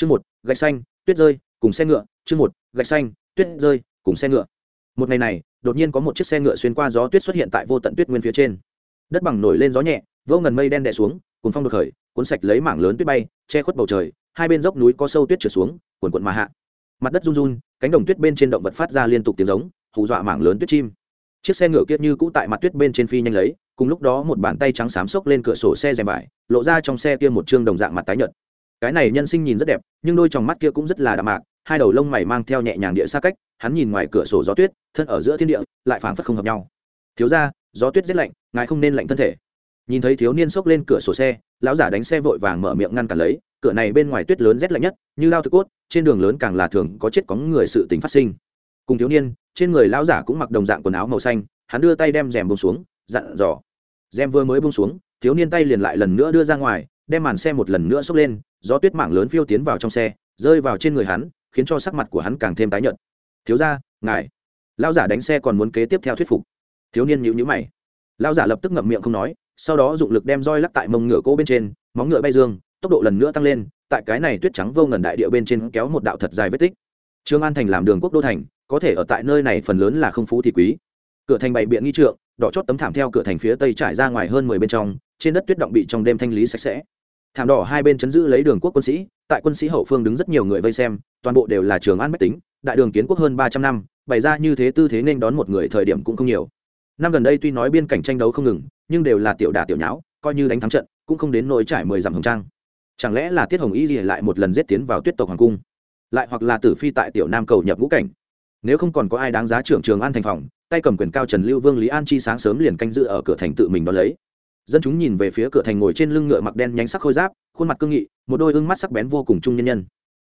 chương một, gạch xanh, tuyết rơi, cùng xe ngựa. Chương một, gạch xanh, tuyết rơi, cùng xe ngựa. Một ngày này, đột nhiên có một chiếc xe ngựa xuyên qua gió tuyết xuất hiện tại vô tận tuyết nguyên phía trên. Đất bằng nổi lên gió nhẹ vô ngần mây đen đè xuống, cuốn phong đột khởi, cuốn sạch lấy mảng lớn tuyết bay, che khuất bầu trời, hai bên dốc núi có sâu tuyết trượt xuống, cuồn cuộn mà hạ. Mặt đất run run, cánh đồng tuyết bên trên động vật phát ra liên tục tiếng giống, hù dọa mảng lớn tuyết chim. Chiếc xe ngựa kia như cũ tại mặt tuyết bên trên phi nhanh lấy, cùng lúc đó một bàn tay trắng xám xốc lên cửa sổ xe rèm vải, lộ ra trong xe kia một chương đồng dạng mặt tái nhợt cái này nhân sinh nhìn rất đẹp, nhưng đôi tròng mắt kia cũng rất là đạm mạc, hai đầu lông mày mang theo nhẹ nhàng địa xa cách, hắn nhìn ngoài cửa sổ gió tuyết, thân ở giữa thiên địa, lại phảng phất không hợp nhau. Thiếu ra gió tuyết rét lạnh, ngài không nên lạnh thân thể. Nhìn thấy thiếu niên xốc lên cửa sổ xe, lão giả đánh xe vội vàng mở miệng ngăn cản lấy, cửa này bên ngoài tuyết lớn rét lạnh nhất, như lao thực cốt, trên đường lớn càng là thường có chết có người sự tính phát sinh. Cùng thiếu niên, trên người lão giả cũng mặc đồng dạng quần áo màu xanh, hắn đưa tay đem rèm bông xuống, dặn dò. Rèm vừa mới bông xuống, thiếu niên tay liền lại lần nữa đưa ra ngoài, đem màn xe một lần nữa xốc lên gió tuyết mảng lớn phiêu tiến vào trong xe, rơi vào trên người hắn, khiến cho sắc mặt của hắn càng thêm tái nhợt. Thiếu ra ngài. Lão giả đánh xe còn muốn kế tiếp theo thuyết phục. Thiếu niên nhíu nhíu mày. Lão giả lập tức ngậm miệng không nói, sau đó dụng lực đem roi lắc tại mông ngựa cỗ bên trên, móng ngựa bay dương, tốc độ lần nữa tăng lên, tại cái này tuyết trắng vô ngần đại địa bên trên kéo một đạo thật dài vết tích. Trương an thành làm đường quốc đô thành, có thể ở tại nơi này phần lớn là không phú thì quý. Cửa thành bày biện nghi trượng, đỏ chót tấm thảm theo cửa thành phía tây trải ra ngoài hơn mười bên trong, trên đất tuyết động bị trong đêm thanh lý sạch sẽ thảm đỏ hai bên chấn giữ lấy đường quốc quân sĩ, tại quân sĩ hậu phương đứng rất nhiều người vây xem, toàn bộ đều là trường an bách tính, đại đường kiến quốc hơn ba trăm năm, bày ra như thế tư thế nên đón một người thời điểm cũng không nhiều. Năm gần đây tuy nói biên cảnh tranh đấu không ngừng, nhưng đều là tiểu đả tiểu nháo, coi như đánh thắng trận, cũng không đến nỗi trải mười dặm hồng trang. Chẳng lẽ là tiết hồng y gì lại một lần giết tiến vào tuyết tộc hoàng cung? Lại hoặc là tử phi tại tiểu nam cầu nhập ngũ cảnh? Nếu không còn có ai đáng giá trưởng trường an thành phòng, tay cầm quyền cao trần lưu vương lý an chi sáng sớm liền canh giữ ở cửa thành tự mình đón lấy dân chúng nhìn về phía cửa thành ngồi trên lưng ngựa mặc đen nhánh sắc khôi giáp, khuôn mặt cương nghị, một đôi ưng mắt sắc bén vô cùng trung nhân nhân.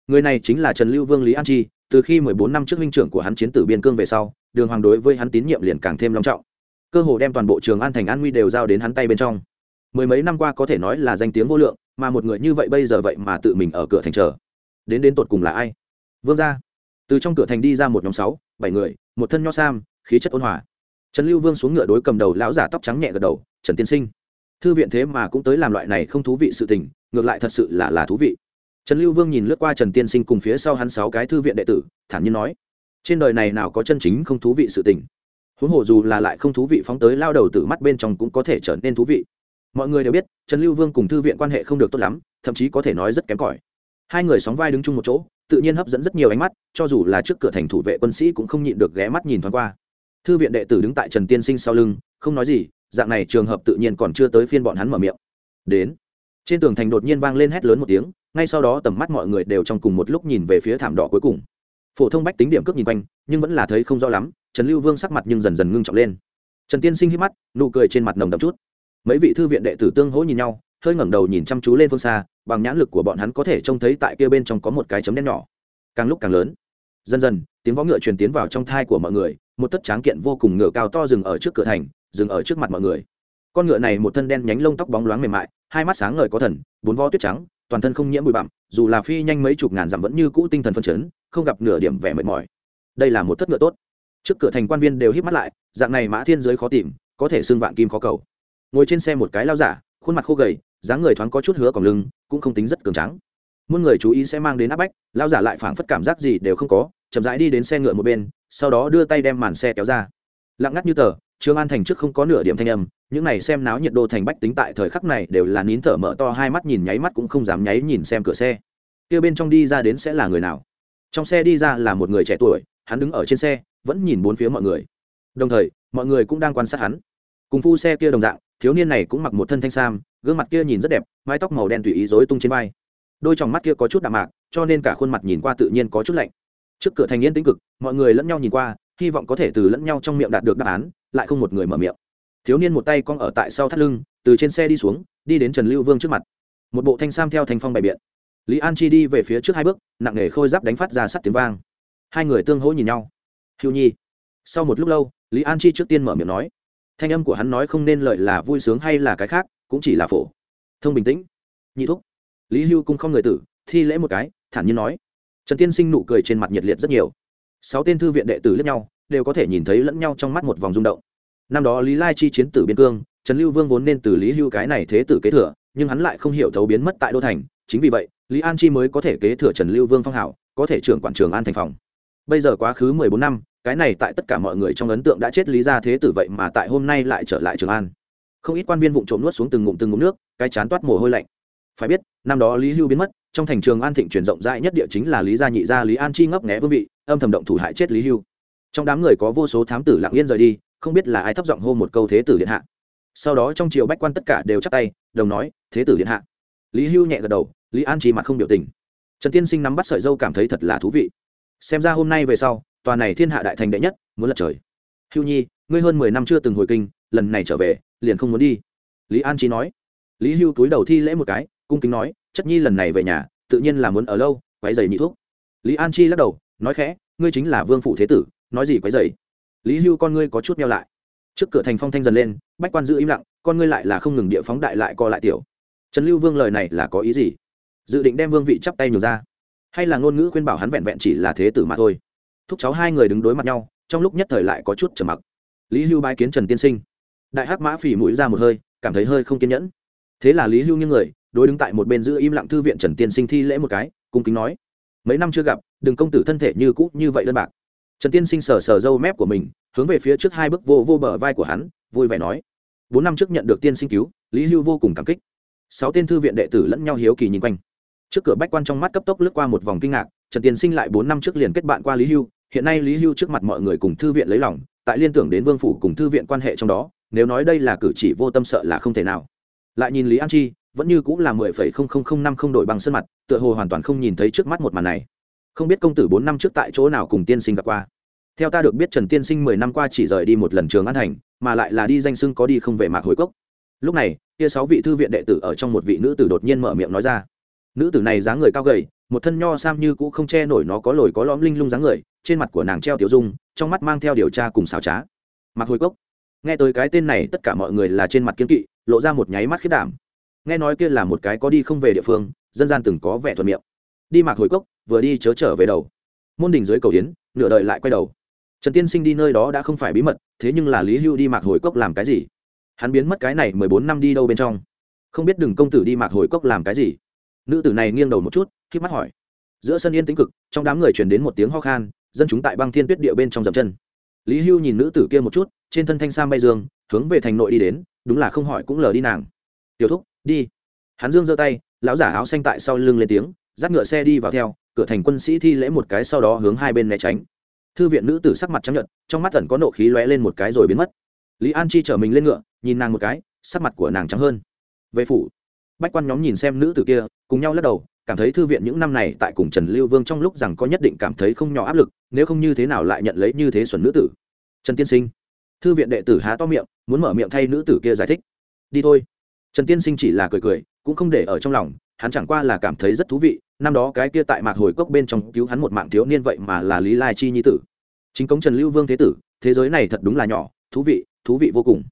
Người này chính là trần lưu vương lý an chi, từ khi mười bốn năm trước huynh trưởng của hắn chiến tử biên cương về sau, đường hoàng đối với hắn tín nhiệm liền càng thêm long trọng. Cơ hồ đem toàn bộ trường an thành an nguy đều giao đến hắn tay bên trong. Mười mấy năm qua có thể nói là danh tiếng vô lượng, mà một người như vậy bây giờ vậy mà tự mình ở cửa thành chờ. Đến đến tột cùng là ai? Vương gia. Từ trong cửa thành đi ra một nhóm sáu, bảy người, một thân nho sam, khí chất ôn hòa. Trần lưu vương xuống ngựa đối cầm đầu lão giả tóc trắng nhẹ gật đầu, trần tiên sinh thư viện thế mà cũng tới làm loại này không thú vị sự tình, ngược lại thật sự là là thú vị. Trần lưu vương nhìn lướt qua trần tiên sinh cùng phía sau hắn sáu cái thư viện đệ tử, thản nhiên nói, trên đời này nào có chân chính không thú vị sự tình? Huống hồ dù là lại không thú vị phóng tới lao đầu từ mắt bên trong cũng có thể trở nên thú vị. Mọi người đều biết, trần lưu vương cùng thư viện quan hệ không được tốt lắm, thậm chí có thể nói rất kém cỏi. Hai người sóng vai đứng chung một chỗ, tự nhiên hấp dẫn rất nhiều ánh mắt, cho dù là trước cửa thành thủ vệ quân sĩ cũng không nhịn được ghé mắt nhìn thoáng qua. Thư viện đệ tử đứng tại trần tiên sinh sau lưng, không nói gì dạng này trường hợp tự nhiên còn chưa tới phiên bọn hắn mở miệng. Đến, trên tường thành đột nhiên vang lên hét lớn một tiếng, ngay sau đó tầm mắt mọi người đều trong cùng một lúc nhìn về phía thảm đỏ cuối cùng. Phổ thông bách tính điểm cước nhìn quanh, nhưng vẫn là thấy không rõ lắm, trần lưu vương sắc mặt nhưng dần dần ngưng trọng lên. Trần tiên sinh hít mắt, nụ cười trên mặt nồng đậm chút. Mấy vị thư viện đệ tử tương hỗ nhìn nhau, hơi ngẩng đầu nhìn chăm chú lên phương xa, bằng nhãn lực của bọn hắn có thể trông thấy tại kia bên trong có một cái chấm đen nhỏ. Càng lúc càng lớn. Dần dần, tiếng võ ngựa truyền tiến vào trong thai của mọi người, một tất tráng kiện vô cùng ngựa cao to dừng ở trước cửa thành dừng ở trước mặt mọi người. Con ngựa này một thân đen nhánh lông tóc bóng loáng mềm mại, hai mắt sáng ngời có thần, bốn vó tuyết trắng, toàn thân không nhiễm bụi bặm, dù là phi nhanh mấy chục ngàn dặm vẫn như cũ tinh thần phân chấn, không gặp nửa điểm vẻ mệt mỏi. Đây là một thất ngựa tốt. Trước cửa thành quan viên đều hít mắt lại, dạng này mã thiên giới khó tìm, có thể xưng vạn kim khó cầu. Ngồi trên xe một cái lao giả, khuôn mặt khô gầy, dáng người thoáng có chút hứa còng lưng, cũng không tính rất cường trắng muôn người chú ý sẽ mang đến áp bách, lao giả lại phảng phất cảm giác gì đều không có, chậm rãi đi đến xe ngựa một bên, sau đó đưa tay đem màn xe kéo ra. Lặng ngắt như tờ trương an thành trước không có nửa điểm thanh âm, những này xem náo nhiệt đô thành bách tính tại thời khắc này đều là nín thở mở to hai mắt nhìn nháy mắt cũng không dám nháy nhìn xem cửa xe. Kia bên trong đi ra đến sẽ là người nào? Trong xe đi ra là một người trẻ tuổi, hắn đứng ở trên xe, vẫn nhìn bốn phía mọi người. Đồng thời, mọi người cũng đang quan sát hắn. Cùng phu xe kia đồng dạng, thiếu niên này cũng mặc một thân thanh sam, gương mặt kia nhìn rất đẹp, mái tóc màu đen tùy ý rối tung trên vai. Đôi t mắt kia có chút đạm mạc, cho nên cả khuôn mặt nhìn qua tự nhiên có chút lạnh. Trước cửa thành yên tĩnh cực, mọi người lẫn nhau nhìn qua hy vọng có thể từ lẫn nhau trong miệng đạt được đáp án, lại không một người mở miệng. Thiếu niên một tay cong ở tại sau thắt lưng, từ trên xe đi xuống, đi đến trần lưu vương trước mặt. Một bộ thanh sam theo thành phong bày biện. Lý an chi đi về phía trước hai bước, nặng nề khôi giáp đánh phát ra sắt tiếng vang. Hai người tương hỗ nhìn nhau. Hiu nhi. Sau một lúc lâu, lý an chi trước tiên mở miệng nói. Thanh âm của hắn nói không nên lợi là vui sướng hay là cái khác, cũng chỉ là phổ. Thông bình tĩnh. Nhị thúc. Lý hưu cung không người tử, thi lễ một cái, thản nhiên nói. Trần tiên sinh nụ cười trên mặt nhiệt liệt rất nhiều sáu tên thư viện đệ tử lẫn nhau, đều có thể nhìn thấy lẫn nhau trong mắt một vòng rung động. Năm đó lý lai chi chiến tử biên cương, trần lưu vương vốn nên từ lý hưu cái này thế tử kế thừa, nhưng hắn lại không hiểu thấu biến mất tại đô thành, chính vì vậy, lý an chi mới có thể kế thừa trần lưu vương phong hảo có thể trưởng quản trường an thành phòng. Bây giờ quá khứ mười bốn năm, cái này tại tất cả mọi người trong ấn tượng đã chết lý gia thế tử vậy mà tại hôm nay lại trở lại trường an. Không ít quan viên vụ trộm nuốt xuống từng ngụm từng ngụm nước, cái chán toát mồ hôi lạnh. Phải biết, năm đó lý hưu biến mất trong thành trường an thịnh truyền rộng rãi nhất địa chính là lý gia nhị gia lý an chi ngấp nghé vương vị, âm thầm động thủ hại chết lý hưu. Trong đám người có vô số thám tử lặng yên rời đi, không biết là ai thấp giọng hô một câu thế tử điện hạ sau đó trong triều bách quan tất cả đều chắp tay, đồng nói thế tử điện hạ lý hưu nhẹ gật đầu, lý an chi mặt không biểu tình. Trần tiên sinh nắm bắt sợi dâu cảm thấy thật là thú vị. Xem ra hôm nay về sau, tòa này thiên hạ đại thành đệ nhất, muốn lật trời. Hưu nhi, ngươi hơn mười năm chưa từng hồi kinh, lần này trở về, liền không muốn đi. Lý an chi nói. Lý hưu túi đầu thi lễ một cái, cung kính nói chất nhi lần này về nhà, tự nhiên là muốn ở lâu quái dày nhị thuốc lý an chi lắc đầu, nói khẽ, ngươi chính là vương phụ thế tử, nói gì quái dày lý hưu con ngươi có chút meo lại. Trước cửa thành phong thanh dần lên, bách quan giữ im lặng, con ngươi lại là không ngừng địa phóng đại lại co lại tiểu. Trần lưu vương lời này là có ý gì? Dự định đem vương vị chắp tay nhường ra. Hay là ngôn ngữ khuyên bảo hắn vẹn vẹn chỉ là thế tử mà thôi. Thúc cháu hai người đứng đối mặt nhau, trong lúc nhất thời lại có chút trầm mặc. Lý hưu bái kiến trần tiên sinh. Đại hắc mã phỉ mũi ra một hơi, cảm thấy hơi không kiên nhẫn. Thế là lý hưu như người đối đứng tại một bên giữ im lặng thư viện trần tiên sinh thi lễ một cái, cung kính nói, mấy năm chưa gặp, đừng công tử thân thể như cũ như vậy đơn bạc. Trần tiên sinh sờ sờ râu mép của mình, hướng về phía trước hai bước vô vô bờ vai của hắn, vui vẻ nói, bốn năm trước nhận được tiên sinh cứu, lý hưu vô cùng cảm kích. Sáu tên thư viện đệ tử lẫn nhau hiếu kỳ nhìn quanh. Trước cửa bách quan trong mắt cấp tốc lướt qua một vòng kinh ngạc, trần tiên sinh lại bốn năm trước liền kết bạn qua lý hưu, hiện nay lý hưu trước mặt mọi người cùng thư viện lấy lòng, tại liên tưởng đến vương phủ cùng thư viện quan hệ trong đó, nếu nói đây là cử chỉ vô tâm sợ là không thể nào. Lại nhìn lý an chi vẫn như cũng là mười phẩy không không không năm không đổi bằng sân mặt, tựa hồ hoàn toàn không nhìn thấy trước mắt một màn này. Không biết công tử bốn năm trước tại chỗ nào cùng tiên sinh gặp qua. Theo ta được biết trần tiên sinh mười năm qua chỉ rời đi một lần trường an thành, mà lại là đi danh sưng có đi không về mạc hồi cốc. Lúc này, kia sáu vị thư viện đệ tử ở trong một vị nữ tử đột nhiên mở miệng nói ra. Nữ tử này dáng người cao gầy, một thân nho sam như cũ không che nổi nó có lồi có lõm linh lung dáng người, trên mặt của nàng treo tiểu dung, trong mắt mang theo điều tra cùng xào trá. Mạc hồi cốc. Nghe tới cái tên này, tất cả mọi người là trên mặt kiếm kỵ, lộ ra một nháy mắt khiết đảm nghe nói kia là một cái có đi không về địa phương, dân gian từng có vẻ thuận miệng. Đi mạc hồi cốc, vừa đi chớ trở về đầu. Môn đình dưới cầu hiến nửa đợi lại quay đầu. Trần tiên sinh đi nơi đó đã không phải bí mật, thế nhưng là lý hưu đi mạc hồi cốc làm cái gì? Hắn biến mất cái này mười bốn năm đi đâu bên trong? Không biết đừng công tử đi mạc hồi cốc làm cái gì? Nữ tử này nghiêng đầu một chút khi mắt hỏi. Giữa sân yên tĩnh cực, trong đám người truyền đến một tiếng ho khan, dân chúng tại băng thiên tuyết địa bên trong dậm chân. Lý hưu nhìn nữ tử kia một chút, trên thân thanh sam bay dương, hướng về thành nội đi đến, đúng là không hỏi cũng lờ đi nàng. Tiểu thúc đi. Hắn dương giơ tay, lão giả áo xanh tại sau lưng lên tiếng, dắt ngựa xe đi vào theo, cửa thành quân sĩ thi lễ một cái sau đó hướng hai bên né tránh. Thư viện nữ tử sắc mặt trắng nhợt, trong mắt tẩn có nộ khí lóe lên một cái rồi biến mất. Lý an chi chở mình lên ngựa, nhìn nàng một cái, sắc mặt của nàng trắng hơn. Về phủ, bách quan nhóm nhìn xem nữ tử kia, cùng nhau lắc đầu, cảm thấy thư viện những năm này tại cùng trần lưu vương trong lúc rằng có nhất định cảm thấy không nhỏ áp lực, nếu không như thế nào lại nhận lấy như thế xuẩn nữ tử. Trần tiên sinh, thư viện đệ tử há to miệng, muốn mở miệng thay nữ tử kia giải thích. Đi thôi trần tiên sinh chỉ là cười cười, cũng không để ở trong lòng, hắn chẳng qua là cảm thấy rất thú vị, năm đó cái kia tại mạc hồi cốc bên trong cứu hắn một mạng thiếu niên vậy mà là lý lai chi nhi tử. Chính công trần lưu vương thế tử, thế giới này thật đúng là nhỏ, thú vị thú vị vô cùng.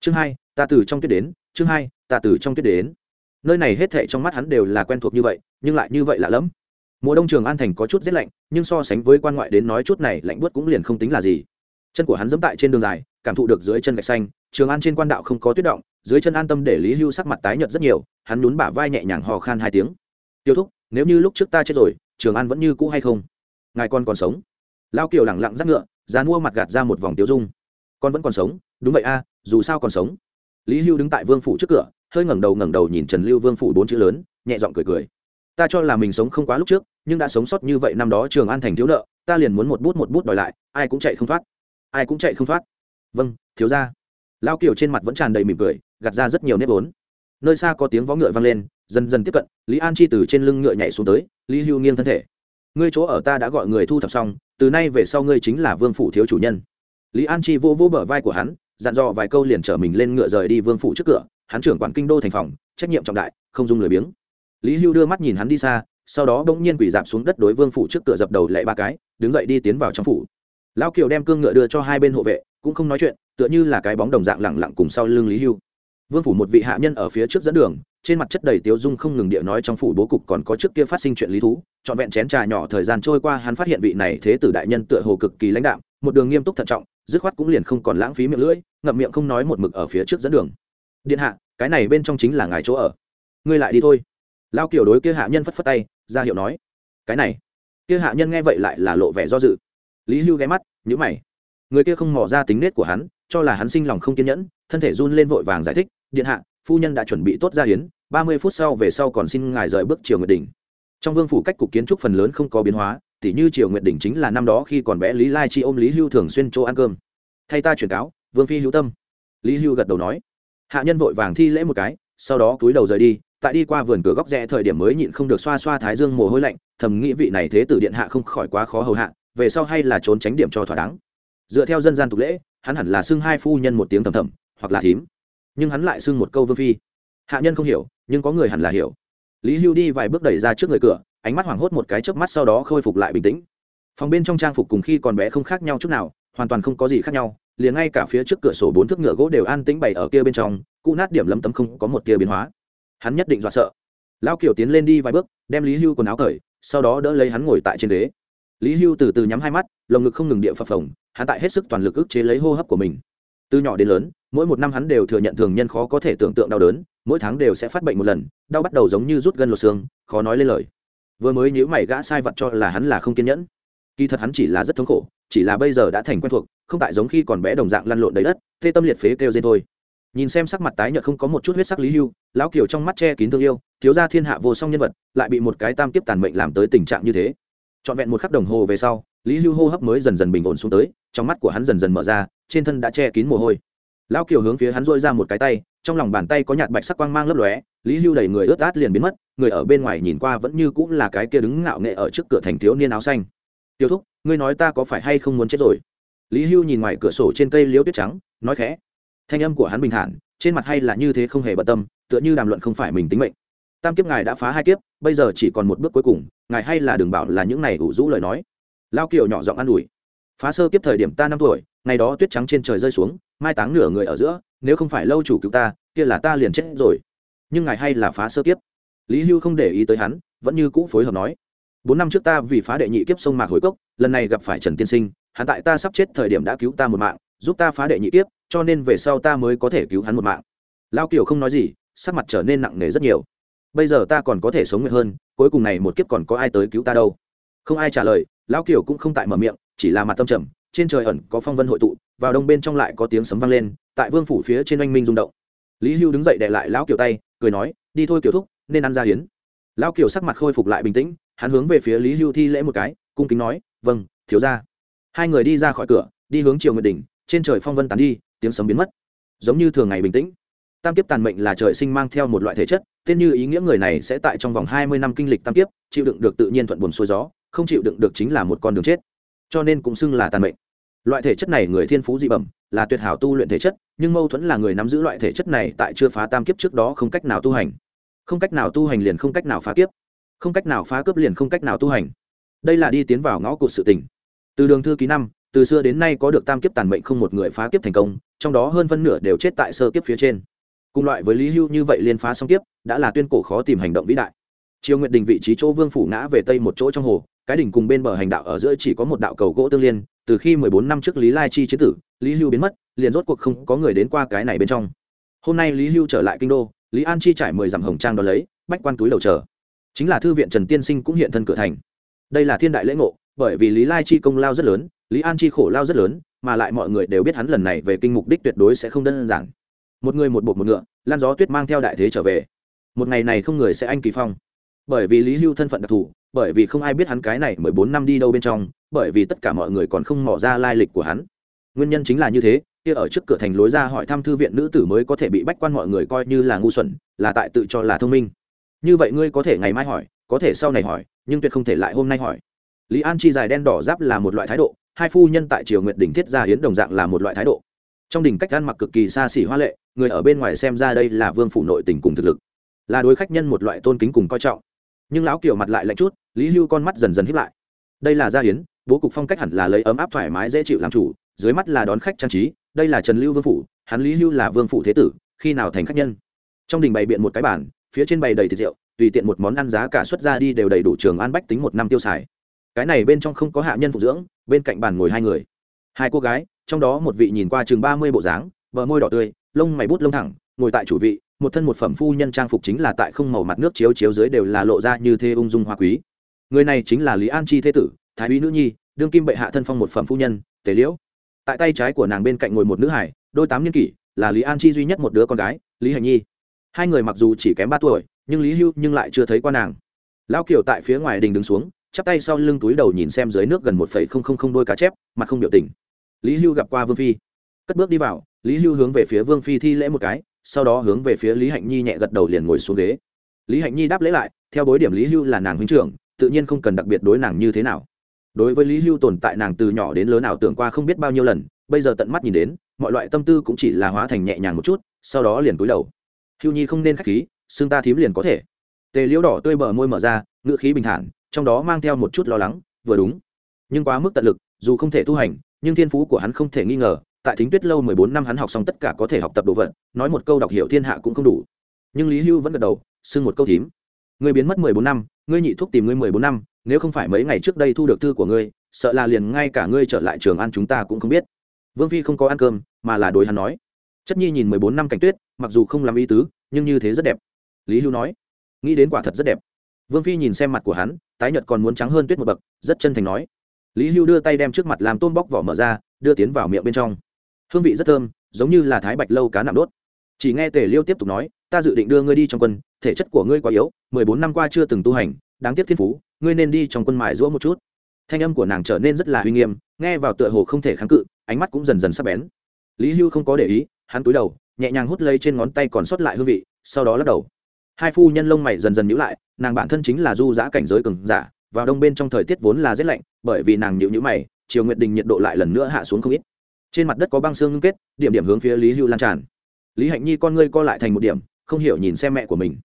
Chương hai, ta từ trong tuyết đến, chương hai, ta từ trong tuyết đến. Nơi này hết thệ trong mắt hắn đều là quen thuộc như vậy, nhưng lại như vậy lạ lẫm. Mùa đông trường an thành có chút rét lạnh, nhưng so sánh với quan ngoại đến nói chút này, lạnh buốt cũng liền không tính là gì. Chân của hắn dẫm tại trên đường dài, cảm thụ được dưới chân gạch xanh, trường an trên quan đạo không có tuyết động dưới chân an tâm để lý hưu sắc mặt tái nhợt rất nhiều, hắn nhún bả vai nhẹ nhàng hò khan hai tiếng. Tiêu thúc, nếu như lúc trước ta chết rồi, trường an vẫn như cũ hay không? Ngài con còn sống? Lao kiều lẳng lặng rắc ngựa, dán mua mặt gạt ra một vòng tiêu dung. Con vẫn còn sống, đúng vậy a, dù sao còn sống. Lý hưu đứng tại vương phủ trước cửa, hơi ngẩng đầu ngẩng đầu nhìn trần lưu vương phủ bốn chữ lớn, nhẹ giọng cười cười. Ta cho là mình sống không quá lúc trước, nhưng đã sống sót như vậy năm đó trường an thành thiếu nợ, ta liền muốn một bút một bút đòi lại, ai cũng chạy không thoát, ai cũng chạy không thoát. Vâng thiếu ra lao kiều trên mặt vẫn tràn đầy mỉm cười gạt ra rất nhiều nếp vốn. Nơi xa có tiếng vó ngựa vang lên, dần dần tiếp cận, lý an chi từ trên lưng ngựa nhảy xuống tới, lý hưu nghiêng thân thể. Ngươi chỗ ở ta đã gọi người thu thập xong, từ nay về sau ngươi chính là vương phủ thiếu chủ nhân. Lý an chi vô vô bờ vai của hắn, dặn dò vài câu liền trở mình lên ngựa rời đi vương phủ trước cửa, hắn trưởng quản kinh đô thành phòng, trách nhiệm trọng đại, không dung lười biếng. Lý hưu đưa mắt nhìn hắn đi xa, sau đó bỗng nhiên quỷ dạp xuống đất đối vương phủ trước cửa dập đầu lệ ba cái, đứng dậy đi tiến vào trong phủ. Lão kiều đem cương ngựa đưa cho hai bên hộ vệ, cũng không nói chuyện, tựa như là cái bóng đồng dạng lẳng lặng cùng sau lưng lý hưu vương phủ một vị hạ nhân ở phía trước dẫn đường, trên mặt chất đầy tiếu dung không ngừng địa nói trong phủ bố cục còn có trước kia phát sinh chuyện lý thú, trọn vẹn chén trà nhỏ thời gian trôi qua hắn phát hiện vị này thế tử đại nhân tựa hồ cực kỳ lãnh đạm, một đường nghiêm túc thận trọng, dứt khoát cũng liền không còn lãng phí miệng lưỡi, ngậm miệng không nói một mực ở phía trước dẫn đường. Điện hạ, cái này bên trong chính là ngài chỗ ở. Ngươi lại đi thôi. Lao kiểu đối kia hạ nhân phất phất tay, ra hiệu nói, cái này. Kia hạ nhân nghe vậy lại là lộ vẻ do dự. Lý hưu ghé mắt nhữ mày. Người kia không mò ra tính nết của hắn, cho là hắn sinh lòng không kiên nhẫn, thân thể run lên vội vàng giải thích điện hạ, phu nhân đã chuẩn bị tốt ra hiến, ba mươi phút sau về sau còn xin ngài rời bước triều nguyệt đỉnh. Trong vương phủ cách cục kiến trúc phần lớn không có biến hóa, tỉ như triều nguyệt đỉnh chính là năm đó khi còn bé lý lai chi ôm lý hưu thường xuyên chỗ ăn cơm. Thay ta truyền cáo, vương phi hữu tâm. Lý hưu gật đầu nói. Hạ nhân vội vàng thi lễ một cái, sau đó cúi đầu rời đi, tại đi qua vườn cửa góc rẽ thời điểm mới nhịn không được xoa xoa thái dương mồ hôi lạnh, thầm nghĩ vị này thế tử điện hạ không khỏi quá khó hầu hạ, về sau hay là trốn tránh điểm cho thỏa đáng. Dựa theo dân gian tục lễ, hắn hẳn là xưng hai phu nhân một tiếng thầm thầm, hoặc là thím nhưng hắn lại xưng một câu vương phi. Hạ nhân không hiểu, nhưng có người hẳn là hiểu. Lý hưu đi vài bước đẩy ra trước người cửa, ánh mắt hoảng hốt một cái chớp mắt sau đó khôi phục lại bình tĩnh. Phòng bên trong trang phục cùng khi còn bé không khác nhau chút nào, hoàn toàn không có gì khác nhau, liền ngay cả phía trước cửa sổ bốn thước ngựa gỗ đều an tĩnh bày ở kia bên trong cụ nát điểm lấm tấm không có một tia biến hóa. Hắn nhất định dọa sợ. Lao kiều tiến lên đi vài bước, đem lý hưu quần áo cởi, sau đó đỡ lấy hắn ngồi tại trên ghế. Lý hưu từ từ nhắm hai mắt, lồng ngực không ngừng địa phập phồng, hắn tại hết sức toàn lực ức chế lấy hô hấp của mình. Từ nhỏ đến lớn mỗi một năm hắn đều thừa nhận thường nhân khó có thể tưởng tượng đau đớn, mỗi tháng đều sẽ phát bệnh một lần, đau bắt đầu giống như rút gân lột xương, khó nói lên lời. Vừa mới nhữ mày gã sai vật cho là hắn là không kiên nhẫn. Kỳ thật hắn chỉ là rất thống khổ, chỉ là bây giờ đã thành quen thuộc, không tại giống khi còn bé đồng dạng lăn lộn đầy đất tê tâm liệt phế kêu trên thôi. Nhìn xem sắc mặt tái nhợt không có một chút huyết sắc lý hưu, lão kiều trong mắt che kín thương yêu, thiếu gia thiên hạ vô song nhân vật, lại bị một cái tam kiếp tàn mệnh làm tới tình trạng như thế. Trọn vẹn một khắc đồng hồ về sau, lý hưu hô hấp mới dần dần bình ổn xuống tới, trong mắt của hắn dần dần mở ra, trên thân đã che kín mồ hôi lão kiều hướng phía hắn dôi ra một cái tay, trong lòng bàn tay có nhạt bạch sắc quang mang lấp lóe, lý hưu đẩy người ướt át liền biến mất, người ở bên ngoài nhìn qua vẫn như cũng là cái kia đứng ngạo nghệ ở trước cửa thành thiếu niên áo xanh. Tiêu thúc, ngươi nói ta có phải hay không muốn chết rồi? Lý hưu nhìn ngoài cửa sổ trên cây liễu tuyết trắng, nói khẽ. Thanh âm của hắn bình thản, trên mặt hay là như thế không hề bận tâm, tựa như đàm luận không phải mình tính mệnh. Tam kiếp ngài đã phá hai kiếp, bây giờ chỉ còn một bước cuối cùng, ngài hay là đừng bảo là những này ủ rũ lời nói. Lao kiều nhỏ giọng an ủi. Phá sơ kiếp thời điểm ta năm tuổi, ngày đó tuyết trắng trên trời rơi xuống mai táng nửa người ở giữa, nếu không phải lâu chủ cứu ta, kia là ta liền chết rồi. Nhưng ngài hay là phá sơ kiếp. Lý hưu không để ý tới hắn, vẫn như cũ phối hợp nói. Bốn năm trước ta vì phá đệ nhị kiếp sông mạc hồi cốc, lần này gặp phải trần tiên sinh, hắn tại ta sắp chết thời điểm đã cứu ta một mạng, giúp ta phá đệ nhị kiếp, cho nên về sau ta mới có thể cứu hắn một mạng. Lao kiều không nói gì, sắc mặt trở nên nặng nề rất nhiều. Bây giờ ta còn có thể sống nguyện hơn, cuối cùng này một kiếp còn có ai tới cứu ta đâu? Không ai trả lời, lão kiều cũng không tại mở miệng, chỉ là mặt tâm trầm, trên trời ẩn có phong vân hội tụ vào đông bên trong lại có tiếng sấm vang lên, tại vương phủ phía trên oanh minh rung động. Lý hưu đứng dậy đệ lại lão kiều tay, cười nói, đi thôi kiều thúc, nên ăn ra hiến. Lão kiều sắc mặt khôi phục lại bình tĩnh, hắn hướng về phía lý hưu thi lễ một cái, cung kính nói vâng thiếu ra hai người đi ra khỏi cửa, đi hướng chiều nguyệt đỉnh, trên trời phong vân tán đi, tiếng sấm biến mất. Giống như thường ngày bình tĩnh. Tam kiếp tàn mệnh là trời sinh mang theo một loại thể chất, tên như ý nghĩa người này sẽ tại trong vòng hai mươi năm kinh lịch tam kiếp, chịu đựng được tự nhiên thuận buồn xuôi gió, không chịu đựng được chính là một con đường chết. Cho nên cũng xưng là tàn mệnh loại thể chất này người thiên phú dị bẩm, là tuyệt hảo tu luyện thể chất, nhưng mâu thuẫn là người nắm giữ loại thể chất này tại chưa phá tam kiếp trước đó không cách nào tu hành. Không cách nào tu hành liền không cách nào phá kiếp. Không cách nào phá cướp liền không cách nào tu hành. Đây là đi tiến vào ngõ cụt sự tình. Từ đường thư ký năm, từ xưa đến nay có được tam kiếp tàn mệnh không một người phá kiếp thành công, trong đó hơn phân nửa đều chết tại sơ kiếp phía trên. Cùng loại với lý hưu như vậy liên phá song kiếp, đã là tuyên cổ khó tìm hành động vĩ đại. Triều nguyệt đình vị trí chỗ vương phủ ngã về tây một chỗ trong hồ, cái đỉnh cùng bên bờ hành đạo ở giữa chỉ có một đạo cầu gỗ tương liên từ khi mười bốn năm trước lý lai chi chế tử, lý hưu biến mất, liền rốt cuộc không có người đến qua cái này bên trong. Hôm nay lý hưu trở lại kinh đô, lý an chi trải mười dặm hồng trang đón lấy, bách quan túi đầu chờ. Chính là thư viện trần tiên sinh cũng hiện thân cửa thành. Đây là thiên đại lễ ngộ, bởi vì lý lai chi công lao rất lớn, lý an chi khổ lao rất lớn, mà lại mọi người đều biết hắn lần này về kinh mục đích tuyệt đối sẽ không đơn giản. Một người một bột một ngựa lan gió tuyết mang theo đại thế trở về. Một ngày này không người sẽ anh kỳ phong. Bởi vì lý hưu thân phận đặc thù, bởi vì không ai biết hắn cái này mười bốn năm đi đâu bên trong bởi vì tất cả mọi người còn không mỏ ra lai lịch của hắn. Nguyên nhân chính là như thế, kia ở trước cửa thành lối ra hỏi thăm thư viện nữ tử mới có thể bị bách quan mọi người coi như là ngu xuẩn, là tại tự cho là thông minh. Như vậy ngươi có thể ngày mai hỏi, có thể sau này hỏi, nhưng tuyệt không thể lại hôm nay hỏi. Lý an chi dài đen đỏ giáp là một loại thái độ, hai phu nhân tại triều nguyệt đỉnh thiết gia hiến đồng dạng là một loại thái độ. Trong đỉnh cách ăn mặc cực kỳ xa xỉ hoa lệ, người ở bên ngoài xem ra đây là vương phủ nội tình cùng thực lực. Là đối khách nhân một loại tôn kính cùng coi trọng. Nhưng lão kiểu mặt lại lạnh chút, lý hưu con mắt dần dần hiếp lại. Đây là gia hiến bố cục phong cách hẳn là lấy ấm áp thoải mái dễ chịu làm chủ, dưới mắt là đón khách trang trí, đây là trần lưu vương phủ, hắn lý hưu là vương phủ thế tử, khi nào thành khách nhân? Trong đình bày biện một cái bản phía trên bày đầy thịt rượu, tùy tiện một món ăn giá cả xuất ra đi đều đầy đủ trường an bách tính một năm tiêu xài. Cái này bên trong không có hạ nhân phục dưỡng, bên cạnh bàn ngồi hai người. Hai cô gái, trong đó một vị nhìn qua chừng ba mươi bộ dáng vợ môi đỏ tươi, lông mày bút lông thẳng, ngồi tại chủ vị, một thân một phẩm phu nhân trang phục chính là tại không màu mặt nước chiếu chiếu dưới đều là lộ ra như thế ung dung hoa quý. Người này chính là lý an chi thế tử thái úy nữ nhi, đương kim bệ hạ thân phong một phẩm phu nhân, tề liễu. Tại tay trái của nàng bên cạnh ngồi một nữ hải, đôi tám niên kỷ, là lý an chi duy nhất một đứa con gái, lý Hạnh nhi. Hai người mặc dù chỉ kém ba tuổi, nhưng lý hưu nhưng lại chưa thấy qua nàng. Lão kiều tại phía ngoài đình đứng xuống, chắp tay sau lưng túi đầu nhìn xem dưới nước gần một phẩy không không không đôi cá chép, mặt không biểu tình. Lý hưu gặp qua vương phi. Cất bước đi vào, lý hưu hướng về phía vương phi thi lễ một cái, sau đó hướng về phía lý hạnh nhi nhẹ gật đầu liền ngồi xuống ghế. Lý hạnh nhi đáp lễ lại, theo bối điểm lý hưu là nàng huynh trưởng, tự nhiên không cần đặc biệt đối nàng như thế nào đối với lý hưu tồn tại nàng từ nhỏ đến lớn nào tưởng qua không biết bao nhiêu lần, bây giờ tận mắt nhìn đến, mọi loại tâm tư cũng chỉ là hóa thành nhẹ nhàng một chút, sau đó liền cúi đầu. Hưu nhi không nên k h á c h khí, xương ta thím liền có thể. Tề liễu đỏ tươi bờ môi mở ra ngựa khí bình thản, trong đó mang theo một chút lo lắng, vừa đúng. Nhưng quá mức tận lực, dù không thể tu hành, nhưng thiên phú của hắn không thể nghi ngờ, tại thính tuyết lâu mười bốn năm hắn học xong tất cả có thể học tập đồ vật, nói một câu đọc hiểu thiên hạ cũng không đủ. Nhưng lý hưu vẫn gật đầu, xưng một câu thím. Ngươi biến mất mười bốn năm, ngươi nhị thuốc tìm ngươi mười bốn năm nếu không phải mấy ngày trước đây thu được thư của ngươi, sợ là liền ngay cả ngươi trở lại trường ăn chúng ta cũng không biết. Vương phi không có ăn cơm, mà là đối hắn nói. Chất nhi nhìn mười bốn năm cảnh tuyết, mặc dù không làm ý tứ, nhưng như thế rất đẹp. Lý hưu nói, nghĩ đến quả thật rất đẹp. Vương phi nhìn xem mặt của hắn, tái nhợt còn muốn trắng hơn tuyết một bậc, rất chân thành nói. Lý hưu đưa tay đem trước mặt làm tôm bóc vỏ mở ra, đưa tiến vào miệng bên trong. Hương vị rất thơm, giống như là thái bạch lâu cá nạm đốt. Chỉ nghe tề liêu tiếp tục nói, ta dự định đưa ngươi đi trong quân, thể chất của ngươi quá yếu, mười bốn năm qua chưa từng tu hành, đáng tiếc thiên phú ngươi nên đi trong quân mài giũa một chút. Thanh âm của nàng trở nên rất là uy nghiêm, nghe vào tựa hồ không thể kháng cự, ánh mắt cũng dần dần sắp bén. Lý hưu không có để ý, hắn túi đầu, nhẹ nhàng hút lấy trên ngón tay còn sót lại hương vị, sau đó lắc đầu. Hai phu nhân lông mày dần dần nhữ lại, nàng bản thân chính là du giã cảnh giới cường giả, vào đông bên trong thời tiết vốn là rét lạnh, bởi vì nàng nhịu nhữ mày chiều nguyệt đình nhiệt độ lại lần nữa hạ xuống không ít. Trên mặt đất có băng xương ngưng kết, điểm điểm hướng phía lý hưu lan tràn. Lý hạnh nhi con ngươi co lại thành một điểm, không hiểu nhìn xem mẹ của mình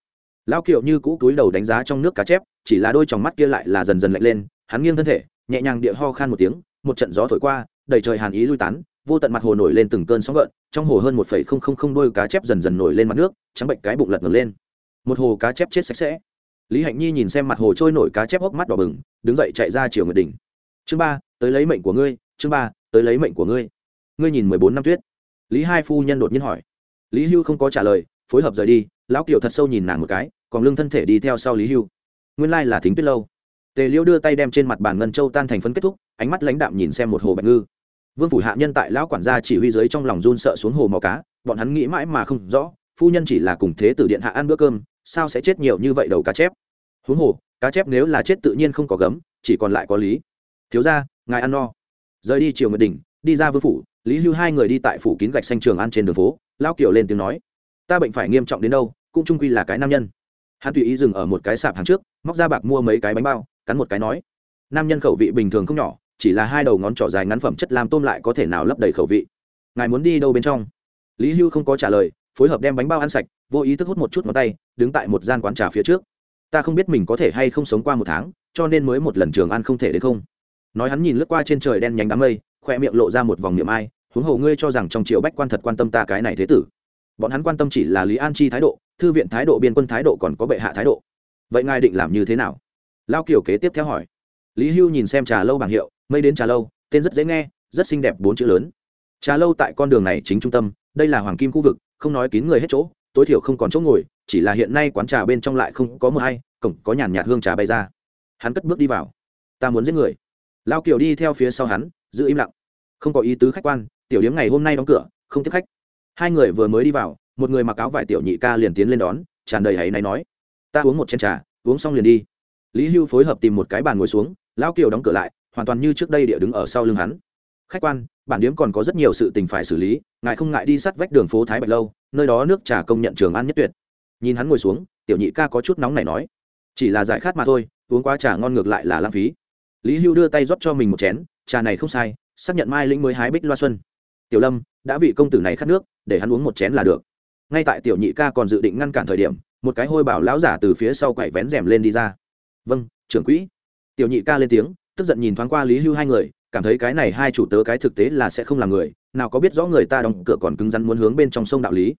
lão kiệu như cũ túi đầu đánh giá trong nước cá chép, chỉ là đôi t mắt kia lại là dần dần lạnh lên, hắn nghiêng thân thể, nhẹ nhàng địa ho khan một tiếng, một trận gió thổi qua, đầy trời hàn ý lui tán, vô tận mặt hồ nổi lên từng cơn sóng gợn, trong hồ hơn một phẩy không không không đôi cá chép dần dần nổi lên mặt nước, trắng bệnh cái bụng lật ngược lên. Một hồ cá chép chết sạch sẽ. Lý hạnh nhi nhìn xem mặt hồ trôi nổi cá chép hốc mắt đỏ bừng, đứng dậy chạy ra chiều nguyệt đỉnh chương ba, tới lấy mệnh của ngươi, chương ba, tới lấy mệnh của ngươi. Ngươi nhìn mười bốn năm tuyết. Lý hai phu nhân đột nhiên hỏi. Lý hưu không có trả lời, phối hợp rời đi lão kiều thật sâu nhìn nàng một cái, còn lưng thân thể đi theo sau lý hưu. Nguyên lai là thính tuyết lâu. Tề liêu đưa tay đem trên mặt bàn ngân châu tan thành phấn kết thúc, ánh mắt lãnh đạm nhìn xem một hồ bạch ngư. Vương phủ hạ nhân tại lão quản gia chỉ huy dưới trong lòng run sợ xuống hồ màu cá, bọn hắn nghĩ mãi mà không rõ, phu nhân chỉ là cùng thế tử điện hạ ăn bữa cơm, sao sẽ chết nhiều như vậy đầu cá chép? Huống hồ, cá chép nếu là chết tự nhiên không có gấm, chỉ còn lại có lý. Thiếu ra ngài ăn no. Rời đi chiều nguyệt đình, đi ra vương phủ, lý hưu hai người đi tại phủ kín gạch xanh trường ăn trên đường phố lao kiểu lên tiếng nói ta bệnh phải nghiêm trọng đến đâu, cũng trung quy là cái nam nhân. Hắn tùy ý dừng ở một cái sạp hàng trước, móc ra bạc mua mấy cái bánh bao, cắn một cái nói, nam nhân khẩu vị bình thường không nhỏ, chỉ là hai đầu ngón trỏ dài ngắn phẩm chất làm tôm lại có thể nào lấp đầy khẩu vị. Ngài muốn đi đâu bên trong? Lý hưu không có trả lời, phối hợp đem bánh bao ăn sạch, vô ý thức hút một chút ngón tay, đứng tại một gian quán trà phía trước. Ta không biết mình có thể hay không sống qua một tháng, cho nên mới một lần trường ăn không thể đến không. Nói hắn nhìn lướt qua trên trời đen nhánh đám mây, khoe miệng lộ ra một vòng niệm ai, huống hồ ngươi cho rằng trong triều bách quan thật quan tâm ta cái này thế tử bọn hắn quan tâm chỉ là lý an chi thái độ, thư viện thái độ, biên quân thái độ còn có bệ hạ thái độ. Vậy ngài định làm như thế nào? Lao kiểu kế tiếp theo hỏi. Lý hưu nhìn xem trà lâu bảng hiệu, mây đến trà lâu, tên rất dễ nghe, rất xinh đẹp bốn chữ lớn. Trà lâu tại con đường này chính trung tâm, đây là hoàng kim khu vực, không nói kín người hết chỗ, tối thiểu không còn chỗ ngồi, chỉ là hiện nay quán trà bên trong lại không có mờ hay, cổng có nhàn nhạt hương trà bay ra. Hắn cất bước đi vào. Ta muốn giết người. Lao kiều đi theo phía sau hắn, giữ im lặng. Không có ý tứ khách quan, tiểu điếm ngày hôm nay đóng cửa, không tiếp khách hai người vừa mới đi vào, một người mặc áo vải tiểu nhị ca liền tiến lên đón, tràn đầy hãy náy nói, ta uống một chén trà, uống xong liền đi. Lý hưu phối hợp tìm một cái bàn ngồi xuống, lão kiều đóng cửa lại, hoàn toàn như trước đây địa đứng ở sau lưng hắn. Khách quan, bản điếm còn có rất nhiều sự tình phải xử lý, ngài không ngại đi sát vách đường phố thái bạch lâu, nơi đó nước trà công nhận trường ăn nhất tuyệt. Nhìn hắn ngồi xuống, tiểu nhị ca có chút nóng này nói, chỉ là giải khát mà thôi, uống quá trà ngon ngược lại là lãng phí. Lý hưu đưa tay rót cho mình một chén, trà này không sai, xác nhận mai lĩnh mới hái bích loa xuân. Tiểu lâm, đã vị công tử này khát nước để hắn uống một chén là được. Ngay tại tiểu nhị ca còn dự định ngăn cản thời điểm, một cái hôi bảo lão giả từ phía sau quậy vén rèm lên đi ra. Vâng trưởng quỹ. Tiểu nhị ca lên tiếng, tức giận nhìn thoáng qua lý hưu hai người, cảm thấy cái này hai chủ tớ cái thực tế là sẽ không làm người, nào có biết rõ người ta đóng cửa còn cứng rắn muốn hướng bên trong sông đạo lý.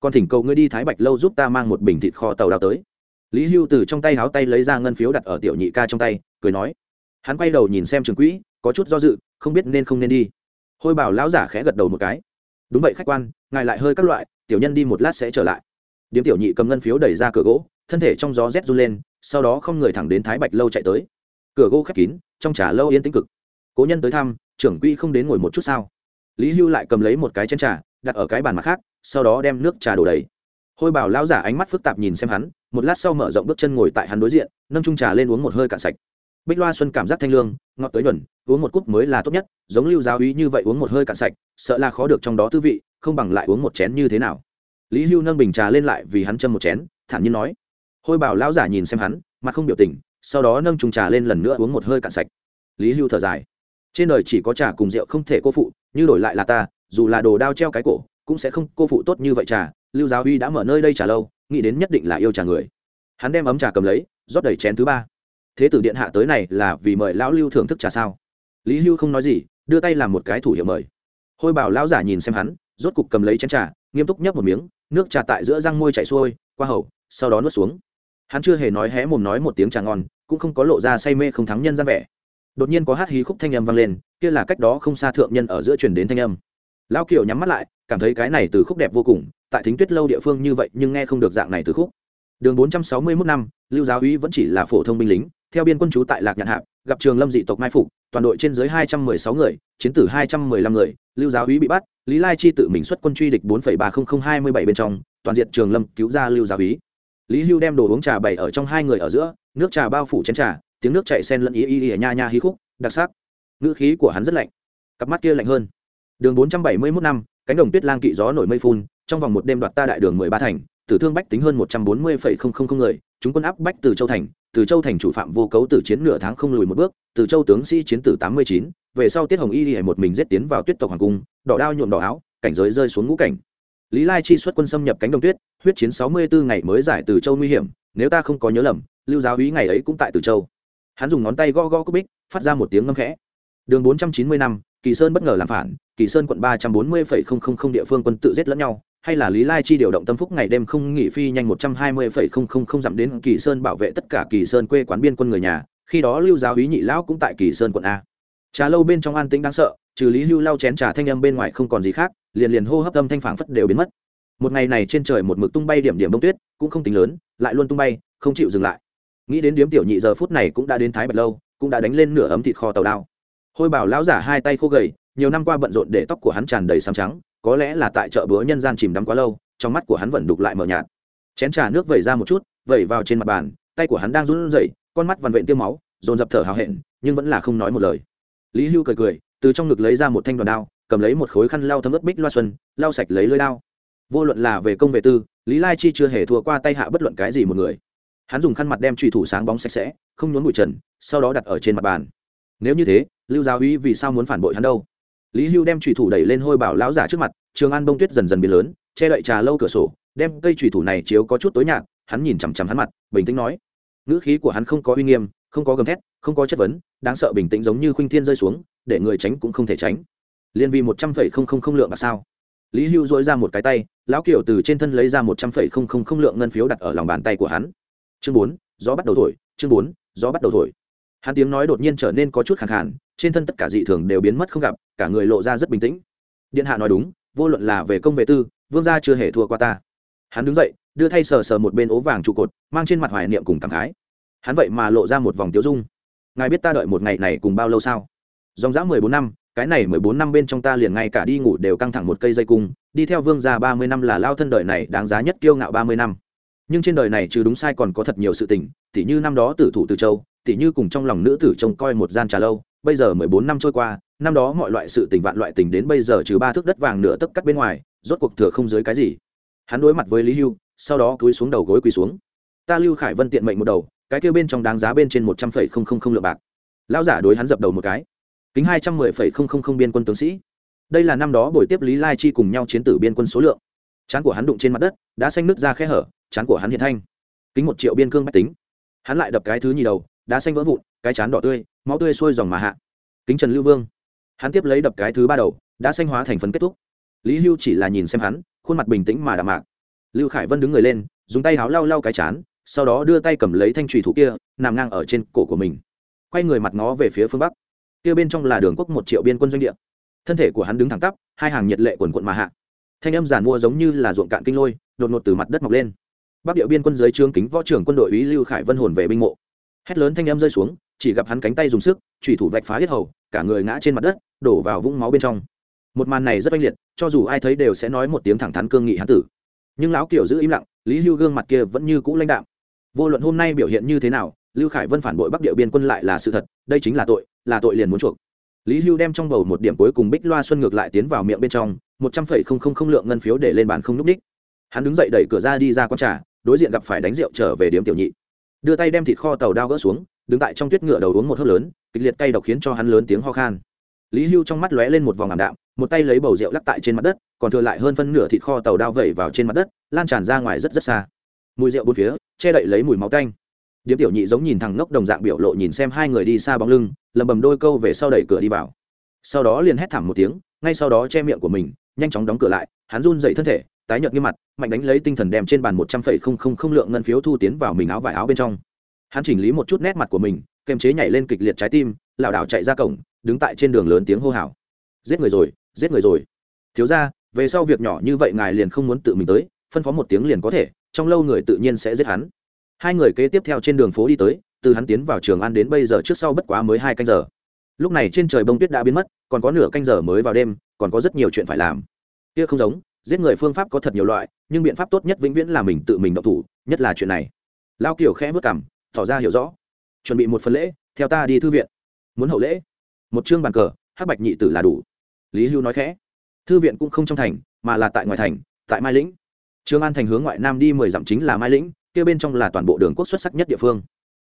Còn thỉnh cầu ngươi đi thái bạch lâu giúp ta mang một bình thịt kho tàu đào tới. Lý hưu từ trong tay háo tay lấy ra ngân phiếu đặt ở tiểu nhị ca trong tay, cười nói. Hắn quay đầu nhìn xem trường quỹ, có chút do dự, không biết nên không nên đi. Hôi bảo lão giả khẽ gật đầu một cái đúng vậy khách quan, ngài lại hơi các loại, tiểu nhân đi một lát sẽ trở lại. Điếm tiểu nhị cầm ngân phiếu đẩy ra cửa gỗ, thân thể trong gió rét run lên, sau đó không người thẳng đến thái bạch lâu chạy tới. Cửa gỗ khép kín, trong trà lâu yên tĩnh cực. Cố nhân tới thăm, trưởng quỹ không đến ngồi một chút sao? Lý hưu lại cầm lấy một cái chén trà, đặt ở cái bàn mặt khác, sau đó đem nước trà đổ đầy. Hôi bảo lão giả ánh mắt phức tạp nhìn xem hắn, một lát sau mở rộng bước chân ngồi tại hắn đối diện, nâng trung trà lên uống một hơi cạn sạch bích loa xuân cảm giác thanh lương, ngọt tới nhuần, uống một cúp mới là tốt nhất, giống lưu giáo úy như vậy uống một hơi cạn sạch, sợ là khó được trong đó tư vị, không bằng lại uống một chén như thế nào. Lý hưu nâng bình trà lên lại vì hắn châm một chén, thản nhiên nói. Hôi bảo lão giả nhìn xem hắn, mặt không biểu tình, sau đó nâng trùng trà lên lần nữa uống một hơi cạn sạch. Lý hưu thở dài. Trên đời chỉ có trà cùng rượu không thể cô phụ, như đổi lại là ta, dù là đồ đao treo cái cổ, cũng sẽ không cô phụ tốt như vậy trà. Lưu giáo Uy đã mở nơi đây trà lâu, nghĩ đến nhất định là yêu trà người. Hắn đem ấm trà cầm lấy, rót đầy chén thứ ba thế tử điện hạ tới này là vì mời lão lưu thưởng thức trà sao? Lý hưu không nói gì, đưa tay làm một cái thủ hiệu mời. Hôi bảo lão giả nhìn xem hắn, rốt cục cầm lấy chén trà, nghiêm túc nhấp một miếng, nước trà tại giữa răng môi chảy xuôi, qua hầu, sau đó nuốt xuống. Hắn chưa hề nói hé mồm nói một tiếng trà ngon, cũng không có lộ ra say mê không thắng nhân gian vẻ. Đột nhiên có hát hí khúc thanh âm vang lên, kia là cách đó không xa thượng nhân ở giữa truyền đến thanh âm. Lão kiều nhắm mắt lại, cảm thấy cái này từ khúc đẹp vô cùng, tại thính tuyết lâu địa phương như vậy nhưng nghe không được dạng này từ khúc. Đường bốn trăm sáu mươi 461 năm, lưu giáo úy vẫn chỉ là phổ thông binh lính theo biên quân chú tại lạc nhạn hạp, gặp trường lâm dị tộc mai phục, toàn đội trên dưới hai trăm mười sáu người, chiến tử hai trăm mười lăm người, lưu giáo úy bị bắt, lý lai chi tự mình xuất quân truy địch bốn phẩy ba không không hai mươi bảy bên trong, toàn diện trường lâm cứu ra lưu giáo úy. Lý hưu đem đồ uống trà bày ở trong hai người ở giữa, nước trà bao phủ chén trà, tiếng nước chạy sen lẫn ý ý ý nha nha hí khúc, đặc sắc. Ngữ khí của hắn rất lạnh, cặp mắt kia lạnh hơn. Đường bốn trăm bảy mươi mốt năm, cánh đồng tuyết lang kỵ gió nổi mây phun, trong vòng một đêm đoạt ta đại đường mười ba thành, tử thương bách tính hơn một trăm bốn mươi phẩy không không không người, chúng quân áp bách từ châu thành từ châu thành chủ phạm vô cấu tử chiến nửa tháng không lùi một bước, từ châu tướng sĩ chiến tử tám mươi chín, về sau tiết hồng y đi một mình giết tiến vào tuyết tộc hoàng cung, đỏ đao nhuộm đỏ áo, cảnh giới rơi xuống ngũ cảnh. Lý lai chi xuất quân xâm nhập cánh đồng tuyết, huyết chiến sáu mươi bốn ngày mới giải từ châu nguy hiểm, nếu ta không có nhớ lầm, lưu giáo hí ngày ấy cũng tại từ châu. Hắn dùng ngón tay gõ gõ cúp bích, phát ra một tiếng ngâm khẽ. Đường bốn trăm chín mươi năm, kỳ sơn bất ngờ làm phản, kỳ sơn quận ba trăm bốn mươi phẩy không không không địa phương quân tự giết lẫn nhau hay là lý lai chi điều động tâm phúc ngày đêm không nghỉ phi nhanh một trăm hai mươi phẩy không không không dặm đến kỳ sơn bảo vệ tất cả kỳ sơn quê quán biên quân người nhà, khi đó lưu giáo Ý nhị lão cũng tại kỳ sơn quận a. Trà lâu bên trong an tĩnh đáng sợ, trừ lý hưu lau chén trà thanh âm bên ngoài không còn gì khác, liền liền hô hấp âm thanh phảng phất đều biến mất. Một ngày này trên trời một mực tung bay điểm điểm bông tuyết, cũng không tính lớn, lại luôn tung bay, không chịu dừng lại. Nghĩ đến điếm tiểu nhị giờ phút này cũng đã đến thái bạch lâu, cũng đã đánh lên nửa ấm thịt kho tàu đao. Hôi bảo lão giả hai tay khô gầy, nhiều năm qua bận rộn để tóc của hắn tràn đầy xám trắng có lẽ là tại chợ búa nhân gian chìm đắm quá lâu, trong mắt của hắn vẫn đục lại mờ nhạt. Chén trà nước vẩy ra một chút, vẩy vào trên mặt bàn, tay của hắn đang run rẩy, con mắt vằn vện tiêu máu, dồn dập thở hào hẹn, nhưng vẫn là không nói một lời. Lý hưu cười cười, từ trong ngực lấy ra một thanh đoàn đao, cầm lấy một khối khăn lau thấm ướt bích loa xuân, lau sạch lấy lưỡi đao. Vô luận là về công về tư, lý lai chi chưa hề thua qua tay hạ bất luận cái gì một người. Hắn dùng khăn mặt đem trùy thủ sáng bóng sạch sẽ, không nhốn bụi trần, sau đó đặt ở trên mặt bàn. Nếu như thế, lưu giáo uy vì sao muốn phản bội hắn đâu? Lý hưu đem trùy thủ đẩy lên hôi bảo lão giả trước mặt, trường an bông tuyết dần dần biến lớn, che đậy trà lâu cửa sổ, đem cây trùy thủ này chiếu có chút tối nhạt, hắn nhìn chằm chằm hắn mặt, bình tĩnh nói, ngữ khí của hắn không có uy nghiêm, không có gầm thét, không có chất vấn, đáng sợ bình tĩnh giống như khuynh thiên rơi xuống, để người tránh cũng không thể tránh. Liên vì một trăm phẩy không không không lượng mà sao? Lý hưu dỗi ra một cái tay, lão kiểu từ trên thân lấy ra một trăm phẩy không không không lượng ngân phiếu đặt ở lòng bàn tay của hắn. Chương bốn, gió bắt đầu thổi, chương bốn, gió bắt đầu thổi. Hắn tiếng nói đột nhiên trở nên có chút khẳng hạn trên thân tất cả dị thường đều biến mất không gặp, cả người lộ ra rất bình tĩnh. Điện hạ nói đúng, vô luận là về công về tư, vương gia chưa hề thua qua ta. Hắn đứng dậy, đưa thay sờ sờ một bên ố vàng trụ cột, mang trên mặt hoài niệm cùng cảm khái. Hắn vậy mà lộ ra một vòng tiếu dung. Ngài biết ta đợi một ngày này cùng bao lâu sao? Dòng dã mười bốn năm, cái này mười bốn năm bên trong ta liền ngay cả đi ngủ đều căng thẳng một cây dây cung, đi theo vương gia ba mươi năm là lao thân đời này đáng giá nhất kiêu ngạo ba mươi năm. Nhưng trên đời này trừ đúng sai còn có thật nhiều sự tình, tỉ như năm đó tử thủ từ châu, tỉ như cùng trong lòng nữ tử trông coi một gian trà lâu bây giờ mười bốn năm trôi qua, năm đó mọi loại sự tình vạn loại tình đến bây giờ trừ ba thước đất vàng nửa tấc cắt bên ngoài, rốt cuộc thừa không dưới cái gì. Hắn đối mặt với lý hưu, sau đó cúi xuống đầu gối quỳ xuống. Ta lưu khải vân tiện mệnh một đầu, cái kêu bên trong đáng giá bên trên một trăm phẩy không không không lượng bạc. Lão giả đối hắn dập đầu một cái. Kính hai trăm mười phẩy không không không biên quân tướng sĩ. Đây là năm đó buổi tiếp lý lai chi cùng nhau chiến tử biên quân số lượng. Chán của hắn đụng trên mặt đất, đã xanh nứt ra khe hở, chán của hắn hiện thanh. Kính một triệu biên cương bách tính. Hắn lại đập cái thứ nhì đầu đá xanh vỡ vụn, cái chán đỏ tươi, máu tươi sôi dòng mà hạ. Kính trần lưu vương, hắn tiếp lấy đập cái thứ ba đầu đã xanh hóa thành phấn kết thúc. Lý hưu chỉ là nhìn xem hắn, khuôn mặt bình tĩnh mà đạm mạc. Lưu khải vân đứng người lên, dùng tay háo lau lau cái chán, sau đó đưa tay cầm lấy thanh trùy thủ kia, nằm ngang ở trên cổ của mình. Quay người mặt ngó về phía phương bắc. Kia bên trong là đường quốc một triệu biên quân doanh địa. Thân thể của hắn đứng thẳng tắp, hai hàng nhiệt lệ quần quận mà hạ. Thanh âm giản mua giống như là ruộng cạn kinh lôi, đột ngột từ mặt đất mọc lên. Bắc địa biên quân dưới trương kính võ trưởng quân đội ý lưu khải vân hồn về binh mộ hét lớn thanh âm rơi xuống, chỉ gặp hắn cánh tay dùng sức thủy thủ vạch phá hết hầu, cả người ngã trên mặt đất, đổ vào vũng máu bên trong. Một màn này rất oanh liệt, cho dù ai thấy đều sẽ nói một tiếng thẳng thắn cương nghị hán tử. Nhưng lão kiểu giữ im lặng, lý hưu gương mặt kia vẫn như cũ lãnh đạo vô luận hôm nay biểu hiện như thế nào, lưu khải vân phản bội bắc địa biên quân lại là sự thật, đây chính là tội là tội liền muốn chuộc. Lý hưu đem trong bầu một điểm cuối cùng bích loa xuân ngược lại tiến vào miệng bên trong, một trăm phẩy không không không lượng ngân phiếu để lên bàn không núp đích. Hắn đứng dậy đẩy cửa ra đi ra con trà, đối diện gặp phải đánh rượu trở về điếm tiểu nhị đưa tay đem thịt kho tàu đao gỡ xuống, đứng tại trong tuyết ngựa đầu uống một hớp lớn, kịch liệt cay độc khiến cho hắn lớn tiếng ho khan. Lý hưu trong mắt lóe lên một vòng ảm đạm, một tay lấy bầu rượu lắc tại trên mặt đất, còn thừa lại hơn phân nửa thịt kho tàu đao vẩy vào trên mặt đất, lan tràn ra ngoài rất rất xa. Mùi rượu bốn phía, che đậy lấy mùi máu tanh. Điếm tiểu nhị giống nhìn thằng ngốc đồng dạng biểu lộ nhìn xem hai người đi xa bóng lưng lầm bầm đôi câu về sau đẩy cửa đi vào. Sau đó liền hét thảm một tiếng, ngay sau đó che miệng của mình, nhanh chóng đóng cửa lại, hắn run dậy thân thể tái nhợt nghiêm mặt, mạnh đánh lấy tinh thần đem trên bàn một trăm phẩy không không không lượng ngân phiếu thu tiến vào mình áo vải áo bên trong. Hắn chỉnh lý một chút nét mặt của mình kềm chế nhảy lên kịch liệt trái tim, lảo đảo chạy ra cổng, đứng tại trên đường lớn tiếng hô hào. Giết người rồi, giết người rồi. Thiếu ra về sau việc nhỏ như vậy ngài liền không muốn tự mình tới, phân phó một tiếng liền có thể, trong lâu người tự nhiên sẽ giết hắn. Hai người kế tiếp theo trên đường phố đi tới, từ hắn tiến vào trường ăn đến bây giờ trước sau bất quá mới hai canh giờ. Lúc này trên trời bông tuyết đã biến mất, còn có nửa canh giờ mới vào đêm, còn có rất nhiều chuyện phải làm. Kia không giống giết người phương pháp có thật nhiều loại, nhưng biện pháp tốt nhất vĩnh viễn là mình tự mình động thủ, nhất là chuyện này. Lao kiểu khẽ vất cảm tỏ ra hiểu rõ. Chuẩn bị một phần lễ, theo ta đi thư viện. Muốn hậu lễ? Một chương bàn cờ, hắc bạch nhị tử là đủ. Lý hưu nói khẽ. Thư viện cũng không trong thành, mà là tại ngoài thành, tại mai lĩnh. Trương an thành hướng ngoại nam đi mười dặm chính là mai lĩnh, kia bên trong là toàn bộ đường quốc xuất sắc nhất địa phương.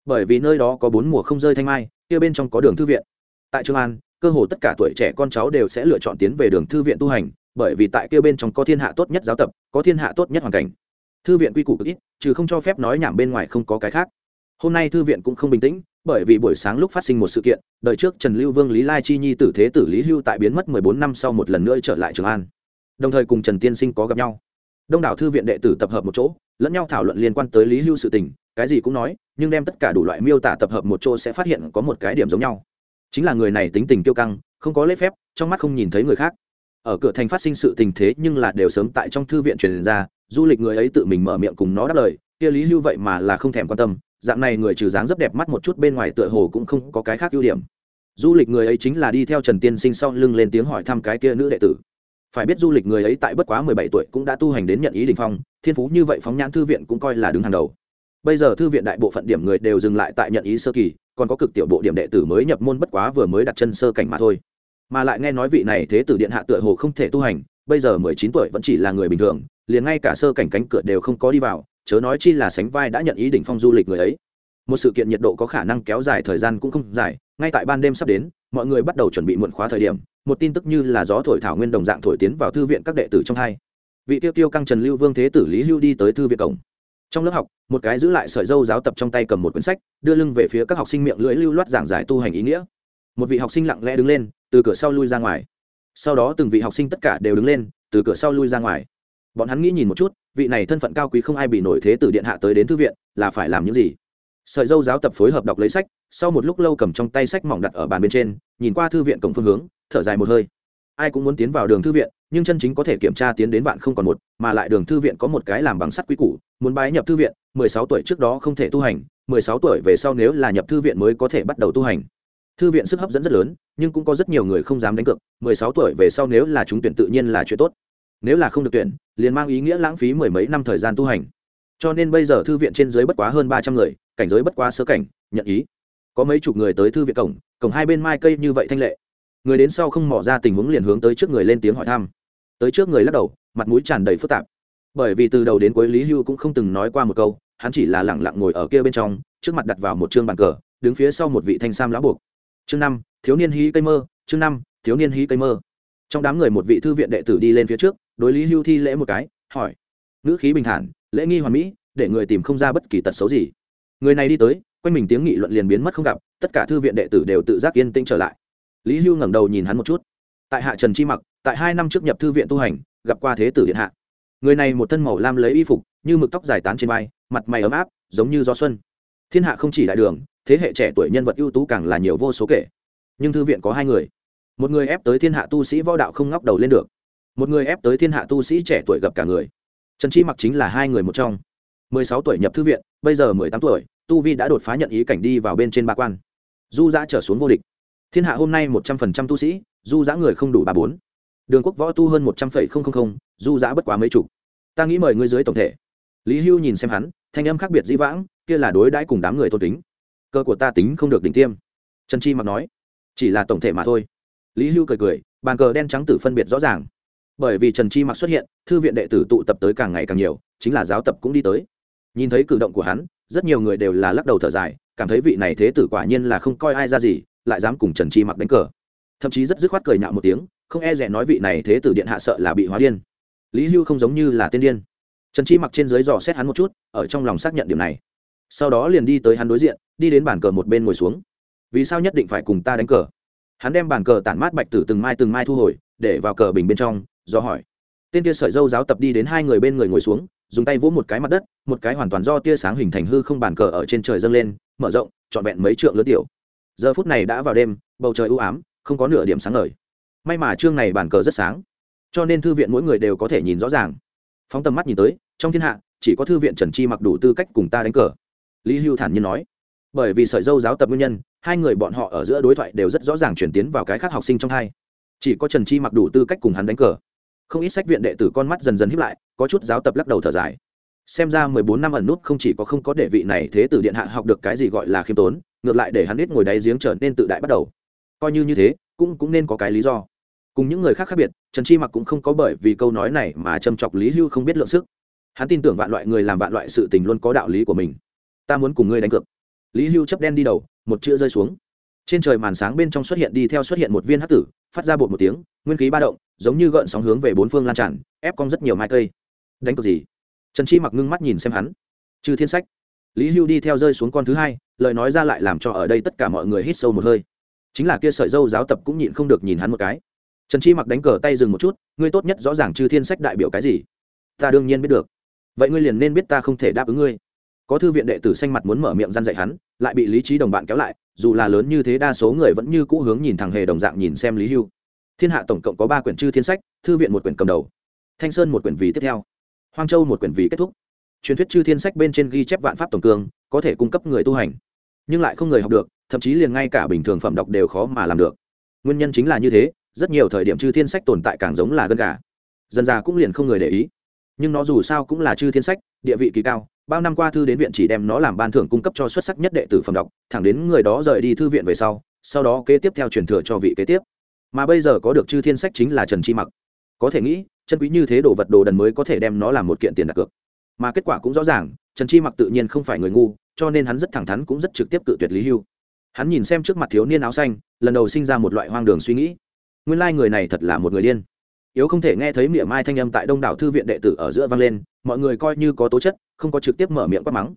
Bởi vì nơi đó có bốn mùa không rơi thanh mai, kia bên trong có đường thư viện. Tại trương an, cơ hồ tất cả tuổi trẻ con cháu đều sẽ lựa chọn tiến về đường thư viện tu hành bởi vì tại kia bên trong có thiên hạ tốt nhất giáo tập, có thiên hạ tốt nhất hoàn cảnh. Thư viện quy củ cực ít, trừ không cho phép nói nhảm bên ngoài không có cái khác. Hôm nay thư viện cũng không bình tĩnh, bởi vì buổi sáng lúc phát sinh một sự kiện, đời trước trần lưu vương, lý lai chi nhi tử thế tử lý hưu tại biến mất mười bốn năm sau một lần nữa trở lại trường an. Đồng thời cùng trần tiên sinh có gặp nhau. Đông đảo thư viện đệ tử tập hợp một chỗ, lẫn nhau thảo luận liên quan tới lý hưu sự tình, cái gì cũng nói, nhưng đem tất cả đủ loại miêu tả tập hợp một chỗ sẽ phát hiện có một cái điểm giống nhau. Chính là người này tính tình kiêu căng, không có lễ phép, trong mắt không nhìn thấy người khác ở cửa thành phát sinh sự tình thế nhưng là đều sớm tại trong thư viện truyền ra, du lịch người ấy tự mình mở miệng cùng nó đáp lời, kia lý hưu vậy mà là không thèm quan tâm, dạng này người trừ dáng rất đẹp mắt một chút bên ngoài tựa hồ cũng không có cái khác ưu điểm. Du lịch người ấy chính là đi theo trần tiên sinh sau lưng lên tiếng hỏi thăm cái kia nữ đệ tử. Phải biết du lịch người ấy tại bất quá mười bảy tuổi cũng đã tu hành đến nhận ý đình phong, thiên phú như vậy phóng nhãn thư viện cũng coi là đứng hàng đầu. Bây giờ thư viện đại bộ phận điểm người đều dừng lại tại nhận ý sơ kỳ, còn có cực tiểu bộ điểm đệ tử mới nhập môn bất quá vừa mới đặt chân sơ cảnh mà thôi mà lại nghe nói vị này thế tử điện hạ tựa hồ không thể tu hành, bây giờ mười chín tuổi vẫn chỉ là người bình thường, liền ngay cả sơ cảnh cánh cửa đều không có đi vào, chớ nói chi là sánh vai đã nhận ý đỉnh phong du lịch người ấy. Một sự kiện nhiệt độ có khả năng kéo dài thời gian cũng không dài, ngay tại ban đêm sắp đến, mọi người bắt đầu chuẩn bị muộn khóa thời điểm, một tin tức như là gió thổi thảo nguyên đồng dạng thổi tiến vào thư viện các đệ tử trong hai. Vị tiêu tiêu căng trần lưu vương thế tử lý hưu đi tới thư viện cổng. Trong lớp học, một cái giữ lại sợi dâu giáo tập trong tay cầm một quyển sách, đưa lưng về phía các học sinh miệng lưỡi lưu loát giảng giải tu hành ý nghĩa. Một vị học sinh lặng lẽ đứng lên từ cửa sau lui ra ngoài. Sau đó từng vị học sinh tất cả đều đứng lên, từ cửa sau lui ra ngoài. Bọn hắn nghĩ nhìn một chút, vị này thân phận cao quý không ai bị nổi thế từ điện hạ tới đến thư viện, là phải làm những gì? Sợi dâu giáo tập phối hợp đọc lấy sách, sau một lúc lâu cầm trong tay sách mỏng đặt ở bàn bên trên, nhìn qua thư viện cổng phương hướng, thở dài một hơi. Ai cũng muốn tiến vào đường thư viện, nhưng chân chính có thể kiểm tra tiến đến bạn không còn một, mà lại đường thư viện có một cái làm bằng sắt quý củ, muốn bái nhập thư viện, mười sáu tuổi trước đó không thể tu hành, mười sáu tuổi về sau nếu là nhập thư viện mới có thể bắt đầu tu hành thư viện sức hấp dẫn rất lớn, nhưng cũng có rất nhiều người không dám đánh cược, mười sáu tuổi về sau nếu là chúng tuyển tự nhiên là chuyện tốt. Nếu là không được tuyển, liền mang ý nghĩa lãng phí mười mấy năm thời gian tu hành. Cho nên bây giờ thư viện trên dưới bất quá hơn ba trăm người, cảnh giới bất quá sơ cảnh, nhận ý. Có mấy chục người tới thư viện cổng cổng hai bên mai cây như vậy thanh lệ. Người đến sau không mỏ ra tình huống liền hướng tới trước người lên tiếng hỏi thăm. Tới trước người lắc đầu, mặt mũi tràn đầy phức tạp. Bởi vì từ đầu đến cuối lý hưu cũng không từng nói qua một câu, hắn chỉ là lẳng lặng ngồi ở kia bên trong, trước mặt đặt vào một chương bàn cờ, đứng phía sau một vị thanh sam lão buộc chương năm, thiếu niên hí cây mơ, chương năm, thiếu niên hí cây mơ. Trong đám người một vị thư viện đệ tử đi lên phía trước, đối lý hưu thi lễ một cái, hỏi, ngữ khí bình thản, lễ nghi hoàn mỹ, để người tìm không ra bất kỳ tật xấu gì. Người này đi tới, quanh mình tiếng nghị luận liền biến mất không gặp, tất cả thư viện đệ tử đều tự giác yên tĩnh trở lại. Lý hưu ngẩng đầu nhìn hắn một chút. Tại hạ trần chi mặc, tại hai năm trước nhập thư viện tu hành, gặp qua thế tử điện hạ. Người này một thân màu lam lấy y phục, như mực tóc dài tán trên vai, mặt mày ấm áp, giống như gió xuân. Thiên hạ không chỉ đại đường thế hệ trẻ tuổi nhân vật ưu tú càng là nhiều vô số kể. Nhưng thư viện có hai người. Một người ép tới thiên hạ tu sĩ võ đạo không ngóc đầu lên được. Một người ép tới thiên hạ tu sĩ trẻ tuổi gặp cả người. Trần chi mặc chính là hai người một trong. Mười sáu tuổi nhập thư viện, bây giờ mười tám tuổi, tu vi đã đột phá nhận ý cảnh đi vào bên trên ba quan. Du giã trở xuống vô địch. Thiên hạ hôm nay một trăm phần trăm tu sĩ, du giã người không đủ ba bốn. Đường quốc võ tu hơn một trăm phẩy không không không, du giã bất quá mấy chục. Ta nghĩ mời ngươi dưới tổng thể. Lý hưu nhìn xem hắn, thanh âm khác biệt dĩ vãng, kia là đối đãi cùng đám người tôn tính cơ của ta tính không được đỉnh tiêm. Trần chi mặc nói. Chỉ là tổng thể mà thôi. Lý hưu cười cười, bàn cờ đen trắng tử phân biệt rõ ràng. Bởi vì trần chi mặc xuất hiện, thư viện đệ tử tụ tập tới càng ngày càng nhiều, chính là giáo tập cũng đi tới. Nhìn thấy cử động của hắn, rất nhiều người đều là lắc đầu thở dài, cảm thấy vị này thế tử quả nhiên là không coi ai ra gì, lại dám cùng trần chi mặc đánh cờ. Thậm chí rất dứt khoát cười nhạo một tiếng, không e rẻ nói vị này thế tử điện hạ sợ là bị hóa điên. Lý hưu không giống như là tiên điên. Trần chi mặc trên dưới dò xét hắn một chút, ở trong lòng xác nhận điểm này. Sau đó liền đi tới hắn đối diện đi đến bàn cờ một bên ngồi xuống. Vì sao nhất định phải cùng ta đánh cờ? Hắn đem bàn cờ tản mát bạch tử từng mai từng mai thu hồi, để vào cờ bình bên trong, do hỏi. Tên tia sợi dâu giáo tập đi đến hai người bên người ngồi xuống, dùng tay vỗ một cái mặt đất, một cái hoàn toàn do tia sáng hình thành hư không bàn cờ ở trên trời dâng lên, mở rộng, trọn vẹn mấy trượng lớn tiểu. Giờ phút này đã vào đêm, bầu trời u ám, không có nửa điểm sáng ngời. May mà chương này bàn cờ rất sáng, cho nên thư viện mỗi người đều có thể nhìn rõ ràng. Phóng tầm mắt nhìn tới, trong thiên hạ, chỉ có thư viện trần chi mặc đủ tư cách cùng ta đánh cờ. Lý hưu thản nhiên nói bởi vì sợi dâu giáo tập nguyên nhân, hai người bọn họ ở giữa đối thoại đều rất rõ ràng chuyển tiến vào cái khác học sinh trong hai. Chỉ có trần chi mặc đủ tư cách cùng hắn đánh cờ. Không ít sách viện đệ tử con mắt dần dần hiếp lại, có chút giáo tập lắc đầu thở dài. Xem ra mười bốn năm ẩn nút không chỉ có không có đệ vị này thế tử điện hạ học được cái gì gọi là khiêm tốn, ngược lại để hắn ít ngồi đáy giếng trở nên tự đại bắt đầu. Coi như như thế, cũng cũng nên có cái lý do. Cùng những người khác khác biệt, trần chi mặc cũng không có bởi vì câu nói này mà châm chọc lý hưu không biết lượng sức. Hắn tin tưởng vạn loại người làm vạn loại sự tình luôn có đạo lý của mình. Ta muốn cùng ngươi đánh cược lý hưu chấp đen đi đầu, một chữ rơi xuống. Trên trời màn sáng bên trong xuất hiện đi theo xuất hiện một viên hát tử, phát ra bột một tiếng, nguyên khí ba động, giống như gợn sóng hướng về bốn phương lan tràn, ép cong rất nhiều mai cây. Đánh cược gì? Trần chi mặc ngưng mắt nhìn xem hắn. Trừ thiên sách. Lý hưu đi theo rơi xuống con thứ hai, lời nói ra lại làm cho ở đây tất cả mọi người hít sâu một hơi. Chính là kia sợi dâu giáo tập cũng nhịn không được nhìn hắn một cái. Trần chi mặc đánh cờ tay dừng một chút, ngươi tốt nhất rõ ràng chư thiên sách đại biểu cái gì? Ta đương nhiên biết được. Vậy ngươi liền nên biết ta không thể đáp ứng ngươi có thư viện đệ tử xanh mặt muốn mở miệng răn dạy hắn, lại bị lý trí đồng bạn kéo lại, dù là lớn như thế đa số người vẫn như cũ hướng nhìn thẳng hề đồng dạng nhìn xem lý hưu. Thiên hạ tổng cộng có ba quyển chư thiên sách, thư viện một quyển cầm đầu. Thanh sơn một quyển vì tiếp theo. Hoang châu một quyển vì kết thúc. Truyền thuyết chư thiên sách bên trên ghi chép vạn pháp tổng cương, có thể cung cấp người tu hành. Nhưng lại không người học được, thậm chí liền ngay cả bình thường phẩm đọc đều khó mà làm được. Nguyên nhân chính là như thế, rất nhiều thời điểm chư thiên sách tồn tại càng giống là gân gà. Dần già cũng liền không người để ý. Nhưng nó dù sao cũng là chư thiên sách, địa vị kỳ cao bao năm qua thư đến viện chỉ đem nó làm ban thưởng cung cấp cho xuất sắc nhất đệ tử phẩm đọc, thẳng đến người đó rời đi thư viện về sau sau đó kế tiếp theo truyền thừa cho vị kế tiếp. Mà bây giờ có được chư thiên sách chính là trần chi mặc. Có thể nghĩ, chân quý như thế đồ vật đồ đần mới có thể đem nó làm một kiện tiền đặt cược. Mà kết quả cũng rõ ràng, trần chi mặc tự nhiên không phải người ngu, cho nên hắn rất thẳng thắn cũng rất trực tiếp cự tuyệt lý hưu. Hắn nhìn xem trước mặt thiếu niên áo xanh, lần đầu sinh ra một loại hoang đường suy nghĩ. Nguyên lai、like、người này thật là một người điên. Yếu không thể nghe thấy miệng mai thanh âm tại đông đảo thư viện đệ tử ở giữa vang lên mọi người coi như có tố chất, không có trực tiếp mở miệng quát mắng.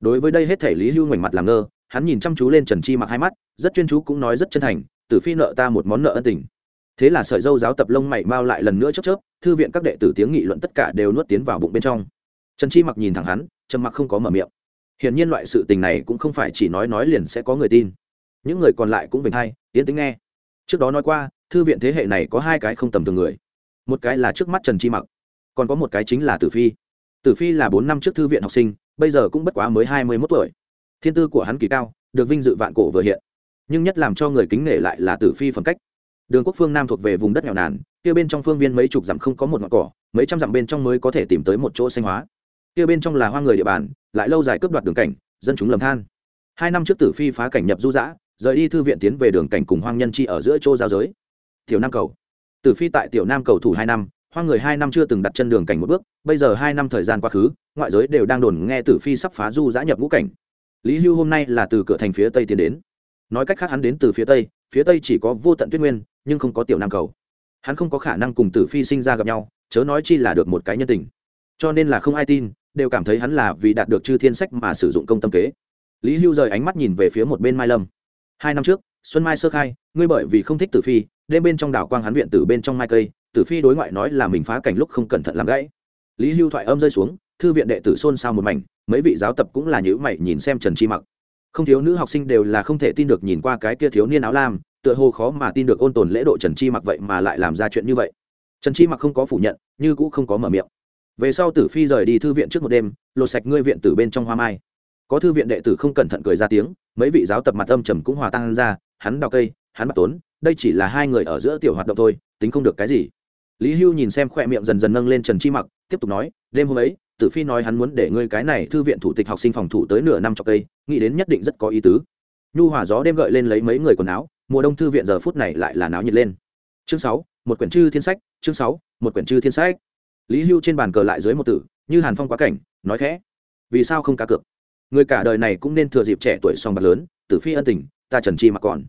Đối với đây hết thể lý hưu ngoảnh mặt làm ngơ, hắn nhìn chăm chú lên trần chi mặc hai mắt, rất chuyên chú cũng nói rất chân thành, tử phi nợ ta một món nợ ân tình. Thế là sợi dâu giáo tập lông mày mau lại lần nữa chớp chớp, thư viện các đệ tử tiếng nghị luận tất cả đều nuốt tiến vào bụng bên trong. Trần chi mặc nhìn thẳng hắn, trầm mặc không có mở miệng. Hiển nhiên loại sự tình này cũng không phải chỉ nói nói liền sẽ có người tin. Những người còn lại cũng bình thay tiến tính nghe. Trước đó nói qua, thư viện thế hệ này có hai cái không tầm thường người. Một cái là trước mắt trần chi mặc, còn có một cái chính là tử phi tử phi là bốn năm trước thư viện học sinh, bây giờ cũng bất quá mới hai mươi mốt tuổi. Thiên tư của hắn kỳ cao, được vinh dự vạn cổ vừa hiện. Nhưng nhất làm cho người kính nể lại là tử phi phẩm cách. Đường quốc phương nam thuộc về vùng đất nghèo nàn, kia bên trong phương viên mấy chục dặm không có một ngọn cỏ, mấy trăm dặm bên trong mới có thể tìm tới một chỗ xanh hóa. Kia bên trong là hoa người địa bàn, lại lâu dài cướp đoạt đường cảnh, dân chúng lầm than. Hai năm trước tử phi phá cảnh nhập du dã rời đi thư viện tiến về đường cảnh cùng hoang nhân chi ở giữa chỗ giao giới. Tiểu nam cầu. Tử phi tại tiểu nam cầu thủ hai năm hoang người hai năm chưa từng đặt chân đường cảnh một bước, bây giờ hai năm thời gian quá khứ, ngoại giới đều đang đồn nghe tử phi sắp phá du giã nhập ngũ cảnh. Lý hưu hôm nay là từ cửa thành phía tây tiến đến. Nói cách khác hắn đến từ phía tây phía tây chỉ có vô tận tuyết nguyên, nhưng không có tiểu nam cầu. Hắn không có khả năng cùng tử phi sinh ra gặp nhau, chớ nói chi là được một cái nhân tình. Cho nên là không ai tin, đều cảm thấy hắn là vì đạt được chư thiên sách mà sử dụng công tâm kế. Lý hưu rời ánh mắt nhìn về phía một bên mai lâm. Hai năm trước, xuân mai sơ khai, ngươi bởi vì không thích tử phi, đêm bên trong đảo quang hắn viện từ bên trong mai cây tử phi đối ngoại nói là mình phá cảnh lúc không cẩn thận làm gãy. Lý hưu thoại âm rơi xuống, thư viện đệ tử xôn xao một mảnh, mấy vị giáo tập cũng là nhữ mày nhìn xem trần chi mặc. Không thiếu nữ học sinh đều là không thể tin được nhìn qua cái kia thiếu niên áo lam, tựa hồ khó mà tin được ôn tồn lễ độ trần chi mặc vậy mà lại làm ra chuyện như vậy. Trần chi mặc không có phủ nhận, như cũng không có mở miệng. Về sau tử phi rời đi thư viện trước một đêm, lột sạch ngươi viện tử bên trong hoa mai. Có thư viện đệ tử không cẩn thận cười ra tiếng, mấy vị giáo tập mặt âm trầm cũng hòa tan ra, hắn đào cây, hắn bắt tốn, đây chỉ là hai người ở giữa tiểu hoạt động thôi, tính không được cái gì lý hưu nhìn xem khoe miệng dần dần nâng lên trần chi mặc, tiếp tục nói, đêm hôm ấy, tử phi nói hắn muốn để ngươi cái này thư viện thủ tịch học sinh phòng thủ tới nửa năm cho cây, nghĩ đến nhất định rất có ý tứ. Nhu hỏa gió đêm gợi lên lấy mấy người quần áo, mùa đông thư viện giờ phút này lại là náo nhiệt lên. Chương sáu, một quyển chư thiên sách, chương sáu, một quyển chư thiên sách. Lý hưu trên bàn cờ lại dưới một tử, như hàn phong quá cảnh, nói khẽ, vì sao không cá cược? Người cả đời này cũng nên thừa dịp trẻ tuổi song bạc lớn, tử phi ân tình, ta trần chi mặc còn.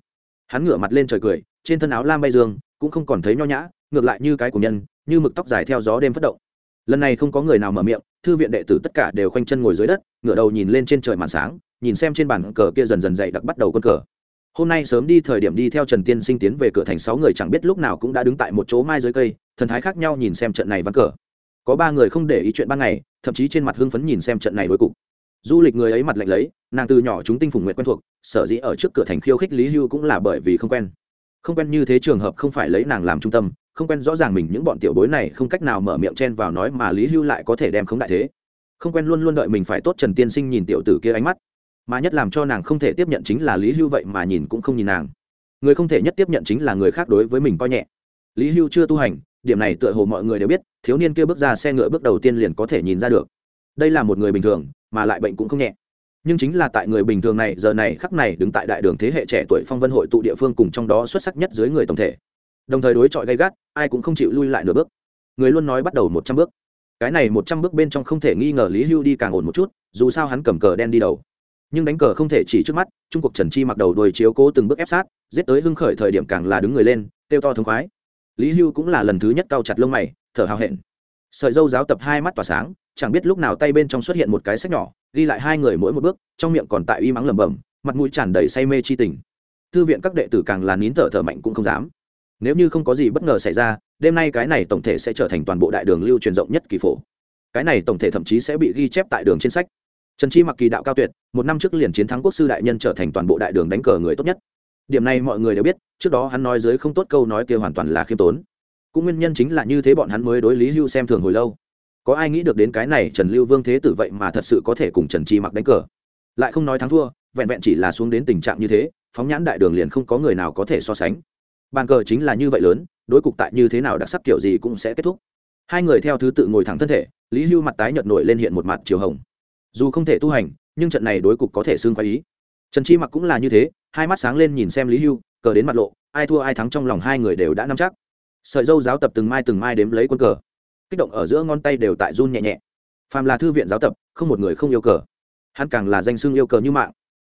Hắn ngửa mặt lên trời cười, trên thân áo lam bay dương, cũng không còn thấy nho nhã ngược lại như cái của nhân, như mực tóc dài theo gió đêm phất động. Lần này không có người nào mở miệng, thư viện đệ tử tất cả đều khoanh chân ngồi dưới đất, ngửa đầu nhìn lên trên trời màn sáng, nhìn xem trên bàn cờ kia dần dần dậy đặc bắt đầu quân cờ. Hôm nay sớm đi thời điểm đi theo trần tiên sinh tiến về cửa thành sáu người chẳng biết lúc nào cũng đã đứng tại một chỗ mai dưới cây, thần thái khác nhau nhìn xem trận này vắng cờ. Có ba người không để ý chuyện ban ngày, thậm chí trên mặt hưng phấn nhìn xem trận này đối cục. Du lịch người ấy mặt lạnh lấy, nàng từ nhỏ chúng tinh phùng nguyện quen thuộc, sở dĩ ở trước cửa thành khiêu khích lý hưu cũng là bởi vì không quen. Không quen như thế trường hợp không phải lấy nàng làm trung tâm không quen rõ ràng mình những bọn tiểu bối này không cách nào mở miệng chen vào nói mà lý hưu lại có thể đem không đại thế. Không quen luôn luôn đợi mình phải tốt trần tiên sinh nhìn tiểu tử kia ánh mắt. Mà nhất làm cho nàng không thể tiếp nhận chính là lý hưu vậy mà nhìn cũng không nhìn nàng. Người không thể nhất tiếp nhận chính là người khác đối với mình coi nhẹ. Lý hưu chưa tu hành, điểm này tựa hồ mọi người đều biết, thiếu niên kia bước ra xe ngựa bước đầu tiên liền có thể nhìn ra được. Đây là một người bình thường, mà lại bệnh cũng không nhẹ. Nhưng chính là tại người bình thường này, giờ này khắc này đứng tại đại đường thế hệ trẻ tuổi phong vân hội tụ địa phương cùng trong đó xuất sắc nhất dưới người tổng thể đồng thời đối chọi gay gắt, ai cũng không chịu lui lại nửa bước. Người luôn nói bắt đầu một trăm bước. Cái này một trăm bước bên trong không thể nghi ngờ lý hưu đi càng ổn một chút, dù sao hắn cầm cờ đen đi đầu. Nhưng đánh cờ không thể chỉ trước mắt, trung cuộc trần chi mặc đầu đuôi chiếu cố từng bước ép sát, giết tới hưng khởi thời điểm càng là đứng người lên, kêu to thống khoái. Lý hưu cũng là lần thứ nhất cau chặt lông mày, thở hào hẹn. Sợi dâu giáo tập hai mắt tỏa sáng, chẳng biết lúc nào tay bên trong xuất hiện một cái sách nhỏ, ghi lại hai người mỗi một bước, trong miệng còn tại uy mắng lẩm bẩm, mặt mũi tràn đầy say mê chi tình. Thư viện các đệ tử càng là nín thở thở mạnh cũng không dám nếu như không có gì bất ngờ xảy ra, đêm nay cái này tổng thể sẽ trở thành toàn bộ đại đường lưu truyền rộng nhất kỳ phổ. Cái này tổng thể thậm chí sẽ bị ghi chép tại đường trên sách. Trần chi mặc kỳ đạo cao tuyệt, một năm trước liền chiến thắng quốc sư đại nhân trở thành toàn bộ đại đường đánh cờ người tốt nhất. Điểm này mọi người đều biết, trước đó hắn nói dưới không tốt câu nói kia hoàn toàn là khiêm tốn. Cũng nguyên nhân chính là như thế bọn hắn mới đối lý hưu xem thường hồi lâu. Có ai nghĩ được đến cái này trần lưu vương thế tử vậy mà thật sự có thể cùng trần chi mặc đánh cờ? Lại không nói thắng thua, vẹn vẹn chỉ là xuống đến tình trạng như thế, phóng nhãn đại đường liền không có người nào có thể so sánh bàn cờ chính là như vậy lớn, đối cục tại như thế nào đặc sắc kiểu gì cũng sẽ kết thúc. Hai người theo thứ tự ngồi thẳng thân thể, lý hưu mặt tái nhợt nổi lên hiện một mặt chiều hồng. Dù không thể tu hành, nhưng trận này đối cục có thể xương khoái ý. Trần chi mặc cũng là như thế, hai mắt sáng lên nhìn xem lý hưu, cờ đến mặt lộ, ai thua ai thắng trong lòng hai người đều đã nắm chắc. Sợi dâu giáo tập từng mai từng mai đếm lấy quân cờ. Kích động ở giữa ngón tay đều tại run nhẹ nhẹ. Phàm là thư viện giáo tập, không một người không yêu cờ. Hắn càng là danh xưng yêu cờ như mạng.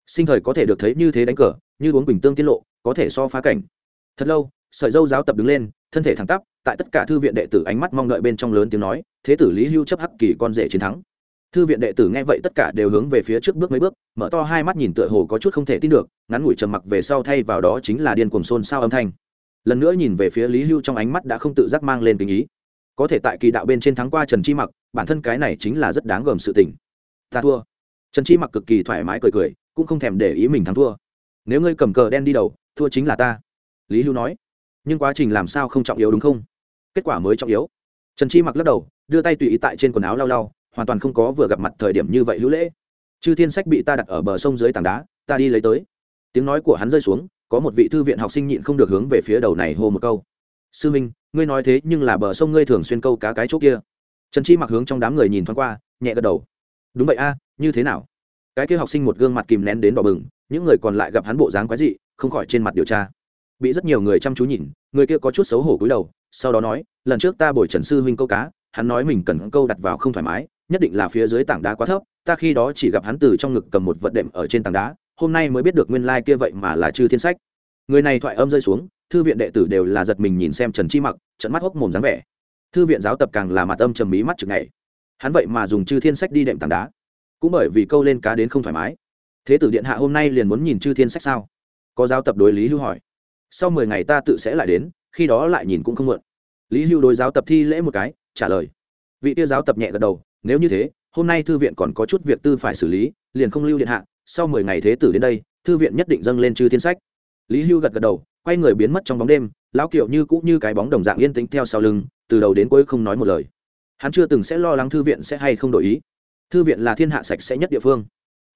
Sinh thời có thể được thấy như thế đánh cờ, như uống bình tương tiết lộ, có thể so phá cảnh thật lâu, sợi dâu giáo tập đứng lên, thân thể thẳng tắp, tại tất cả thư viện đệ tử ánh mắt mong đợi bên trong lớn tiếng nói, thế tử lý hưu chấp hắc kỳ con rể chiến thắng. Thư viện đệ tử nghe vậy tất cả đều hướng về phía trước bước mấy bước, mở to hai mắt nhìn tựa hồ có chút không thể tin được, ngắn ngủi trầm mặc về sau thay vào đó chính là điên cuồng xôn xao âm thanh. Lần nữa nhìn về phía lý hưu trong ánh mắt đã không tự giác mang lên tình ý. Có thể tại kỳ đạo bên trên thắng qua trần chi mặc, bản thân cái này chính là rất đáng gờm sự tình. Ta thua. Trần chi mặc cực kỳ thoải mái cười cười, cũng không thèm để ý mình thắng thua. Nếu ngươi cầm cờ đen đi đầu, thua chính là ta lý hưu nói, nhưng quá trình làm sao không trọng yếu đúng không? Kết quả mới trọng yếu. Trần chi mặc lắc đầu, đưa tay tùy ý tại trên quần áo lau lau, hoàn toàn không có vừa gặp mặt thời điểm như vậy hữu lễ. Chư thiên sách bị ta đặt ở bờ sông dưới tảng đá, ta đi lấy tới. Tiếng nói của hắn rơi xuống, có một vị thư viện học sinh nhịn không được hướng về phía đầu này hô một câu. Sư minh, ngươi nói thế nhưng là bờ sông ngươi thường xuyên câu cá cái chỗ kia. Trần chi mặc hướng trong đám người nhìn thoáng qua, nhẹ gật đầu. Đúng vậy a, như thế nào? Cái kia học sinh một gương mặt kìm nén đến đỏ bừng, những người còn lại gặp hắn bộ dáng quái dị, không khỏi trên mặt điều tra bị rất nhiều người chăm chú nhìn, người kia có chút xấu hổ cúi đầu, sau đó nói, lần trước ta bồi trần sư huynh câu cá, hắn nói mình cần câu đặt vào không thoải mái, nhất định là phía dưới tảng đá quá thấp, ta khi đó chỉ gặp hắn từ trong ngực cầm một vật đệm ở trên tảng đá, hôm nay mới biết được nguyên lai kia vậy mà là chư thiên sách. Người này thoại âm rơi xuống, thư viện đệ tử đều là giật mình nhìn xem trần chi mặc trận mắt hốc mồm dáng vẻ. Thư viện giáo tập càng là mặt âm trầm mí mắt chừng ngày hắn vậy mà dùng chư thiên sách đi đệm tảng đá. Cũng bởi vì câu lên cá đến không thoải mái. Thế tử điện hạ hôm nay liền muốn nhìn chư thiên sách sao? Có giáo tập đối lý hưu hỏi sau mười ngày ta tự sẽ lại đến, khi đó lại nhìn cũng không muộn. lý hưu đối giáo tập thi lễ một cái, trả lời. Vị tia giáo tập nhẹ gật đầu, nếu như thế, hôm nay thư viện còn có chút việc tư phải xử lý, liền không lưu điện hạ, sau mười ngày thế tử đến đây, thư viện nhất định dâng lên chư thiên sách. Lý hưu gật gật đầu, quay người biến mất trong bóng đêm, lão kiệu như cũng như cái bóng đồng dạng yên tĩnh theo sau lưng, từ đầu đến cuối không nói một lời. Hắn chưa từng sẽ lo lắng thư viện sẽ hay không đổi ý. Thư viện là thiên hạ sạch sẽ nhất địa phương.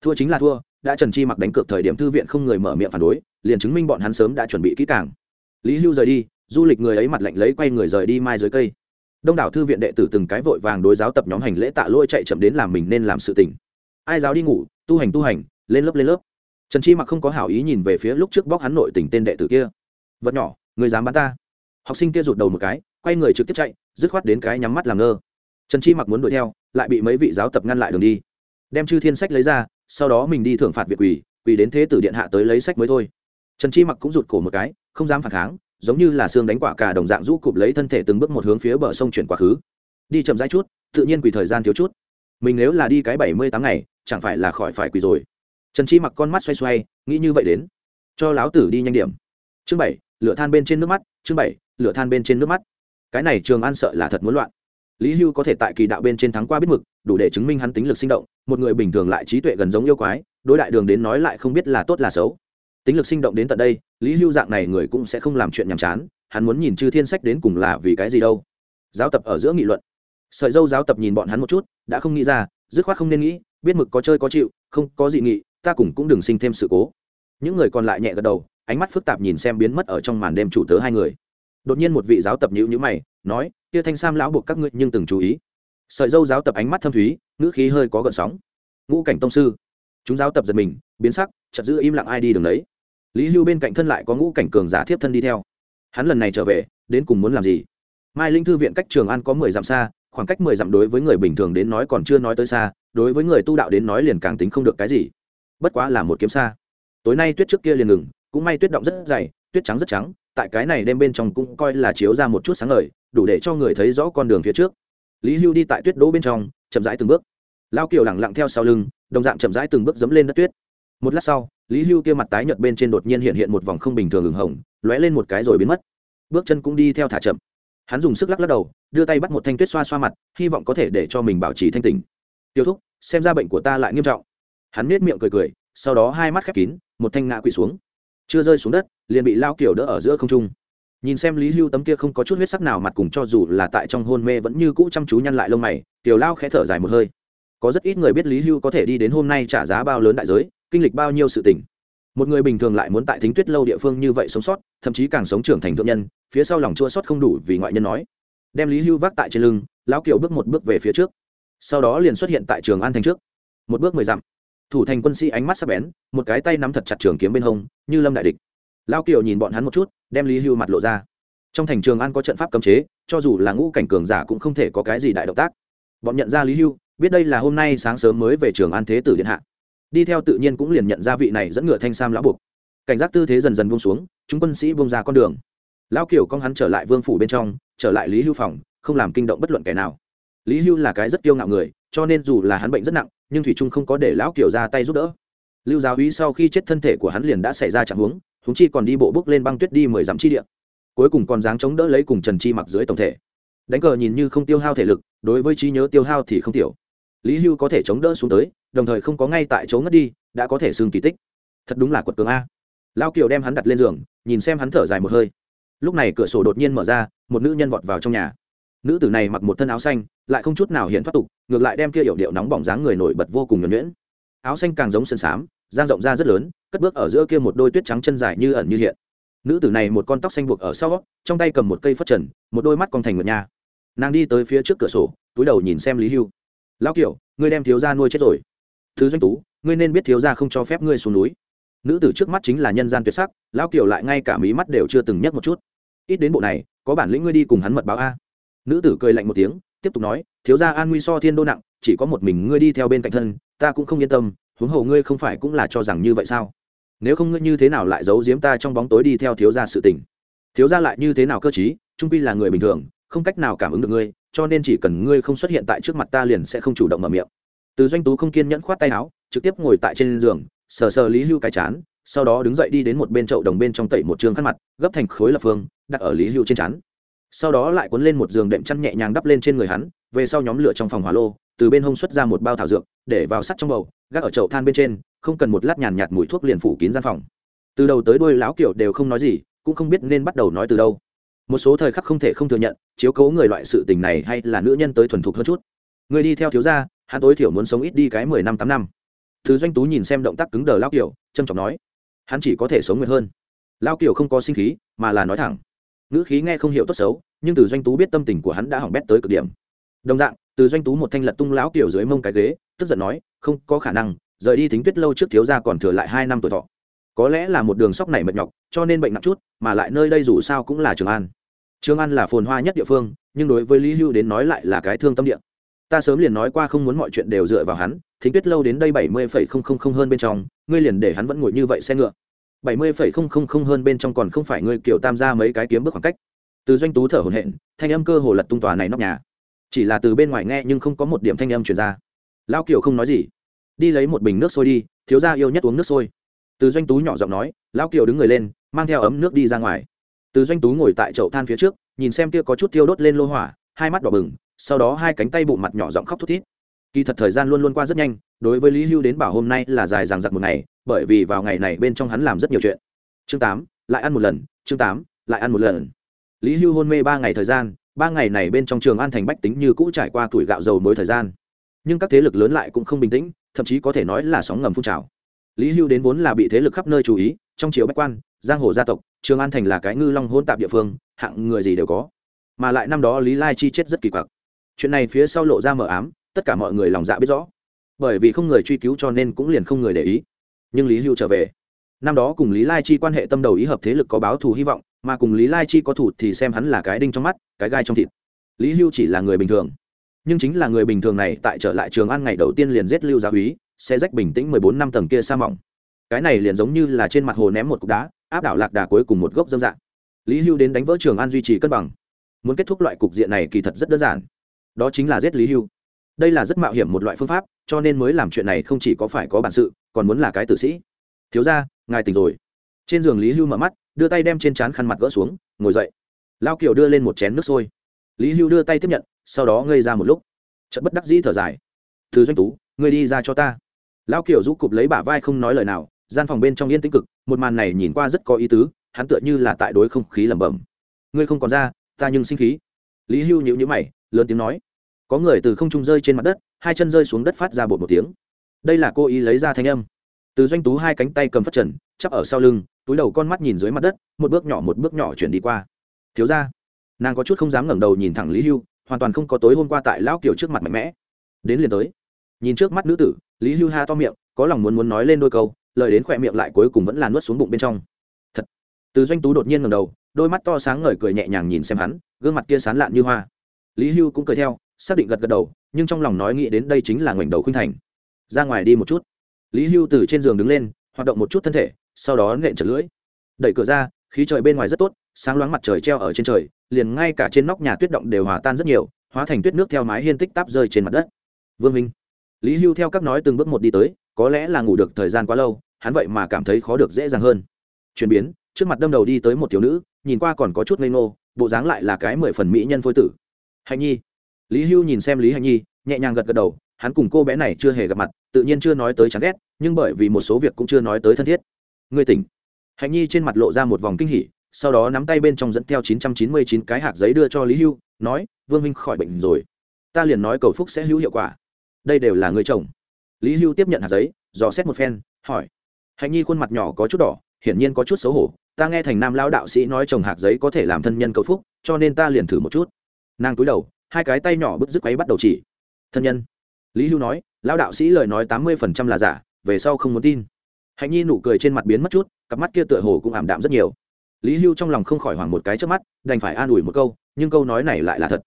Thua chính là thua đã trần chi mặc đánh cược thời điểm thư viện không người mở miệng phản đối, liền chứng minh bọn hắn sớm đã chuẩn bị kỹ càng. Lý hưu rời đi, du lịch người ấy mặt lạnh lấy quay người rời đi mai dưới cây. Đông đảo thư viện đệ tử từng cái vội vàng đối giáo tập nhóm hành lễ tạ lôi chạy chậm đến làm mình nên làm sự tình. Ai giáo đi ngủ, tu hành tu hành, lên lớp lên lớp. Trần chi mặc không có hảo ý nhìn về phía lúc trước bóc hắn nội tình tên đệ tử kia. Vật nhỏ, người dám bắn ta. Học sinh kia rụt đầu một cái, quay người trực tiếp chạy, dứt khoát đến cái nhắm mắt làm ngơ. Trần chi mặc muốn đuổi theo, lại bị mấy vị giáo tập ngăn lại đường đi. Đem chư thiên sách lấy ra sau đó mình đi thưởng phạt việt quỳ quỳ đến thế tử điện hạ tới lấy sách mới thôi. Trần chi mặc cũng rụt cổ một cái, không dám phản kháng, giống như là xương đánh quả cả đồng dạng rũ cụp lấy thân thể từng bước một hướng phía bờ sông chuyển quá khứ. Đi chậm rãi chút, tự nhiên quỳ thời gian thiếu chút. Mình nếu là đi cái bảy mươi tám ngày, chẳng phải là khỏi phải quỳ rồi. Trần chi mặc con mắt xoay xoay, nghĩ như vậy đến. Cho láo tử đi nhanh điểm. Chương bảy, lửa than bên trên nước mắt, chương bảy, lửa than bên trên nước mắt. Cái này trường an sợ là thật muốn loạn. Lý hưu có thể tại kỳ đạo bên trên thắng qua biết mực, đủ để chứng minh hắn tính lực sinh động một người bình thường lại trí tuệ gần giống yêu quái, đối đại đường đến nói lại không biết là tốt là xấu. Tính lực sinh động đến tận đây, lý hưu dạng này người cũng sẽ không làm chuyện nhàm chán, hắn muốn nhìn chư thiên sách đến cùng là vì cái gì đâu. Giáo tập ở giữa nghị luận. Sợi dâu giáo tập nhìn bọn hắn một chút, đã không nghĩ ra, dứt khoát không nên nghĩ, biết mực có chơi có chịu, không có gì nghị, ta cùng cũng đừng sinh thêm sự cố. Những người còn lại nhẹ gật đầu, ánh mắt phức tạp nhìn xem biến mất ở trong màn đêm chủ tớ hai người. Đột nhiên một vị giáo tập nhữ nhữ mày, nói, kia thanh sam lão buộc các ngươi nhưng từng chú ý sợi dâu giáo tập ánh mắt thâm thúy, ngữ khí hơi có gợn sóng. Ngũ cảnh tông sư. Chúng giáo tập giật mình, biến sắc chật giữ im lặng ai đi đường đấy. Lý hưu bên cạnh thân lại có ngũ cảnh cường giả thiếp thân đi theo. Hắn lần này trở về, đến cùng muốn làm gì? Mai linh thư viện cách trường an có mười dặm xa, khoảng cách mười dặm đối với người bình thường đến nói còn chưa nói tới xa, đối với người tu đạo đến nói liền càng tính không được cái gì. Bất quá là một kiếm xa. Tối nay tuyết trước kia liền ngừng, cũng may tuyết động rất dày, tuyết trắng rất trắng, tại cái này đêm bên trong cũng coi là chiếu ra một chút sáng ngời, đủ để cho người thấy rõ con đường phía trước lý hưu đi tại tuyết đỗ bên trong, chậm rãi từng bước. Lao kiều lẳng lặng theo sau lưng, đồng dạng chậm rãi từng bước dẫm lên đất tuyết. Một lát sau, lý hưu kia mặt tái nhợt bên trên đột nhiên hiện hiện một vòng không bình thường ửng hồng, lóe lên một cái rồi biến mất. Bước chân cũng đi theo thả chậm. Hắn dùng sức lắc lắc đầu, đưa tay bắt một thanh tuyết xoa xoa mặt, hy vọng có thể để cho mình bảo trì thanh tình tiêu thúc, xem ra bệnh của ta lại nghiêm trọng. Hắn nết miệng cười cười, sau đó hai mắt khép kín, một thanh ngã quỵ xuống. Chưa rơi xuống đất, liền bị lao kiểu đỡ ở giữa không trung nhìn xem lý hưu tấm kia không có chút huyết sắc nào mặt cùng cho dù là tại trong hôn mê vẫn như cũ chăm chú nhăn lại lông mày, tiểu lao khẽ thở dài một hơi. Có rất ít người biết lý hưu có thể đi đến hôm nay trả giá bao lớn đại giới, kinh lịch bao nhiêu sự tình. Một người bình thường lại muốn tại thính tuyết lâu địa phương như vậy sống sót, thậm chí càng sống trưởng thành thượng nhân, phía sau lòng chua sót không đủ vì ngoại nhân nói. Đem lý hưu vác tại trên lưng, lão kiều bước một bước về phía trước. Sau đó liền xuất hiện tại trường an thành trước. Một bước mười dặm. Thủ thành quân sĩ ánh mắt sắc bén, một cái tay nắm thật chặt trường kiếm bên hông, như lâm đại địch lao kiều nhìn bọn hắn một chút, đem lý hưu mặt lộ ra. Trong thành trường an có trận pháp cấm chế, cho dù là ngũ cảnh cường giả cũng không thể có cái gì đại động tác. Bọn nhận ra lý hưu, biết đây là hôm nay sáng sớm mới về trường an thế tử điện hạ. Đi theo tự nhiên cũng liền nhận ra vị này dẫn ngựa thanh sam lão buộc. Cảnh giác tư thế dần dần buông xuống, chúng quân sĩ buông ra con đường. Lão kiều con hắn trở lại vương phủ bên trong, trở lại lý hưu phòng, không làm kinh động bất luận kẻ nào. Lý hưu là cái rất kiêu ngạo người, cho nên dù là hắn bệnh rất nặng, nhưng thủy trung không có để lão kiều ra tay giúp đỡ. Lưu giáo uý sau khi chết thân thể của hắn liền đã xảy ra trạng huống húng chi còn đi bộ bước lên băng tuyết đi mười dặm chi địa. Cuối cùng còn dáng chống đỡ lấy cùng trần chi mặc dưới tổng thể. Đánh cờ nhìn như không tiêu hao thể lực, đối với trí nhớ tiêu hao thì không tiểu. Lý hưu có thể chống đỡ xuống tới, đồng thời không có ngay tại chỗ ngất đi, đã có thể xương kỳ tích. Thật đúng là quật cường a. Lao kiều đem hắn đặt lên giường, nhìn xem hắn thở dài một hơi. Lúc này cửa sổ đột nhiên mở ra, một nữ nhân vọt vào trong nhà. Nữ tử này mặc một thân áo xanh, lại không chút nào hiện thoát tục, ngược lại đem kia yểu điệu nóng bỏng dáng người nổi bật vô cùng nhuẩn nhuyễn. Áo xanh càng giống sân xám giang rộng ra rất lớn, cất bước ở giữa kia một đôi tuyết trắng chân dài như ẩn như hiện. Nữ tử này một con tóc xanh buộc ở sau, trong tay cầm một cây phất trần, một đôi mắt con thành ngựa nha. Nàng đi tới phía trước cửa sổ, túi đầu nhìn xem lý hưu. Lão kiểu ngươi đem thiếu gia nuôi chết rồi. Thứ doanh tú, ngươi nên biết thiếu gia không cho phép ngươi xuống núi. Nữ tử trước mắt chính là nhân gian tuyệt sắc, lão kiểu lại ngay cả mí mắt đều chưa từng nhấc một chút. Ít đến bộ này, có bản lĩnh ngươi đi cùng hắn mật báo a. Nữ tử cười lạnh một tiếng, tiếp tục nói, thiếu gia an nguy so thiên đô nặng, chỉ có một mình ngươi đi theo bên cạnh thân, ta cũng không yên tâm huống hồ ngươi không phải cũng là cho rằng như vậy sao? Nếu không ngươi như thế nào lại giấu giếm ta trong bóng tối đi theo thiếu gia sự tình? Thiếu gia lại như thế nào cơ chí trung pi là người bình thường, không cách nào cảm ứng được ngươi, cho nên chỉ cần ngươi không xuất hiện tại trước mặt ta liền sẽ không chủ động mở miệng. Từ doanh tú không kiên nhẫn khoát tay áo, trực tiếp ngồi tại trên giường, sờ sờ lý hưu cái chán, sau đó đứng dậy đi đến một bên chậu đồng bên trong tẩy một trường khăn mặt, gấp thành khối lập phương, đặt ở lý hưu trên chán. Sau đó lại cuốn lên một giường đệm chăn nhẹ nhàng đắp lên trên người hắn về sau nhóm lửa trong phòng hỏa lô, từ bên hông xuất ra một bao thảo dược, để vào sắt trong bầu, gác ở chậu than bên trên, không cần một lát nhàn nhạt mùi thuốc liền phủ kín gian phòng. Từ đầu tới đuôi lão kiểu đều không nói gì, cũng không biết nên bắt đầu nói từ đâu. Một số thời khắc không thể không thừa nhận, chiếu cố người loại sự tình này hay là nữ nhân tới thuần thục hơn chút. Người đi theo thiếu gia, hắn tối thiểu muốn sống ít đi cái mười năm tám năm. Thứ doanh tú nhìn xem động tác cứng đờ lao kiểu, trầm trọng nói, hắn chỉ có thể sống nguyện hơn. Lao kiểu không có sinh khí, mà là nói thẳng. Ngữ khí nghe không hiểu tốt xấu, nhưng từ doanh tú biết tâm tình của hắn đã hỏng bét tới cực điểm đồng dạng, từ doanh tú một thanh lật tung lão kiểu dưới mông cái ghế, tức giận nói, không có khả năng, rời đi thính tuyết lâu trước thiếu gia còn thừa lại hai năm tuổi thọ. Có lẽ là một đường sóc này mệt nhọc, cho nên bệnh nặng chút, mà lại nơi đây dù sao cũng là trường an. Trường an là phồn hoa nhất địa phương, nhưng đối với lý hưu đến nói lại là cái thương tâm địa. Ta sớm liền nói qua không muốn mọi chuyện đều dựa vào hắn, thính tuyết lâu đến đây bảy mươi phẩy không không không hơn bên trong, ngươi liền để hắn vẫn ngồi như vậy xe ngựa. bảy mươi phẩy không không không hơn bên trong còn không phải ngươi kiểu tam gia mấy cái kiếm bước khoảng cách. Từ doanh tú thở hổn hển, thanh âm cơ hồ lật tung tòa này nóc nhà chỉ là từ bên ngoài nghe nhưng không có một điểm thanh âm truyền ra. Lao kiều không nói gì. Đi lấy một bình nước sôi đi, thiếu gia yêu nhất uống nước sôi. Từ doanh tú nhỏ giọng nói, lão kiều đứng người lên, mang theo ấm nước đi ra ngoài. Từ doanh tú ngồi tại chậu than phía trước, nhìn xem kia có chút tiêu đốt lên lô hỏa, hai mắt đỏ bừng, sau đó hai cánh tay bụng mặt nhỏ giọng khóc thút thít. Kỳ thật thời gian luôn luôn qua rất nhanh, đối với lý hưu đến bảo hôm nay là dài dằng dặc một ngày, bởi vì vào ngày này bên trong hắn làm rất nhiều chuyện. Chương tám, lại ăn một lần, chương tám, lại ăn một lần. Lý hưu hôn mê ba ngày thời gian ba ngày này bên trong trường an thành bách tính như cũ trải qua tuổi gạo dầu mới thời gian. Nhưng các thế lực lớn lại cũng không bình tĩnh, thậm chí có thể nói là sóng ngầm phun trào. Lý hưu đến vốn là bị thế lực khắp nơi chú ý, trong triều bách quan, giang hồ gia tộc, trường an thành là cái ngư long hôn tạp địa phương, hạng người gì đều có. Mà lại năm đó lý lai chi chết rất kỳ quặc. Chuyện này phía sau lộ ra mờ ám, tất cả mọi người lòng dạ biết rõ. Bởi vì không người truy cứu cho nên cũng liền không người để ý. Nhưng lý hưu trở về. Năm đó cùng lý lai chi quan hệ tâm đầu ý hợp thế lực có báo thù hy vọng mà cùng lý lai chi có thủ thì xem hắn là cái đinh trong mắt, cái gai trong thịt. Lý hưu chỉ là người bình thường. Nhưng chính là người bình thường này tại trở lại trường ăn ngày đầu tiên liền giết lưu gia úy xe rách bình tĩnh mười bốn năm tầng kia sa mỏng. Cái này liền giống như là trên mặt hồ ném một cục đá, áp đảo lạc đà cuối cùng một gốc dâm dạng. Lý hưu đến đánh vỡ trường an duy trì cân bằng. Muốn kết thúc loại cục diện này kỳ thật rất đơn giản. Đó chính là giết lý hưu. Đây là rất mạo hiểm một loại phương pháp, cho nên mới làm chuyện này không chỉ có phải có bản sự, còn muốn là cái tử sĩ. Thiếu ra ngài tỉnh rồi. Trên giường lý hưu mở mắt đưa tay đem trên trán khăn mặt gỡ xuống, ngồi dậy. Lao kiều đưa lên một chén nước sôi. Lý hưu đưa tay tiếp nhận, sau đó ngây ra một lúc. Chợt bất đắc dĩ thở dài. Từ doanh tú, ngươi đi ra cho ta. Lao kiều rũ cụp lấy bả vai không nói lời nào, gian phòng bên trong yên tĩnh cực, một màn này nhìn qua rất có ý tứ, hắn tựa như là tại đối không khí lẩm bẩm. Ngươi không còn ra, ta nhưng sinh khí. Lý hưu nhịu nhữ mày, lớn tiếng nói. Có người từ không trung rơi trên mặt đất, hai chân rơi xuống đất phát ra bột một tiếng. Đây là cô ý lấy ra thanh âm. Từ doanh tú hai cánh tay cầm phát trần, chắp ở sau lưng túi đầu con mắt nhìn dưới mặt đất, một bước nhỏ một bước nhỏ chuyển đi qua. Thiếu ra nàng có chút không dám ngẩng đầu nhìn thẳng lý hưu, hoàn toàn không có tối hôm qua tại lão kiều trước mặt mạnh mẽ. Đến liền tới. Nhìn trước mắt nữ tử, lý hưu ha to miệng, có lòng muốn muốn nói lên đôi câu, lời đến khỏe miệng lại cuối cùng vẫn là nuốt xuống bụng bên trong. Thật. Từ doanh tú đột nhiên ngẩng đầu, đôi mắt to sáng ngời cười nhẹ nhàng nhìn xem hắn, gương mặt kia sán lạn như hoa. Lý hưu cũng cười theo, xác định gật gật đầu, nhưng trong lòng nói nghĩ đến đây chính là ngoảnh đầu khuynh thành. Ra ngoài đi một chút. Lý hưu từ trên giường đứng lên, hoạt động một chút thân thể sau đó nện chật lưỡi. Đẩy cửa ra, khí trời bên ngoài rất tốt, sáng loáng mặt trời treo ở trên trời, liền ngay cả trên nóc nhà tuyết động đều hòa tan rất nhiều, hóa thành tuyết nước theo mái hiên tích táp rơi trên mặt đất. Vương minh, lý hưu theo các nói từng bước một đi tới, có lẽ là ngủ được thời gian quá lâu, hắn vậy mà cảm thấy khó được dễ dàng hơn. Chuyển biến, trước mặt đâm đầu đi tới một thiếu nữ, nhìn qua còn có chút ngây ngô, bộ dáng lại là cái mười phần mỹ nhân phôi tử. Hạnh nhi, lý hưu nhìn xem lý hạnh nhi, nhẹ nhàng gật gật đầu, hắn cùng cô bé này chưa hề gặp mặt, tự nhiên chưa nói tới chán ghét, nhưng bởi vì một số việc cũng chưa nói tới thân thiết ngươi tỉnh. Hạnh nhi trên mặt lộ ra một vòng kinh hỉ, sau đó nắm tay bên trong dẫn theo chín trăm chín mươi chín cái hạt giấy đưa cho lý hưu, nói, vương minh khỏi bệnh rồi. Ta liền nói cầu phúc sẽ hữu hiệu quả. Đây đều là người chồng. Lý hưu tiếp nhận hạt giấy, dò xét một phen, hỏi, hạnh nhi khuôn mặt nhỏ có chút đỏ, hiển nhiên có chút xấu hổ. Ta nghe thành nam lao đạo sĩ nói trồng hạt giấy có thể làm thân nhân cầu phúc, cho nên ta liền thử một chút. Nàng túi đầu, hai cái tay nhỏ bứt dứt quấy bắt đầu chỉ. Thân nhân. Lý hưu nói lao đạo sĩ lời nói tám mươi phần trăm là giả, về sau không muốn tin hạnh nhi nụ cười trên mặt biến mất chút, cặp mắt kia tựa hồ cũng ảm đạm rất nhiều. Lý hưu trong lòng không khỏi hoảng một cái trước mắt, đành phải an ủi một câu, nhưng câu nói này lại là thật.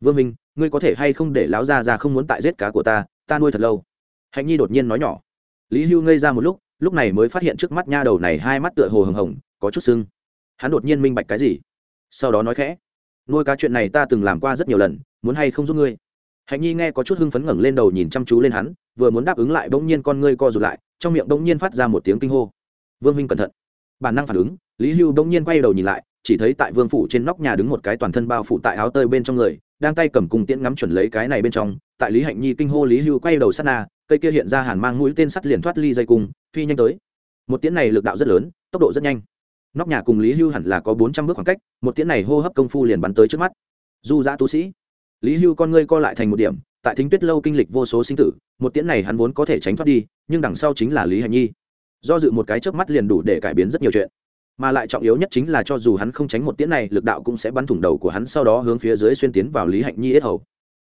Vương minh, ngươi có thể hay không để láo ra ra không muốn tại giết cá của ta ta nuôi thật lâu. Hạnh nhi đột nhiên nói nhỏ. Lý hưu ngây ra một lúc lúc này mới phát hiện trước mắt nha đầu này hai mắt tựa hồ hồng hồng, có chút sưng. Hắn đột nhiên minh bạch cái gì? Sau đó nói khẽ. Nuôi cá chuyện này ta từng làm qua rất nhiều lần, muốn hay không giúp ngươi? Hạnh nhi nghe có chút hưng phấn ngẩng lên đầu nhìn chăm chú lên hắn, vừa muốn đáp ứng lại bỗng nhiên con ngươi co rụt lại trong miệng đông nhiên phát ra một tiếng kinh hô. Vương minh cẩn thận. Bản năng phản ứng, lý hưu đông nhiên quay đầu nhìn lại, chỉ thấy tại vương phủ trên nóc nhà đứng một cái toàn thân bao phủ tại áo tơi bên trong người, đang tay cầm cùng tiễn ngắm chuẩn lấy cái này bên trong. Tại lý hạnh nhi kinh hô, lý hưu quay đầu sát na, cây kia hiện ra hàn mang mũi tên sắt liền thoát ly dây cung, phi nhanh tới. Một tiễn này lực đạo rất lớn, tốc độ rất nhanh. Nóc nhà cùng lý hưu hẳn là có bốn trăm bước khoảng cách, một tiễn này hô hấp công phu liền bắn tới trước mắt. Du giã tu sĩ. Lý hưu con ngươi co lại thành một điểm, tại thính tuyết lâu kinh lịch vô số sinh tử một tiễn này hắn vốn có thể tránh thoát đi, nhưng đằng sau chính là lý hạnh nhi. Do dự một cái trước mắt liền đủ để cải biến rất nhiều chuyện. Mà lại trọng yếu nhất chính là cho dù hắn không tránh một tiễn này, lực đạo cũng sẽ bắn thủng đầu của hắn, sau đó hướng phía dưới xuyên tiến vào lý hạnh nhi ít hầu.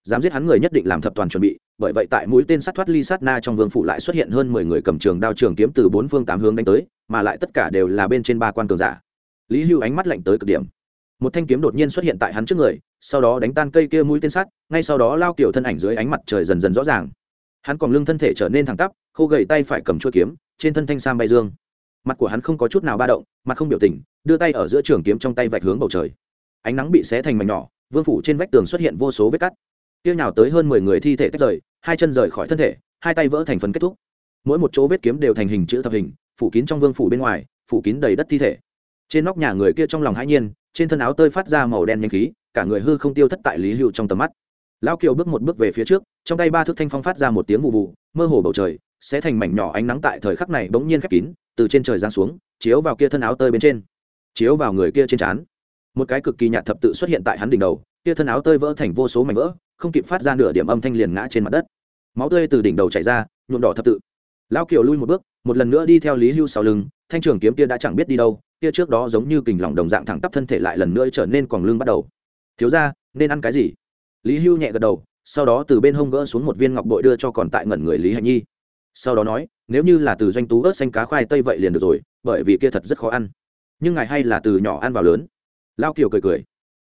Dám giết hắn người nhất định làm thập toàn chuẩn bị, bởi vậy tại mũi tên sát thoát ly sát na trong vương phủ lại xuất hiện hơn mười người cầm trường đao trường kiếm từ bốn phương tám hướng đánh tới, mà lại tất cả đều là bên trên ba quan cường giả. Lý hưu ánh mắt lạnh tới cực điểm. Một thanh kiếm đột nhiên xuất hiện tại hắn trước người, sau đó đánh tan cây kia mũi tên sắt ngay sau đó lao kiểu thân ảnh dưới ánh mặt trời dần dần rõ ràng hắn còn lưng thân thể trở nên thẳng tắp, khô gầy tay phải cầm chuôi kiếm, trên thân thanh sam bay dương. Mặt của hắn không có chút nào ba động, mặt không biểu tình, đưa tay ở giữa trường kiếm trong tay vạch hướng bầu trời. Ánh nắng bị xé thành mảnh nhỏ, vương phủ trên vách tường xuất hiện vô số vết cắt. Tiêu nhào tới hơn mười người thi thể tách rời, hai chân rời khỏi thân thể, hai tay vỡ thành phần kết thúc. Mỗi một chỗ vết kiếm đều thành hình chữ thập hình, phủ kín trong vương phủ bên ngoài, phủ kín đầy đất thi thể. Trên nóc nhà người kia trong lòng hãi nhiên, trên thân áo tơi phát ra màu đen nhanh khí, cả người hư không tiêu thất tại lý hữu trong tầm mắt lão kiều bước một bước về phía trước, trong tay ba thước thanh phong phát ra một tiếng vụ vụ mơ hồ bầu trời sẽ thành mảnh nhỏ ánh nắng tại thời khắc này bỗng nhiên khép kín, từ trên trời giáng xuống, chiếu vào kia thân áo tơi bên trên, chiếu vào người kia trên trán. Một cái cực kỳ nhạt thập tự xuất hiện tại hắn đỉnh đầu, kia thân áo tơi vỡ thành vô số mảnh vỡ, không kịp phát ra nửa điểm âm thanh liền ngã trên mặt đất. Máu tươi từ đỉnh đầu chảy ra, nhuộm đỏ thập tự. Lão kiều lui một bước, một lần nữa đi theo lý hưu sau lưng, thanh trường kiếm kia đã chẳng biết đi đâu, kia trước đó giống như kình lỏng đồng dạng thẳng tắp thân thể lại lần nữa trở nên còn lưng bắt đầu. Thiếu ra nên ăn cái gì? Lý hưu nhẹ gật đầu, sau đó từ bên hông gỡ xuống một viên ngọc bội đưa cho còn tại ngẩn người lý hạnh nhi. Sau đó nói, nếu như là từ doanh tú ớt xanh cá khoai tây vậy liền được rồi, bởi vì kia thật rất khó ăn. Nhưng ngài hay là từ nhỏ ăn vào lớn. Lao kiều cười cười.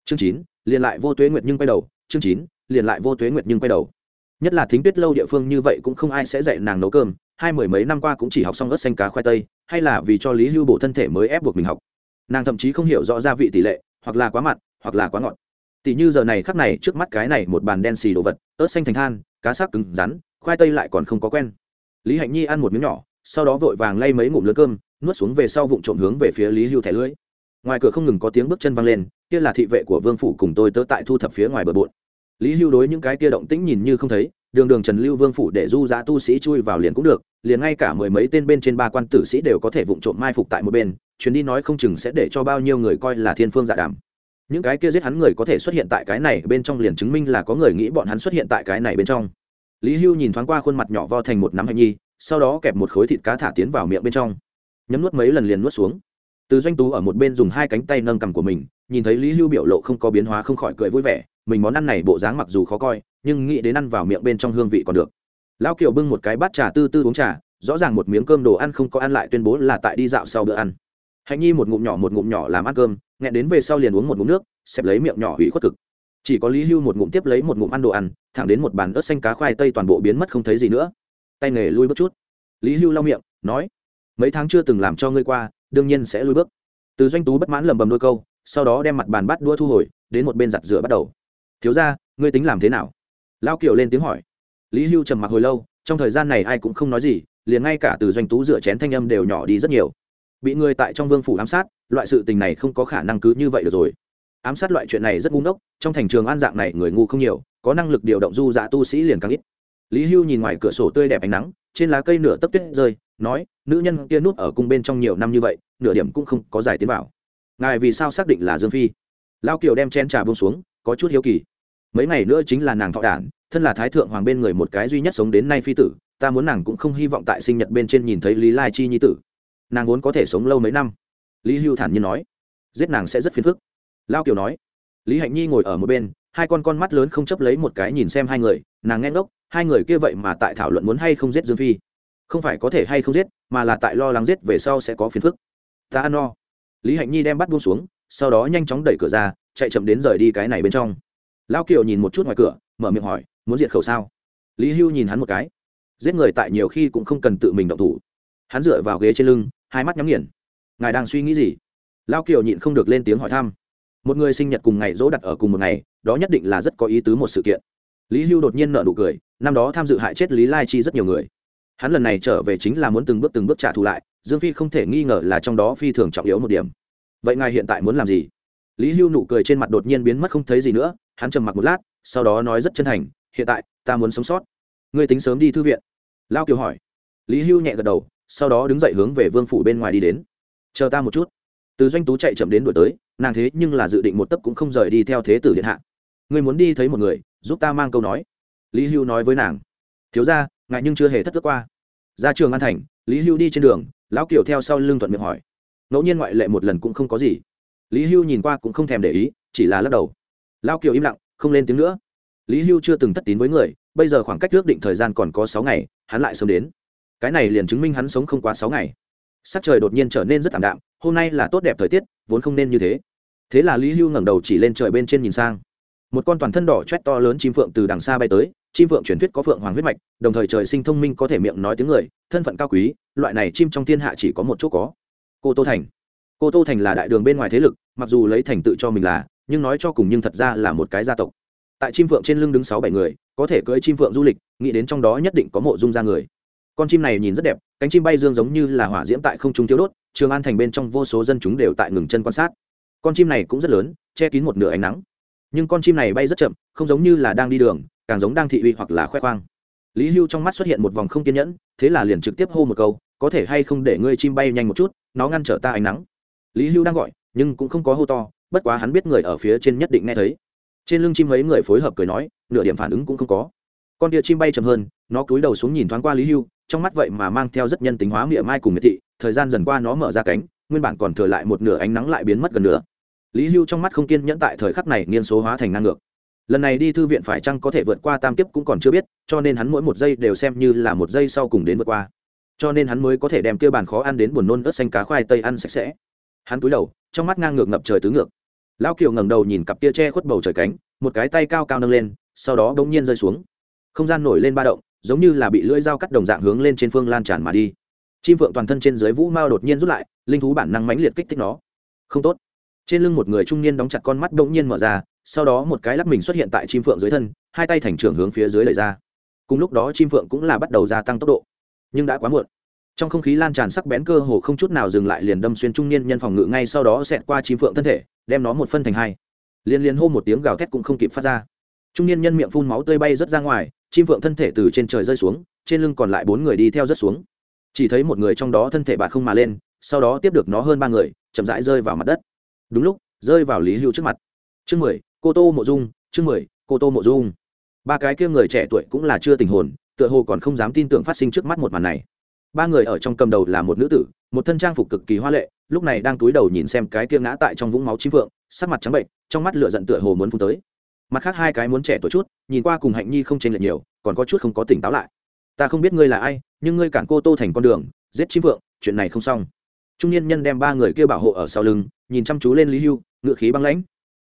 Chương chín, liền lại vô tuế nguyệt nhưng quay đầu. Chương chín, liền lại vô tuế nguyệt nhưng quay đầu. Nhất là thính tuyết lâu địa phương như vậy cũng không ai sẽ dạy nàng nấu cơm. Hai mười mấy năm qua cũng chỉ học xong ớt xanh cá khoai tây, hay là vì cho lý hưu bổ thân thể mới ép buộc mình học. Nàng thậm chí không hiểu rõ gia vị tỷ lệ, hoặc là quá mặn, hoặc là quá ngọt tỷ như giờ này khắc này, trước mắt cái này một bàn đen xì đồ vật, ớt xanh thành than, cá sắc cứng rắn, khoai tây lại còn không có quen. Lý hạnh nhi ăn một miếng nhỏ, sau đó vội vàng lay mấy ngụm lớn cơm, nuốt xuống về sau vụng trộm hướng về phía lý hưu thẻ lưỡi. Ngoài cửa không ngừng có tiếng bước chân văng lên, kia là thị vệ của vương phủ cùng tôi tớ tại thu thập phía ngoài bờ bộn. Lý hưu đối những cái kia động tĩnh nhìn như không thấy, đường đường trần lưu vương phủ để du giá tu sĩ chui vào liền cũng được, liền ngay cả mười mấy tên bên trên ba quan tử sĩ đều có thể vụng trộm mai phục tại một bên, chuyến đi nói không chừng sẽ để cho bao nhiêu người coi là thiên phương dạ đàm những cái kia giết hắn người có thể xuất hiện tại cái này bên trong liền chứng minh là có người nghĩ bọn hắn xuất hiện tại cái này bên trong. Lý hưu nhìn thoáng qua khuôn mặt nhỏ vo thành một nắm hạnh nhi, sau đó kẹp một khối thịt cá thả tiến vào miệng bên trong. Nhấm nuốt mấy lần liền nuốt xuống. Từ doanh tú ở một bên dùng hai cánh tay nâng cằm của mình, nhìn thấy lý hưu biểu lộ không có biến hóa không khỏi cười vui vẻ, mình món ăn này bộ dáng mặc dù khó coi, nhưng nghĩ đến ăn vào miệng bên trong hương vị còn được. Lão kiều bưng một cái bát trà tư tư uống trà, rõ ràng một miếng cơm đồ ăn không có ăn lại tuyên bố là tại đi dạo sau bữa ăn. Hạnh nhi một ngụm nhỏ một ngụm nhỏ làm ăn cơm nghẹn đến về sau liền uống một ngụm nước, xẹp lấy miệng nhỏ hủy khuất cực. Chỉ có lý hưu một ngụm tiếp lấy một ngụm ăn đồ ăn, thẳng đến một bàn ớt xanh cá khoai tây toàn bộ biến mất không thấy gì nữa. Tay nghề lui bước chút. Lý hưu lau miệng, nói, mấy tháng chưa từng làm cho ngươi qua, đương nhiên sẽ lui bước. Từ doanh tú bất mãn lầm bầm đôi câu, sau đó đem mặt bàn bắt đua thu hồi, đến một bên giặt rửa bắt đầu. Thiếu ra ngươi tính làm thế nào? Lao kiều lên tiếng hỏi. Lý hưu trầm mặc hồi lâu, trong thời gian này ai cũng không nói gì, liền ngay cả từ doanh tú rửa chén thanh âm đều nhỏ đi rất nhiều bị người tại trong vương phủ ám sát, loại sự tình này không có khả năng cứ như vậy được rồi. Ám sát loại chuyện này rất ngu ngốc, trong thành trường an dạng này người ngu không nhiều, có năng lực điều động du dạ tu sĩ liền càng ít. Lý hưu nhìn ngoài cửa sổ tươi đẹp ánh nắng, trên lá cây nửa tấc tuyết rơi, nói, nữ nhân kia núp ở cung bên trong nhiều năm như vậy, nửa điểm cũng không có giải tiến vào. Ngài vì sao xác định là dương phi? Lao kiều đem chen trà bông xuống, có chút hiếu kỳ. Mấy ngày nữa chính là nàng thọ đản, thân là thái thượng hoàng bên người một cái duy nhất sống đến nay phi tử, ta muốn nàng cũng không hy vọng tại sinh nhật bên trên nhìn thấy lý lai chi nhi tử nàng vốn có thể sống lâu mấy năm. Lý hưu thản nhiên nói, giết nàng sẽ rất phiền phức. Lao kiều nói, lý hạnh nhi ngồi ở một bên, hai con con mắt lớn không chấp lấy một cái nhìn xem hai người, nàng nghe ngốc, hai người kia vậy mà tại thảo luận muốn hay không giết dương phi. Không phải có thể hay không giết, mà là tại lo lắng giết về sau sẽ có phiền phức. Ta ăn no. Lý hạnh nhi đem bắt buông xuống, sau đó nhanh chóng đẩy cửa ra, chạy chậm đến rời đi cái này bên trong. Lao kiều nhìn một chút ngoài cửa, mở miệng hỏi, muốn diệt khẩu sao? Lý hưu nhìn hắn một cái. Giết người tại nhiều khi cũng không cần tự mình động thủ. Hắn dựa vào ghế trên lưng hai mắt nhắm nghiền. Ngài đang suy nghĩ gì? Lao kiều nhịn không được lên tiếng hỏi thăm. Một người sinh nhật cùng ngày dỗ đặt ở cùng một ngày, đó nhất định là rất có ý tứ một sự kiện. Lý hưu đột nhiên nợ nụ cười, năm đó tham dự hại chết lý lai chi rất nhiều người. Hắn lần này trở về chính là muốn từng bước từng bước trả thù lại, dương phi không thể nghi ngờ là trong đó phi thường trọng yếu một điểm. Vậy ngài hiện tại muốn làm gì? Lý hưu nụ cười trên mặt đột nhiên biến mất không thấy gì nữa, hắn trầm mặc một lát, sau đó nói rất chân thành, hiện tại, ta muốn sống sót. Ngươi tính sớm đi thư viện. Lao kiều hỏi. Lý hưu nhẹ gật đầu sau đó đứng dậy hướng về vương phủ bên ngoài đi đến. Chờ ta một chút. Từ doanh tú chạy chậm đến đuổi tới, nàng thế nhưng là dự định một tấc cũng không rời đi theo thế tử điện hạ. Người muốn đi thấy một người, giúp ta mang câu nói. Lý hưu nói với nàng. Thiếu ra ngại nhưng chưa hề thất thức qua. Ra trường an thành, lý hưu đi trên đường, lão kiều theo sau lưng thuận miệng hỏi. Ngẫu nhiên ngoại lệ một lần cũng không có gì. Lý hưu nhìn qua cũng không thèm để ý, chỉ là lắc đầu. Lão kiều im lặng, không lên tiếng nữa. Lý hưu chưa từng thất tín với người, bây giờ khoảng cách ước định thời gian còn có sáu ngày, hắn lại sớm đến cái này liền chứng minh hắn sống không quá sáu ngày. Sắc trời đột nhiên trở nên rất thảm đạm, hôm nay là tốt đẹp thời tiết, vốn không nên như thế. Thế là lý hưu ngẩng đầu chỉ lên trời bên trên nhìn sang. Một con toàn thân đỏ chét to lớn chim phượng từ đằng xa bay tới, chim phượng truyền thuyết có phượng hoàng huyết mạch, đồng thời trời sinh thông minh có thể miệng nói tiếng người, thân phận cao quý, loại này chim trong thiên hạ chỉ có một chỗ có. Cô tô thành. Cô tô thành là đại đường bên ngoài thế lực, mặc dù lấy thành tự cho mình là, nhưng nói cho cùng nhưng thật ra là một cái gia tộc. Tại chim phượng trên lưng đứng sáu bảy người, có thể cưỡi chim phượng du lịch, nghĩ đến trong đó nhất định có mộ dung ra người con chim này nhìn rất đẹp, cánh chim bay dương giống như là hỏa diễm tại không trung thiếu đốt, trường an thành bên trong vô số dân chúng đều tại ngừng chân quan sát. Con chim này cũng rất lớn, che kín một nửa ánh nắng. Nhưng con chim này bay rất chậm, không giống như là đang đi đường, càng giống đang thị uy hoặc là khoe khoang. Lý hưu trong mắt xuất hiện một vòng không kiên nhẫn, thế là liền trực tiếp hô một câu, có thể hay không để ngươi chim bay nhanh một chút, nó ngăn trở ta ánh nắng? Lý hưu đang gọi, nhưng cũng không có hô to, bất quá hắn biết người ở phía trên nhất định nghe thấy. Trên lưng chim mấy người phối hợp cười nói, nửa điểm phản ứng cũng không có. Con tia chim bay chậm hơn, nó cúi đầu xuống nhìn thoáng qua lý hưu trong mắt vậy mà mang theo rất nhân tính hóa miệng mai cùng miệt thị, thời gian dần qua nó mở ra cánh, nguyên bản còn thừa lại một nửa ánh nắng lại biến mất gần nửa. Lý hưu trong mắt không kiên nhẫn tại thời khắc này nghiên số hóa thành năng ngược. Lần này đi thư viện phải chăng có thể vượt qua tam kiếp cũng còn chưa biết, cho nên hắn mỗi một giây đều xem như là một giây sau cùng đến vượt qua. Cho nên hắn mới có thể đem kia bàn khó ăn đến buồn nôn ớt xanh cá khoai tây ăn sạch sẽ. Hắn cúi đầu, trong mắt ngang ngược ngập trời tứ ngược. Lão kiều ngẩng đầu nhìn cặp kia che khuất bầu trời cánh, một cái tay cao cao nâng lên, sau đó bỗng nhiên rơi xuống. Không gian nổi lên ba động giống như là bị lưỡi dao cắt đồng dạng hướng lên trên phương lan tràn mà đi. Chim phượng toàn thân trên dưới vũ mao đột nhiên rút lại, linh thú bản năng mãnh liệt kích thích nó. Không tốt. Trên lưng một người trung niên đóng chặt con mắt đột nhiên mở ra, sau đó một cái lắc mình xuất hiện tại chim phượng dưới thân, hai tay thành trưởng hướng phía dưới lấy ra. Cùng lúc đó chim phượng cũng là bắt đầu gia tăng tốc độ, nhưng đã quá muộn. Trong không khí lan tràn sắc bén cơ hồ không chút nào dừng lại liền đâm xuyên trung niên nhân phòng ngự ngay sau đó xẹt qua chim phượng thân thể, đem nó một phân thành hai. Liên liên hô một tiếng gào thét cũng không kịp phát ra. Trung niên nhân miệng phun máu tươi bay rớt ra ngoài chim phượng thân thể từ trên trời rơi xuống, trên lưng còn lại bốn người đi theo rớt xuống. Chỉ thấy một người trong đó thân thể bạt không mà lên, sau đó tiếp được nó hơn ba người, chậm rãi rơi vào mặt đất. Đúng lúc, rơi vào lý hưu trước mặt. Chương mười, cô tô mộ dung, chương mười, cô tô mộ dung. Ba cái kia người trẻ tuổi cũng là chưa tình hồn, tựa hồ còn không dám tin tưởng phát sinh trước mắt một màn này. Ba người ở trong cầm đầu là một nữ tử, một thân trang phục cực kỳ hoa lệ, lúc này đang túi đầu nhìn xem cái kia ngã tại trong vũng máu chim phượng, sắc mặt trắng bệnh trong mắt lửa giận tựa hồ muốn phun tới mặt khác hai cái muốn trẻ tuổi chút, nhìn qua cùng hạnh nhi không chênh lệch nhiều, còn có chút không có tỉnh táo lại. Ta không biết ngươi là ai, nhưng ngươi cản cô tô thành con đường, giết chim phượng chuyện này không xong. Trung niên nhân đem ba người kia bảo hộ ở sau lưng, nhìn chăm chú lên lý hưu, ngựa khí băng lãnh.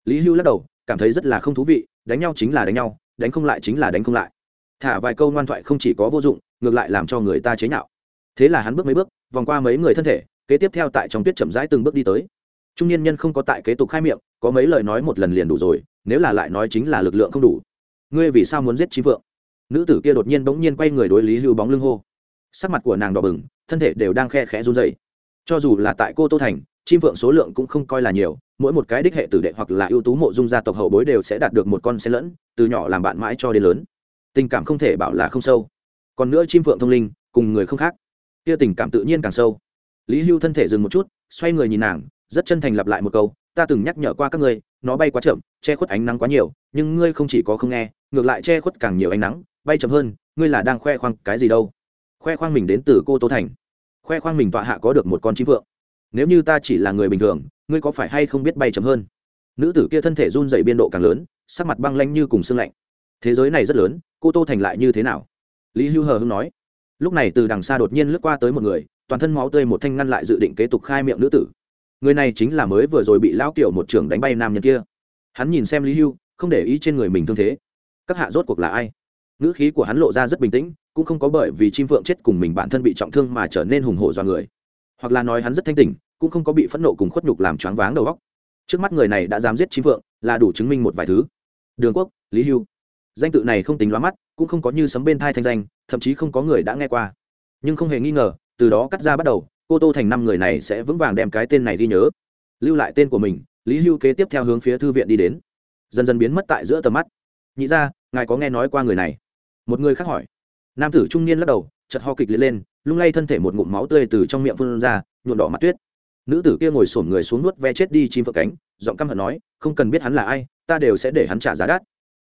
Lý hưu lắc đầu, cảm thấy rất là không thú vị, đánh nhau chính là đánh nhau, đánh không lại chính là đánh không lại. Thả vài câu ngoan thoại không chỉ có vô dụng, ngược lại làm cho người ta chế nhạo. Thế là hắn bước mấy bước, vòng qua mấy người thân thể, kế tiếp theo tại trong tuyết chậm rãi từng bước đi tới trung niên nhân không có tại kế tục khai miệng, có mấy lời nói một lần liền đủ rồi, nếu là lại nói chính là lực lượng không đủ. Ngươi vì sao muốn giết trí vượng nữ tử kia đột nhiên bỗng nhiên quay người đối lý hưu bóng lưng hô. Sắc mặt của nàng đỏ bừng, thân thể đều đang khe khẽ run dày cho dù là tại cô tô thành chim vượng số lượng cũng không coi là nhiều, mỗi một cái đích hệ tử đệ hoặc là ưu tú mộ dung gia tộc hậu bối đều sẽ đạt được một con sen lẫn, từ nhỏ làm bạn mãi cho đến lớn. Tình cảm không thể bảo là không sâu. Còn nữa chim vượng thông linh, cùng người không khác. Kia tình cảm tự nhiên càng sâu. Lý hưu thân thể dừng một chút, xoay người nhìn nàng rất chân thành lặp lại một câu, ta từng nhắc nhở qua các ngươi, nó bay quá chậm, che khuất ánh nắng quá nhiều, nhưng ngươi không chỉ có không nghe, ngược lại che khuất càng nhiều ánh nắng, bay chậm hơn, ngươi là đang khoe khoang cái gì đâu? Khoe khoang mình đến từ cô tô thành. Khoe khoang mình tọa hạ có được một con chim phượng nếu như ta chỉ là người bình thường, ngươi có phải hay không biết bay chậm hơn? Nữ tử kia thân thể run dày biên độ càng lớn, sắc mặt băng lanh như cùng xương lạnh. Thế giới này rất lớn, cô tô thành lại như thế nào? Lý hưu hờ hưng nói. Lúc này từ đằng xa đột nhiên lướt qua tới một người, toàn thân máu tươi một thanh ngăn lại dự định kế tục khai miệng nữ tử người này chính là mới vừa rồi bị lão kiểu một trưởng đánh bay nam nhân kia. Hắn nhìn xem lý hưu, không để ý trên người mình thương thế. Các hạ rốt cuộc là ai? Ngữ khí của hắn lộ ra rất bình tĩnh, cũng không có bởi vì chim phượng chết cùng mình bản thân bị trọng thương mà trở nên hùng hổ do người. Hoặc là nói hắn rất thanh tỉnh, cũng không có bị phẫn nộ cùng khuất nhục làm choáng váng đầu góc trước mắt người này đã dám giết chim phượng là đủ chứng minh một vài thứ. Đường quốc, lý hưu. Danh tự này không tính loa mắt, cũng không có như sấm bên thai thanh danh, thậm chí không có người đã nghe qua. Nhưng không hề nghi ngờ, từ đó cắt ra bắt đầu cô tô thành năm người này sẽ vững vàng đem cái tên này ghi nhớ. Lưu lại tên của mình, lý hưu kế tiếp theo hướng phía thư viện đi đến. Dần dần biến mất tại giữa tầm mắt. Nhị ra ngài có nghe nói qua người này? Một người khác hỏi. Nam tử trung niên lắc đầu chật ho kịch liệt lên, lung lay thân thể một ngụm máu tươi từ trong miệng phun ra nhuộn đỏ mặt tuyết. Nữ tử kia ngồi sổm người xuống nuốt ve chết đi chim phượng cánh, giọng căm hận nói, không cần biết hắn là ai, ta đều sẽ để hắn trả giá đắt.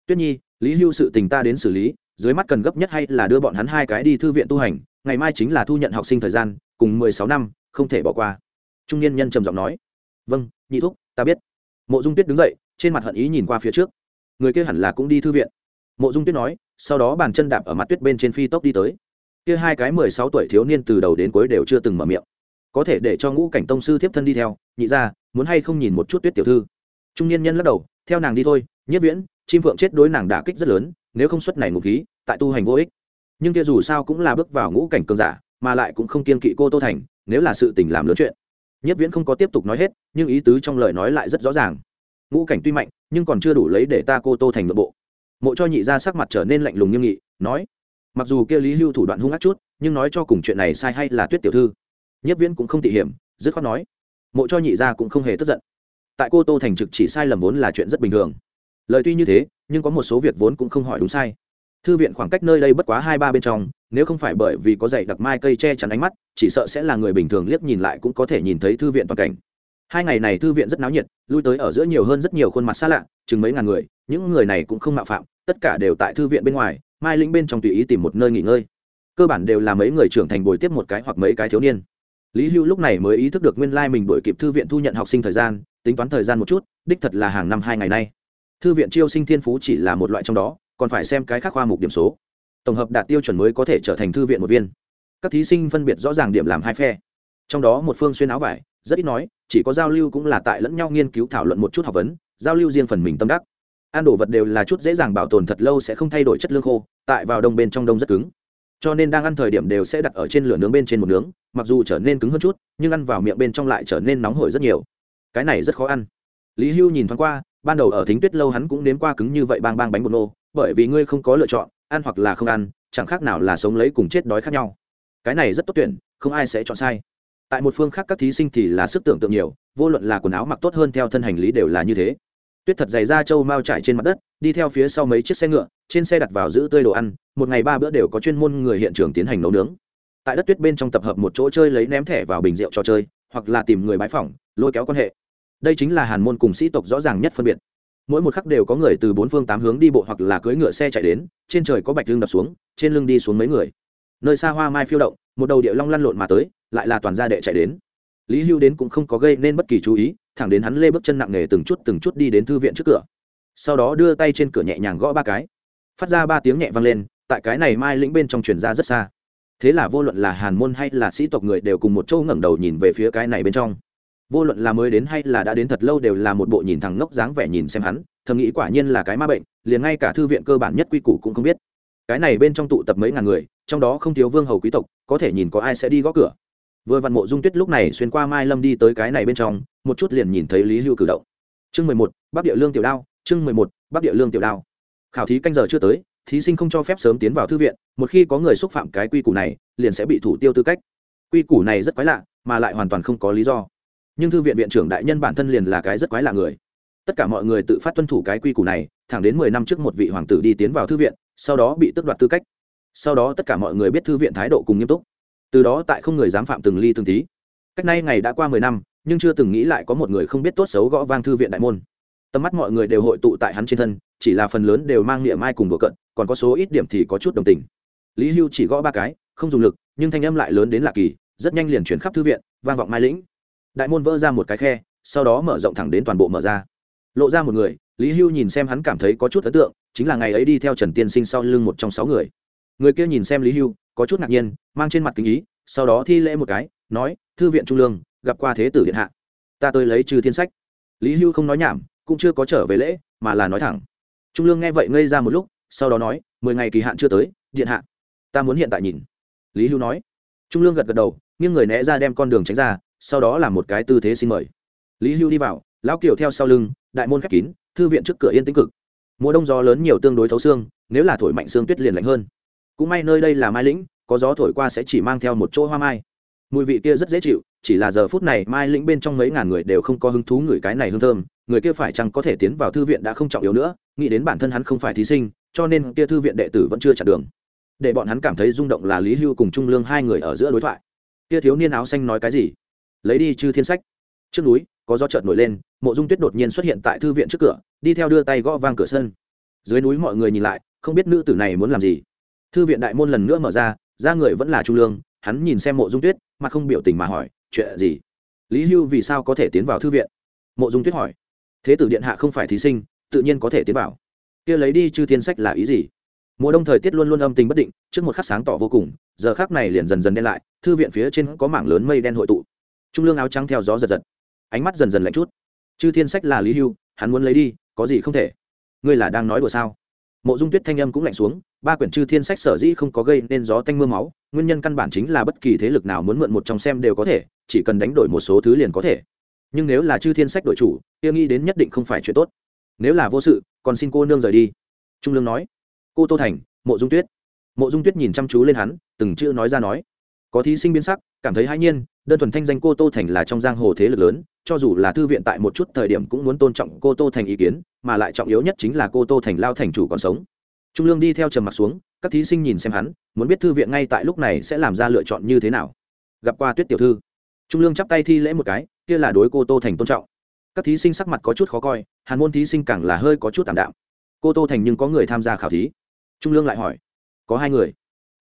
Tuyết nhi, lý hưu sự tình ta đến xử lý, dưới mắt cần gấp nhất hay là đưa bọn hắn hai cái đi thư viện tu hành, ngày mai chính là thu nhận học sinh thời gian cùng mười sáu năm, không thể bỏ qua. Trung niên nhân trầm giọng nói vâng nhị thúc, ta biết. Mộ dung tuyết đứng dậy, trên mặt hận ý nhìn qua phía trước. Người kia hẳn là cũng đi thư viện. Mộ dung tuyết nói, sau đó bàn chân đạp ở mặt tuyết bên trên phi tốc đi tới. Kia hai cái mười sáu tuổi thiếu niên từ đầu đến cuối đều chưa từng mở miệng. Có thể để cho ngũ cảnh tông sư thiếp thân đi theo, nhị ra muốn hay không nhìn một chút tuyết tiểu thư. Trung niên nhân lắc đầu, theo nàng đi thôi, nhất viễn, chim phượng chết đối nàng đả kích rất lớn, nếu không xuất này ngục khí, tại tu hành vô ích. Nhưng kia dù sao cũng là bước vào ngũ cảnh cường giả mà lại cũng không kiên kỵ cô tô thành, nếu là sự tình làm lớn chuyện. Nhất viễn không có tiếp tục nói hết, nhưng ý tứ trong lời nói lại rất rõ ràng. Ngũ cảnh tuy mạnh, nhưng còn chưa đủ lấy để ta cô tô thành nội bộ. Mộ cho nhị ra sắc mặt trở nên lạnh lùng nghiêm nghị, nói, mặc dù kia lý hưu thủ đoạn hung ác chút, nhưng nói cho cùng chuyện này sai hay là tuyết tiểu thư? Nhất viễn cũng không tỉ hiểm, dứt khoát nói, mộ cho nhị ra cũng không hề tức giận. Tại cô tô thành trực chỉ sai lầm vốn là chuyện rất bình thường. Lời tuy như thế, nhưng có một số việc vốn cũng không hỏi đúng sai. Thư viện khoảng cách nơi đây bất quá hai ba bên trong nếu không phải bởi vì có dạy đặc mai cây che chắn ánh mắt, chỉ sợ sẽ là người bình thường liếc nhìn lại cũng có thể nhìn thấy thư viện toàn cảnh. Hai ngày này thư viện rất náo nhiệt, lui tới ở giữa nhiều hơn rất nhiều khuôn mặt xa lạ, chừng mấy ngàn người, những người này cũng không mạo phạm, tất cả đều tại thư viện bên ngoài, mai lĩnh bên trong tùy ý tìm một nơi nghỉ ngơi. Cơ bản đều là mấy người trưởng thành bồi tiếp một cái hoặc mấy cái thiếu niên. Lý hưu lúc này mới ý thức được nguyên lai mình đổi kịp thư viện thu nhận học sinh thời gian, tính toán thời gian một chút, đích thật là hàng năm hai ngày nay. Thư viện chiêu sinh thiên phú chỉ là một loại trong đó, còn phải xem cái khác khoa mục điểm số tổng hợp đạt tiêu chuẩn mới có thể trở thành thư viện một viên. Các thí sinh phân biệt rõ ràng điểm làm hai phe. Trong đó một phương xuyên áo vải, rất ít nói, chỉ có giao lưu cũng là tại lẫn nhau nghiên cứu thảo luận một chút học vấn, giao lưu riêng phần mình tâm đắc. Ăn đồ vật đều là chút dễ dàng bảo tồn thật lâu sẽ không thay đổi chất lương khô, tại vào đông bên trong đông rất cứng. Cho nên đang ăn thời điểm đều sẽ đặt ở trên lửa nướng bên trên một nướng, mặc dù trở nên cứng hơn chút, nhưng ăn vào miệng bên trong lại trở nên nóng hổi rất nhiều. Cái này rất khó ăn. Lý hưu nhìn thoáng qua, ban đầu ở thính tuyết lâu hắn cũng nếm qua cứng như vậy bang bang bánh bột nô, bởi vì ngươi không có lựa chọn ăn hoặc là không ăn, chẳng khác nào là sống lấy cùng chết đói khác nhau. Cái này rất tốt tuyển, không ai sẽ chọn sai. Tại một phương khác các thí sinh thì là sức tưởng tượng nhiều, vô luận là quần áo mặc tốt hơn theo thân hành lý đều là như thế. Tuyết thật dày ra châu mao trải trên mặt đất, đi theo phía sau mấy chiếc xe ngựa, trên xe đặt vào giữ tươi đồ ăn, một ngày ba bữa đều có chuyên môn người hiện trường tiến hành nấu nướng. Tại đất tuyết bên trong tập hợp một chỗ chơi lấy ném thẻ vào bình rượu trò chơi, hoặc là tìm người bãi phỏng, lôi kéo quan hệ. Đây chính là hàn môn cùng sĩ tộc rõ ràng nhất phân biệt mỗi một khắc đều có người từ bốn phương tám hướng đi bộ hoặc là cưỡi ngựa xe chạy đến, trên trời có bạch lưng đập xuống, trên lưng đi xuống mấy người. Nơi xa hoa mai phiêu động, một đầu địa long lăn lộn mà tới, lại là toàn gia đệ chạy đến. Lý hưu đến cũng không có gây nên bất kỳ chú ý, thẳng đến hắn lê bước chân nặng nề từng chút từng chút đi đến thư viện trước cửa. Sau đó đưa tay trên cửa nhẹ nhàng gõ ba cái. Phát ra ba tiếng nhẹ vang lên, tại cái này mai lĩnh bên trong truyền ra rất xa. Thế là vô luận là hàn môn hay là sĩ tộc người đều cùng một châu ngẩng đầu nhìn về phía cái này bên trong vô luận là mới đến hay là đã đến thật lâu đều là một bộ nhìn thằng ngốc dáng vẻ nhìn xem hắn, thầm nghĩ quả nhiên là cái ma bệnh, liền ngay cả thư viện cơ bản nhất quy củ cũng không biết. Cái này bên trong tụ tập mấy ngàn người, trong đó không thiếu vương hầu quý tộc, có thể nhìn có ai sẽ đi gõ cửa. Vừa vặn mộ dung tuyết lúc này xuyên qua mai lâm đi tới cái này bên trong, một chút liền nhìn thấy lý hưu cử động. Chương mười một, bắc địa lương tiểu đao, chương mười một, bắc địa lương tiểu đao. Khảo thí canh giờ chưa tới, thí sinh không cho phép sớm tiến vào thư viện, một khi có người xúc phạm cái quy củ này, liền sẽ bị thủ tiêu tư cách. Quy củ này rất quái lạ, mà lại hoàn toàn không có lý do nhưng thư viện viện trưởng đại nhân bản thân liền là cái rất quái lạ người. Tất cả mọi người tự phát tuân thủ cái quy củ này, thẳng đến mười năm trước một vị hoàng tử đi tiến vào thư viện, sau đó bị tước đoạt tư cách. Sau đó tất cả mọi người biết thư viện thái độ cùng nghiêm túc. Từ đó tại không người dám phạm từng ly từng tí. Cách nay ngày đã qua mười năm, nhưng chưa từng nghĩ lại có một người không biết tốt xấu gõ vang thư viện đại môn. Tầm mắt mọi người đều hội tụ tại hắn trên thân, chỉ là phần lớn đều mang niệm ai cùng đùa cận còn có số ít điểm thì có chút đồng tình. Lý hưu chỉ gõ ba cái, không dùng lực, nhưng thanh âm lại lớn đến lạ kỳ, rất nhanh liền chuyển khắp thư viện, vang vọng mai lĩnh đại môn vỡ ra một cái khe, sau đó mở rộng thẳng đến toàn bộ mở ra. Lộ ra một người, lý hưu nhìn xem hắn cảm thấy có chút ấn tượng, chính là ngày ấy đi theo trần tiên sinh sau lưng một trong sáu người. Người kia nhìn xem lý hưu, có chút ngạc nhiên, mang trên mặt kính ý, sau đó thi lễ một cái, nói, thư viện trung lương, gặp qua thế tử điện hạ. Ta tới lấy trừ thiên sách. Lý hưu không nói nhảm, cũng chưa có trở về lễ, mà là nói thẳng. Trung lương nghe vậy ngây ra một lúc, sau đó nói, mười ngày kỳ hạn chưa tới, điện hạ. Ta muốn hiện tại nhìn. Lý hưu nói. Trung lương gật gật đầu, nghiêng người né ra đem con đường tránh ra sau đó là một cái tư thế xin mời. Lý hưu đi vào, lão kiều theo sau lưng, đại môn khép kín, thư viện trước cửa yên tĩnh cực. Mùa đông gió lớn nhiều tương đối thấu xương, nếu là thổi mạnh xương tuyết liền lạnh hơn. Cũng may nơi đây là mai lĩnh, có gió thổi qua sẽ chỉ mang theo một chỗ hoa mai. Mùi vị kia rất dễ chịu, chỉ là giờ phút này mai lĩnh bên trong mấy ngàn người đều không có hứng thú người cái này hương thơm, người kia phải chăng có thể tiến vào thư viện đã không trọng yếu nữa, nghĩ đến bản thân hắn không phải thí sinh, cho nên kia thư viện đệ tử vẫn chưa chặn đường. Để bọn hắn cảm thấy rung động là lý hưu cùng trung lương hai người ở giữa đối thoại. Kia thiếu niên áo xanh nói cái gì? Lấy đi chư thiên sách. Trước núi, có gió chợt nổi lên, mộ dung tuyết đột nhiên xuất hiện tại thư viện trước cửa, đi theo đưa tay gõ vang cửa sân. Dưới núi mọi người nhìn lại, không biết nữ tử này muốn làm gì. Thư viện đại môn lần nữa mở ra ra người vẫn là trung lương, hắn nhìn xem mộ dung tuyết mà không biểu tình mà hỏi, chuyện gì? Lý hưu vì sao có thể tiến vào thư viện? Mộ dung tuyết hỏi. Thế tử điện hạ không phải thí sinh, tự nhiên có thể tiến vào. Kia lấy đi chư thiên sách là ý gì? Mùa đông thời tiết luôn luôn âm tình bất định, trước một khắc sáng tỏ vô cùng, giờ khác này liền dần dần đen lại, thư viện phía trên có mảng lớn mây đen hội tụ trung lương áo trắng theo gió giật giật. Ánh mắt dần dần lạnh chút. Chư thiên sách là lý hưu, hắn muốn lấy đi, có gì không thể. Ngươi là đang nói đùa sao? Mộ dung tuyết thanh âm cũng lạnh xuống, ba quyển chư thiên sách sở dĩ không có gây nên gió tanh m ư a máu, nguyên nhân căn bản chính là bất kỳ thế lực nào muốn mượn một trong xem đều có thể, chỉ cần đánh đổi một số thứ liền có thể. Nhưng nếu là chư thiên sách đổi chủ, kia nghĩ đến nhất định không phải chuyện tốt. Nếu là vô sự, còn xin cô nương rời đi. Trung lương nói. Cô tô thành, mộ dung tuyết. Mộ dung tuyết nhìn chăm chú lên hắn, từng chữ nói ra nói có thí sinh biến sắc, cảm thấy hãi nhiên, đơn thuần thanh danh cô tô thành là trong giang hồ thế lực lớn, cho dù là thư viện tại một chút thời điểm cũng muốn tôn trọng cô tô thành ý kiến, mà lại trọng yếu nhất chính là cô tô thành lao thành chủ còn sống. Trung lương đi theo trầm mặt xuống, các thí sinh nhìn xem hắn, muốn biết thư viện ngay tại lúc này sẽ làm ra lựa chọn như thế nào. Gặp qua tuyết tiểu thư, trung lương chắp tay thi lễ một cái, kia là đối cô tô thành tôn trọng. Các thí sinh sắc mặt có chút khó coi, hàn môn thí sinh càng là hơi có chút tạm đạm. Cô tô thành nhưng có người tham gia khảo thí. Trung lương lại hỏi, có hai người?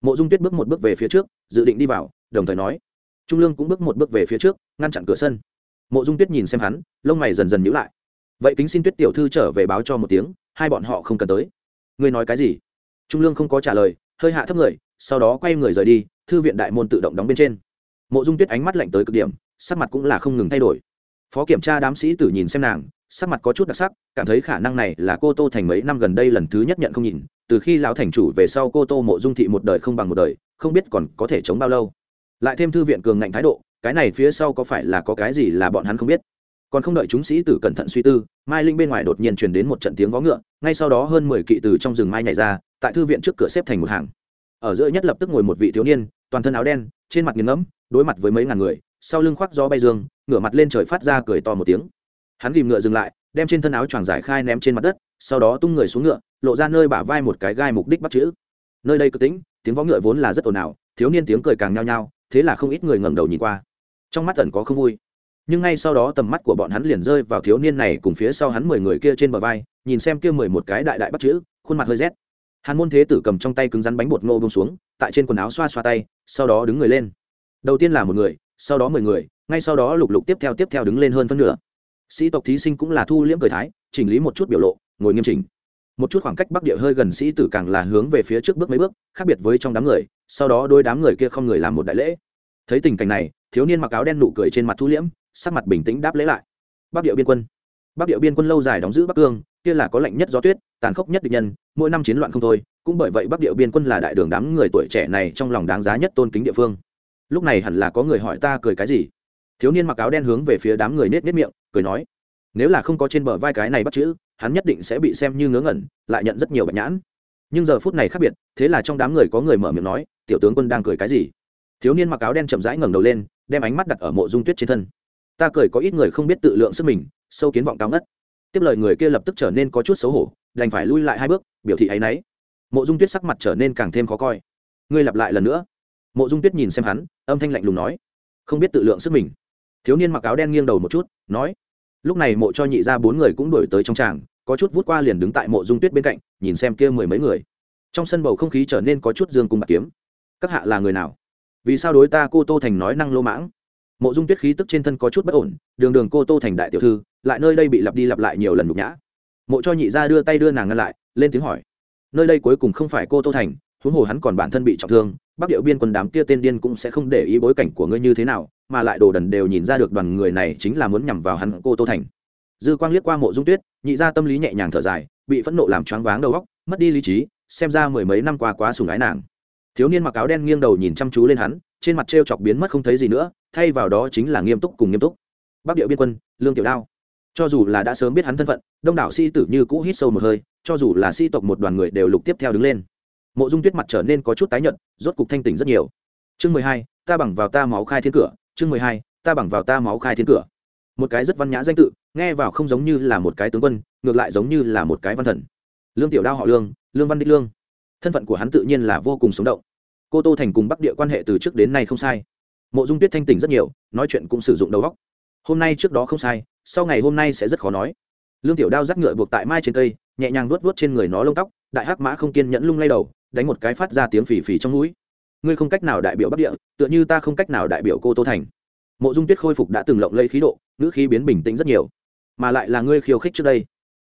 Mộ dung tuyết bước một bước về phía trước, dự định đi vào, đồng thời nói. Trung lương cũng bước một bước về phía trước, ngăn chặn cửa sân. Mộ dung tuyết nhìn xem hắn, lông mày dần dần nhữ lại. Vậy kính xin tuyết tiểu thư trở về báo cho một tiếng, hai bọn họ không cần tới. Ngươi nói cái gì? Trung lương không có trả lời, hơi hạ thấp người, sau đó quay người rời đi, thư viện đại môn tự động đóng bên trên. Mộ dung tuyết ánh mắt lạnh tới cực điểm, sắc mặt cũng là không ngừng thay đổi. Phó kiểm tra đám sĩ tử nhìn xem nàng, sắc mặt có chút đặc sắc, cảm thấy khả năng này là cô tô thành mấy năm gần đây lần thứ nhất nhận không nhìn từ khi lão thành chủ về sau cô tô mộ dung thị một đời không bằng một đời, không biết còn có thể chống bao lâu. Lại thêm thư viện cường ngạnh thái độ, cái này phía sau có phải là có cái gì là bọn hắn không biết. Còn không đợi chúng sĩ tử cẩn thận suy tư, mai linh bên ngoài đột nhiên truyền đến một trận tiếng vó ngựa, ngay sau đó hơn mười kỵ từ trong rừng mai nhảy ra, tại thư viện trước cửa xếp thành một hàng. Ở giữa nhất lập tức ngồi một vị thiếu niên, toàn thân áo đen, trên mặt nghiền ngẫm, đối mặt với mấy ngàn người, sau lưng khoác gió bay dương, ngửa mặt lên trời phát ra cười to một tiếng. Hắn ghìm ngựa dừng lại đem trên thân áo choàng giải khai ném trên mặt đất, sau đó tung người xuống ngựa, lộ ra nơi bả vai một cái gai mục đích bắt chữ. Nơi đây cứ tính tiếng võ ngựa vốn là rất ồn ào, thiếu niên tiếng cười càng nhao nhao, thế là không ít người ngẩng đầu nhìn qua. Trong mắt ẩn có không vui. Nhưng ngay sau đó tầm mắt của bọn hắn liền rơi vào thiếu niên này cùng phía sau hắn mười người kia trên bờ vai, nhìn xem kia mười một cái đại đại bắt chữ, khuôn mặt hơi rét. Hàn môn thế tử cầm trong tay cứng rắn bánh bột ngô bông xuống, tại trên quần áo xoa xoa tay, sau đó đứng người lên. Đầu tiên là một người, sau đó mười người, ngay sau đó lục lục tiếp theo tiếp theo đứng lên hơn phân nửa sĩ tộc thí sinh cũng là thu liễm cười thái, chỉnh lý một chút biểu lộ, ngồi nghiêm chỉnh. Một chút khoảng cách bắc địa hơi gần sĩ tử càng là hướng về phía trước bước mấy bước, khác biệt với trong đám người, sau đó đôi đám người kia không người làm một đại lễ. Thấy tình cảnh này, thiếu niên mặc áo đen nụ cười trên mặt thu liễm, sắc mặt bình tĩnh đáp lễ lại. Bắc địa biên quân. Bắc địa biên quân lâu dài đóng giữ bắc cương, kia là có lệnh nhất gió tuyết, tàn khốc nhất địch nhân, mỗi năm chiến loạn không thôi, cũng bởi vậy bắc địa biên quân là đại đường đám người tuổi trẻ này trong lòng đáng giá nhất tôn kính địa phương. Lúc này hẳn là có người hỏi ta cười cái gì? Thiếu niên mặc áo đen hướng về phía đám người nết nết miệng, cười nói, nếu là không có trên bờ vai cái này bắt chữ, hắn nhất định sẽ bị xem như ngớ ngẩn, lại nhận rất nhiều bệnh nhãn. Nhưng giờ phút này khác biệt, thế là trong đám người có người mở miệng nói, tiểu tướng quân đang cười cái gì? Thiếu niên mặc áo đen chậm rãi ngẩng đầu lên, đem ánh mắt đặt ở mộ dung tuyết trên thân. Ta cười có ít người không biết tự lượng sức mình, sâu kiến vọng cao ngất. Tiếp lời người kia lập tức trở nên có chút xấu hổ, đành phải lui lại hai bước, biểu thị áy náy. Mộ dung tuyết sắc mặt trở nên càng thêm khó coi. Ngươi lặp lại lần nữa. Mộ dung tuyết nhìn xem hắn, âm thanh lạnh lùng nói, không biết tự lượng sức mình thiếu niên mặc áo đen nghiêng đầu một chút, nói, lúc này mộ cho nhị ra bốn người cũng đổi tới trong tràng, có chút vút qua liền đứng tại mộ dung tuyết bên cạnh, nhìn xem kia mười mấy người. Trong sân bầu không khí trở nên có chút dương cung bạc kiếm. Các hạ là người nào? Vì sao đối ta cô tô thành nói năng lô mãng? Mộ dung tuyết khí tức trên thân có chút bất ổn, đường đường cô tô thành đại tiểu thư, lại nơi đây bị lặp đi lặp lại nhiều lần nhục nhã. Mộ cho nhị ra đưa tay đưa nàng ngăn lại, lên tiếng hỏi, nơi đây cuối cùng không phải cô tô thành, huống hồ hắn còn bản thân bị trọng thương, bắc điệu biên quân đám kia tên điên cũng sẽ không để ý bối cảnh của ngươi như thế nào mà lại đồ đần đều nhìn ra được đoàn người này chính là muốn nhằm vào hắn cô tô thành. Dư quang liếc qua mộ dung tuyết, nhị ra tâm lý nhẹ nhàng thở dài, bị phẫn nộ làm choáng váng đầu óc, mất đi lý trí, xem ra mười mấy năm qua quá sùng ái nàng. Thiếu niên mặc áo đen nghiêng đầu nhìn chăm chú lên hắn, trên mặt t chọc biến mất không thấy gì nữa, thay vào đó chính là nghiêm túc cùng nghiêm túc. Bắc điệu biên quân, lương tiểu đao. Cho dù là đã sớm biết hắn thân phận, đông đảo sĩ tử như cũ hít sâu một hơi, cho dù là sĩ tộc một đoàn người đều lục tiếp theo đứng lên. Mộ dung tuyết mặt trở nên có chút tái nhợt, rốt cục thanh tỉnh rất nhiều. Chương mười hai, ta bằng vào ta máu khai thiên cửa chương mười hai, ta bằng vào ta máu khai thiên cửa. Một cái rất văn nhã danh tự, nghe vào không giống như là một cái tướng quân, ngược lại giống như là một cái văn thần. Lương tiểu đao họ lương lương văn đích lương. Thân phận của hắn tự nhiên là vô cùng sống động. Cô tô thành cùng bắc địa quan hệ từ trước đến nay không sai. Mộ dung tuyết thanh tỉnh rất nhiều, nói chuyện cũng sử dụng đầu óc. Hôm nay trước đó không sai, sau ngày hôm nay sẽ rất khó nói. Lương tiểu đao dắt ngựa buộc tại mai trên cây, nhẹ nhàng vuốt vuốt trên người nó lông tóc, đại hắc mã không kiên nhẫn lung lay đầu, đánh một cái phát ra tiếng phì phì trong núi ngươi không cách nào đại biểu bắc địa, tựa như ta không cách nào đại biểu cô tô thành. Mộ dung tuyết khôi phục đã từng lộng lây khí độ, ngữ khí biến bình tĩnh rất nhiều. Mà lại là ngươi khiêu khích trước đây.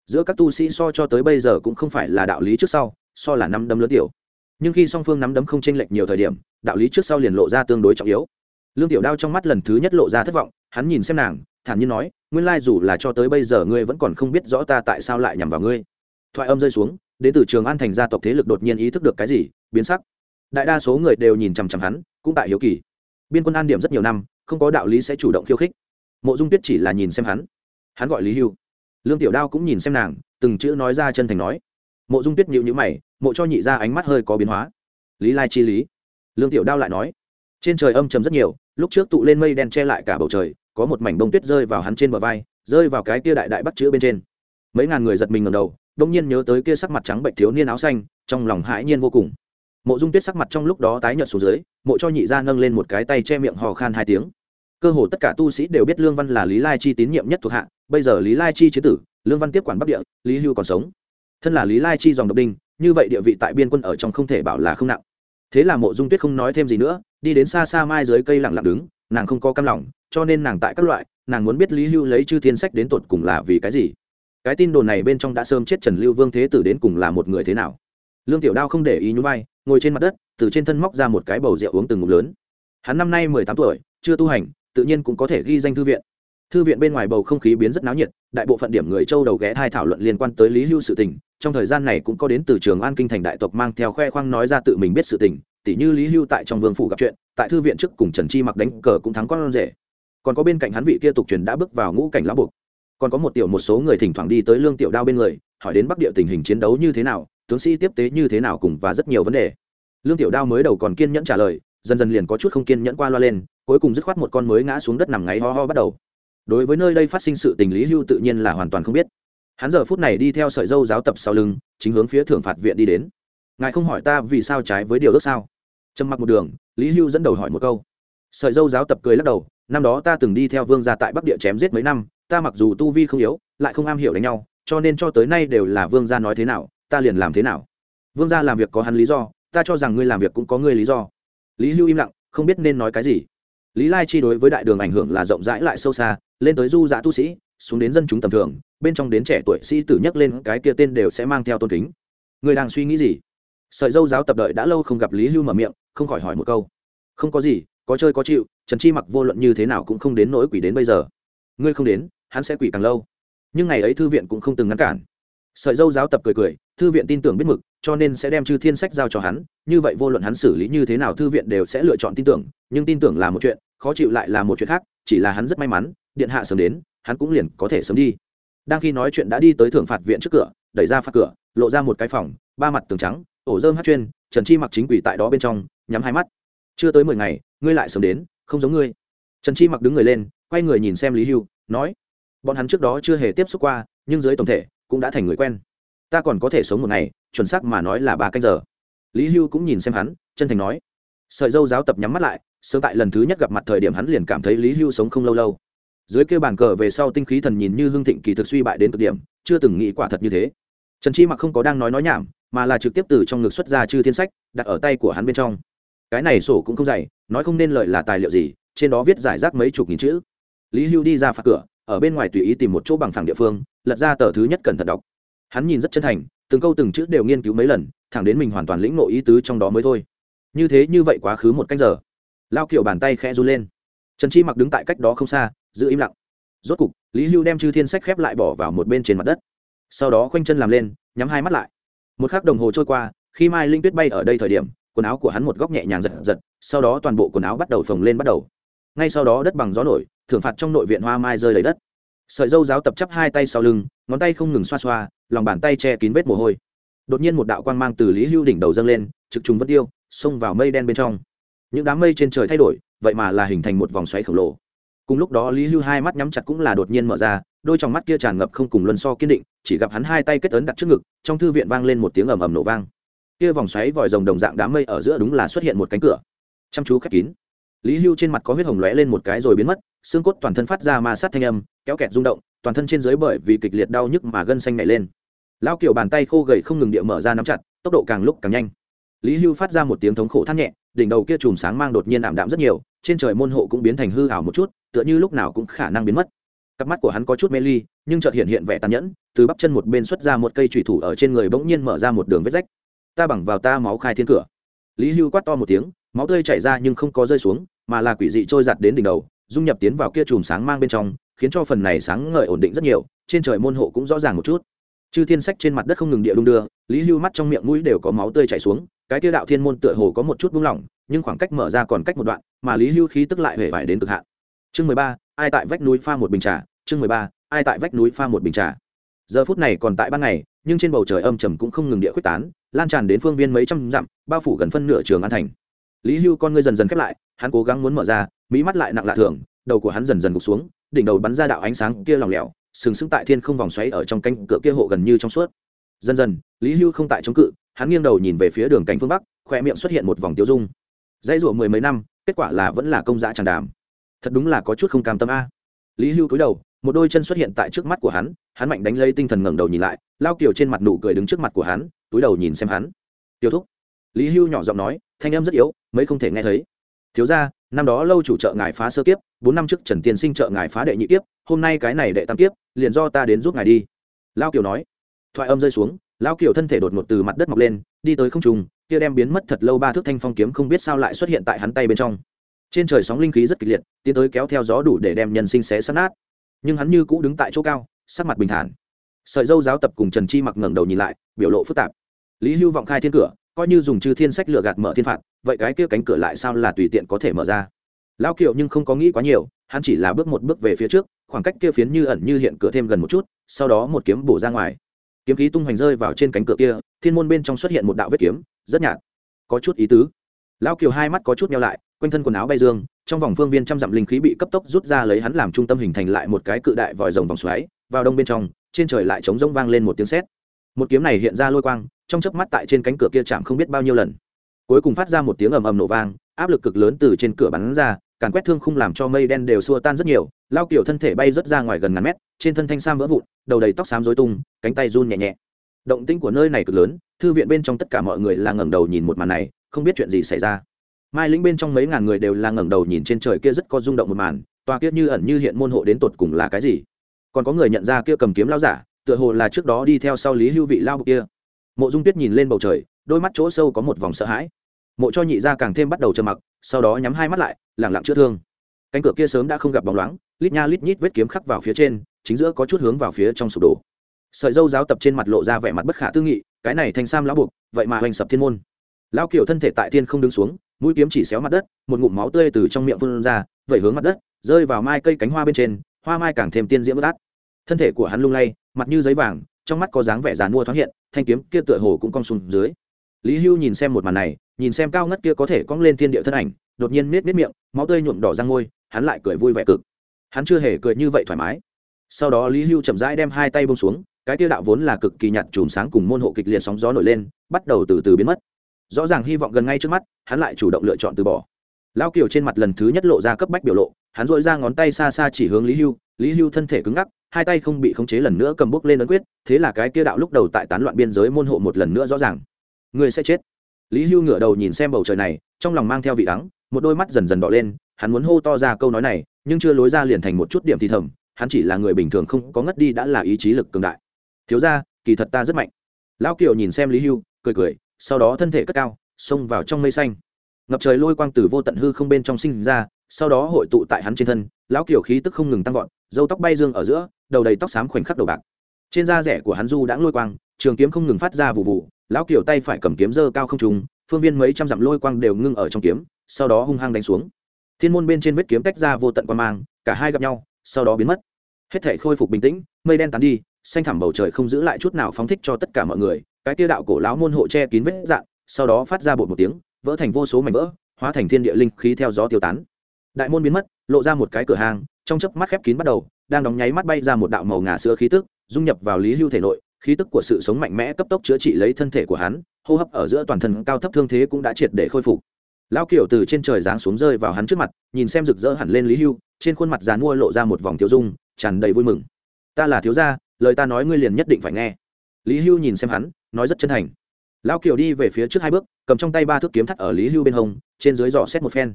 Giữa các tu sĩ so cho tới bây giờ cũng không phải là đạo lý trước sau, so là năm đấm lớn tiểu. Nhưng khi song phương nắm đấm không chênh lệch nhiều thời điểm, đạo lý trước sau liền lộ ra tương đối trọng yếu. Lương tiểu đao trong mắt lần thứ nhất lộ ra thất vọng, hắn nhìn xem nàng, thản nhiên nói, nguyên lai dù là cho tới bây giờ ngươi vẫn còn không biết rõ ta tại sao lại nhằm vào ngươi. Thoại âm rơi xuống, đến từ trường an thành gia tộc thế lực đột nhiên ý thức được cái gì, biến sắc đại đa số người đều nhìn chằm chằm hắn, cũng tại hiếu kỳ. Biên quân an điểm rất nhiều năm, không có đạo lý sẽ chủ động khiêu khích. Mộ dung tuyết chỉ là nhìn xem hắn. Hắn gọi lý hưu. Lương tiểu đao cũng nhìn xem nàng, từng chữ nói ra chân thành nói. Mộ dung tuyết nhịu nhữ mày, mộ cho nhị ra ánh mắt hơi có biến hóa. Lý lai chi lý. Lương tiểu đao lại nói. Trên trời âm chầm rất nhiều, lúc trước tụ lên mây đen che lại cả bầu trời, có một mảnh bông tuyết rơi vào hắn trên bờ vai, rơi vào cái kia đại đại bắt chữ bên trên. Mấy ngàn người giật mình ngầm đầu, đông nhiên nhớ tới kia sắc mặt trắng bệnh thiếu niên áo xanh, trong lòng hãi nhiên vô cùng mộ dung tuyết sắc mặt trong lúc đó tái nhợt xuống dưới, mộ cho nhị ra nâng lên một cái tay che miệng hò khan hai tiếng. Cơ hồ tất cả tu sĩ đều biết lương văn là lý lai chi tín nhiệm nhất thuộc hạ, bây giờ lý lai chi chế tử, lương văn tiếp quản bắc địa, lý hưu còn sống. Thân là lý lai chi dòng độc đinh, như vậy địa vị tại biên quân ở trong không thể bảo là không nặng. Thế là mộ dung tuyết không nói thêm gì nữa, đi đến xa xa mai dưới cây lặng lặng đứng, nàng không có cam lòng, cho nên nàng tại các loại, nàng muốn biết lý hưu lấy chư thiên sách đến tột cùng là vì cái gì. Cái tin đồn này bên trong đã sớm chết trần lưu vương thế tử đến cùng là một người thế nào. Lương tiểu đao không để ý nhún vai ngồi trên mặt đất, từ trên thân móc ra một cái bầu rượu uống từng ngụm lớn. Hắn năm nay mười tám tuổi, chưa tu hành, tự nhiên cũng có thể ghi danh thư viện. Thư viện bên ngoài bầu không khí biến rất náo nhiệt, đại bộ phận điểm người châu đầu ghé thai thảo luận liên quan tới lý hưu sự tình, trong thời gian này cũng có đến từ trường an kinh thành đại tộc mang theo khoe khoang nói ra tự mình biết sự tình, tỉ như lý hưu tại trong vương phủ gặp chuyện, tại thư viện trước cùng trần chi mặc đánh cờ cũng thắng con rể. Còn có bên cạnh hắn vị kia tục truyền đã bước vào ngũ cảnh lão buộc. Còn có một tiểu một số người thỉnh thoảng đi tới lương tiểu đao bên người, hỏi đến bắc địa tình hình chiến đấu như thế nào tướng sĩ tiếp tế như thế nào cùng và rất nhiều vấn đề. Lương tiểu đao mới đầu còn kiên nhẫn trả lời, dần dần liền có chút không kiên nhẫn qua loa lên, cuối cùng dứt khoát một con mới ngã xuống đất nằm ngáy ho ho bắt đầu. Đối với nơi đây phát sinh sự tình lý hưu tự nhiên là hoàn toàn không biết. Hắn giờ phút này đi theo sợi dâu giáo tập sau lưng, chính hướng phía thưởng phạt viện đi đến. Ngài không hỏi ta vì sao trái với điều ước sao? Trầm mặc một đường, lý hưu dẫn đầu hỏi một câu. Sợi dâu giáo tập cười lắc đầu, năm đó ta từng đi theo vương gia tại bắc địa chém giết mấy năm, ta mặc dù tu vi không yếu, lại không am hiểu đánh nhau, cho nên cho tới nay đều là vương gia nói thế nào ta liền làm thế nào? Vương gia làm việc có hắn lý do, ta cho rằng ngươi làm việc cũng có ngươi lý do. Lý hưu im lặng, không biết nên nói cái gì. Lý lai chi đối với đại đường ảnh hưởng là rộng rãi lại sâu xa, lên tới du giã tu sĩ, xuống đến dân chúng tầm thường, bên trong đến trẻ tuổi sĩ tử nhắc lên cái kia tên đều sẽ mang theo tôn kính. Người đang suy nghĩ gì? Sợi dâu giáo tập đợi đã lâu không gặp lý hưu mở miệng, không khỏi hỏi một câu. Không có gì, có chơi có chịu, trần chi mặc vô luận như thế nào cũng không đến nỗi quỷ đến bây giờ. Ngươi không đến, hắn sẽ quỷ càng lâu. Nhưng ngày ấy thư viện cũng không từng ngăn cản sợi dâu giáo tập cười cười, thư viện tin tưởng biết mực, cho nên sẽ đem chư thiên sách giao cho hắn, như vậy vô luận hắn xử lý như thế nào thư viện đều sẽ lựa chọn tin tưởng, nhưng tin tưởng là một chuyện, khó chịu lại là một chuyện khác, chỉ là hắn rất may mắn, điện hạ sớm đến, hắn cũng liền có thể sớm đi. Đang khi nói chuyện đã đi tới thưởng phạt viện trước cửa, đẩy ra phạt cửa, lộ ra một cái phòng, ba mặt tường trắng, ổ dơm hát chuyên, trần chi mặc chính quỷ tại đó bên trong, nhắm hai mắt. Chưa tới mười ngày, ngươi lại sớm đến, không giống ngươi. Trần chi mặc đứng người lên, quay người nhìn xem lý hưu, nói, bọn hắn trước đó chưa hề tiếp xúc qua, nhưng dưới tổng thể cũng đã thành người quen. Ta còn có thể sống một ngày, chuẩn xác mà nói là ba canh giờ. Lý hưu cũng nhìn xem hắn, chân thành nói. Sợi dâu giáo tập nhắm mắt lại, sớm tại lần thứ nhất gặp mặt thời điểm hắn liền cảm thấy lý hưu sống không lâu lâu. Dưới kêu bàn cờ về sau tinh khí thần nhìn như hương thịnh kỳ thực suy bại đến cực điểm, chưa từng nghĩ quả thật như thế. Trần chi mặc không có đang nói nói nhảm, mà là trực tiếp từ trong ngực xuất ra chư thiên sách, đặt ở tay của hắn bên trong. Cái này sổ cũng không dày, nói không nên lợi là tài liệu gì, trên đó viết giải rác mấy chục nghìn chữ. Lý hưu đi ra phạt cửa ở bên ngoài tùy ý tìm một chỗ bằng phẳng địa phương, lật ra tờ thứ nhất cẩn thận đọc. Hắn nhìn rất chân thành, từng câu từng chữ đều nghiên cứu mấy lần, thẳng đến mình hoàn toàn lĩnh nội ý tứ trong đó mới thôi. Như thế như vậy quá khứ một cách giờ. Lao kiểu bàn tay khẽ run lên. Trần chi mặc đứng tại cách đó không xa, giữ im lặng. Rốt cục, lý hưu đem chư thiên sách khép lại bỏ vào một bên trên mặt đất. Sau đó khoanh chân làm lên, nhắm hai mắt lại. Một k h ắ c đồng hồ trôi qua, khi mai linh tuyết bay ở đây thời điểm, quần áo của hắn một góc nhẹ nhàng giật giật, sau đó toàn bộ quần áo bắt đầu phồng lên bắt đầu. Ngay sau đó đất bằng gió nổi thưởng phạt trong nội viện hoa mai rơi lấy đất. Sợi dâu giáo tập chấp hai tay sau lưng, ngón tay không ngừng xoa xoa, lòng bàn tay che kín vết mồ hôi. Đột nhiên một đạo quang mang từ lý hưu đỉnh đầu dâng lên, trực trùng vân tiêu, xông vào mây đen bên trong. Những đám mây trên trời thay đổi, vậy mà là hình thành một vòng xoáy khổng lồ. Cùng lúc đó lý hưu hai mắt nhắm chặt cũng là đột nhiên mở ra, đôi trong mắt kia tràn ngập không cùng luân so kiên định, chỉ gặp hắn hai tay kết ấn đặt trước ngực, trong thư viện vang lên một tiếng ầm ầm nổ vang. Kia vòng xoáy vòi rồng đồng dạng đám mây ở giữa đúng là xuất hiện một cánh cửa. Chăm chú khép kín. Lý hưu trên mặt có huyết hồng lóe lên một cái rồi biến mất xương cốt toàn thân phát ra ma sát thanh âm, kéo kẹt rung động, toàn thân trên dưới bởi vì kịch liệt đau nhức mà gân xanh nảy lên. Lão kiểu bàn tay khô gầy không ngừng địa mở ra nắm chặt, tốc độ càng lúc càng nhanh. Lý hưu phát ra một tiếng thống khổ thắt nhẹ, đỉnh đầu kia chùm sáng mang đột nhiên ảm đạm rất nhiều, trên trời môn hộ cũng biến thành hư ảo một chút, tựa như lúc nào cũng khả năng biến mất. Cặp mắt của hắn có chút mê ly, nhưng chợt hiện hiện vẻ tàn nhẫn, từ bắp chân một bên xuất ra một cây thủy thủ ở trên người bỗng nhiên mở ra một đường vết rách. Ta bằng vào ta máu khai thiên cửa. Lý hưu quát to một tiếng, máu tươi chảy ra nhưng không có rơi xuống, mà là quỷ dị trôi giặt đến đỉnh đầu dung nhập tiến vào kia chùm sáng mang bên trong, khiến cho phần này sáng ngời ổn định rất nhiều, trên trời môn hộ cũng rõ ràng một chút. Chư thiên sách trên mặt đất không ngừng địa đung đưa, lý hưu mắt trong miệng mũi đều có máu tươi chảy xuống, cái tiêu đạo thiên môn tựa hồ có một chút buông lỏng, nhưng khoảng cách mở ra còn cách một đoạn, mà lý hưu khí tức lại hề vải đến cực hạn. Chương mười ba, ai tại vách núi pha một bình trà? Chương mười ba, ai tại vách núi pha một bình trà? Giờ phút này còn tại ban ngày, nhưng trên bầu trời âm trầm cũng không ngừng địa quyết tán, lan tràn đến phương viên mấy trăm dặm, bao phủ gần phân nửa trường an thành. Lý hưu con ngươi dần dần khép lại, hắn cố gắng muốn mở ra mỹ mắt lại nặng lạ thường, đầu của hắn dần dần gục xuống, đỉnh đầu bắn ra đạo ánh sáng kia lỏng lẻo, sừng sững tại thiên không vòng xoáy ở trong cánh cửa kia hộ gần như trong suốt. Dần dần, lý hưu không tại chống cự, hắn nghiêng đầu nhìn về phía đường cánh phương bắc khoe miệng xuất hiện một vòng tiêu dung. Dãy rủa mười mấy năm, kết quả là vẫn là công dã tràng đàm. Thật đúng là có chút không cam tâm a. Lý hưu cúi đầu, một đôi chân xuất hiện tại trước mắt của hắn hắn mạnh đánh lấy tinh thần ngẩng đầu nhìn lại, lao kiều trên mặt nụ cười đứng trước mặt của hắn, túi đầu nhìn xem hắn. Tiêu thúc. Lý hưu nhỏ giọng nói, thanh em rất yếu, mấy không thể nghe thấy. Thiếu ra năm đó lâu chủ trợ ngài phá sơ kiếp, bốn năm trước trần tiên sinh trợ ngài phá đệ nhị kiếp, hôm nay cái này đệ tam kiếp, liền do ta đến giúp ngài đi. Lao kiều nói. Thoại âm rơi xuống lao kiều thân thể đột ngột từ mặt đất mọc lên, đi tới không trùng kia đem biến mất thật lâu ba thước thanh phong kiếm không biết sao lại xuất hiện tại hắn tay bên trong. Trên trời sóng linh khí rất kịch liệt, tiến tới kéo theo gió đủ để đem nhân sinh xé sát nát. Nhưng hắn như cũ đứng tại chỗ cao, sắc mặt bình thản. Sợi dâu giáo tập cùng trần chi mặc ngẩng đầu nhìn lại, biểu lộ phức tạp. Lý hưu vọng khai thiên cửa coi như dùng chư thiên sách lựa gạt mở thiên phạt, vậy cái kia cánh cửa lại sao là tùy tiện có thể mở ra? Lão kiều nhưng không có nghĩ quá nhiều, hắn chỉ là bước một bước về phía trước, khoảng cách kia phiến như ẩn như hiện cửa thêm gần một chút, sau đó một kiếm bổ ra ngoài. Kiếm khí tung hoành rơi vào trên cánh cửa kia, thiên môn bên trong xuất hiện một đạo vết kiếm, rất nhạt. Có chút ý tứ. Lão kiều hai mắt có chút nhau lại, quanh thân quần áo bay dương, trong vòng phương viên trăm dặm linh khí bị cấp tốc rút ra lấy hắn làm trung tâm hình thành lại một cái cự đại vòi rồng vòng xoáy, vào đông bên trong, trên trời lại trống rỗng vang lên một tiếng sét. Một kiếm này hiện ra lôi quang trong chớp mắt tại trên cánh cửa kia chạm không biết bao nhiêu lần. Cuối cùng phát ra một tiếng ầm ầm nổ vang, áp lực cực lớn từ trên cửa bắn ra, càn quét thương không làm cho mây đen đều xua tan rất nhiều, lao kiểu thân thể bay rất ra ngoài gần ngàn mét, trên thân thanh sam vỡ vụn, đầu đầy tóc xám rối tung, cánh tay run nhẹ nhẹ. Động tĩnh của nơi này cực lớn, thư viện bên trong tất cả mọi người là ngẩng đầu nhìn một màn này, không biết chuyện gì xảy ra. Mai lĩnh bên trong mấy ngàn người đều là ngẩng đầu nhìn trên trời kia rất có rung động một màn toa kia như ẩn như hiện môn hộ đến tột cùng là cái gì? Còn có người nhận ra kia cầm kiếm lao giả, tựa hồ là trước đó đi theo sau lý hưu vị lao kia mộ dung tuyết nhìn lên bầu trời, đôi mắt chỗ sâu có một vòng sợ hãi. Mộ cho nhị ra càng thêm bắt đầu trầm mặc, sau đó nhắm hai mắt lại lẳng lặng chữa thương. Cánh cửa kia sớm đã không gặp bóng loáng, lít nha lít nhít vết kiếm khắc vào phía trên, chính giữa có chút hướng vào phía trong sụp đổ. Sợi dâu giáo tập trên mặt lộ ra vẻ mặt bất khả tư nghị, cái này thành sam lão buộc, vậy mà hoành sập thiên môn. Lao kiểu thân thể tại thiên không đứng xuống, mũi kiếm chỉ xéo mặt đất, một ngụm máu tươi từ trong miệng vươn ra, vẩy hướng mặt đất, rơi vào mai cây cánh hoa bên trên, hoa mai càng thêm tiên diễm bất át thân thể của hắn lung lay, mặt như giấy vàng trong mắt có dáng vẻ dàn mua thoáng hiện, thanh kiếm kia tựa hồ cũng cong xuống dưới. Lý hưu nhìn xem một màn này, nhìn xem cao ngất kia có thể cong lên thiên địa thân ảnh, đột nhiên nết nết miệng, máu tươi nhuộm đỏ răng môi, hắn lại cười vui vẻ cực. Hắn chưa hề cười như vậy thoải mái. Sau đó lý hưu chậm rãi đem hai tay bông xuống, cái tiêu đạo vốn là cực kỳ nhạt chùm sáng cùng môn hộ kịch liệt sóng gió nổi lên, bắt đầu từ từ biến mất. Rõ ràng hy vọng gần ngay trước mắt, hắn lại chủ động lựa chọn từ bỏ. Lao kiều trên mặt lần thứ nhất lộ ra cấp bách biểu lộ, hắn dội ra ngón tay xa xa chỉ hướng lý hưu lý hưu thân thể cứng ngắc hai tay không bị khống chế lần nữa cầm bốc lên ấn quyết, thế là cái kia đạo lúc đầu tại tán loạn biên giới môn hộ một lần nữa rõ ràng. Người sẽ chết. Lý hưu ngửa đầu nhìn xem bầu trời này, trong lòng mang theo vị đắng, một đôi mắt dần dần đỏ lên, hắn muốn hô to ra câu nói này, nhưng chưa lối ra liền thành một chút điểm thì thầm, hắn chỉ là người bình thường không có ngất đi đã là ý chí lực cường đại. Thiếu ra kỳ thật ta rất mạnh. Lão kiều nhìn xem lý hưu, cười cười, sau đó thân thể cất cao, xông vào trong mây xanh. Ngập trời lôi quang từ vô tận hư không bên trong sinh ra sau đó hội tụ tại hắn trên thân, lão kiểu khí tức không ngừng tăng vọt dâu tóc bay dương ở giữa, đầu đầy tóc xám khoảnh khắc đầu bạc. Trên da rẻ của hắn du đã lôi quang, trường kiếm không ngừng phát ra vụ vụ, lão kiểu tay phải cầm kiếm dơ cao không trùng phương viên mấy trăm dặm lôi quang đều ngưng ở trong kiếm, sau đó hung hăng đánh xuống. Thiên môn bên trên vết kiếm tách ra vô tận quan mang, cả hai gặp nhau, sau đó biến mất. Hết thể khôi phục bình tĩnh, mây đen tán đi, xanh thẳm bầu trời không giữ lại chút nào phóng thích cho tất cả mọi người. Cái tiêu đạo cổ lão môn hộ che kín vết dạn sau đó phát ra bột một tiếng, vỡ thành vô số mảnh vỡ, hóa thành thiên địa linh khí theo gió tiêu tán đại môn biến mất, lộ ra một cái cửa hàng, trong chớp mắt khép kín bắt đầu, đang đóng nháy mắt bay ra một đạo màu ngà sữa khí tức, dung nhập vào lý hưu thể nội, khí tức của sự sống mạnh mẽ cấp tốc chữa trị lấy thân thể của hắn, hô hấp ở giữa toàn thân cao thấp thương thế cũng đã triệt để khôi phục. Lão kiểu từ trên trời giáng xuống rơi vào hắn trước mặt, nhìn xem rực rỡ hẳn lên lý hưu, trên khuôn mặt dàn mua lộ ra một vòng tiêu dung, tràn đầy vui mừng. Ta là thiếu gia, lời ta nói ngươi liền nhất định phải nghe. Lý hưu nhìn xem hắn, nói rất chân thành. Lão kiều đi về phía trước hai bước, cầm trong tay ba thước kiếm thắt ở lý hưu bên hông, trên dưới dò xét một phen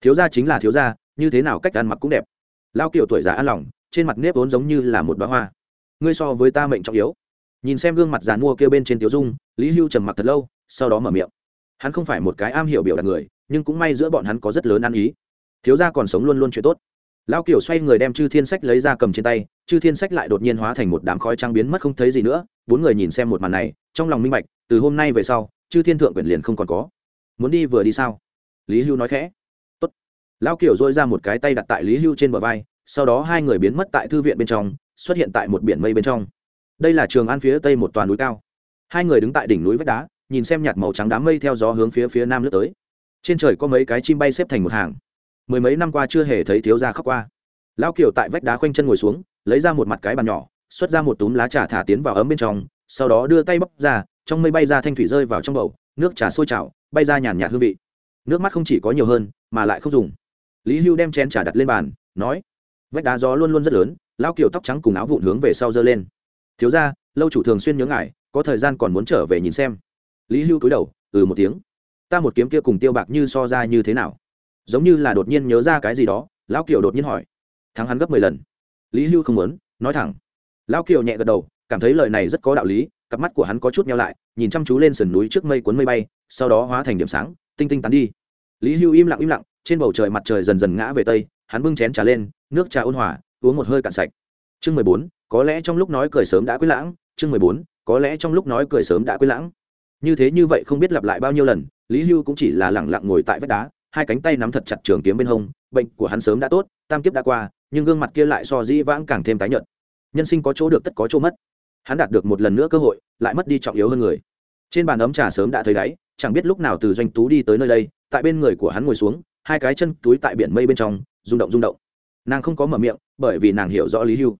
thiếu gia chính là thiếu gia, như thế nào cách ăn mặc cũng đẹp. Lão kiểu tuổi già ăn lòng, trên mặt nếp vốn giống như là một bá hoa. Ngươi so với ta mệnh trọng yếu. Nhìn xem gương mặt dàn mua kêu bên trên tiểu dung, lý hưu trầm mặc thật lâu, sau đó mở miệng. Hắn không phải một cái am hiểu biểu đạt người, nhưng cũng may giữa bọn hắn có rất lớn ăn ý. Thiếu gia còn sống luôn luôn chuyện tốt. Lão kiểu xoay người đem chư thiên sách lấy ra cầm trên tay, chư thiên sách lại đột nhiên hóa thành một đám khói trắng biến mất không thấy gì nữa. Bốn người nhìn xem một màn này, trong lòng minh bạch, từ hôm nay về sau, chư thiên thượng quyển liền không còn có. Muốn đi vừa đi sao? Lý hưu nói khẽ lão kiều dội ra một cái tay đặt tại lý hưu trên bờ vai, sau đó hai người biến mất tại thư viện bên trong, xuất hiện tại một biển mây bên trong. Đây là trường an phía tây một toàn núi cao. Hai người đứng tại đỉnh núi vách đá, nhìn xem nhạt màu trắng đám mây theo gió hướng phía phía nam lướt tới. Trên trời có mấy cái chim bay xếp thành một hàng. Mười mấy năm qua chưa hề thấy thiếu gia khóc qua. Lão kiều tại vách đá khoanh chân ngồi xuống, lấy ra một mặt cái bàn nhỏ, xuất ra một túm lá trà thả tiến vào ấm bên trong, sau đó đưa tay bóc ra, trong mây bay ra thanh thủy rơi vào trong bầu, nước trà sôi trào, bay ra nhàn nhạt hương vị. Nước mắt không chỉ có nhiều hơn, mà lại không dùng lý hưu đem chén trà đặt lên bàn, nói, vách đá gió luôn luôn rất lớn, lão kiều tóc trắng cùng áo vụn hướng về sau giơ lên. Thiếu ra lâu chủ thường xuyên nhớ ngài, có thời gian còn muốn trở về nhìn xem. Lý hưu cúi đầu ừ một tiếng. Ta một kiếm kia cùng tiêu bạc như so ra như thế nào? Giống như là đột nhiên nhớ ra cái gì đó, lão kiều đột nhiên hỏi. Thắng hắn gấp mười lần. Lý hưu không muốn, nói thẳng. Lão kiều nhẹ gật đầu, cảm thấy lời này rất có đạo lý, cặp mắt của hắn có chút nhau lại, nhìn chăm chú lên sườn núi trước mây cuốn mây bay, sau đó hóa thành điểm sáng, tinh tinh tắn đi. Lý hưu im lặng im lặng trên bầu trời mặt trời dần dần ngã về tây, hắn bưng chén trà lên, nước trà ôn hòa, uống một hơi cạn sạch. Chương mười bốn, có lẽ trong lúc nói cười sớm đã quyết lãng. Chương mười bốn, có lẽ trong lúc nói cười sớm đã quyết lãng. Như thế như vậy không biết lặp lại bao nhiêu lần, lý hưu cũng chỉ là lẳng lặng ngồi tại vách đá, hai cánh tay nắm thật chặt trường kiếm bên hông, bệnh của hắn sớm đã tốt, tam kiếp đã qua, nhưng gương mặt kia lại so dĩ vãng càng thêm tái nhợt. Nhân sinh có chỗ được tất có chỗ mất. Hắn đạt được một lần nữa cơ hội, lại mất đi trọng yếu hơn người. Trên bàn ấm trà sớm đã thấy đáy, chẳng biết lúc nào từ doanh tú đi tới nơi đây, tại bên người của hắn ngồi xuống hai cái chân túi tại biển mây bên trong, rung động rung động. Nàng không có mở miệng, bởi vì nàng hiểu rõ lý hưu.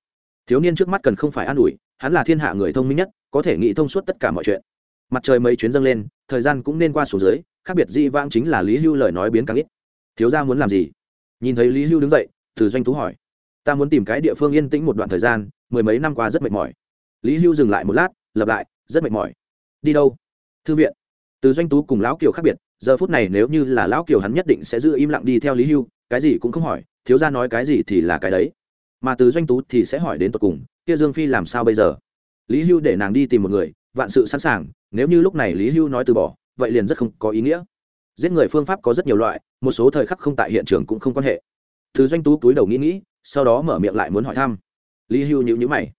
Thiếu niên trước mắt cần không phải an ủi, hắn là thiên hạ người thông minh nhất, có thể nghĩ thông suốt tất cả mọi chuyện. Mặt trời mấy chuyến dâng lên, thời gian cũng nên qua xuống dưới, khác biệt di vãng chính là lý hưu lời nói biến càng ít. Thiếu gia muốn làm gì? Nhìn thấy lý hưu đứng dậy, từ doanh tú hỏi. Ta muốn tìm cái địa phương yên tĩnh một đoạn thời gian, mười mấy năm qua rất mệt mỏi. Lý hưu dừng lại một lát, lập lại, rất mệt mỏi. Đi đâu? Thư viện. Từ doanh tú cùng lão kiều khác biệt giờ phút này nếu như là lão kiều hắn nhất định sẽ giữ im lặng đi theo lý hưu, cái gì cũng không hỏi, thiếu gia nói cái gì thì là cái đấy. Mà từ doanh tú thì sẽ hỏi đến tột cùng, kia dương phi làm sao bây giờ? Lý hưu để nàng đi tìm một người, vạn sự sẵn sàng, nếu như lúc này lý hưu nói từ bỏ, vậy liền rất không có ý nghĩa. Giết người phương pháp có rất nhiều loại, một số thời khắc không tại hiện trường cũng không quan hệ. Từ doanh tú túi đầu nghĩ nghĩ, sau đó mở miệng lại muốn hỏi thăm. Lý hưu nhịu nhữ mày.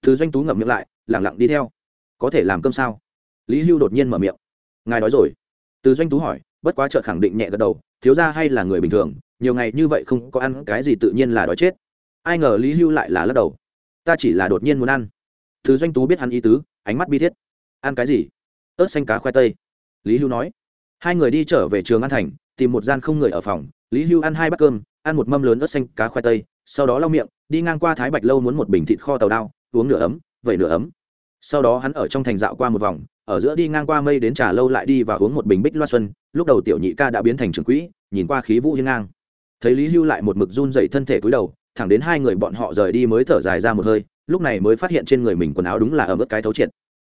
Từ doanh tú ngậm miệng lại lẳng lặng đi theo. Có thể làm cơm sao? Lý hưu đột nhiên mở miệng. Ngài nói rồi từ doanh tú hỏi, bất quá chợt khẳng định nhẹ gật đầu, thiếu ra hay là người bình thường, nhiều ngày như vậy không có ăn cái gì tự nhiên là đói chết. Ai ngờ lý hưu lại là lắc đầu. Ta chỉ là đột nhiên muốn ăn. Thứ doanh tú biết hắn ý tứ, ánh mắt bi thiết. Ăn cái gì? Ớt xanh cá khoai tây. Lý hưu nói. Hai người đi trở về trường an thành, tìm một gian không người ở phòng. Lý hưu ăn hai bát cơm, ăn một mâm lớn ớt xanh cá khoai tây, sau đó lau miệng, đi ngang qua thái bạch lâu muốn một bình thịt kho tàu đao, uống nửa ấm vậy nửa ấm sau đó hắn ở trong thành dạo qua một vòng, ở giữa đi ngang qua mây đến trà lâu lại đi và uống một bình bích loa xuân, lúc đầu tiểu nhị ca đã biến thành trường quỹ, nhìn qua khí vũ hiên ngang. Thấy lý hưu lại một mực run dậy thân thể cúi đầu, thẳng đến hai người bọn họ rời đi mới thở dài ra một hơi, lúc này mới phát hiện trên người mình quần áo đúng là ở mức cái thấu triệt.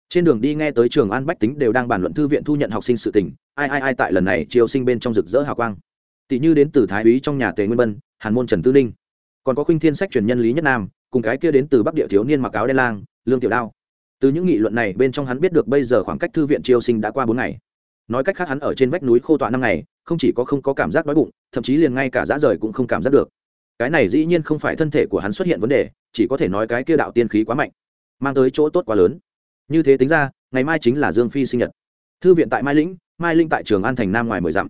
Trên đường đi nghe tới trường an bách tính đều đang bàn luận thư viện thu nhận học sinh sự tình, ai ai ai tại lần này chiêu sinh bên trong rực rỡ hào quang. Tỷ như đến từ thái úy trong nhà tề nguyên bân, hàn môn trần tư ninh. Còn có khuynh thiên sách truyền nhân lý nhất nam, cùng cái kia đến từ bắc địa thiếu niên mặc áo đen lang, lương tiểu đao từ những nghị luận này bên trong hắn biết được bây giờ khoảng cách thư viện chiêu sinh đã qua bốn ngày. Nói cách khác hắn ở trên vách núi khô tọa năm ngày, không chỉ có không có cảm giác đói bụng, thậm chí liền ngay cả dã rời cũng không cảm giác được. Cái này dĩ nhiên không phải thân thể của hắn xuất hiện vấn đề, chỉ có thể nói cái kia đạo tiên khí quá mạnh, mang tới chỗ tốt quá lớn. Như thế tính ra, ngày mai chính là dương phi sinh nhật. Thư viện tại mai lĩnh, mai linh tại trường an thành nam ngoài mười dặm.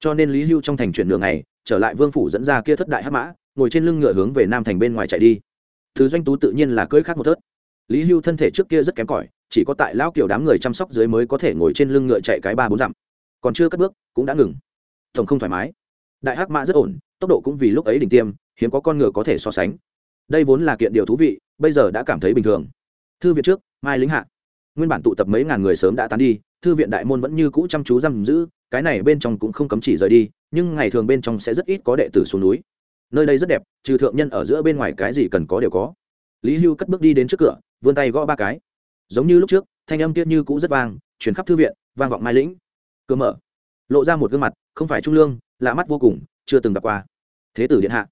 Cho nên lý hưu trong thành chuyển đường này trở lại vương phủ dẫn ra kia thất đại hắc mã, ngồi trên lưng ngựa hướng về nam thành bên ngoài chạy đi. Thứ doanh tú tự nhiên là cưỡi khác một thớt lý hưu thân thể trước kia rất kém cỏi, chỉ có tại lão kiểu đám người chăm sóc dưới mới có thể ngồi trên lưng ngựa chạy cái ba bốn dặm. Còn chưa cất bước, cũng đã ngừng. Tổng không thoải mái. Đại hắc mã rất ổn, tốc độ cũng vì lúc ấy đỉnh tiêm, hiếm có con ngựa có thể so sánh. Đây vốn là kiện điều thú vị, bây giờ đã cảm thấy bình thường. Thư viện trước, mai lính hạ. Nguyên bản tụ tập mấy ngàn người sớm đã tán đi, thư viện đại môn vẫn như cũ chăm chú giam giữ, cái này bên trong cũng không cấm chỉ rời đi, nhưng ngày thường bên trong sẽ rất ít có đệ tử xuống núi. Nơi đây rất đẹp, trừ thượng nhân ở giữa bên ngoài cái gì cần có đều có lý hưu cất bước đi đến trước cửa, vươn tay gõ ba cái. Giống như lúc trước, thanh âm tiết như cũ rất vang chuyển khắp thư viện, vang vọng mai lĩnh. Cửa mở. Lộ ra một gương mặt, không phải trung lương, lạ mắt vô cùng, chưa từng gặp qua. Thế tử điện hạ.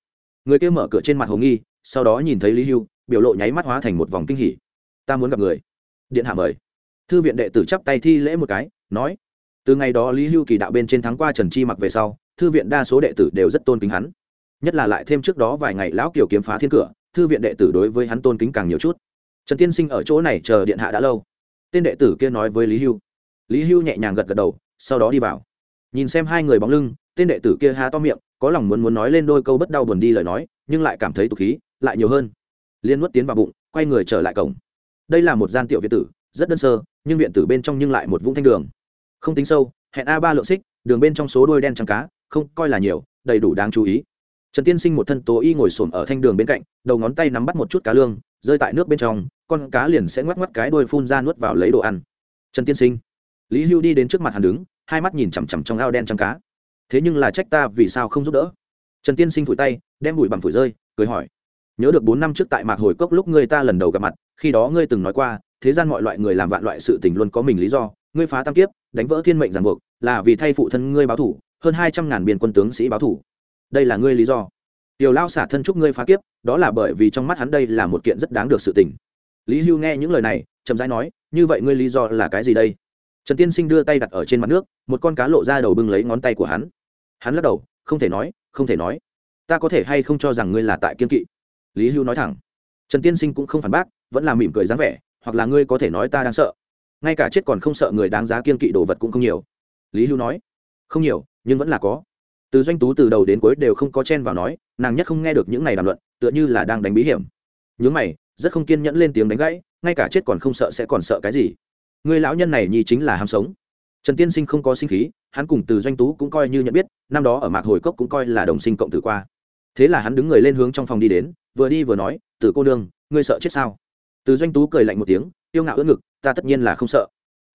Người kia mở cửa trên mặt hồ nghi, sau đó nhìn thấy lý hưu, biểu lộ nháy mắt hóa thành một vòng kinh hỉ. Ta muốn gặp người. Điện hạ mời. Thư viện đệ tử chắp tay thi lễ một cái, nói. Từ ngày đó lý hưu kỳ đạo bên trên thắng qua trần chi mặc về sau, thư viện đa số đệ tử đều rất tôn kính hắn. Nhất là lại thêm trước đó vài ngày lão kiều kiếm phá thiên cửa thư viện đệ tử đối với hắn tôn kính càng nhiều chút. Trần tiên sinh ở chỗ này chờ điện hạ đã lâu. Tên đệ tử kia nói với lý hưu. Lý hưu nhẹ nhàng gật gật đầu, sau đó đi vào. Nhìn xem hai người bóng lưng, tên đệ tử kia há to miệng, có lòng muốn muốn nói lên đôi câu bất đau buồn đi lời nói, nhưng lại cảm thấy tục khí, lại nhiều hơn. Liên nuốt tiến vào bụng, quay người trở lại cổng. Đây là một gian tiểu viện tử, rất đơn sơ, nhưng viện tử bên trong nhưng lại một vũng thanh đường. Không tính sâu, hẹn a ba lượng xích, đường bên trong số đôi đen trắng cá, không coi là nhiều, đầy đủ đáng chú ý trần tiên sinh một thân tố y ngồi xổm ở thanh đường bên cạnh, đầu ngón tay nắm bắt một chút cá lương, rơi tại nước bên trong, con cá liền sẽ ngoắc ngoắc cái đuôi phun ra nuốt vào lấy đồ ăn. Trần tiên sinh, lý hưu đi đến trước mặt hắn đứng, hai mắt nhìn chằm chằm trong ao đen trắng cá. Thế nhưng là trách ta vì sao không giúp đỡ? Trần tiên sinh phủi tay, đem bụi bằng phủi rơi, cười hỏi. Nhớ được bốn năm trước tại mạc hồi cốc lúc ngươi ta lần đầu gặp mặt, khi đó ngươi từng nói qua, thế gian mọi loại người làm vạn loại sự tình luôn có mình lý do, ngươi phá tam kiếp, đánh vỡ thiên mệnh ràng buộc, là vì thay phụ thân ngươi báo thủ, hơn hai trăm ngàn biên quân tướng sĩ báo thủ đây là ngươi lý do. Tiểu lao xả thân chúc ngươi phá kiếp, đó là bởi vì trong mắt hắn đây là một kiện rất đáng được sự tình. Lý hưu nghe những lời này, chậm rãi nói, như vậy ngươi lý do là cái gì đây? Trần tiên sinh đưa tay đặt ở trên mặt nước, một con cá lộ ra đầu bưng lấy ngón tay của hắn. Hắn lắc đầu, không thể nói, không thể nói. Ta có thể hay không cho rằng ngươi là tại kiên kỵ? Lý hưu nói thẳng. Trần tiên sinh cũng không phản bác, vẫn là mỉm cười dáng vẻ, hoặc là ngươi có thể nói ta đang sợ. Ngay cả chết còn không sợ người đáng giá kiên kỵ đồ vật cũng không nhiều. Lý hưu nói, không nhiều, nhưng vẫn là có từ doanh tú từ đầu đến cuối đều không có chen vào nói, nàng nhất không nghe được những này đàm luận, tựa như là đang đánh bí hiểm. Nhướng mày, rất không kiên nhẫn lên tiếng đánh gãy, ngay cả chết còn không sợ sẽ còn sợ cái gì. Người lão nhân này nhi chính là ham sống. Trần tiên sinh không có sinh khí, hắn cùng từ doanh tú cũng coi như nhận biết, năm đó ở mạc hồi cốc cũng coi là đồng sinh cộng tử qua. Thế là hắn đứng người lên hướng trong phòng đi đến, vừa đi vừa nói từ cô nương, ngươi sợ chết sao? Từ doanh tú cười lạnh một tiếng yêu ngạo ưỡn ngực, ta tất nhiên là không sợ.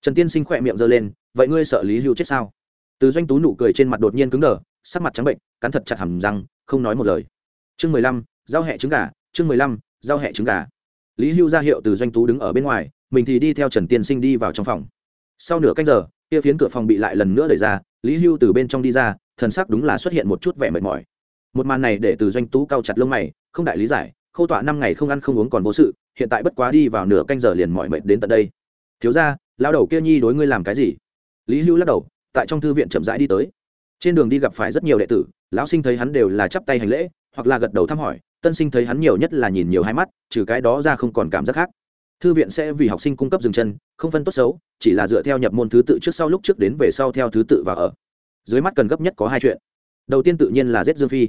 Trần tiên sinh khỏe miệng giơ lên, vậy ngươi sợ lý hưu chết sao? Từ doanh tú nụ cười trên mặt đột nhiên cứng đờ sắc mặt trắng bệnh, cắn thật chặt hầm răng, không nói một lời. Chương mười lăm, giao hẹ trứng gà, chương mười lăm, giao hẹ trứng gà. Lý hưu ra hiệu từ doanh tú đứng ở bên ngoài, mình thì đi theo trần tiên sinh đi vào trong phòng. Sau nửa canh giờ, kia phiến cửa phòng bị lại lần nữa đẩy ra, lý hưu từ bên trong đi ra, thần sắc đúng là xuất hiện một chút vẻ mệt mỏi. Một màn này để từ doanh tú cao chặt lông mày, không đại lý giải khâu tọa năm ngày không ăn không uống còn vô sự, hiện tại bất quá đi vào nửa canh giờ liền mỏi mệt đến tận đây. Thiếu ra lao đầu kia nhi đối ngươi làm cái gì? Lý hưu lắc đầu, tại trong thư viện chậm rãi đi tới trên đường đi gặp phải rất nhiều đệ tử, lão sinh thấy hắn đều là chắp tay hành lễ, hoặc là gật đầu thăm hỏi, tân sinh thấy hắn nhiều nhất là nhìn nhiều hai mắt, trừ cái đó ra không còn cảm giác khác. Thư viện sẽ vì học sinh cung cấp dừng chân, không phân tốt xấu, chỉ là dựa theo nhập môn thứ tự trước sau lúc trước đến về sau theo thứ tự và ở. Dưới mắt cần gấp nhất có hai chuyện. Đầu tiên tự nhiên là giết dương phi.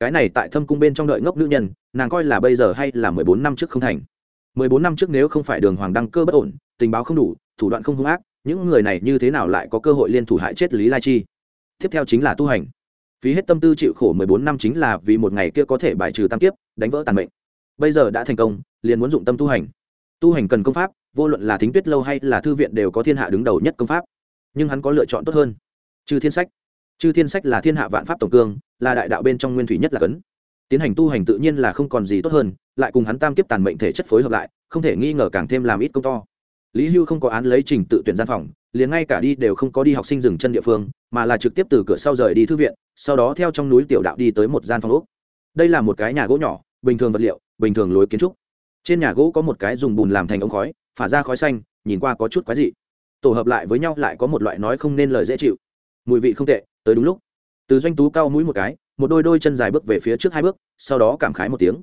Cái này tại thâm cung bên trong đợi ngốc nữ nhân, nàng coi là bây giờ hay là mười bốn năm trước không thành. mười bốn năm trước nếu không phải đường hoàng đăng cơ bất ổn, tình báo không đủ, thủ đoạn không hung ác, những người này như thế nào lại có cơ hội liên thủ hại chết lý lai chi? Tiếp theo chính là tu hành. Phí hết tâm tư chịu khổ mười bốn năm chính là vì một ngày kia có thể bài trừ tam kiếp, đánh vỡ tàn mệnh. Bây giờ đã thành công, liền muốn dụng tâm tu hành. Tu hành cần công pháp, vô luận là thính tuyết lâu hay là thư viện đều có thiên hạ đứng đầu nhất công pháp. Nhưng hắn có lựa chọn tốt hơn. Chư thiên sách. Chư thiên sách là thiên hạ vạn pháp tổng cương, là đại đạo bên trong nguyên thủy nhất là cấn. Tiến hành tu hành tự nhiên là không còn gì tốt hơn, lại cùng hắn tam kiếp tàn mệnh thể chất phối hợp lại, không thể nghi ngờ càng thêm làm ít công to lý hưu không có án lấy trình tự tuyển gian phòng, liền ngay cả đi đều không có đi học sinh dừng chân địa phương, mà là trực tiếp từ cửa sau rời đi thư viện, sau đó theo trong núi tiểu đạo đi tới một gian phòng úc đây là một cái nhà gỗ nhỏ, bình thường vật liệu, bình thường lối kiến trúc. Trên nhà gỗ có một cái dùng bùn làm thành ống khói, phả ra khói xanh, nhìn qua có chút quái dị. Tổ hợp lại với nhau lại có một loại nói không nên lời dễ chịu. Mùi vị không tệ, tới đúng lúc. Từ doanh tú cao mũi một cái, một đôi đôi chân dài bước về phía trước hai bước, sau đó cảm khái một tiếng.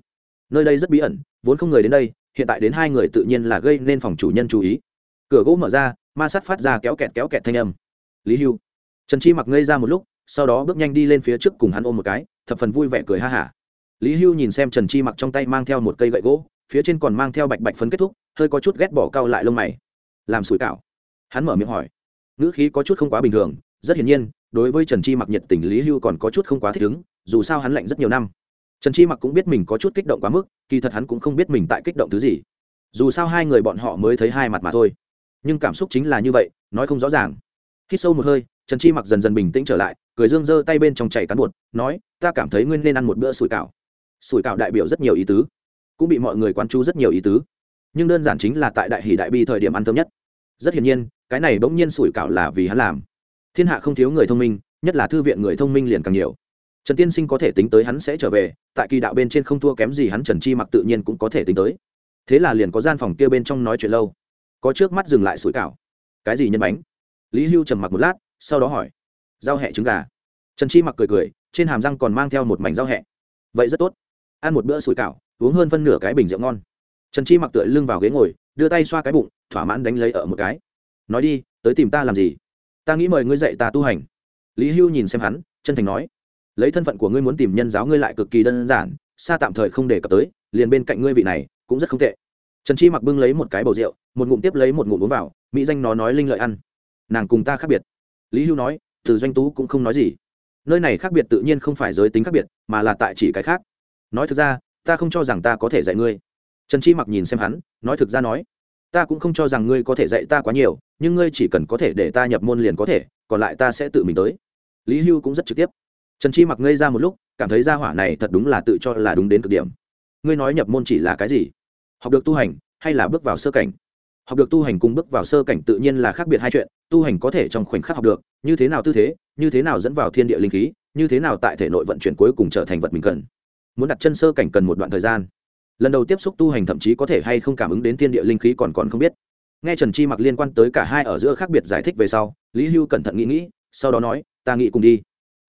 Nơi đây rất bí ẩn, vốn không người đến đây hiện tại đến hai người tự nhiên là gây nên phòng chủ nhân chú ý. Cửa gỗ mở ra, ma sát phát ra kéo kẹt kéo kẹt thanh âm. Lý hưu. Trần chi mặc ngây ra một lúc, sau đó bước nhanh đi lên phía trước cùng hắn ôm một cái, thập phần vui vẻ cười ha hả. Lý hưu nhìn xem trần chi mặc trong tay mang theo một cây gậy gỗ, phía trên còn mang theo bạch bạch phấn kết thúc, hơi có chút ghét bỏ cao lại lông mày. Làm sủi cảo. Hắn mở miệng hỏi. Ngữ khí có chút không quá bình thường, rất hiển nhiên, đối với trần chi mặc nhiệt tình lý hưu còn có chút không quá thích ứng, dù sao hắn lạnh rất nhiều năm trần chi mặc cũng biết mình có chút kích động quá mức, kỳ thật hắn cũng không biết mình tại kích động thứ gì. Dù sao hai người bọn họ mới thấy hai mặt mà thôi. Nhưng cảm xúc chính là như vậy, nói không rõ ràng. Khi sâu một hơi, trần chi mặc dần dần bình tĩnh trở lại, cười dương giơ tay bên trong chảy cán bột, nói, ta cảm thấy nguyên nên ăn một bữa sủi cảo. Sủi cảo đại biểu rất nhiều ý tứ, cũng bị mọi người quan chú rất nhiều ý tứ. Nhưng đơn giản chính là tại đại hỷ đại bi thời điểm ăn thơm nhất. Rất hiển nhiên, cái này bỗng nhiên sủi cảo là vì hắn làm. Thiên hạ không thiếu người thông minh, nhất là thư viện người thông minh liền càng nhiều trần tiên sinh có thể tính tới hắn sẽ trở về, tại kỳ đạo bên trên không thua kém gì hắn trần chi mặc tự nhiên cũng có thể tính tới. Thế là liền có gian phòng kia bên trong nói chuyện lâu. Có trước mắt dừng lại sủi cảo. Cái gì nhân bánh? Lý hưu trầm mặc một lát, sau đó hỏi. Rau hẹ trứng gà. Trần chi mặc cười cười, trên hàm răng còn mang theo một mảnh rau hẹ. Vậy rất tốt. Ăn một bữa sủi cảo, uống hơn phân nửa cái bình rượu ngon. Trần chi mặc tựa lưng vào ghế ngồi, đưa tay xoa cái bụng, thỏa mãn đánh lấy ở một cái. Nói đi, tới tìm ta làm gì? Ta nghĩ mời ngươi dạy ta tu hành. Lý hưu nhìn xem hắn, chân thành nói lấy thân phận của ngươi muốn tìm nhân giáo ngươi lại cực kỳ đơn giản xa tạm thời không đề cập tới, liền bên cạnh ngươi vị này, cũng rất không tệ. Trần chi mặc bưng lấy một cái bầu rượu, một ngụm tiếp lấy một ngụm uống vào, mỹ danh nó nói linh lợi ăn. Nàng cùng ta khác biệt. Lý hưu nói, từ doanh tú cũng không nói gì. Nơi này khác biệt tự nhiên không phải giới tính khác biệt, mà là tại chỉ cái khác. Nói thực ra, ta không cho rằng ta có thể dạy ngươi. Trần chi mặc nhìn xem hắn, nói thực ra nói, ta cũng không cho rằng ngươi có thể dạy ta quá nhiều, nhưng ngươi chỉ cần có thể để ta nhập môn liền có thể, còn lại ta sẽ tự mình tới. Lý hưu cũng rất trực tiếp trần chi mặc ngây ra một lúc, cảm thấy gia hỏa này thật đúng là tự cho là đúng đến cực điểm. Ngươi nói nhập môn chỉ là cái gì? Học được tu hành hay là bước vào sơ cảnh? Học được tu hành cùng bước vào sơ cảnh tự nhiên là khác biệt hai chuyện, tu hành có thể trong khoảnh khắc học được, như thế nào tư thế, như thế nào dẫn vào thiên địa linh khí, như thế nào tại thể nội vận chuyển cuối cùng trở thành vật mình cần. Muốn đặt chân sơ cảnh cần một đoạn thời gian. Lần đầu tiếp xúc tu hành thậm chí có thể hay không cảm ứng đến thiên địa linh khí còn còn không biết. Nghe trần chi mặc liên quan tới cả hai ở giữa khác biệt giải thích về sau, lý hưu cẩn thận nghĩ nghĩ, sau đó nói, ta nghĩ cùng đi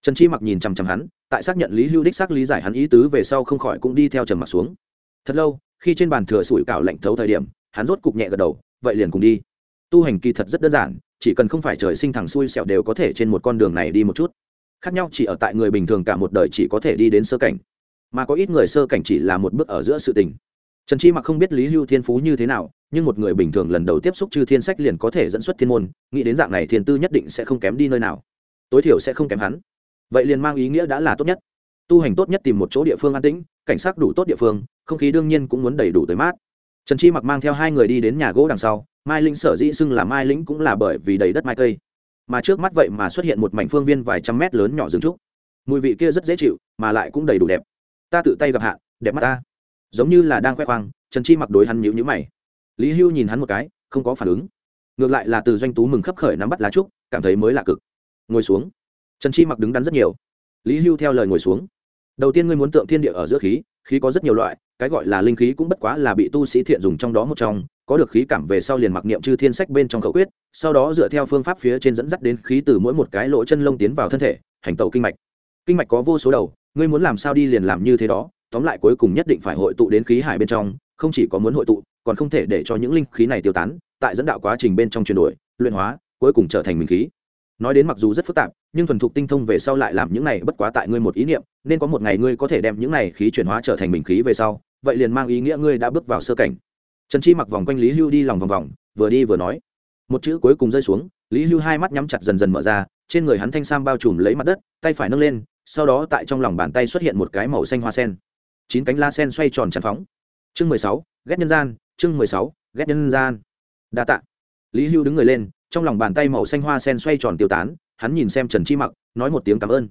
trần chi mặc nhìn chằm chằm hắn, tại xác nhận lý hưu đích xác lý giải hắn ý tứ về sau không khỏi cũng đi theo trần mặc xuống. Thật lâu, khi trên bàn thừa sủi cảo lạnh thấu thời điểm, hắn rốt cục nhẹ gật đầu, vậy liền cùng đi. Tu hành kỳ thật rất đơn giản, chỉ cần không phải trời sinh thẳng xuôi sẹo đều có thể trên một con đường này đi một chút. Khác nhau chỉ ở tại người bình thường cả một đời chỉ có thể đi đến sơ cảnh, mà có ít người sơ cảnh chỉ là một bước ở giữa sự tình. Trần chi mặc không biết lý hưu thiên phú như thế nào, nhưng một người bình thường lần đầu tiếp xúc chư thiên sách liền có thể dẫn xuất thiên môn, nghĩ đến dạng này thiên tư nhất định sẽ không kém đi nơi nào. Tối thiểu sẽ không kém hắn vậy liền mang ý nghĩa đã là tốt nhất. Tu hành tốt nhất tìm một chỗ địa phương an tĩnh, cảnh sát đủ tốt địa phương, không khí đương nhiên cũng muốn đầy đủ tới mát. Trần chi mặc mang theo hai người đi đến nhà gỗ đằng sau, mai lĩnh sở dĩ xưng là mai lĩnh cũng là bởi vì đầy đất mai cây. Mà trước mắt vậy mà xuất hiện một mảnh phương viên vài trăm mét lớn nhỏ rừng trúc. Mùi vị kia rất dễ chịu, mà lại cũng đầy đủ đẹp. Ta tự tay gặp hạ, đẹp mắt ta. Giống như là đang khoe khoang, trần chi mặc đối hắn nhíu nhíu mày. Lý hưu nhìn hắn một cái, không có phản ứng. Ngược lại là từ doanh tú mừng khấp khởi nắm bắt lá trúc, cảm thấy mới lạ cực. Ngồi xuống trần chi mặc đứng đắn rất nhiều. Lý hưu theo lời ngồi xuống. Đầu tiên ngươi muốn tượng thiên địa ở giữa khí khí có rất nhiều loại, cái gọi là linh khí cũng bất quá là bị tu sĩ thiện dùng trong đó một trong, có được khí cảm về sau liền mặc niệm chư thiên sách bên trong khẩu quyết, sau đó dựa theo phương pháp phía trên dẫn dắt đến khí từ mỗi một cái lỗ chân lông tiến vào thân thể, hành tẩu kinh mạch. Kinh mạch có vô số đầu, ngươi muốn làm sao đi liền làm như thế đó, tóm lại cuối cùng nhất định phải hội tụ đến khí hải bên trong, không chỉ có muốn hội tụ, còn không thể để cho những linh khí này tiêu tán, tại dẫn đạo quá trình bên trong chuyển đổi, luyện hóa, cuối cùng trở thành mình khí nói đến mặc dù rất phức tạp, nhưng thuần thục tinh thông về sau lại làm những này bất quá tại ngươi một ý niệm, nên có một ngày ngươi có thể đem những này khí chuyển hóa trở thành mình khí về sau, vậy liền mang ý nghĩa ngươi đã bước vào sơ cảnh. Trần chi mặc vòng quanh lý hưu đi lòng vòng vòng, vừa đi vừa nói. Một chữ cuối cùng rơi xuống, lý hưu hai mắt nhắm chặt dần dần mở ra, trên người hắn thanh sam bao trùm lấy mặt đất, tay phải nâng lên, sau đó tại trong lòng bàn tay xuất hiện một cái màu xanh hoa sen. Chín cánh la sen xoay tròn tràn phóng. Chương mười sáu, ghét nhân gian, chương mười sáu, ghét nhân gian. Đa t ạ lý hưu đứng người lên trong lòng bàn tay màu xanh hoa sen xoay tròn tiêu tán, hắn nhìn xem trần chi mặc, nói một tiếng cảm ơn.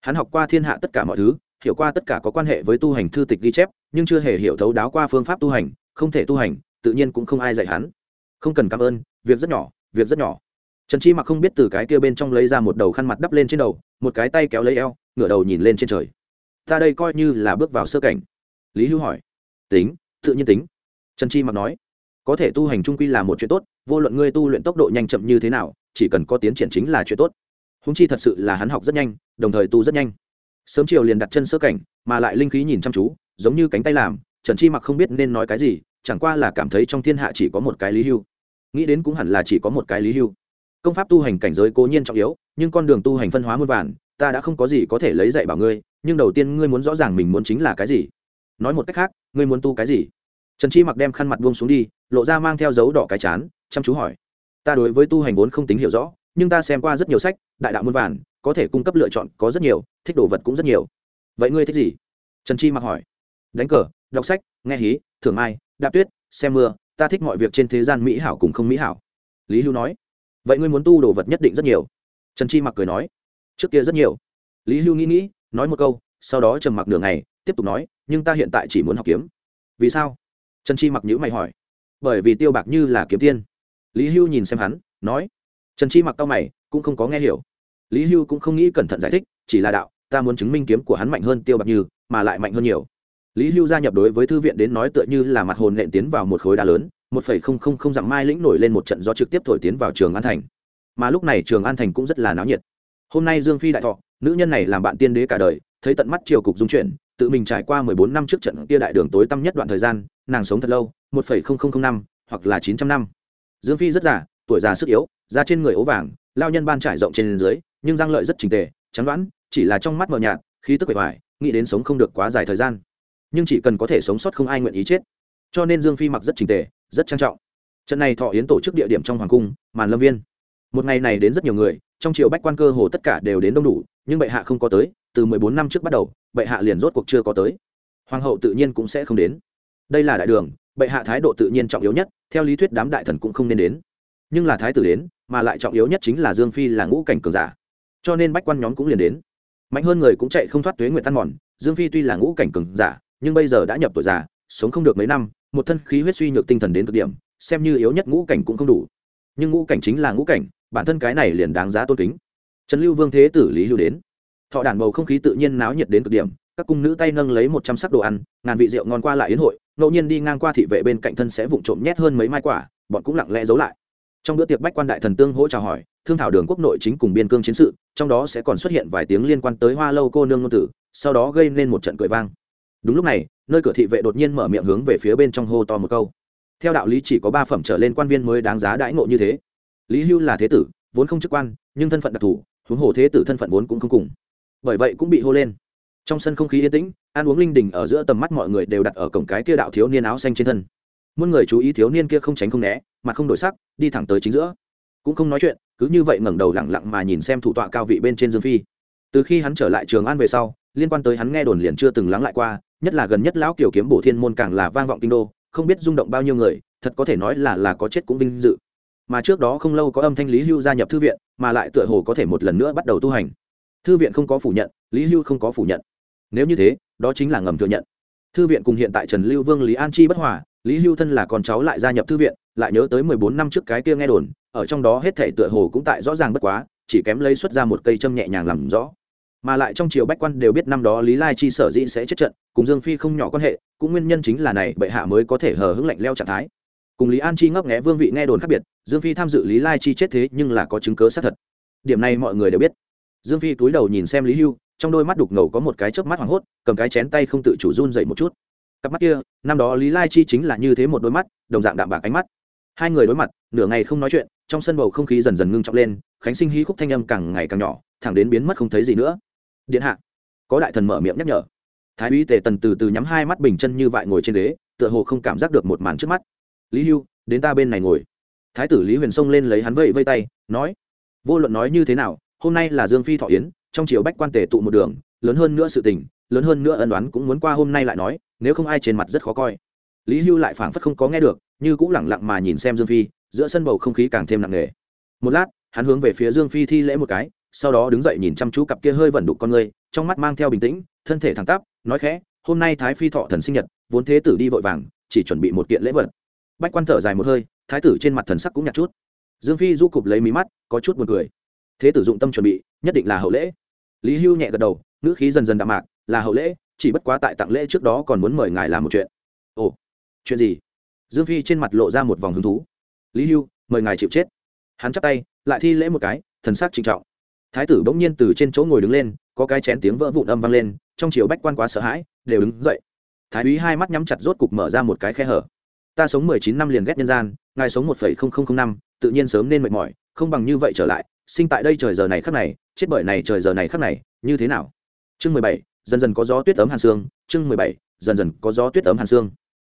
Hắn học qua thiên hạ tất cả mọi thứ, hiểu qua tất cả có quan hệ với tu hành thư tịch ghi chép, nhưng chưa hề hiểu thấu đáo qua phương pháp tu hành, không thể tu hành, tự nhiên cũng không ai dạy hắn. Không cần cảm ơn, việc rất nhỏ, việc rất nhỏ. Trần chi mặc không biết từ cái kia bên trong lấy ra một đầu khăn mặt đắp lên trên đầu, một cái tay kéo lấy eo, ngửa đầu nhìn lên trên trời. Ta đây coi như là bước vào sơ cảnh. Lý hữu hỏi. Tính, tự nhiên tính. Trần chi mặc nói có thể tu hành trung quy là một chuyện tốt, vô luận ngươi tu luyện tốc độ nhanh chậm như thế nào, chỉ cần có tiến triển chính là chuyện tốt. Húng chi thật sự là hắn học rất nhanh, đồng thời tu rất nhanh. Sớm chiều liền đặt chân sơ cảnh, mà lại linh khí nhìn chăm chú, giống như cánh tay làm, trần chi mặc không biết nên nói cái gì, chẳng qua là cảm thấy trong thiên hạ chỉ có một cái lý hưu. Nghĩ đến cũng hẳn là chỉ có một cái lý hưu. Công pháp tu hành cảnh giới cố nhiên trọng yếu, nhưng con đường tu hành phân hóa muôn vàn, ta đã không có gì có thể lấy dạy bảo ngươi, nhưng đầu tiên ngươi muốn rõ ràng mình muốn chính là cái gì. Nói một cách khác, ngươi muốn tu cái gì? Trần chi mặc đem khăn mặt buông xuống đi lộ ra mang theo dấu đỏ cái chán, chăm chú hỏi. Ta đối với tu hành vốn không tính hiểu rõ, nhưng ta xem qua rất nhiều sách, đại đạo muôn vàn, có thể cung cấp lựa chọn có rất nhiều, thích đồ vật cũng rất nhiều. Vậy ngươi thích gì? Trần chi mặc hỏi. Đánh cờ, đọc sách, nghe hí, thưởng mai đạp tuyết, xem mưa, ta thích mọi việc trên thế gian mỹ hảo cùng không mỹ hảo. Lý hưu nói. Vậy ngươi muốn tu đồ vật nhất định rất nhiều. Trần chi mặc cười nói. Trước kia rất nhiều. Lý hưu nghĩ nghĩ, nói một câu, sau đó trầm mặc nửa ngày, tiếp tục nói, nhưng ta hiện tại chỉ muốn học kiếm. Vì sao? Trần chi mặc nhữ mày hỏi bởi vì tiêu bạc như là kiếm tiên. Lý hưu nhìn xem hắn, nói, trần chi mặc tao mày, cũng không có nghe hiểu. Lý hưu cũng không nghĩ cẩn thận giải thích, chỉ là đạo, ta muốn chứng minh kiếm của hắn mạnh hơn tiêu bạc như, mà lại mạnh hơn nhiều. Lý hưu gia nhập đối với thư viện đến nói tựa như là mặt hồn nện tiến vào một khối đá lớn, một phẩy không không không dặm mai lĩnh nổi lên một trận do trực tiếp thổi tiến vào trường an thành. Mà lúc này trường an thành cũng rất là náo nhiệt. Hôm nay dương phi đại thọ, nữ nhân này làm bạn tiên đế cả đời, thấy tận mắt triều cục dung chuyển, tự mình trải qua mười bốn năm trước trận kia đại đường tối tăm nhất đoạn thời gian nàng sống thật lâu, một phẩy không không không năm, hoặc là chín trăm năm. Dương phi rất già, tuổi già sức yếu, da trên người ố vàng, lao nhân ban trải rộng trên dưới, nhưng răng lợi rất trình tề chắn đoán chỉ là trong mắt mờ nhạt, khí tức bề ngoài nghĩ đến sống không được quá dài thời gian. Nhưng chỉ cần có thể sống sót không ai nguyện ý chết. Cho nên dương phi mặc rất trình tề, rất trang trọng. Trận này thọ yến tổ chức địa điểm trong hoàng cung, màn lâm viên. Một ngày này đến rất nhiều người, trong triều bách quan cơ hồ tất cả đều đến đông đủ, nhưng bệ hạ không có tới, từ mười bốn năm trước bắt đầu, bệ hạ liền rốt cuộc chưa có tới. Hoàng hậu tự nhiên cũng sẽ không đến đây là đại đường, bệ hạ thái độ tự nhiên trọng yếu nhất, theo lý thuyết đám đại thần cũng không nên đến. Nhưng là thái tử đến, mà lại trọng yếu nhất chính là dương phi là ngũ cảnh cường giả. Cho nên bách quan nhóm cũng liền đến. Mạnh hơn người cũng chạy không thoát tuế nguyện tan mòn, dương phi tuy là ngũ cảnh cường giả, nhưng bây giờ đã nhập tuổi già, sống không được mấy năm, một thân khí huyết suy nhược tinh thần đến cực điểm, xem như yếu nhất ngũ cảnh cũng không đủ. Nhưng ngũ cảnh chính là ngũ cảnh, bản thân cái này liền đáng giá tôn kính. Trần lưu vương thế tử lý hưu đến. Thọ đản bầu không khí tự nhiên náo nhiệt đến cực điểm, các cung nữ tay nâng lấy một trăm sắc đồ ăn, ngàn vị rượu ngon qua lại yến hội ngẫu nhiên đi ngang qua thị vệ bên cạnh thân sẽ vụng trộm nhét hơn mấy mai quả, bọn cũng lặng lẽ giấu lại. Trong bữa tiệc bách quan đại thần tương hỗ chào hỏi, thương thảo đường quốc nội chính cùng biên cương chiến sự, trong đó sẽ còn xuất hiện vài tiếng liên quan tới hoa lâu cô nương ngôn tử, sau đó gây nên một trận cười vang. Đúng lúc này, nơi cửa thị vệ đột nhiên mở miệng hướng về phía bên trong hô to một câu. Theo đạo lý chỉ có ba phẩm trở lên quan viên mới đáng giá đãi ngộ như thế. Lý hưu là thế tử, vốn không chức quan, nhưng thân phận đặc thù, huống hồ thế tử thân phận vốn cũng không cùng. Bởi vậy cũng bị hô lên. Trong sân không khí yên tĩnh ăn uống linh đình ở giữa tầm mắt mọi người đều đặt ở cổng cái kia đạo thiếu niên áo xanh trên thân. Muôn người chú ý thiếu niên kia không tránh không né, mặt không đổi sắc, đi thẳng tới chính giữa. Cũng không nói chuyện, cứ như vậy ngẩng đầu lẳng lặng mà nhìn xem thủ tọa cao vị bên trên dương phi. Từ khi hắn trở lại trường an về sau, liên quan tới hắn nghe đồn liền chưa từng lắng lại qua, nhất là gần nhất lão kiểu kiếm bổ thiên môn càng là vang vọng kinh đô, không biết rung động bao nhiêu người, thật có thể nói là là có chết cũng vinh dự. Mà trước đó không lâu có âm thanh lý hưu gia nhập thư viện, mà lại tựa hồ có thể một lần nữa bắt đầu tu hành. Thư viện không có phủ nhận, lý hưu không có phủ nhận nếu như thế, đó chính là ngầm thừa nhận. Thư viện cùng hiện tại trần lưu vương, lý an chi bất hòa, lý hưu thân là con cháu lại gia nhập thư viện, lại nhớ tới mười bốn năm trước cái kia nghe đồn, ở trong đó hết thể tựa hồ cũng tại rõ ràng bất quá, chỉ kém lấy xuất ra một cây châm nhẹ nhàng làm rõ. Mà lại trong triều bách quan đều biết năm đó lý lai chi sở dĩ sẽ chết trận, cùng dương phi không nhỏ quan hệ, cũng nguyên nhân chính là này, bệ hạ mới có thể hờ hững lạnh leo trạng thái. Cùng lý an chi ngấp nghẽ vương vị nghe đồn khác biệt, dương phi tham dự lý lai chi chết thế nhưng là có chứng cớ xác thật. Điểm này mọi người đều biết. Dương phi túi đầu nhìn xem lý hưu trong đôi mắt đục ngầu có một cái chớp mắt hoảng hốt, cầm cái chén tay không tự chủ run dậy một chút. Cặp mắt kia, năm đó lý lai chi chính là như thế một đôi mắt, đồng dạng đạm bạc ánh mắt. Hai người đối mặt, nửa ngày không nói chuyện, trong sân bầu không khí dần dần ngưng trọng lên, khánh sinh hí khúc thanh âm càng ngày càng nhỏ, thẳng đến biến mất không thấy gì nữa. Điện hạ, có đại thần mở miệng nhắc nhở. Thái úy tề tần từ từ nhắm hai mắt bình chân như vại ngồi trên ghế, tựa hồ không cảm giác được một màn trước mắt. Lý hưu, đến ta bên này ngồi. Thái tử lý huyền xông lên lấy hắn vẫy vây tay, nói, vô luận nói như thế nào hôm nay là dương phi thọ yến, trong triều bách quan tề tụ một đường, lớn hơn nữa sự tình, lớn hơn nữa ân đoán cũng muốn qua hôm nay lại nói, nếu không ai trên mặt rất khó coi. Lý hưu lại phảng phất không có nghe được, như cũng lẳng lặng mà nhìn xem dương phi, giữa sân bầu không khí càng thêm nặng nề. Một lát, hắn hướng về phía dương phi thi lễ một cái, sau đó đứng dậy nhìn chăm chú cặp kia hơi vẩn đục con người, trong mắt mang theo bình tĩnh, thân thể thẳng tắp, nói khẽ, hôm nay thái phi thọ thần sinh nhật, vốn thế tử đi vội vàng, chỉ chuẩn bị một kiện lễ vật. Bách quan thở dài một hơi, thái tử trên mặt thần sắc cũng nhạt chút. Dương phi du cụp lấy mí mắt, có chút buồn cười thế tử dụng tâm chuẩn bị, nhất định là hậu lễ. Lý hưu nhẹ gật đầu, ngữ khí dần dần đạm mạc, là hậu lễ, chỉ bất quá tại tặng lễ trước đó còn muốn mời ngài làm một chuyện. Ồ, chuyện gì? Dương phi trên mặt lộ ra một vòng hứng thú. Lý hưu, mời ngài chịu chết. Hắn chắp tay, lại thi lễ một cái, thần sắc trịnh trọng. Thái tử bỗng nhiên từ trên chỗ ngồi đứng lên, có cái chén tiếng vỡ vụn âm vang lên, trong chiều bách quan quá sợ hãi, đều đứng dậy. Thái úy hai mắt nhắm chặt rốt cục mở ra một cái khe hở. Ta sống mười chín năm liền ghét nhân gian, ngài sống một phẩy không không không năm, tự nhiên sớm nên mệt mỏi, không bằng như vậy trở lại sinh tại đây trời giờ này khắc này, chết bởi này trời giờ này khắc này, như thế nào? Chương mười bảy, dần dần có gió tuyết ấm hàn xương chương mười bảy, dần dần có gió tuyết ấm hàn xương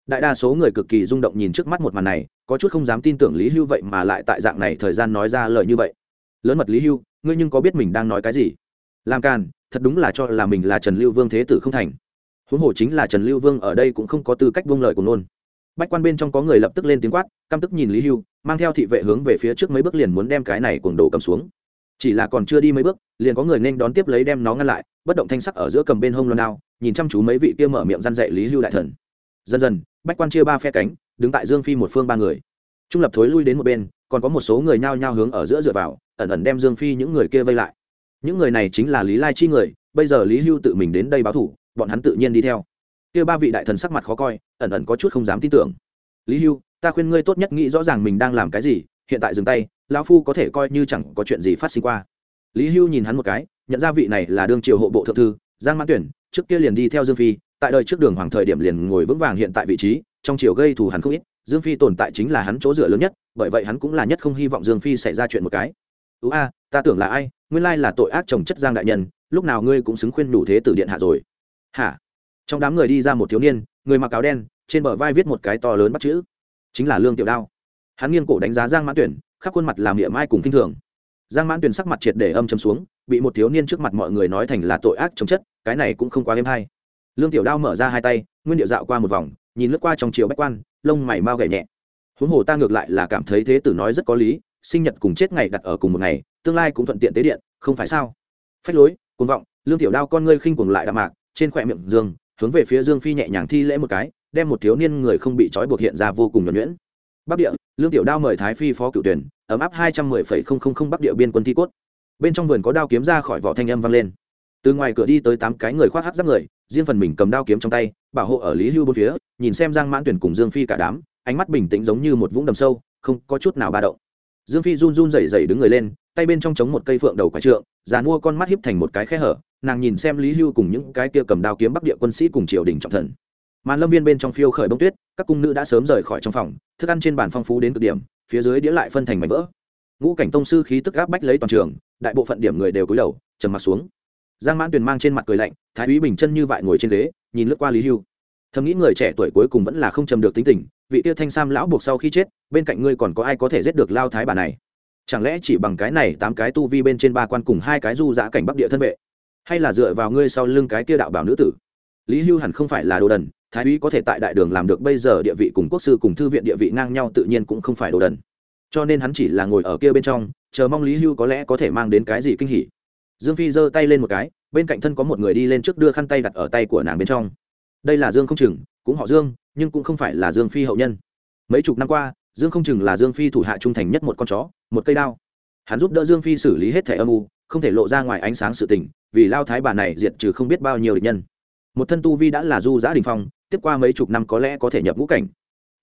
đại đa số người cực kỳ rung động nhìn trước mắt một màn này, có chút không dám tin tưởng lý hưu vậy mà lại tại dạng này thời gian nói ra lời như vậy. Lớn mật lý hưu, ngươi nhưng có biết mình đang nói cái gì? Làm càn, thật đúng là cho là mình là trần lưu vương thế tử không thành. Huống hồ chính là trần lưu vương ở đây cũng không có tư cách buông lời của nôn bách quan bên trong có người lập tức lên tiếng quát, căm tức nhìn lý hưu, mang theo thị vệ hướng về phía trước mấy bước liền muốn đem cái này cuồng đồ cầm xuống. Chỉ là còn chưa đi mấy bước, liền có người nên đón tiếp lấy đem nó ngăn lại, bất động thanh sắc ở giữa cầm bên hông loan đao, nhìn chăm chú mấy vị kia mở miệng răn dạy lý hưu đại thần. Dần dần, bách quan chia ba phe cánh, đứng tại dương phi một phương ba người. Trung lập thối lui đến một bên, còn có một số người nhao nhao hướng ở giữa dựa vào, ẩn ẩn đem dương phi những người kia vây lại. Những người này chính là lý lai chi người, bây giờ lý hưu tự mình đến đây báo thủ, bọn hắn tự nhiên đi theo. Kia ba vị đại thần sắc mặt khó coi ẩn ẩn có chút không dám tin tưởng. Lý hưu, ta khuyên ngươi tốt nhất nghĩ rõ ràng mình đang làm cái gì, hiện tại dừng tay, lão phu có thể coi như chẳng có chuyện gì phát sinh qua. Lý hưu nhìn hắn một cái, nhận ra vị này là đương triều hộ bộ thượng thư, giang mãn tuyển, trước kia liền đi theo dương phi, tại đời trước đường hoàng thời điểm liền ngồi vững vàng hiện tại vị trí, trong triều gây thù hắn không ít, dương phi tồn tại chính là hắn chỗ dựa lớn nhất, bởi vậy hắn cũng là nhất không hy vọng dương phi xảy ra chuyện một cái. Ú a, ta tưởng là ai, nguyên lai là tội ác chồng chất giang đại nhân, lúc nào ngươi cũng xứng khuyên đủ thế tử điện hạ rồi. Hả? Trong đám người đi ra một thiếu niên người mặc áo đen, trên bờ vai viết một cái to lớn bắt chữ. Chính là lương tiểu đao. Hắn nghiêng cổ đánh giá giang mãn tuyển, khắp khuôn mặt làm miệng mai cùng kinh thường. Giang mãn tuyển sắc mặt triệt để âm chấm xuống, bị một thiếu niên trước mặt mọi người nói thành là tội ác chống chất, cái này cũng không quá êm hay. Lương tiểu đao mở ra hai tay, nguyên điệu dạo qua một vòng, nhìn lướt qua trong chiều bách quan, lông mày mau gậy nhẹ. Huống hồ ta ngược lại là cảm thấy thế tử nói rất có lý, sinh nhật cùng chết ngày đặt ở cùng một ngày, tương lai cũng thuận tiện tế điện, không phải sao? Phách lối, cuồng vọng, lương tiểu đao con ngươi khinh cuồng lại đạm mạc, trên khỏe miệng dương hướng về phía dương phi nhẹ nhàng thi lễ một cái, đem một thiếu niên người không bị trói buộc hiện ra vô cùng nhuẩn nhuyễn. Bắc địa, lương tiểu đao mời thái phi phó cựu tuyển, ấm áp hai trăm mười phẩy không không không bắc địa biên quân thi cốt. Bên trong vườn có đao kiếm ra khỏi vỏ thanh âm vang lên. Từ ngoài cửa đi tới tám cái người khoác hắc giáp người, riêng phần mình cầm đao kiếm trong tay, bảo hộ ở lý hưu bốn phía, nhìn xem giang mãn tuyển cùng dương phi cả đám, ánh mắt bình tĩnh giống như một vũng đầm sâu, không có chút nào ba động. Dương phi run run rẩy rẩy đứng người lên, tay bên trong chống một cây phượng đầu quái trượng, già mua con mắt hiếp thành một cái khe hở nàng nhìn xem lý hưu cùng những cái kia cầm đao kiếm bắc địa quân sĩ cùng triều đình trọng thần. Màn lâm viên bên trong phiêu khởi bông tuyết, các cung nữ đã sớm rời khỏi trong phòng, thức ăn trên bàn phong phú đến cực điểm, phía dưới đĩa lại phân thành mảnh vỡ. Ngũ cảnh tông sư khí tức gáp bách lấy toàn trường, đại bộ phận điểm người đều cúi đầu, trầm mặt xuống. Giang mãn tuyền mang trên mặt cười lạnh, thái úy bình chân như vại ngồi trên ghế, nhìn lướt qua lý hưu. Thầm nghĩ người trẻ tuổi cuối cùng vẫn là không trầm được tính tình, vị tiêu thanh sam lão buộc sau khi chết, bên cạnh ngươi còn có ai có thể giết được lao thái bà này? Chẳng lẽ chỉ bằng cái này tám cái tu vi bên trên ba quan cùng hai cái du giã cảnh bắc địa thân vệ? Hay là dựa vào ngươi sau lưng cái kia đạo bảo nữ tử? Lý hưu hẳn không phải là đồ đần, thái úy có thể tại đại đường làm được bây giờ địa vị cùng quốc sư cùng thư viện địa vị ngang nhau tự nhiên cũng không phải đồ đần. Cho nên hắn chỉ là ngồi ở kia bên trong, chờ mong lý hưu có lẽ có thể mang đến cái gì kinh hỉ. Dương phi giơ tay lên một cái, bên cạnh thân có một người đi lên trước đưa khăn tay đặt ở tay của nàng bên trong. Đây là dương không chừng cũng họ dương, nhưng cũng không phải là dương phi hậu nhân. Mấy chục năm qua, dương không chừng là dương phi thủ hạ trung thành nhất một con chó, một cây đao. Hắn giúp đỡ dương phi xử lý hết thẻ âm u không thể lộ ra ngoài ánh sáng sự tình, vì lao thái bà này diệt trừ không biết bao nhiêu địch nhân. Một thân tu vi đã là du giã đình phong, tiếp qua mấy chục năm có lẽ có thể nhập ngũ cảnh.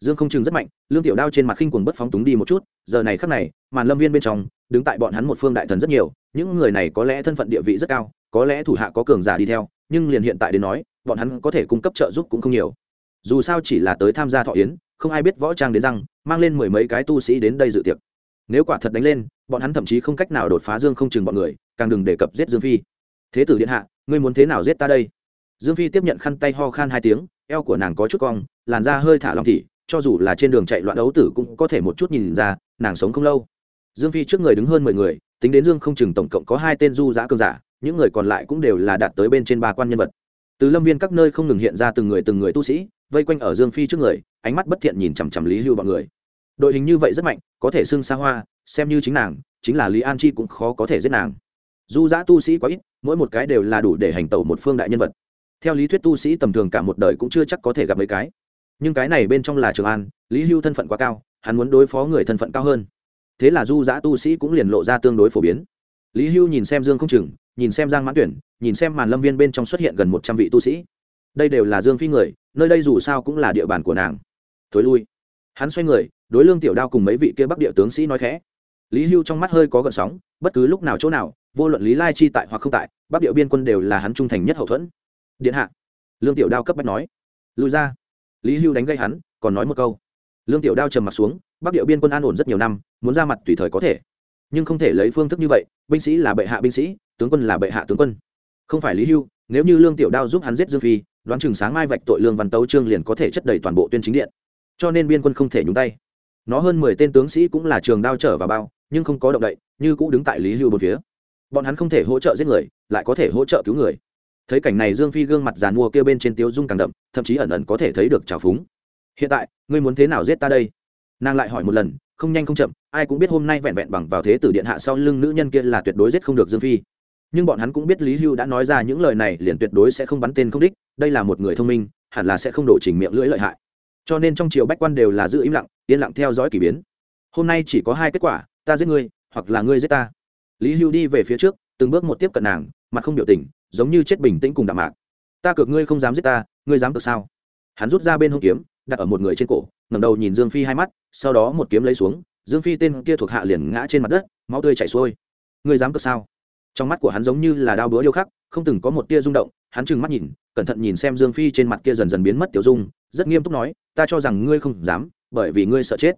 Dương không chừng rất mạnh, lương tiểu đao trên mặt khinh quần bất phóng túng đi một chút, giờ này khắc này, màn lâm viên bên trong, đứng tại bọn hắn một phương đại thần rất nhiều, những người này có lẽ thân phận địa vị rất cao, có lẽ thủ hạ có cường giả đi theo, nhưng liền hiện tại đến nói, bọn hắn có thể cung cấp trợ giúp cũng không nhiều. Dù sao chỉ là tới tham gia thọ yến, không ai biết võ trang đến răng, mang lên mười mấy cái tu sĩ đến đây dự tiệc. Nếu quả thật đánh lên bọn hắn thậm chí không cách nào đột phá dương không chừng bọn người, càng đừng đề cập giết dương phi. Thế tử điện hạ, ngươi muốn thế nào giết ta đây? Dương phi tiếp nhận khăn tay ho khan hai tiếng, eo của nàng có chút cong, làn da hơi thả lòng thị, cho dù là trên đường chạy loạn đấu tử cũng có thể một chút nhìn ra, nàng sống không lâu. Dương phi trước người đứng hơn mười người, tính đến dương không chừng tổng cộng có hai tên du giã cường giả, những người còn lại cũng đều là đạt tới bên trên ba quan nhân vật. Từ lâm viên các nơi không ngừng hiện ra từng người từng người tu sĩ, vây quanh ở dương phi trước người, ánh mắt bất thiện nhìn chằm chằm lý hưu bọn người. Đội hình như vậy rất mạnh, có thể xưng xa hoa xem như chính nàng, chính là lý an chi cũng khó có thể giết nàng. Du giã tu sĩ quá ít, mỗi một cái đều là đủ để hành tẩu một phương đại nhân vật. Theo lý thuyết tu sĩ tầm thường cả một đời cũng chưa chắc có thể gặp mấy cái. Nhưng cái này bên trong là trường an, lý hưu thân phận quá cao, hắn muốn đối phó người thân phận cao hơn. Thế là du giã tu sĩ cũng liền lộ ra tương đối phổ biến. Lý hưu nhìn xem dương không chừng, nhìn xem giang mãn tuyển, nhìn xem màn lâm viên bên trong xuất hiện gần một trăm vị tu sĩ. Đây đều là dương phi người, nơi đây dù sao cũng là địa bàn của nàng. Thối lui. Hắn xoay người, đối lương tiểu đao cùng mấy vị kia bắc địa tướng sĩ nói khẽ lý hưu trong mắt hơi có gợn sóng, bất cứ lúc nào chỗ nào, vô luận lý lai chi tại hoặc không tại, bắc điệu biên quân đều là hắn trung thành nhất hậu thuẫn. Điện hạ. Lương tiểu đao cấp bách nói. Lùi ra. Lý hưu đánh gây hắn, còn nói một câu. Lương tiểu đao trầm mặt xuống, bắc điệu biên quân an ổn rất nhiều năm, muốn ra mặt tùy thời có thể. Nhưng không thể lấy phương thức như vậy, binh sĩ là bệ hạ binh sĩ, tướng quân là bệ hạ tướng quân. Không phải lý hưu, nếu như lương tiểu đao giúp hắn giết dương phi, đoán chừng sáng mai vạch tội lương văn tấu trương liền có thể chất đầy toàn bộ tuyên chính điện. Cho nên biên quân không thể nhúng tay. Nó hơn mười tên tướng sĩ cũng là trường đao trở vào bao nhưng không có động đậy, như cũng đứng tại lý hưu một phía. Bọn hắn không thể hỗ trợ giết người, lại có thể hỗ trợ cứu người. Thấy cảnh này dương phi gương mặt giàn mua kêu bên trên tiếu dung càng đậm, thậm chí ẩn ẩn có thể thấy được trào phúng. Hiện tại, ngươi muốn thế nào giết ta đây? Nàng lại hỏi một lần, không nhanh không chậm, ai cũng biết hôm nay vẹn vẹn bằng vào thế tử điện hạ sau lưng nữ nhân kia là tuyệt đối giết không được dương phi. Nhưng bọn hắn cũng biết lý hưu đã nói ra những lời này liền tuyệt đối sẽ không bắn tên không đích, đây là một người thông minh, hẳn là sẽ không đổ trình miệng lưỡi lợi hại. Cho nên trong triều bách quan đều là giữ im lặng, yên lặng theo dõi k ỳ biến. Hôm nay chỉ có hai kết quả ta giết ngươi, hoặc là ngươi giết ta. Lý hưu đi về phía trước, từng bước một tiếp cận nàng, mặt không biểu tình, giống như chết bình tĩnh cùng đạm mạc. Ta cược ngươi không dám giết ta, ngươi dám cược sao? Hắn rút ra bên hông kiếm, đặt ở một người trên cổ, ngẩng đầu nhìn dương phi hai mắt, sau đó một kiếm lấy xuống, dương phi tên kia thuộc hạ liền ngã trên mặt đất, máu tươi chảy xuôi. Ngươi dám cược sao? Trong mắt của hắn giống như là đao búa điêu khắc, không từng có một tia rung động, hắn trừng mắt nhìn, cẩn thận nhìn xem dương phi trên mặt kia dần dần biến mất tiểu dung, rất nghiêm túc nói, ta cho rằng ngươi không dám, bởi vì ngươi sợ chết.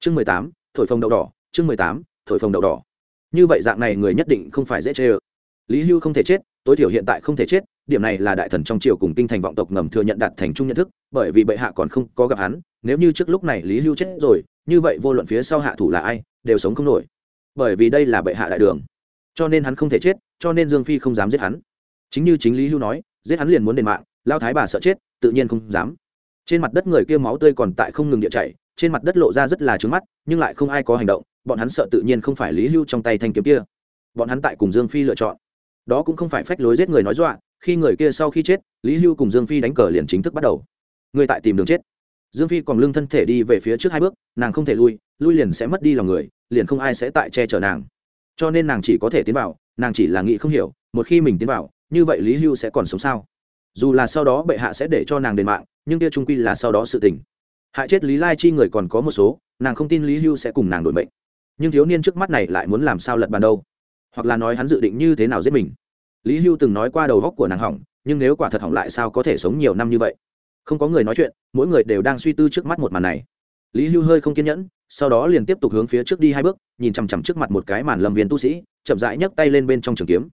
Chương mười tám, thổi phồng đậu đỏ chương mười tám, thổi phồng đậu đỏ. Như vậy dạng này người nhất định không phải dễ chê ơ. Lý hưu không thể chết, tối thiểu hiện tại không thể chết, điểm này là đại thần trong triều cùng kinh thành vọng tộc ngầm thừa nhận đạt thành chung nhận thức, bởi vì bệ hạ còn không có gặp hắn, nếu như trước lúc này lý hưu chết rồi, như vậy vô luận phía sau hạ thủ là ai, đều sống không nổi. Bởi vì đây là bệ hạ đại đường, cho nên hắn không thể chết, cho nên dương phi không dám giết hắn. Chính như chính lý hưu nói, giết hắn liền muốn đền mạng, lao thái bà sợ chết, tự nhiên không dám. Trên mặt đất người kia máu tươi còn tại không ngừng địa chảy, trên mặt đất lộ ra rất là trướng mắt, nhưng lại không ai có hành động bọn hắn sợ tự nhiên không phải lý hưu trong tay thanh kiếm kia. Bọn hắn tại cùng dương phi lựa chọn. Đó cũng không phải phách lối giết người nói dọa, khi người kia sau khi chết, lý hưu cùng dương phi đánh cờ liền chính thức bắt đầu. Người tại tìm đường chết. Dương phi còn lưng thân thể đi về phía trước hai bước, nàng không thể lui lui liền sẽ mất đi lòng người, liền không ai sẽ tại che chở nàng. Cho nên nàng chỉ có thể tiến vào, nàng chỉ là nghĩ không hiểu, một khi mình tiến vào, như vậy lý hưu sẽ còn sống sao? Dù là sau đó bệ hạ sẽ để cho nàng đền mạng, nhưng kia trung quy là sau đó sự tình. Hại chết lý lai chi người còn có một số, nàng không tin lý hưu sẽ cùng nàng đổi mệnh nhưng thiếu niên trước mắt này lại muốn làm sao lật bàn đâu? Hoặc là nói hắn dự định như thế nào giết mình? Lý hưu từng nói qua đầu góc của nàng hỏng, nhưng nếu quả thật hỏng lại sao có thể sống nhiều năm như vậy? Không có người nói chuyện, mỗi người đều đang suy tư trước mắt một màn này. Lý hưu hơi không kiên nhẫn, sau đó liền tiếp tục hướng phía trước đi hai bước, nhìn chằm chằm trước mặt một cái màn lâm viên tu sĩ, chậm rãi nhấc tay lên bên trong trường kiếm.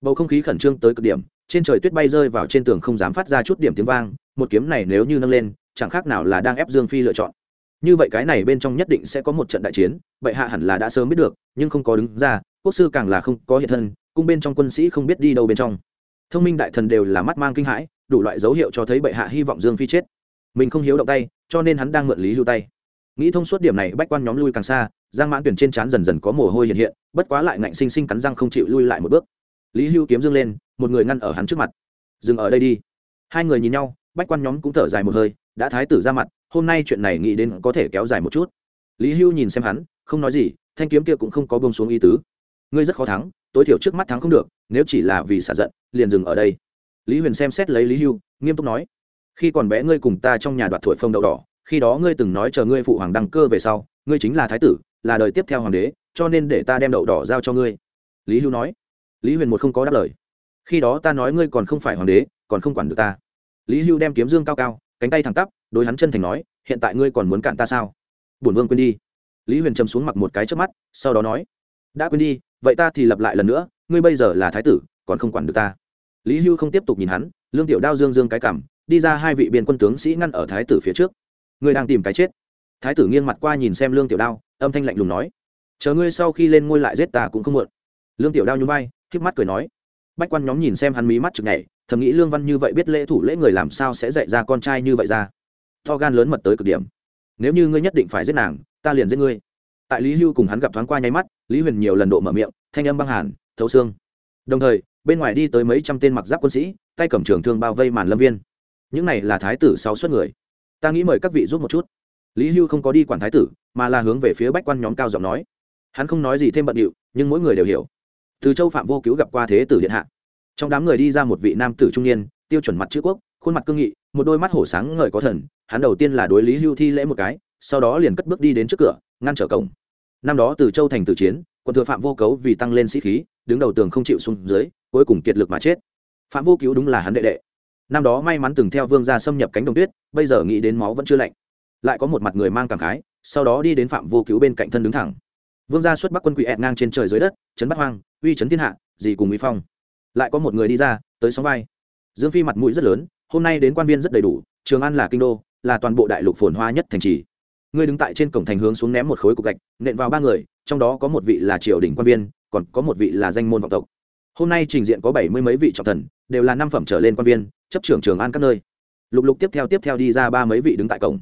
Bầu không khí khẩn trương tới cực điểm, trên trời tuyết bay rơi vào trên tường không dám phát ra chút điểm tiếng vang, một kiếm này nếu như nâng lên, chẳng khác nào là đang ép dương phi lựa chọn như vậy cái này bên trong nhất định sẽ có một trận đại chiến, bệ hạ hẳn là đã sớm biết được, nhưng không có đứng ra, quốc sư càng là không có hiện thân, cung bên trong quân sĩ không biết đi đâu bên trong. Thông minh đại thần đều là mắt mang kinh hãi, đủ loại dấu hiệu cho thấy bệ hạ hy vọng dương phi chết. Mình không hiếu động tay, cho nên hắn đang mượn lý hưu tay. Nghĩ thông suốt điểm này, bách quan nhóm lui càng xa, giang mãn tuyển trên trán dần dần có mồ hôi hiện hiện, bất quá lại ngạnh sinh sinh cắn răng không chịu lui lại một bước. Lý hưu kiếm dương lên, một người ngăn ở hắn trước mặt. Dừng ở đây đi. Hai người nhìn nhau bách quan nhóm cũng thở dài một hơi, đã thái tử ra mặt, hôm nay chuyện này nghĩ đến có thể kéo dài một chút. Lý hưu nhìn xem hắn, không nói gì, thanh kiếm kia cũng không có bông xuống ý tứ. Ngươi rất khó thắng, tối thiểu trước mắt thắng không được, nếu chỉ là vì xả giận, liền dừng ở đây. Lý huyền xem xét lấy lý hưu, nghiêm túc nói, khi còn bé ngươi cùng ta trong nhà đoạt thổi phông đậu đỏ, khi đó ngươi từng nói chờ ngươi phụ hoàng đăng cơ về sau, ngươi chính là thái tử, là đời tiếp theo hoàng đế, cho nên để ta đem đậu đỏ giao cho ngươi. Lý hưu nói. Lý huyền một không có đáp lời. Khi đó ta nói ngươi còn không phải hoàng đế, còn không quản được ta lý hưu đem kiếm dương cao cao, cánh tay thẳng tắp, đối hắn chân thành nói, hiện tại ngươi còn muốn cạn ta sao? Bổn vương quên đi. Lý huyền trầm xuống mặc một cái trước mắt, sau đó nói, đã quên đi, vậy ta thì lập lại lần nữa, ngươi bây giờ là thái tử, còn không quản được ta. Lý hưu không tiếp tục nhìn hắn, lương tiểu đao dương dương cái cảm, đi ra hai vị biên quân tướng sĩ ngăn ở thái tử phía trước. Ngươi đang tìm cái chết. Thái tử nghiêng mặt qua nhìn xem lương tiểu đao, âm thanh lạnh lùng nói, chờ ngươi sau khi lên ngôi lại giết ta cũng không muộn. Lương tiểu đao nhún vai k mắt cười nói bách quan nhóm nhìn xem hắn mí mắt chực nhảy, thầm nghĩ lương văn như vậy biết lễ thủ lễ người làm sao sẽ dạy ra con trai như vậy ra. To gan lớn mật tới cực điểm. Nếu như ngươi nhất định phải giết nàng, ta liền giết ngươi. Tại lý hưu cùng hắn gặp thoáng qua nháy mắt, lý huyền nhiều lần độ mở miệng, thanh âm băng hàn, thấu xương. Đồng thời, bên ngoài đi tới mấy trăm tên mặc giáp quân sĩ, tay cầm trường thương bao vây màn lâm viên. Những này là thái tử sáu suất người. Ta nghĩ mời các vị giúp một chút. Lý hưu không có đi quản thái tử, mà là hướng về phía bách quan nhóm cao giọng nói. Hắn không nói gì thêm bận điệu, nhưng mỗi người đều hiểu từ châu phạm vô cứu gặp qua thế tử điện hạ. Trong đám người đi ra một vị nam tử trung niên, tiêu chuẩn mặt chữ quốc, khuôn mặt cương nghị, một đôi mắt hổ sáng ngời có thần, hắn đầu tiên là đối lý hưu thi lễ một cái, sau đó liền cất bước đi đến trước cửa, ngăn trở cổng. Năm đó từ châu thành tử chiến, quân thừa phạm vô cấu vì tăng lên sĩ khí, đứng đầu tường không chịu xuống dưới, cuối cùng kiệt lực mà chết. Phạm vô cứu đúng là hắn đệ đệ. Năm đó may mắn từng theo vương gia xâm nhập cánh đồng tuyết, bây giờ nghĩ đến máu vẫn chưa lạnh. Lại có một mặt người mang cảm khái, sau đó đi đến phạm vô cứu bên cạnh thân đứng thẳng vương gia xuất bắc quân quỷ ẹn ngang trên trời dưới đất chấn bắt hoang, uy chấn thiên hạ, gì cùng uy phong. Lại có một người đi ra, tới sóng vai. Dương phi mặt mũi rất lớn, hôm nay đến quan viên rất đầy đủ, trường an là kinh đô, là toàn bộ đại lục phồn hoa nhất thành trì. Ngươi đứng tại trên cổng thành hướng xuống ném một khối cục gạch, nện vào ba người, trong đó có một vị là triều đình quan viên, còn có một vị là danh môn vọng tộc. Hôm nay trình diện có bảy mươi mấy vị trọng thần, đều là năm phẩm trở lên quan viên, chấp trưởng trường an các nơi. Lục lục tiếp theo tiếp theo đi ra ba mấy vị đứng tại cổng.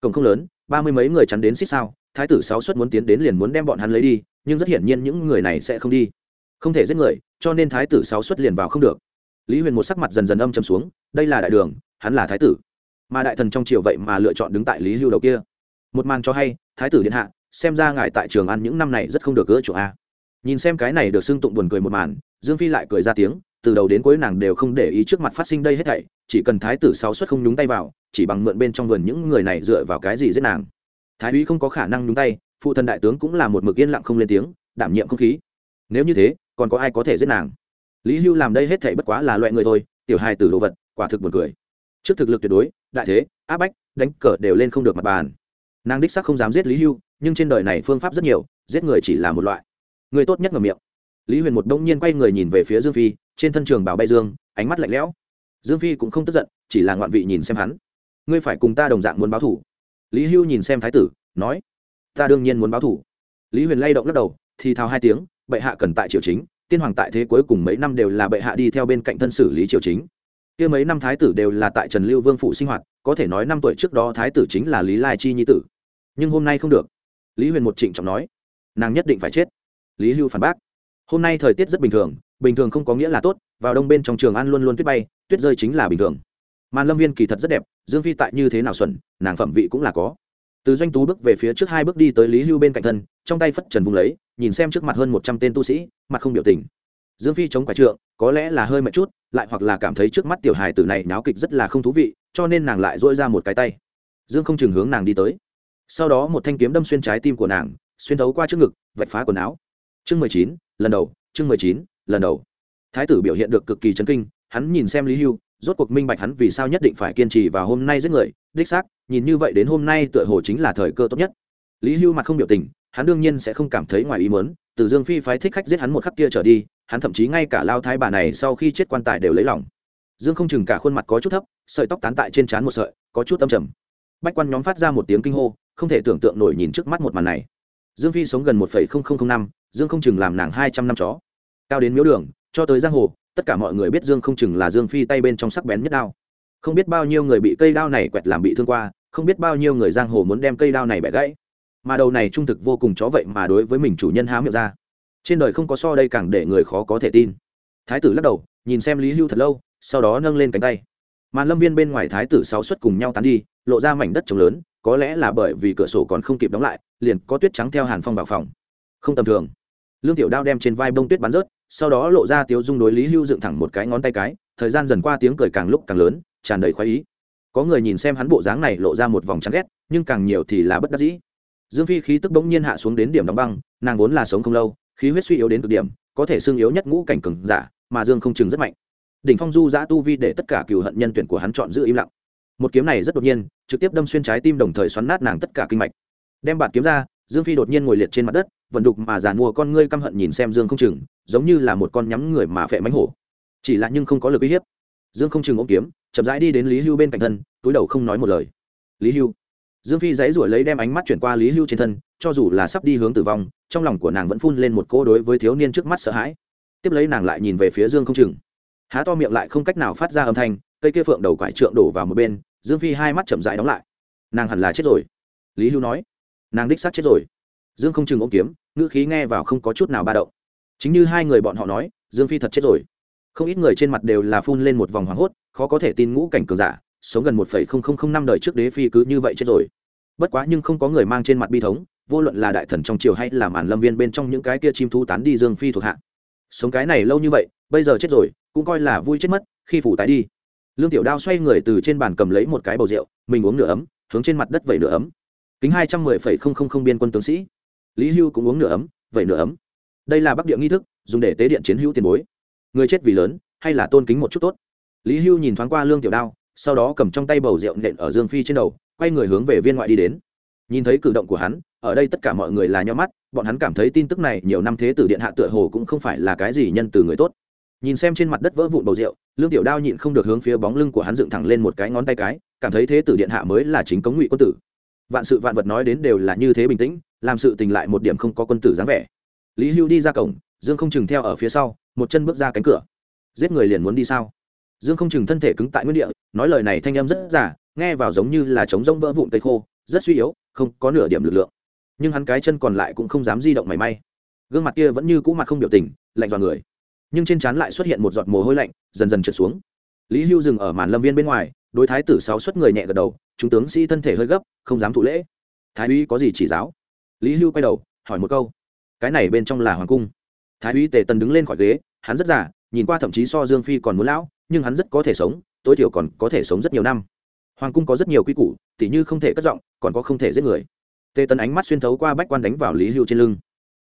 Cổng không lớn ba mươi mấy người chắn đến xích sao, thái tử sáu xuất muốn tiến đến liền muốn đem bọn hắn lấy đi, nhưng rất hiển nhiên những người này sẽ không đi. Không thể giết người, cho nên thái tử sáu xuất liền vào không được. Lý huyền một sắc mặt dần dần âm chầm xuống, đây là đại đường, hắn là thái tử. Mà đại thần trong triều vậy mà lựa chọn đứng tại lý hưu đầu kia. Một màn cho hay, thái tử điện hạ, xem ra ngài tại trường ăn những năm này rất không được gỡ chỗ a. Nhìn xem cái này được xưng tụng buồn cười một màn, dương phi lại cười ra tiếng, từ đầu đến cuối nàng đều không để ý trước mặt phát sinh đây hết thảy chỉ cần thái tử sáu suất không nhúng tay vào, chỉ bằng mượn bên trong vườn những người này dựa vào cái gì giết nàng. Thái úy không có khả năng nhúng tay, phụ thần đại tướng cũng là một mực yên lặng không lên tiếng, đảm nhiệm không khí. Nếu như thế, còn có ai có thể giết nàng? Lý hưu làm đây hết thảy bất quá là loại người thôi, tiểu hài tử đồ vật, quả thực buồn cười. Trước thực lực tuyệt đối, đại thế, áp bách, đánh cờ đều lên không được mặt bàn. Nàng đích sắc không dám giết lý hưu, nhưng trên đời này phương pháp rất nhiều, giết người chỉ là một loại. Người tốt nhất ngầm miệng. Lý huyền một đông nhiên quay người nhìn về phía dương phi, trên thân trường bảo bay dương, ánh mắt lạnh lẽo dương phi cũng không tức giận, chỉ là ngoạn vị nhìn xem hắn. Ngươi phải cùng ta đồng dạng muốn báo thủ. Lý hưu nhìn xem thái tử, nói, ta đương nhiên muốn báo thủ. Lý huyền lay động lắc đầu, thì thào hai tiếng, bệ hạ cần tại triều chính, tiên hoàng tại thế cuối cùng mấy năm đều là bệ hạ đi theo bên cạnh thân xử lý triều chính. Kia mấy năm thái tử đều là tại trần lưu vương phủ sinh hoạt, có thể nói năm tuổi trước đó thái tử chính là lý lai chi nhi tử. Nhưng hôm nay không được. Lý huyền một trịnh trọng nói, nàng nhất định phải chết. Lý hưu phản bác, hôm nay thời tiết rất bình thường bình thường không có nghĩa là tốt, vào đông bên trong trường ăn luôn luôn tuyết bay, tuyết rơi chính là bình thường. Màn lâm viên kỳ thật rất đẹp, dương phi tại như thế nào xuẩn, nàng phẩm vị cũng là có. Từ doanh tú bước về phía trước hai bước đi tới lý hưu bên cạnh thân, trong tay phất trần vùng lấy, nhìn xem trước mặt hơn một trăm tên tu sĩ, mặt không biểu tình. Dương phi chống quả trượng, có lẽ là hơi mệt chút, lại hoặc là cảm thấy trước mắt tiểu hài tử này náo kịch rất là không thú vị, cho nên nàng lại dỗi ra một cái tay. Dương không chừng hướng nàng đi tới. Sau đó một thanh kiếm đâm xuyên trái tim của nàng, xuyên thấu qua trước ngực, vạch phá quần áo. Chương mười chín, lần đầu, chương mười chín lần đầu. Thái tử biểu hiện được cực kỳ chấn kinh, hắn nhìn xem lý hưu, rốt cuộc minh bạch hắn vì sao nhất định phải kiên trì và hôm nay giết người, đích xác, nhìn như vậy đến hôm nay tựa hồ chính là thời cơ tốt nhất. Lý hưu mặt không biểu tình, hắn đương nhiên sẽ không cảm thấy ngoài ý mớn từ dương phi phái thích khách giết hắn một khắc kia trở đi, hắn thậm chí ngay cả lao thái bà này sau khi chết quan tài đều lấy lòng. Dương không chừng cả khuôn mặt có chút thấp, sợi tóc tán tại trên trán một sợi, có chút âm trầm. Bách quan nhóm phát ra một tiếng kinh hô, không thể tưởng tượng nổi nhìn trước mắt một màn này. Dương phi sống gần một năm, dương không chừng làm nàng hai trăm năm chó cao đến miếu đường, cho tới giang hồ, tất cả mọi người biết dương không chừng là dương phi tay bên trong sắc bén nhất đao. Không biết bao nhiêu người bị cây đao này quẹt làm bị thương qua, không biết bao nhiêu người giang hồ muốn đem cây đao này bẻ gãy. Mà đầu này trung thực vô cùng chó vậy mà đối với mình chủ nhân há miệng ra. Trên đời không có so đây càng để người khó có thể tin. Thái tử lắc đầu, nhìn xem lý hưu thật lâu, sau đó nâng lên cánh tay. Màn lâm viên bên ngoài thái tử sáu xuất cùng nhau tán đi, lộ ra mảnh đất trống lớn, có lẽ là bởi vì cửa sổ còn không kịp đóng lại, liền có tuyết trắng theo hàn phong vào phòng. Không tầm thường. Lương tiểu đao đem trên vai bông tuyết bắn rớt sau đó lộ ra tiếu dung đối lý hưu dựng thẳng một cái ngón tay cái, thời gian dần qua tiếng cười càng lúc càng lớn, tràn đầy khoái ý. Có người nhìn xem hắn bộ dáng này lộ ra một vòng chán ghét, nhưng càng nhiều thì là bất đắc dĩ. Dương phi khí tức bỗng nhiên hạ xuống đến điểm đóng băng, nàng vốn là sống không lâu, khí huyết suy yếu đến cực điểm, có thể xương yếu nhất ngũ cảnh cừng giả, mà dương không chừng rất mạnh. Đỉnh phong du giã tu vi để tất cả cựu hận nhân tuyển của hắn chọn giữ im lặng. Một kiếm này rất đột nhiên, trực tiếp đâm xuyên trái tim đồng thời xoắn nát nàng tất cả kinh mạch. Đem bạt kiếm ra dương phi đột nhiên ngồi liệt trên mặt đất, vận đục mà giàn mua con ngươi căm hận nhìn xem dương không chừng giống như là một con nhắm người mà phệ mánh hổ. Chỉ là nhưng không có lực uy hiếp. Dương không chừng ôm kiếm, chậm rãi đi đến lý hưu bên cạnh thân, túi đầu không nói một lời. Lý hưu. Dương phi dãy ruổi lấy đem ánh mắt chuyển qua lý hưu trên thân, cho dù là sắp đi hướng tử vong, trong lòng của nàng vẫn phun lên một cô đối với thiếu niên trước mắt sợ hãi. Tiếp lấy nàng lại nhìn về phía dương không chừng há to miệng lại không cách nào phát ra âm thanh, cây kia phượng đầu quải trượng đổ vào một bên, dương phi hai mắt chậm rãi đóng lại. Nàng hẳn là chết rồi. Lý hưu nói nàng đích xác chết rồi. Dương không chừng ôm kiếm, ngữ khí nghe vào không có chút nào ba động. Chính như hai người bọn họ nói, dương phi thật chết rồi. Không ít người trên mặt đều là phun lên một vòng hoảng hốt, khó có thể tin ngũ cảnh cường giả, sống gần một năm đời trước đế phi cứ như vậy chết rồi. Bất quá nhưng không có người mang trên mặt bi thống, vô luận là đại thần trong triều hay là màn lâm viên bên trong những cái kia chim thú tán đi dương phi thuộc hạ. Sống cái này lâu như vậy, bây giờ chết rồi, cũng coi là vui chết mất, khi phủ tái đi. Lương tiểu đao xoay người từ trên bàn cầm lấy một cái bầu rượu, mình uống nửa ấm, hướng trên mặt đất vẩy nửa ấm kính hai trăm mười phẩy không không không biên quân tướng sĩ. Lý hưu cũng uống nửa ấm vậy nửa ấm. Đây là bắc địa nghi thức, dùng để tế điện chiến hữu tiền bối. Người chết vì lớn, hay là tôn kính một chút tốt? Lý hưu nhìn thoáng qua lương tiểu đao, sau đó cầm trong tay bầu rượu nện ở dương phi trên đầu, quay người hướng về viên ngoại đi đến. Nhìn thấy cử động của hắn, ở đây tất cả mọi người là nhau mắt, bọn hắn cảm thấy tin tức này nhiều năm thế tử điện hạ tựa hồ cũng không phải là cái gì nhân từ người tốt. Nhìn xem trên mặt đất vỡ vụn bầu rượu, lương tiểu đao nhịn không được hướng phía bóng lưng của hắn dựng thẳng lên một cái ngón tay cái, cảm thấy thế tử điện hạ mới là chính cống ngụy quân tử vạn sự vạn vật nói đến đều là như thế bình tĩnh, làm sự tình lại một điểm không có quân tử dáng vẻ. Lý hưu đi ra cổng, dương không chừng theo ở phía sau, một chân bước ra cánh cửa. Giết người liền muốn đi sao? Dương không chừng thân thể cứng tại nguyên địa, nói lời này thanh âm rất giả, nghe vào giống như là trống rỗng vỡ vụn cây khô, rất suy yếu, không có nửa điểm lực lượng. Nhưng hắn cái chân còn lại cũng không dám di động mảy may. Gương mặt kia vẫn như cũ mặt không biểu tình, lạnh vào người. Nhưng trên trán lại xuất hiện một giọt mồ hôi lạnh, dần dần trượt xuống. Lý hưu dừng ở màn lâm viên bên ngoài, đối thái tử sáu xuất người nhẹ gật đầu chúng tướng sĩ thân thể hơi gấp, không dám thụ lễ. Thái úy có gì chỉ giáo? Lý hưu quay đầu, hỏi một câu. Cái này bên trong là hoàng cung. Thái úy tề tần đứng lên khỏi ghế, hắn rất già, nhìn qua thậm chí so dương phi còn muốn lão, nhưng hắn rất có thể sống, tối thiểu còn có thể sống rất nhiều năm. Hoàng cung có rất nhiều quy củ, tỉ như không thể cất giọng, còn có không thể giết người. Tề tần ánh mắt xuyên thấu qua bách quan đánh vào lý hưu trên lưng.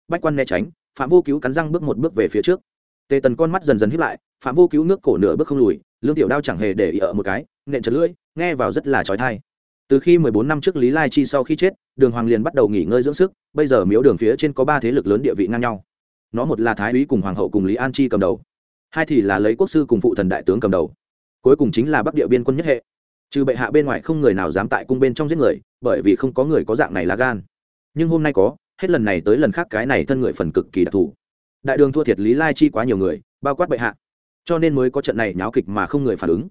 Bách quan né tránh, phạm vô cứu cắn răng bước một bước về phía trước. Tề tần con mắt dần dần hiếp lại, phạm vô cứu nước cổ nửa bước không lùi, lương tiểu đao chẳng hề để ý ở một cái, nện chật lưỡi, nghe vào rất là trói thai từ khi mười bốn năm trước lý lai chi sau khi chết, đường hoàng liền bắt đầu nghỉ ngơi dưỡng sức, bây giờ miếu đường phía trên có ba thế lực lớn địa vị ngang nhau. Nó một là thái úy cùng hoàng hậu cùng lý an chi cầm đầu, hai thì là lấy quốc sư cùng phụ thần đại tướng cầm đầu. Cuối cùng chính là bắc địa biên quân nhất hệ. Trừ bệ hạ bên ngoài không người nào dám tại cung bên trong giết người, bởi vì không có người có dạng này là gan. Nhưng hôm nay có, hết lần này tới lần khác cái này thân người phần cực kỳ đặc thù. Đại đường thua thiệt lý lai chi quá nhiều người, bao quát bệ hạ. Cho nên mới có trận này nháo kịch mà không người phản ứng.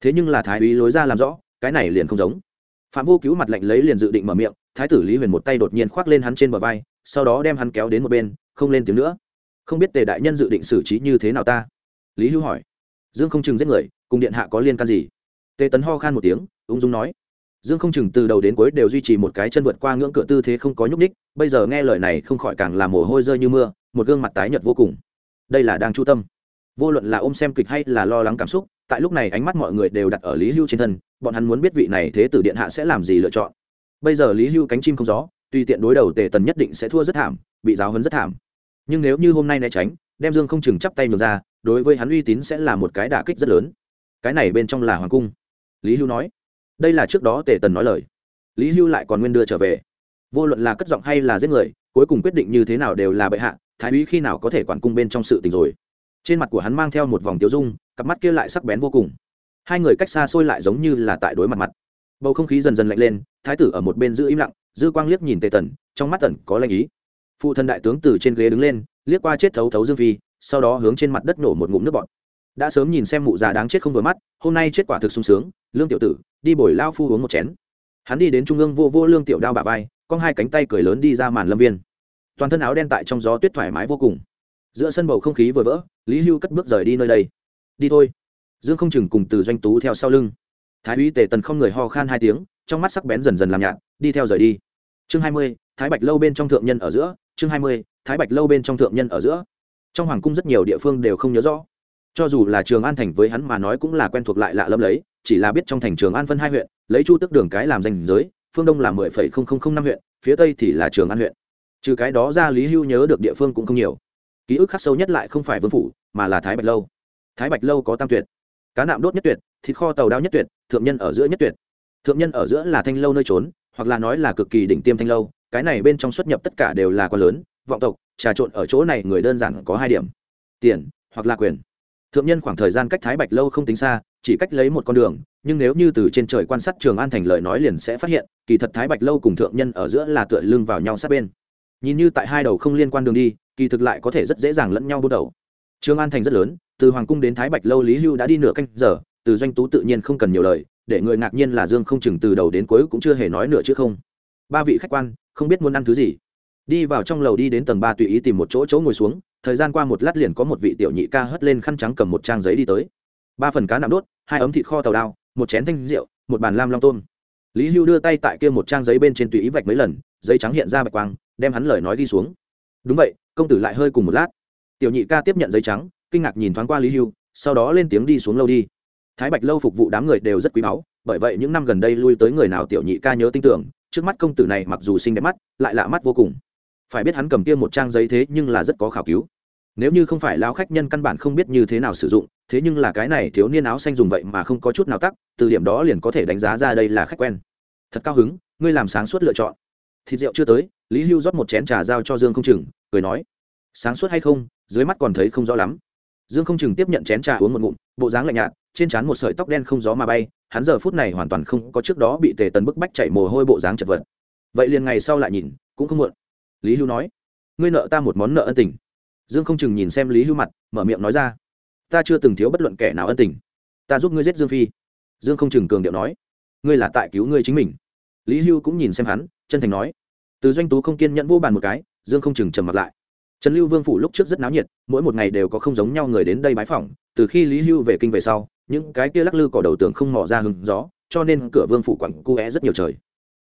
Thế nhưng là thái úy lối ra làm rõ, cái này liền không giống phạm vô cứu mặt lạnh lấy liền dự định mở miệng, thái tử lý huyền một tay đột nhiên khoác lên hắn trên bờ vai, sau đó đem hắn kéo đến một bên, không lên tiếng nữa. Không biết tề đại nhân dự định xử trí như thế nào ta? Lý hưu hỏi. Dương không chừng giết người, cùng điện hạ có liên can gì? Tề tấn ho khan một tiếng, ung dung nói. Dương không chừng từ đầu đến cuối đều duy trì một cái chân vượt qua ngưỡng cửa tư thế không có nhúc ních bây giờ nghe lời này không khỏi càng làm mồ hôi rơi như mưa, một gương mặt tái nhợt vô cùng. Đây là đang chu tâm. Vô luận là ôm xem kịch hay là lo lắng cảm xúc tại lúc này ánh mắt mọi người đều đặt ở lý hưu trên thân, bọn hắn muốn biết vị này thế tử điện hạ sẽ làm gì lựa chọn. Bây giờ lý hưu cánh chim không gió tuy tiện đối đầu tề tần nhất định sẽ thua rất thảm, bị giáo hấn rất thảm. Nhưng nếu như hôm nay né tránh, đem dương không chừng chắp tay ngược ra, đối với hắn uy tín sẽ là một cái đả kích rất lớn. Cái này bên trong là hoàng cung. Lý hưu nói. Đây là trước đó tề tần nói lời. Lý hưu lại còn nguyên đưa trở về. Vô luận là cất giọng hay là giết người, cuối cùng quyết định như thế nào đều là bệ hạ, thái úy khi nào có thể quản cung bên trong sự tình rồi. Trên mặt của hắn mang theo một vòng tiêu dung cặp mắt kia lại sắc bén vô cùng. Hai người cách xa xôi lại giống như là tại đối mặt mặt. Bầu không khí dần dần lạnh lên, thái tử ở một bên giữ im lặng, dư quang liếc nhìn tề tần, trong mắt tần có lanh ý. Phụ thân đại tướng từ trên ghế đứng lên, liếc qua chết thấu thấu dương phi, sau đó hướng trên mặt đất nổ một ngụm nước bọt. Đã sớm nhìn xem mụ già đáng chết không vừa mắt, hôm nay chết quả thực sung sướng, lương tiểu tử, đi bồi lao phu uống một chén. Hắn đi đến trung ương vô vô lương tiểu đao bà vai, con hai cánh tay cười lớn đi ra màn lâm viên. Toàn thân áo đen tại trong gió tuyết thoải mái vô cùng. Giữa sân bầu không khí vừa vỡ, lý hưu cất bước rời đi nơi đây đi thôi. Dương không chừng cùng từ doanh tú theo sau lưng. Thái úy tề tần không người ho khan hai tiếng, trong mắt sắc bén dần dần làm nhạt, đi theo rời đi. Chương hai mươi, thái bạch lâu bên trong thượng nhân ở giữa. Chương hai mươi, thái bạch lâu bên trong thượng nhân ở giữa. Trong hoàng cung rất nhiều địa phương đều không nhớ rõ. Cho dù là trường an thành với hắn mà nói cũng là quen thuộc lại lạ lẫm lấy, chỉ là biết trong thành trường an phân hai huyện, lấy chu tức đường cái làm danh giới, phương đông là mười phẩy không không không năm huyện, phía tây thì là trường an huyện. Trừ cái đó ra lý hưu nhớ được địa phương cũng không nhiều. Ký ức khắc sâu nhất lại không phải vương phủ, mà là thái bạch lâu thái bạch lâu có tam tuyệt, cá nạm đốt nhất tuyệt, thịt kho tàu đao nhất tuyệt, thượng nhân ở giữa nhất tuyệt. Thượng nhân ở giữa là thanh lâu nơi trốn, hoặc là nói là cực kỳ đỉnh tiêm thanh lâu, cái này bên trong xuất nhập tất cả đều là quá lớn, vọng tộc, trà trộn ở chỗ này người đơn giản có hai điểm. Tiền, hoặc là quyền. Thượng nhân khoảng thời gian cách thái bạch lâu không tính xa, chỉ cách lấy một con đường, nhưng nếu như từ trên trời quan sát trường an thành lời nói liền sẽ phát hiện, kỳ thật thái bạch lâu cùng thượng nhân ở giữa là tựa lưng vào nhau sát bên. Nhìn như tại hai đầu không liên quan đường đi, kỳ thực lại có thể rất dễ dàng lẫn nhau bước đầu. Trường an thành rất lớn từ hoàng cung đến thái bạch lâu lý hưu đã đi nửa canh giờ, từ doanh tú tự nhiên không cần nhiều lời, để người ngạc nhiên là dương không chừng từ đầu đến cuối cũng chưa hề nói nửa chứ không. Ba vị khách quan, không biết muốn ăn thứ gì. Đi vào trong lầu đi đến tầng ba tùy ý tìm một chỗ chỗ ngồi xuống, thời gian qua một lát liền có một vị tiểu nhị ca hất lên khăn trắng cầm một trang giấy đi tới. Ba phần cá nạm đốt, hai ấm thịt kho tàu đao, một chén thanh rượu, một bàn lam long tôm. Lý hưu đưa tay tại kia một trang giấy bên trên tùy ý vạch mấy lần, giấy trắng hiện ra bạch quang, đem hắn lời nói đi xuống. Đúng vậy, công tử lại hơi cùng một lát. Tiểu nhị ca tiếp nhận giấy trắng kinh ngạc nhìn thoáng qua lý hưu, sau đó lên tiếng đi xuống lâu đi. Thái bạch lâu phục vụ đám người đều rất quý báu, bởi vậy những năm gần đây lui tới người nào tiểu nhị ca nhớ tin tưởng, trước mắt công tử này mặc dù xinh đẹp mắt, lại lạ mắt vô cùng. Phải biết hắn cầm kia một trang giấy thế nhưng là rất có khảo cứu. Nếu như không phải lao khách nhân căn bản không biết như thế nào sử dụng, thế nhưng là cái này thiếu niên áo xanh dùng vậy mà không có chút nào tắc, từ điểm đó liền có thể đánh giá ra đây là khách quen. Thật cao hứng, ngươi làm sáng suốt lựa chọn. Thịt rượu chưa tới, lý hưu rót một chén trà giao cho dương không chừng, cười nói. Sáng suốt hay không, dưới mắt còn thấy không rõ lắm dương không chừng tiếp nhận chén trà uống một ngụm, bộ dáng lạnh nhạt, trên trán một sợi tóc đen không gió mà bay, hắn giờ phút này hoàn toàn không có trước đó bị tề tần bức bách chảy mồ hôi bộ dáng chật vật. Vậy liền ngày sau lại nhìn, cũng không muộn. Lý hưu nói, ngươi nợ ta một món nợ ân tình. Dương không chừng nhìn xem lý hưu mặt, mở miệng nói ra, ta chưa từng thiếu bất luận kẻ nào ân tình. Ta giúp ngươi giết dương phi. Dương không chừng cường điệu nói, ngươi là tại cứu ngươi chính mình. Lý hưu cũng nhìn xem hắn, chân thành nói, từ doanh tú không kiên nhẫn vô bàn một cái. Dương không chừng trầm mặt lại trần lưu vương phủ lúc trước rất náo nhiệt, mỗi một ngày đều có không giống nhau người đến đây bái phỏng, từ khi lý hưu về kinh về sau, những cái kia lắc lư cỏ đầu tường không mò ra hứng gió, cho nên cửa vương phủ quặng cu é rất nhiều trời.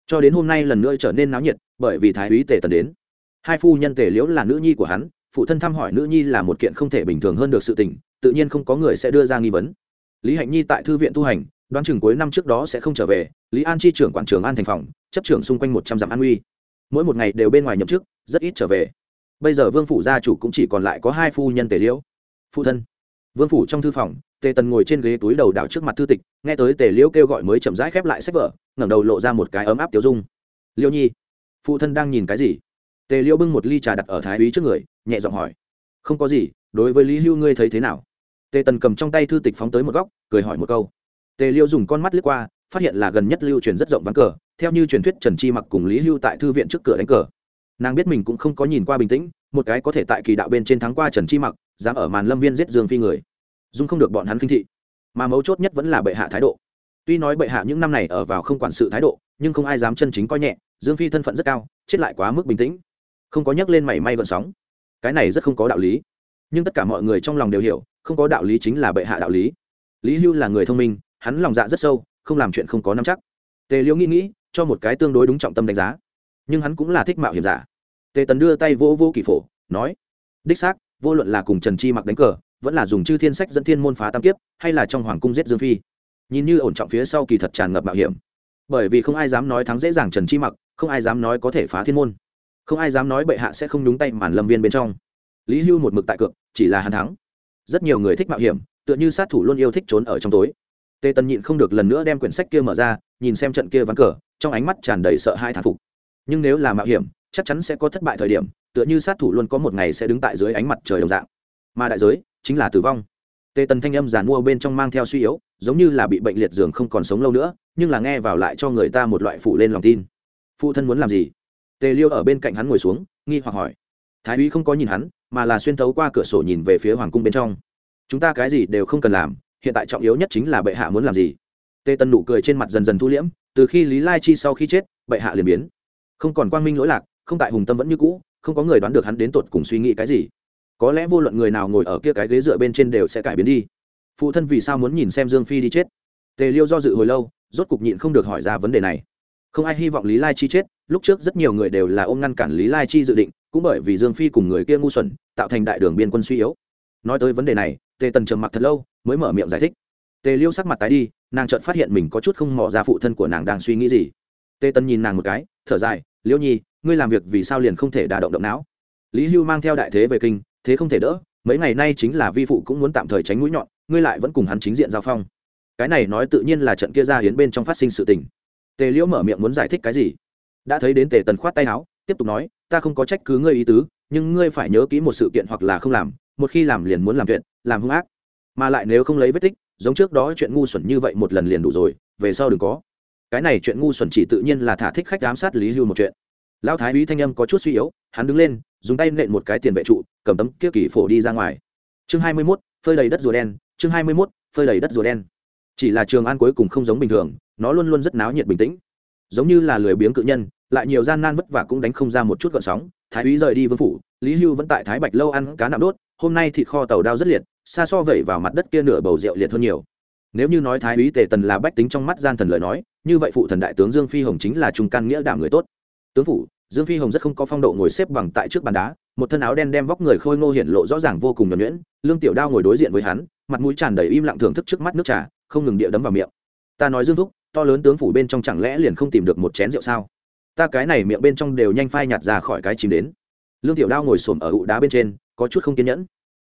Cho đến hôm nay lần nữa trở nên náo nhiệt, bởi vì thái úy tề tần đến. Hai phu nhân tề liễu là nữ nhi của hắn, phụ thân thăm hỏi nữ nhi là một kiện không thể bình thường hơn được sự tình, tự nhiên không có người sẽ đưa ra nghi vấn. Lý hạnh nhi tại thư viện tu hành, đoán chừng cuối năm trước đó sẽ không trở về, lý an chi trưởng quản trường an thành phòng, chấp trưởng xung quanh một trăm dặm an uy mỗi một ngày đều bên ngoài nhậm chức, rất ít trở về bây giờ vương phủ gia chủ cũng chỉ còn lại có hai phu nhân tề liễu, phụ thân. Vương phủ trong thư phòng, tề tần ngồi trên ghế túi đầu đảo trước mặt thư tịch, nghe tới tề liễu kêu gọi mới chậm rãi khép lại sách vở, ngẩng đầu lộ ra một cái ấm áp tiêu dung. Liễu nhi, phụ thân đang nhìn cái gì? Tề liễu bưng một ly trà đặt ở thái úy trước người, nhẹ giọng hỏi. Không có gì, đối với lý hưu ngươi thấy thế nào? Tề tần cầm trong tay thư tịch phóng tới một góc, cười hỏi một câu. Tề liễu dùng con mắt lướt qua, phát hiện là gần nhất lưu truyền rất rộng ván cờ, theo như truyền thuyết trần chi mặc cùng lý hưu tại thư viện trước cửa đánh cờ nàng biết mình cũng không có nhìn qua bình tĩnh, một cái có thể tại kỳ đạo bên trên thắng qua trần chi mặc, dám ở màn lâm viên giết dương phi người. Dung không được bọn hắn kinh thị. Mà mấu chốt nhất vẫn là bệ hạ thái độ. Tuy nói bệ hạ những năm này ở vào không quản sự thái độ, nhưng không ai dám chân chính coi nhẹ, dương phi thân phận rất cao, chết lại quá mức bình tĩnh. Không có nhắc lên mảy may gợn sóng. Cái này rất không có đạo lý. Nhưng tất cả mọi người trong lòng đều hiểu, không có đạo lý chính là bệ hạ đạo lý. Lý hưu là người thông minh, hắn lòng dạ rất sâu, không làm chuyện không có nắm chắc. Tề liễu nghĩ nghĩ, cho một cái tương đối đúng trọng tâm đánh giá nhưng hắn cũng là thích mạo hiểm giả. Tề tần đưa tay vô vô kỳ phổ, nói, đích xác, vô luận là cùng trần chi mặc đánh cờ, vẫn là dùng chư thiên sách dẫn thiên môn phá tam kiếp, hay là trong hoàng cung giết dương phi, nhìn như ổn trọng phía sau kỳ thật tràn ngập mạo hiểm. Bởi vì không ai dám nói thắng dễ dàng trần chi mặc, không ai dám nói có thể phá thiên môn. Không ai dám nói bệ hạ sẽ không đúng tay màn lâm viên bên trong. Lý hưu một mực tại cược, chỉ là hắn thắng. Rất nhiều người thích mạo hiểm, tựa như sát thủ luôn yêu thích trốn ở trong tối. Tề tần nhịn không được lần nữa đem quyển sách kia mở ra, nhìn xem trận kia ván cờ, trong ánh mắt tràn đầy sợ hai thán phục nhưng nếu là mạo hiểm, chắc chắn sẽ có thất bại thời điểm, tựa như sát thủ luôn có một ngày sẽ đứng tại dưới ánh mặt trời đồng dạng. Mà đại giới chính là tử vong. Tề tần thanh âm giàn mua bên trong mang theo suy yếu, giống như là bị bệnh liệt giường không còn sống lâu nữa, nhưng là nghe vào lại cho người ta một loại phụ lên lòng tin. Phụ thân muốn làm gì? Tề liêu ở bên cạnh hắn ngồi xuống, nghi hoặc hỏi. Thái úy không có nhìn hắn, mà là xuyên thấu qua cửa sổ nhìn về phía hoàng cung bên trong. Chúng ta cái gì đều không cần làm, hiện tại trọng yếu nhất chính là bệ hạ muốn làm gì. Tề tân nụ cười trên mặt dần dần thu liễm, từ khi lý lai chi sau khi chết, bệ hạ liền biến không còn quang minh lỗi lạc, không tại hùng tâm vẫn như cũ, không có người đoán được hắn đến tột cùng suy nghĩ cái gì. Có lẽ vô luận người nào ngồi ở kia cái ghế dựa bên trên đều sẽ cải biến đi. Phụ thân vì sao muốn nhìn xem dương phi đi chết? Tề liêu do dự hồi lâu, rốt cục nhịn không được hỏi ra vấn đề này. Không ai hy vọng lý lai chi chết, lúc trước rất nhiều người đều là ôm ngăn cản lý lai chi dự định, cũng bởi vì dương phi cùng người kia ngu xuẩn, tạo thành đại đường biên quân suy yếu. Nói tới vấn đề này, tề tần trầm mặc thật lâu, mới mở miệng giải thích. Tề liêu sắc mặt tái đi, nàng chợt phát hiện mình có chút không mò ra phụ thân của nàng đang suy nghĩ gì. Tề tần nhìn nàng một cái, thở dài liêu nhi, ngươi làm việc vì sao liền không thể đả động động não? Lý hưu mang theo đại thế về kinh, thế không thể đỡ, mấy ngày nay chính là vi phụ cũng muốn tạm thời tránh mũi nhọn, ngươi lại vẫn cùng hắn chính diện giao phong. Cái này nói tự nhiên là trận kia ra hiến bên trong phát sinh sự tình. Tề liễu mở miệng muốn giải thích cái gì? Đã thấy đến tề tần khoát tay áo, tiếp tục nói, ta không có trách cứ ngươi ý tứ, nhưng ngươi phải nhớ kỹ một sự kiện hoặc là không làm, một khi làm liền muốn làm chuyện làm hung ác. Mà lại nếu không lấy vết tích, giống trước đó chuyện ngu xuẩn như vậy một lần liền đủ rồi, về sau đừng có cái này chuyện ngu xuẩn chỉ tự nhiên là thả thích khách ám sát lý hưu một chuyện. Lão thái úy thanh âm có chút suy yếu hắn đứng lên dùng tay nện một cái tiền vệ trụ cầm tấm kia kỳ phổ đi ra ngoài. Chương hai mươi 21, phơi đầy đất rùa đen chương hai mươi 21, phơi đầy đất rùa đen. Chỉ là trường an cuối cùng không giống bình thường nó luôn luôn rất náo nhiệt bình tĩnh. Giống như là lười biếng cự nhân lại nhiều gian nan vất vả cũng đánh không ra một chút gợn sóng. Thái úy rời đi vương phủ lý hưu vẫn tại thái bạch lâu ăn cá nạm đốt hôm nay thịt kho tàu đao rất liệt xa so vẩy vào mặt đất kia nửa bầu rượu liệt hơn nhiều. Nếu như nói thái úy tề tần là bách tính trong mắt gian thần lời nói như vậy phụ thần đại tướng dương phi hồng chính là trung căn nghĩa đảm người tốt. Tướng phủ, dương phi hồng rất không có phong độ ngồi xếp bằng tại trước bàn đá, một thân áo đen đem vóc người khôi ngô hiện lộ rõ ràng vô cùng nhuẩn nhuyễn, lương tiểu đao ngồi đối diện với hắn, mặt mũi tràn đầy im lặng thưởng thức trước mắt nước trà, không ngừng địa đấm vào miệng. Ta nói dương thúc, to lớn tướng phủ bên trong chẳng lẽ liền không tìm được một chén rượu sao? Ta cái này miệng bên trong đều nhanh phai nhạt ra khỏi cái chìm đến. Lương tiểu đao ngồi xổm ở ụ đá bên trên, có chút không kiên nhẫn.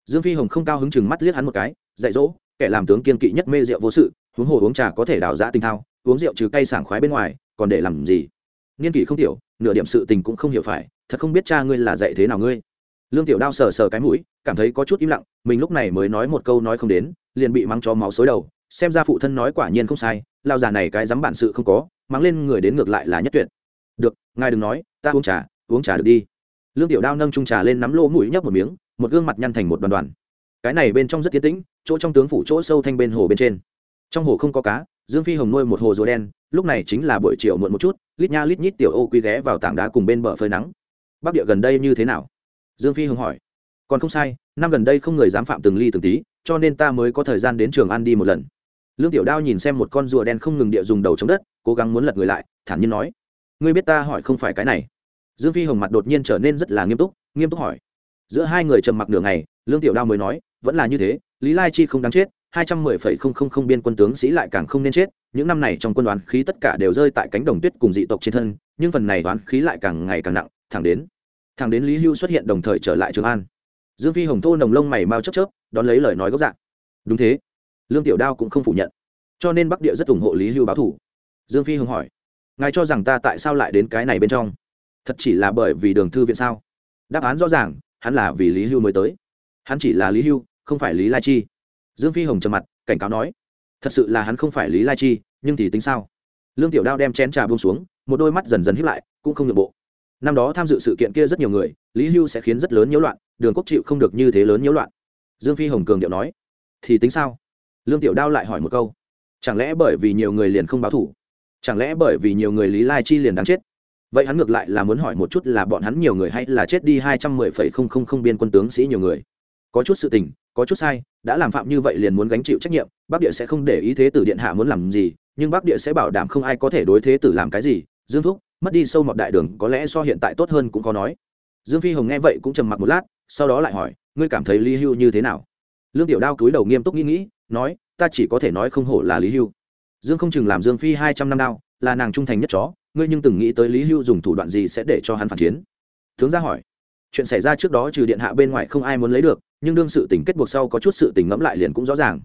Dương phi hồng không cao hứng chừng mắt liếc hắn một cái, dạy dỗ, kẻ làm tướng kiên kỵ nhất mê rượu vô sự, huống hồ uống trà có thể đào giã tinh thao uống rượu trừ cay sảng khoái bên ngoài, còn để làm gì? Niên kỷ không tiểu, nửa điểm sự tình cũng không hiểu phải, thật không biết cha ngươi là dạy thế nào ngươi. Lương tiểu đao sờ sờ cái mũi, cảm thấy có chút im lặng, mình lúc này mới nói một câu nói không đến, liền bị mắng cho máu xối đầu. Xem ra phụ thân nói quả nhiên không sai lao già này cái dám bản sự không có, mắng lên người đến ngược lại là nhất tuyệt. Được, ngài đừng nói, ta uống trà uống trà được đi. Lương tiểu đao nâng trung trà lên nắm lỗ mũi nhấp một miếng, một gương mặt nhăn thành một đoàn đoàn. Cái này bên trong rất tiến tĩnh, chỗ trong tướng phủ chỗ sâu thanh bên hồ bên trên. Trong hồ không có cá dương phi hồng nuôi một hồ rùa đen, lúc này chính là buổi chiều muộn một chút, lít nha lít nhít tiểu ô quy ghé vào tảng đá cùng bên bờ phơi nắng. Bắc địa gần đây như thế nào? Dương phi hồng hỏi. Còn không sai, năm gần đây không người dám phạm từng ly từng tí, cho nên ta mới có thời gian đến trường ăn đi một lần. Lương tiểu đao nhìn xem một con rùa đen không ngừng địa dùng đầu chống đất, cố gắng muốn lật người lại, thản nhiên nói. Ngươi biết ta hỏi không phải cái này. Dương phi hồng mặt đột nhiên trở nên rất là nghiêm túc nghiêm túc hỏi. Giữa hai người trầm mặc nửa ngày, lương tiểu đao mới nói, vẫn là như thế, lý lai chi không đáng chết hai trăm mười phẩy không không không biên quân tướng sĩ lại càng không nên chết. Những năm này trong quân đoàn khí tất cả đều rơi tại cánh đồng tuyết cùng dị tộc trên thân, nhưng phần này đoán khí lại càng ngày càng nặng, thẳng đến thẳng đến lý hưu xuất hiện đồng thời trở lại trường an. Dương phi hồng thô nồng lông mày mau chớp chớp, đón lấy lời nói gốc dạng. Đúng thế, lương tiểu đao cũng không phủ nhận. Cho nên bắc địa rất ủng hộ lý hưu báo thủ. Dương phi hồng hỏi, ngài cho rằng ta tại sao lại đến cái này bên trong? Thật chỉ là bởi vì đường thư viện sao? Đáp án rõ ràng, hắn là vì lý hưu mới tới. Hắn chỉ là lý hưu, không phải lý lai chi dương phi hồng trầm mặt, cảnh cáo nói, thật sự là hắn không phải lý lai chi, nhưng thì tính sao? Lương tiểu đao đem chén trà buông xuống, một đôi mắt dần dần hiếp lại, cũng không nhượng bộ. Năm đó tham dự sự kiện kia rất nhiều người, lý hưu sẽ khiến rất lớn nhiễu loạn, đường quốc chịu không được như thế lớn nhiễu loạn. Dương phi hồng cường điệu nói, thì tính sao? Lương tiểu đao lại hỏi một câu, chẳng lẽ bởi vì nhiều người liền không báo thủ? Chẳng lẽ bởi vì nhiều người lý lai chi liền đáng chết? Vậy hắn ngược lại là muốn hỏi một chút là bọn hắn nhiều người hay là chết đi hai trăm mười phẩy không không không biên quân tướng sĩ nhiều người? Có chút sự tình, có chút sai đã làm phạm như vậy liền muốn gánh chịu trách nhiệm, bắc địa sẽ không để ý thế tử điện hạ muốn làm gì, nhưng bắc địa sẽ bảo đảm không ai có thể đối thế tử làm cái gì. Dương thúc, mất đi sâu mọt đại đường, có lẽ so hiện tại tốt hơn cũng có nói. Dương phi hồng nghe vậy cũng trầm mặc một lát, sau đó lại hỏi, ngươi cảm thấy lý hưu như thế nào? Lương tiểu đao cúi đầu nghiêm túc nghĩ nghĩ, nói, ta chỉ có thể nói không hổ là lý hưu. Dương không chừng làm dương phi hai trăm năm đao, là nàng trung thành nhất chó, ngươi nhưng từng nghĩ tới lý hưu dùng thủ đoạn gì sẽ để cho hắn phản chiến? Tướng ra hỏi chuyện xảy ra trước đó trừ điện hạ bên ngoài không ai muốn lấy được, nhưng đương sự tình kết buộc sau có chút sự tình ngẫm lại liền cũng rõ ràng.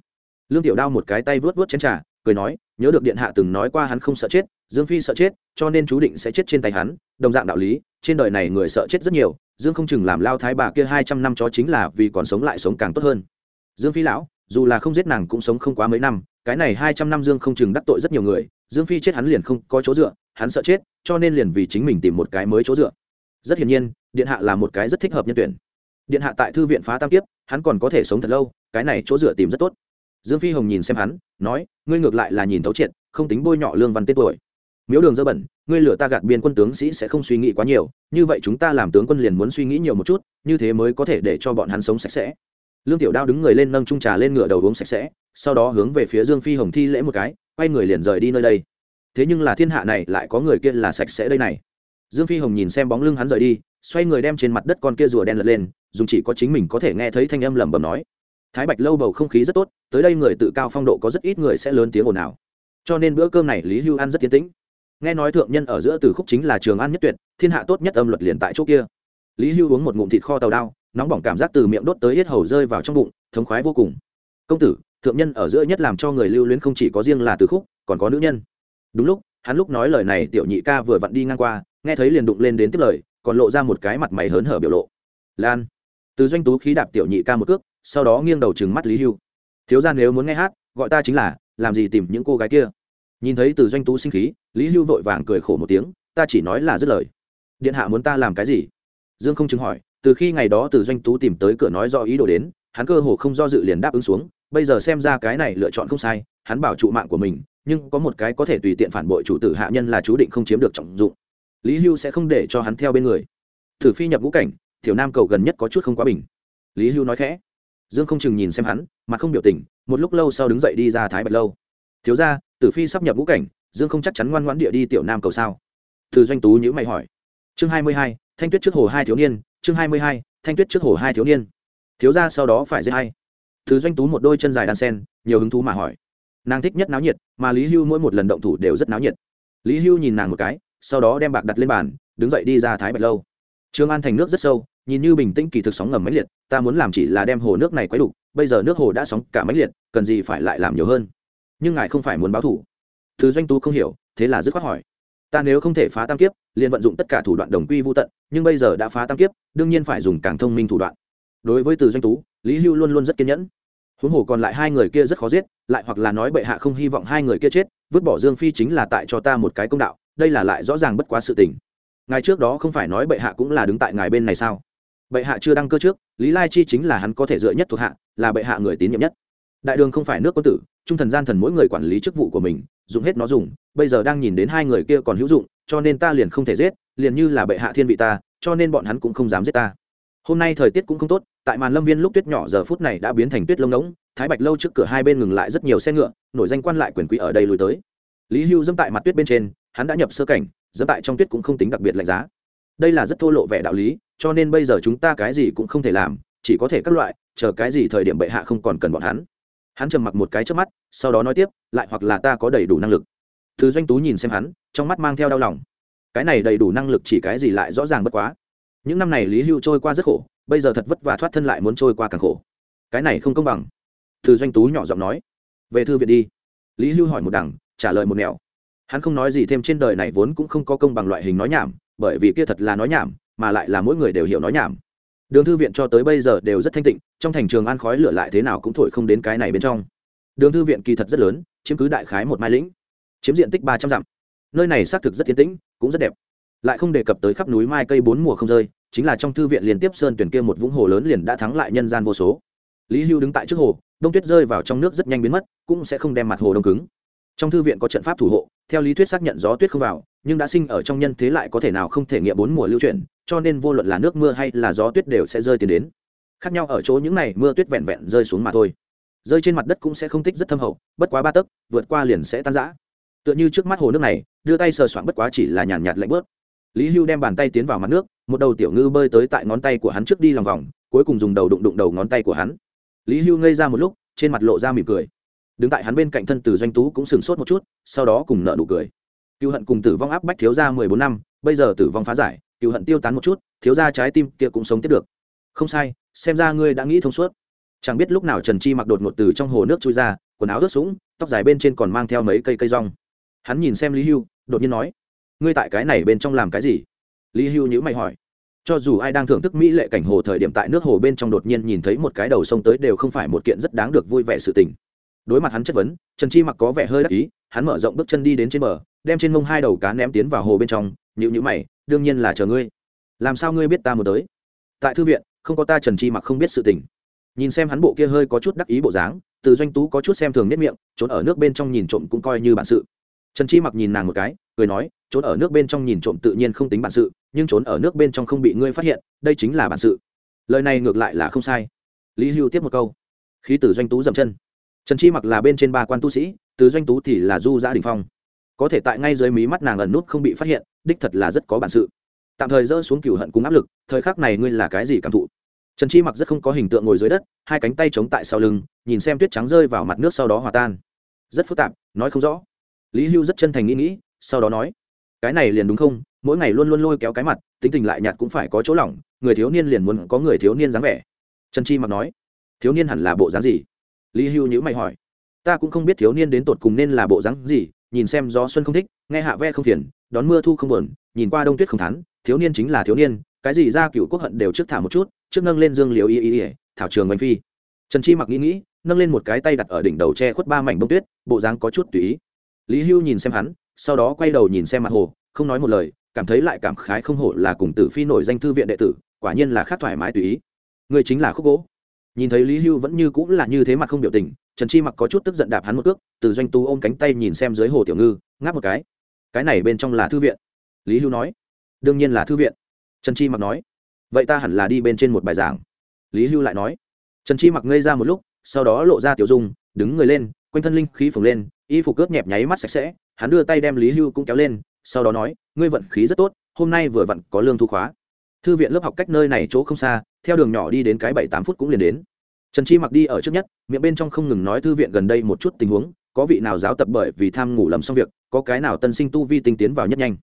Lương tiểu đao một cái tay vớt vớt chén trà, cười nói, nhớ được điện hạ từng nói qua hắn không sợ chết, dương phi sợ chết, cho nên chú định sẽ chết trên tay hắn, đồng dạng đạo lý, trên đời này người sợ chết rất nhiều, dương không chừng làm lao thái bà kia hai trăm năm chó chính là vì còn sống lại sống càng tốt hơn. Dương phi lão, dù là không giết nàng cũng sống không quá mấy năm, cái này hai trăm năm dương không chừng đắc tội rất nhiều người, dương phi chết hắn liền không có chỗ dựa, hắn sợ chết, cho nên liền vì chính mình tìm một cái mới chỗ dựa rất hiển nhiên, điện hạ là một cái rất thích hợp nhân tuyển. Điện hạ tại thư viện phá tam kiếp, hắn còn có thể sống thật lâu, cái này chỗ dựa tìm rất tốt. Dương phi hồng nhìn xem hắn, nói, ngươi ngược lại là nhìn thấu triệt, không tính bôi nhọ lương văn tên tuổi. Miếu đường dơ bẩn, ngươi lửa ta gạt biên quân tướng sĩ sẽ không suy nghĩ quá nhiều, như vậy chúng ta làm tướng quân liền muốn suy nghĩ nhiều một chút, như thế mới có thể để cho bọn hắn sống sạch sẽ. Lương tiểu đao đứng người lên nâng trung trà lên ngựa đầu uống sạch sẽ, sau đó hướng về phía dương phi hồng thi lễ một cái, quay người liền rời đi nơi đây. Thế nhưng là thiên hạ này lại có người kia là sạch sẽ đây này dương phi hồng nhìn xem bóng lưng hắn rời đi, xoay người đem trên mặt đất con kia rùa đen lật lên, dùng chỉ có chính mình có thể nghe thấy thanh âm lẩm bẩm nói. Thái bạch lâu bầu không khí rất tốt, tới đây người tự cao phong độ có rất ít người sẽ lớn tiếng ồn ào. Cho nên bữa cơm này lý hưu ăn rất tiến tĩnh. Nghe nói thượng nhân ở giữa từ khúc chính là trường ăn nhất tuyệt, thiên hạ tốt nhất âm luật liền tại chỗ kia. Lý hưu uống một ngụm thịt kho tàu đao, nóng bỏng cảm giác từ miệng đốt tới hết hầu rơi vào trong bụng, thống khoái vô cùng. Công tử, thượng nhân ở giữa nhất làm cho người lưu luyến không chỉ có riêng là từ khúc, còn có nữ nhân. Đúng lúc hắn lúc nói lời này tiểu nhị ca vừa vặn đi ngang qua, nghe thấy liền đụng lên đến tiếp lời, còn lộ ra một cái mặt mày hớn hở biểu lộ. Lan. Từ doanh tú khí đạp tiểu nhị ca một cước, sau đó nghiêng đầu chừng mắt lý hưu. Thiếu ra nếu muốn nghe hát, gọi ta chính là, làm gì tìm những cô gái kia? Nhìn thấy từ doanh tú sinh khí, lý hưu vội vàng cười khổ một tiếng, ta chỉ nói là dứt lời. Điện hạ muốn ta làm cái gì? Dương không chứng hỏi, từ khi ngày đó từ doanh tú tìm tới cửa nói do ý đồ đến, hắn cơ hồ không do dự liền đáp ứng xuống, bây giờ xem ra cái này lựa chọn không sai, hắn bảo trụ mạng của mình nhưng có một cái có thể tùy tiện phản bội chủ tử hạ nhân là chú định không chiếm được trọng dụng. Lý hưu sẽ không để cho hắn theo bên người. Thử phi nhập ngũ cảnh thiểu nam cầu gần nhất có chút không quá bình. Lý hưu nói khẽ. Dương không chừng nhìn xem hắn mà không biểu tình, một lúc lâu sau đứng dậy đi ra thái bạch lâu. Thiếu ra tử phi sắp nhập ngũ cảnh, dương không chắc chắn ngoan ngoãn địa đi tiểu nam cầu sao? Từ doanh tú nhữ mày hỏi. Chương hai mươi hai, thanh tuyết trước hồ hai thiếu niên, chương hai mươi hai, thanh tuyết trước hồ hai thiếu niên. Thiếu ra sau đó phải dễ hay từ doanh tú một đôi chân dài đan sen, nhiều hứng thú mà hỏi nàng thích nhất náo nhiệt, mà lý hưu mỗi một lần động thủ đều rất náo nhiệt. Lý hưu nhìn nàng một cái, sau đó đem bạc đặt lên bàn, đứng dậy đi ra thái bạch lâu. Trường an thành nước rất sâu, nhìn như bình tĩnh kỳ thực sóng ngầm máy liệt, ta muốn làm chỉ là đem hồ nước này quấy đủ bây giờ nước hồ đã sóng cả máy liệt, cần gì phải lại làm nhiều hơn. Nhưng ngài không phải muốn báo thủ. Thứ doanh tú không hiểu, thế là dứt khoát hỏi. Ta nếu không thể phá tam kiếp, liền vận dụng tất cả thủ đoạn đồng quy vô tận, nhưng bây giờ đã phá tam kiếp, đương nhiên phải dùng càng thông minh thủ đoạn. Đối với từ doanh tú, lý hưu luôn luôn rất kiên nhẫn huống hồ còn lại hai người kia rất khó giết, lại hoặc là nói bệ hạ không hy vọng hai người kia chết, vứt bỏ dương phi chính là tại cho ta một cái công đạo, đây là lại rõ ràng bất quá sự tình. Ngài trước đó không phải nói bệ hạ cũng là đứng tại ngài bên này sao? Bệ hạ chưa đăng cơ trước, lý lai chi chính là hắn có thể dựa nhất thuộc hạ, là bệ hạ người tín nhiệm nhất. Đại đường không phải nước quân tử, trung thần gian thần mỗi người quản lý chức vụ của mình, dùng hết nó dùng, bây giờ đang nhìn đến hai người kia còn hữu dụng, cho nên ta liền không thể giết, liền như là bệ hạ thiên vị ta, cho nên bọn hắn cũng không dám giết ta. Hôm nay thời tiết cũng không tốt tại màn lâm viên lúc tuyết nhỏ giờ phút này đã biến thành tuyết lông ngỗng, thái bạch lâu trước cửa hai bên ngừng lại rất nhiều xe ngựa, nổi danh quan lại quyền quý ở đây lùi tới. Lý hưu dẫm tại mặt tuyết bên trên, hắn đã nhập sơ cảnh, dẫm tại trong tuyết cũng không tính đặc biệt lạnh giá. Đây là rất thô lộ vẻ đạo lý, cho nên bây giờ chúng ta cái gì cũng không thể làm, chỉ có thể các loại, chờ cái gì thời điểm bệ hạ không còn cần bọn hắn. Hắn trầm mặc một cái trước mắt, sau đó nói tiếp, lại hoặc là ta có đầy đủ năng lực. Thứ doanh tú nhìn xem hắn, trong mắt mang theo đau lòng. Cái này đầy đủ năng lực chỉ cái gì lại rõ ràng bất quá. Những năm này lý hưu trôi qua rất khổ bây giờ thật vất vả thoát thân lại muốn trôi qua càng khổ. Cái này không công bằng. Từ doanh tú nhỏ giọng nói. Về thư viện đi. Lý hưu hỏi một đằng, trả lời một nẻo. Hắn không nói gì thêm trên đời này vốn cũng không có công bằng loại hình nói nhảm, bởi vì kia thật là nói nhảm, mà lại là mỗi người đều hiểu nói nhảm. Đường thư viện cho tới bây giờ đều rất thanh tịnh, trong thành trường an khói lửa lại thế nào cũng thổi không đến cái này bên trong. Đường thư viện kỳ thật rất lớn, chiếm cứ đại khái một mai lĩnh. Chiếm diện tích ba trăm dặm. Nơi này xác thực rất thiên tĩnh, cũng rất đẹp. Lại không đề cập tới khắp núi mai cây bốn mùa không rơi chính là trong thư viện liên tiếp sơn tuyển kia một vũng hồ lớn liền đã thắng lại nhân gian vô số. Lý hưu đứng tại trước hồ, đông tuyết rơi vào trong nước rất nhanh biến mất, cũng sẽ không đem mặt hồ đông cứng. Trong thư viện có trận pháp thủ hộ, theo lý thuyết xác nhận gió tuyết không vào, nhưng đã sinh ở trong nhân thế lại có thể nào không thể nghiệm bốn mùa lưu chuyển, cho nên vô luận là nước mưa hay là gió tuyết đều sẽ rơi tiền đến. Khác nhau ở chỗ những này, mưa tuyết vẹn vẹn rơi xuống mà thôi. Rơi trên mặt đất cũng sẽ không tích rất thâm hậu, bất quá ba tấc, vượt qua liền sẽ tan rã. Tựa như trước mắt hồ nước này, đưa tay sờ soạn bất quá chỉ là nhàn nhạt lạnh bớt. Lý hưu đem bàn tay tiến vào mặt nước một đầu tiểu ngư bơi tới tại ngón tay của hắn trước đi lòng vòng, cuối cùng dùng đầu đụng đụng đầu ngón tay của hắn. Lý hưu ngây ra một lúc, trên mặt lộ ra mỉm cười. Đứng tại hắn bên cạnh thân từ doanh tú cũng sửng sốt một chút, sau đó cùng nợ nụ cười. Cựu hận cùng tử vong áp bách thiếu ra mười bốn năm, bây giờ tử vong phá giải, cựu hận tiêu tán một chút, thiếu ra trái tim kia cũng sống tiếp được. Không sai, xem ra ngươi đã nghĩ thông suốt. Chẳng biết lúc nào trần chi mặc đột ngột từ trong hồ nước chui ra, quần áo ướt sũng, tóc dài bên trên còn mang theo mấy cây cây rong. Hắn nhìn xem lý hưu, đột nhiên nói, ngươi tại cái này bên trong làm cái gì? Lý hưu nhữ mày hỏi. Cho dù ai đang thưởng thức mỹ lệ cảnh hồ thời điểm tại nước hồ bên trong đột nhiên nhìn thấy một cái đầu sông tới đều không phải một kiện rất đáng được vui vẻ sự tình. Đối mặt hắn chất vấn, trần chi mặc có vẻ hơi đắc ý, hắn mở rộng bước chân đi đến trên bờ, đem trên mông hai đầu cá ném tiến vào hồ bên trong nhữ nhữ mày, đương nhiên là chờ ngươi. Làm sao ngươi biết ta muốn tới? Tại thư viện, không có ta trần chi mặc không biết sự tình. Nhìn xem hắn bộ kia hơi có chút đắc ý bộ dáng, từ doanh tú có chút xem thường nếp miệng, trốn ở nước bên trong nhìn trộm cũng coi như bản sự trần chi mặc nhìn nàng một cái, cười nói, trốn ở nước bên trong nhìn trộm tự nhiên không tính bản sự, nhưng trốn ở nước bên trong không bị ngươi phát hiện, đây chính là bản sự. Lời này ngược lại là không sai. Lý hưu tiếp một câu. Khí tử doanh tú dậm chân. Trần chi mặc là bên trên ba quan tu sĩ, từ doanh tú thì là du gia đình phong. Có thể tại ngay dưới mí mắt nàng ẩn nút không bị phát hiện, đích thật là rất có bản sự. Tạm thời dỡ xuống cửu hận cùng áp lực, thời khắc này ngươi là cái gì cảm thụ? Trần chi mặc rất không có hình tượng ngồi dưới đất, hai cánh tay chống tại sau lưng, nhìn xem tuyết trắng rơi vào mặt nước sau đó hòa tan. Rất phức tạp, nói không rõ lý hưu rất chân thành nghĩ nghĩ, sau đó nói, cái này liền đúng không? Mỗi ngày luôn luôn lôi kéo cái mặt, tính tình lại nhạt cũng phải có chỗ lỏng, người thiếu niên liền muốn có người thiếu niên dáng vẻ. Trần chi mặc nói, thiếu niên hẳn là bộ dáng gì? Lý hưu nhữ mày hỏi, ta cũng không biết thiếu niên đến tột cùng nên là bộ dáng gì, nhìn xem gió xuân không thích, nghe hạ ve không phiền, đón mưa thu không buồn, nhìn qua đông tuyết không thắn, thiếu niên chính là thiếu niên, cái gì ra cựu quốc hận đều trước thả một chút, trước nâng lên dương liều y y y, thảo trường bánh phi. Trần chi mặc nghĩ nghĩ, nâng lên một cái tay đặt ở đỉnh đầu che khuất ba mảnh bông tuyết, bộ dáng có chút tùy ý lý hưu nhìn xem hắn, sau đó quay đầu nhìn xem mặt hồ, không nói một lời, cảm thấy lại cảm khái không hổ là cùng tử phi nổi danh thư viện đệ tử, quả nhiên là khác thoải mái tùy ý. Người chính là khúc gỗ. Nhìn thấy lý hưu vẫn như cũng là như thế mặt không biểu tình, trần chi mặc có chút tức giận đạp hắn một cước, từ doanh tú ôm cánh tay nhìn xem dưới hồ tiểu ngư, ngáp một cái. Cái này bên trong là thư viện. Lý hưu nói. Đương nhiên là thư viện. Trần chi mặc nói. Vậy ta hẳn là đi bên trên một bài giảng. Lý hưu lại nói. Trần chi mặc ngây ra một lúc, sau đó lộ ra tiểu dung, đứng người lên, quanh thân linh khí phồng lên y phục cướp nhẹp nháy mắt sạch sẽ, hắn đưa tay đem lý hưu cũng kéo lên, sau đó nói, ngươi vận khí rất tốt, hôm nay vừa vặn có lương thu khóa. Thư viện lớp học cách nơi này chỗ không xa, theo đường nhỏ đi đến cái bảy tám phút cũng liền đến. Trần chi mặc đi ở trước nhất, miệng bên trong không ngừng nói thư viện gần đây một chút tình huống, có vị nào giáo tập bởi vì tham ngủ lầm xong việc, có cái nào tân sinh tu vi tinh tiến vào nhất nhanh.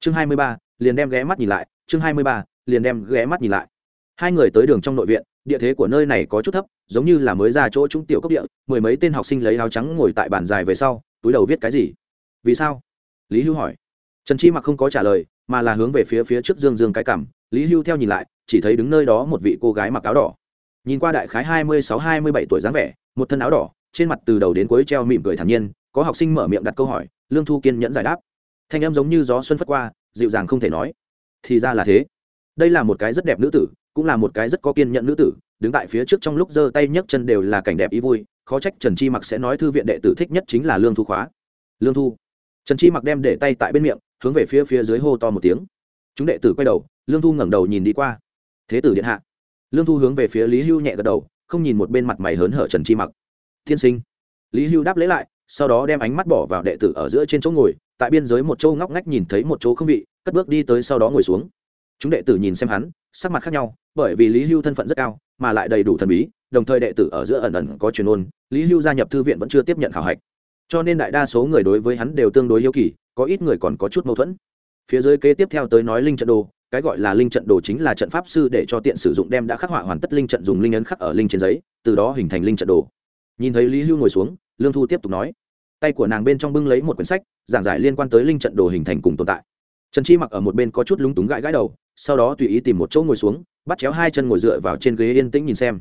Chương hai mươi ba, liền đem ghé mắt nhìn lại, chương hai mươi ba, liền đem ghé mắt nhìn lại. Hai người tới đường trong nội viện địa thế của nơi này có chút thấp, giống như là mới ra chỗ trung tiểu cấp địa, mười mấy tên học sinh lấy áo trắng ngồi tại bàn dài về sau, túi đầu viết cái gì? Vì sao? Lý hưu hỏi. Trần chi mặc không có trả lời, mà là hướng về phía phía trước dương dương cái cảm lý hưu theo nhìn lại, chỉ thấy đứng nơi đó một vị cô gái mặc áo đỏ. Nhìn qua đại khái hai mươi sáu, hai mươi bảy tuổi dáng vẻ, một thân áo đỏ, trên mặt từ đầu đến cuối treo mỉm cười thản nhiên, có học sinh mở miệng đặt câu hỏi, lương thu kiên nhẫn giải đáp. Thanh em giống như gió xuân phất qua, dịu dàng không thể nói. Thì ra là thế. Đây là một cái rất đẹp nữ tử cũng là một cái rất có kiên nhẫn nữ tử, đứng tại phía trước trong lúc giơ tay nhấc chân đều là cảnh đẹp ý vui, khó trách trần chi mặc sẽ nói thư viện đệ tử thích nhất chính là lương thu khóa. Lương thu. Trần chi mặc đem để tay tại bên miệng, hướng về phía phía dưới hô to một tiếng. Chúng đệ tử quay đầu, lương thu ngẩng đầu nhìn đi qua. Thế tử điện hạ. Lương thu hướng về phía lý hưu nhẹ gật đầu, không nhìn một bên mặt mày hớn hở trần chi mặc. Thiên sinh. Lý hưu đáp lấy lại, sau đó đem ánh mắt bỏ vào đệ tử ở giữa trên chỗ ngồi, tại biên giới một chỗ ngóc ngách nhìn thấy một chỗ không vị, cất bước đi tới sau đó ngồi xuống. Chúng đệ tử nhìn xem hắn, sắc mặt khác nhau bởi vì lý hưu thân phận rất cao, mà lại đầy đủ thần bí, đồng thời đệ tử ở giữa ẩn ẩn có truyền ôn, lý hưu gia nhập thư viện vẫn chưa tiếp nhận khảo hạch. Cho nên đại đa số người đối với hắn đều tương đối hiếu kỳ, có ít người còn có chút mâu thuẫn. Phía dưới kế tiếp theo tới nói linh trận đồ, cái gọi là linh trận đồ chính là trận pháp sư để cho tiện sử dụng đem đã khắc họa hoàn tất linh trận dùng linh ấn khắc ở linh trên giấy, từ đó hình thành linh trận đồ. Nhìn thấy lý hưu ngồi xuống, lương thu tiếp tục nói, tay của nàng bên trong bưng lấy một quyển sách, giảng giải liên quan tới linh trận đồ hình thành cùng tồn tại. Trần chi mặc ở một bên có chút lúng túng gãi gãi đầu, sau đó tùy ý tìm một chỗ ngồi xuống bắt chéo hai chân ngồi dựa vào trên ghế yên tĩnh nhìn xem.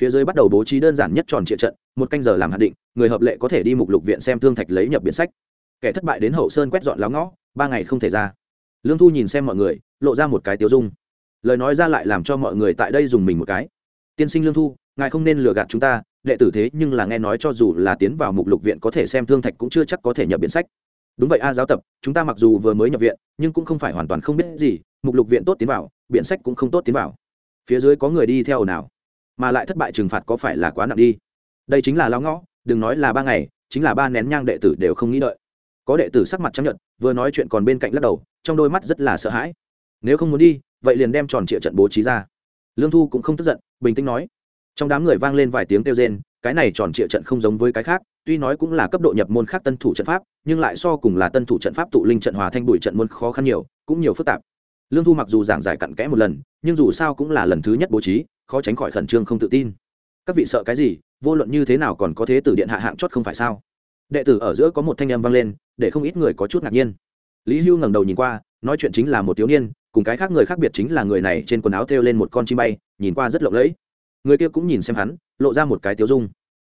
Phía dưới bắt đầu bố trí đơn giản nhất tròn trịa trận, một canh giờ làm hạn định, người hợp lệ có thể đi mục lục viện xem thương thạch lấy nhập biện sách. Kẻ thất bại đến hậu sơn quét dọn láo ngõ, ba ngày không thể ra. Lương thu nhìn xem mọi người, lộ ra một cái tiêu dung. Lời nói ra lại làm cho mọi người tại đây dùng mình một cái. Tiên sinh lương thu, ngài không nên lừa gạt chúng ta, đệ tử thế nhưng là nghe nói cho dù là tiến vào mục lục viện có thể xem thương thạch cũng chưa chắc có thể nhập biện sách. Đúng vậy a, giáo tập, chúng ta mặc dù vừa mới nhập viện, nhưng cũng không phải hoàn toàn không biết gì, mục lục viện tốt tiến vào biện sách cũng không tốt tiến vào. Phía dưới có người đi theo nào mà lại thất bại trừng phạt có phải là quá nặng đi? Đây chính là lao ngõ, đừng nói là ba ngày, chính là ba nén nhang đệ tử đều không nghĩ đợi. Có đệ tử sắc mặt chấp nhận vừa nói chuyện còn bên cạnh lắc đầu, trong đôi mắt rất là sợ hãi. Nếu không muốn đi, vậy liền đem tròn trịa trận bố trí ra. Lương thu cũng không tức giận, bình tĩnh nói. Trong đám người vang lên vài tiếng kêu rên, cái này tròn trịa trận không giống với cái khác, tuy nói cũng là cấp độ nhập môn khác tân thủ trận pháp, nhưng lại so cùng là tân thủ trận pháp tụ linh trận hòa thanh bụi trận môn khó khăn nhiều, cũng nhiều phức tạp lương thu mặc dù giảng giải cặn kẽ một lần, nhưng dù sao cũng là lần thứ nhất bố trí, khó tránh khỏi khẩn trương không tự tin. Các vị sợ cái gì, vô luận như thế nào còn có thế tử điện hạ hạng chót không phải sao? Đệ tử ở giữa có một thanh âm vang lên, để không ít người có chút ngạc nhiên. Lý hưu ngẩng đầu nhìn qua, nói chuyện chính là một thiếu niên, cùng cái khác người khác biệt chính là người này trên quần áo thêu lên một con chim bay, nhìn qua rất lộng lẫy. Người kia cũng nhìn xem hắn, lộ ra một cái tiếu dung.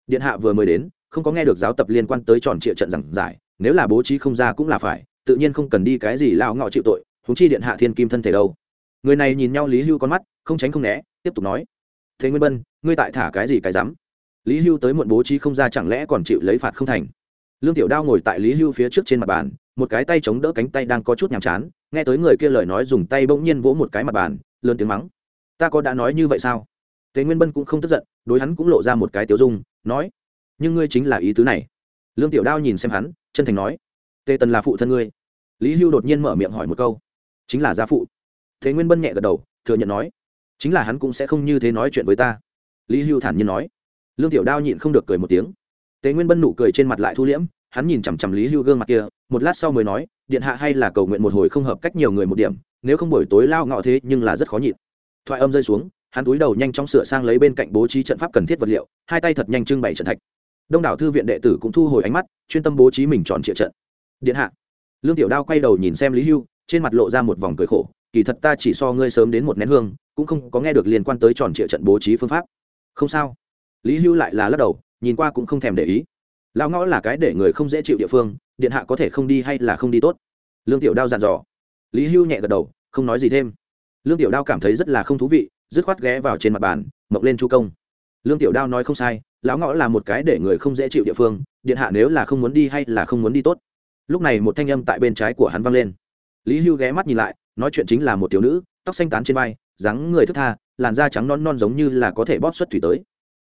Điện hạ vừa mới đến, không có nghe được giáo tập liên quan tới tròn trịa trận giảng giải, nếu là bố trí không ra cũng là phải, tự nhiên không cần đi cái gì lao ngọ chịu tội huống chi điện hạ thiên kim thân thể đâu? Người này nhìn nhau lý hưu con mắt, không tránh không né, tiếp tục nói. Thế nguyên bân, ngươi tại thả cái gì cái rắm? Lý hưu tới muộn bố trí không ra chẳng lẽ còn chịu lấy phạt không thành? Lương tiểu đao ngồi tại lý hưu phía trước trên mặt bàn, một cái tay chống đỡ cánh tay đang có chút nhàm chán, nghe tới người kia lời nói dùng tay bỗng nhiên vỗ một cái mặt bàn, lớn tiếng mắng. Ta có đã nói như vậy sao? Thế nguyên bân cũng không tức giận, đối hắn cũng lộ ra một cái tiểu dung, nói. Nhưng ngươi chính là ý tứ này. Lương tiểu đao nhìn xem hắn, chân thành nói. Tề tần là phụ thân ngươi. Lý hưu đột nhiên mở miệng hỏi một câu chính là gia phụ. Thế nguyên bân nhẹ gật đầu, thừa nhận nói, chính là hắn cũng sẽ không như thế nói chuyện với ta. Lý hưu thản nhiên nói. Lương tiểu đao nhịn không được cười một tiếng. Tế nguyên bân nụ cười trên mặt lại thu liễm, hắn nhìn chằm chằm lý hưu gương mặt kia, một lát sau mới nói, điện hạ hay là cầu nguyện một hồi không hợp cách nhiều người một điểm, nếu không buổi tối lao ngọ thế nhưng là rất khó nhịn. Thoại âm rơi xuống, hắn túi đầu nhanh chóng sửa sang lấy bên cạnh bố trí trận pháp cần thiết vật liệu, hai tay thật nhanh trưng bày trận thạch. Đông đảo thư viện đệ tử cũng thu hồi ánh mắt, chuyên tâm bố trí mình tròn trịa trận. Điện hạ. Lương tiểu đao quay đầu nhìn xem lý hưu trên mặt lộ ra một vòng cười khổ, kỳ thật ta chỉ so ngươi sớm đến một nén hương, cũng không có nghe được liên quan tới tròn trịa trận bố trí phương pháp. Không sao. Lý hưu lại là lắc đầu, nhìn qua cũng không thèm để ý. Lão ngõ là cái để người không dễ chịu địa phương, điện hạ có thể không đi hay là không đi tốt. Lương tiểu đao dặn dò. Lý hưu nhẹ gật đầu, không nói gì thêm. Lương tiểu đao cảm thấy rất là không thú vị, dứt khoát ghé vào trên mặt bàn mộng lên chu công. Lương tiểu đao nói không sai, lão ngõ là một cái để người không dễ chịu địa phương, điện hạ nếu là không muốn đi hay là không muốn đi tốt. Lúc này một thanh âm tại bên trái của hắn vang lên lý hưu ghé mắt nhìn lại, nói chuyện chính là một thiếu nữ, tóc xanh tán trên vai, dáng người thức tha, làn da trắng non non giống như là có thể bóp xuất thủy tới.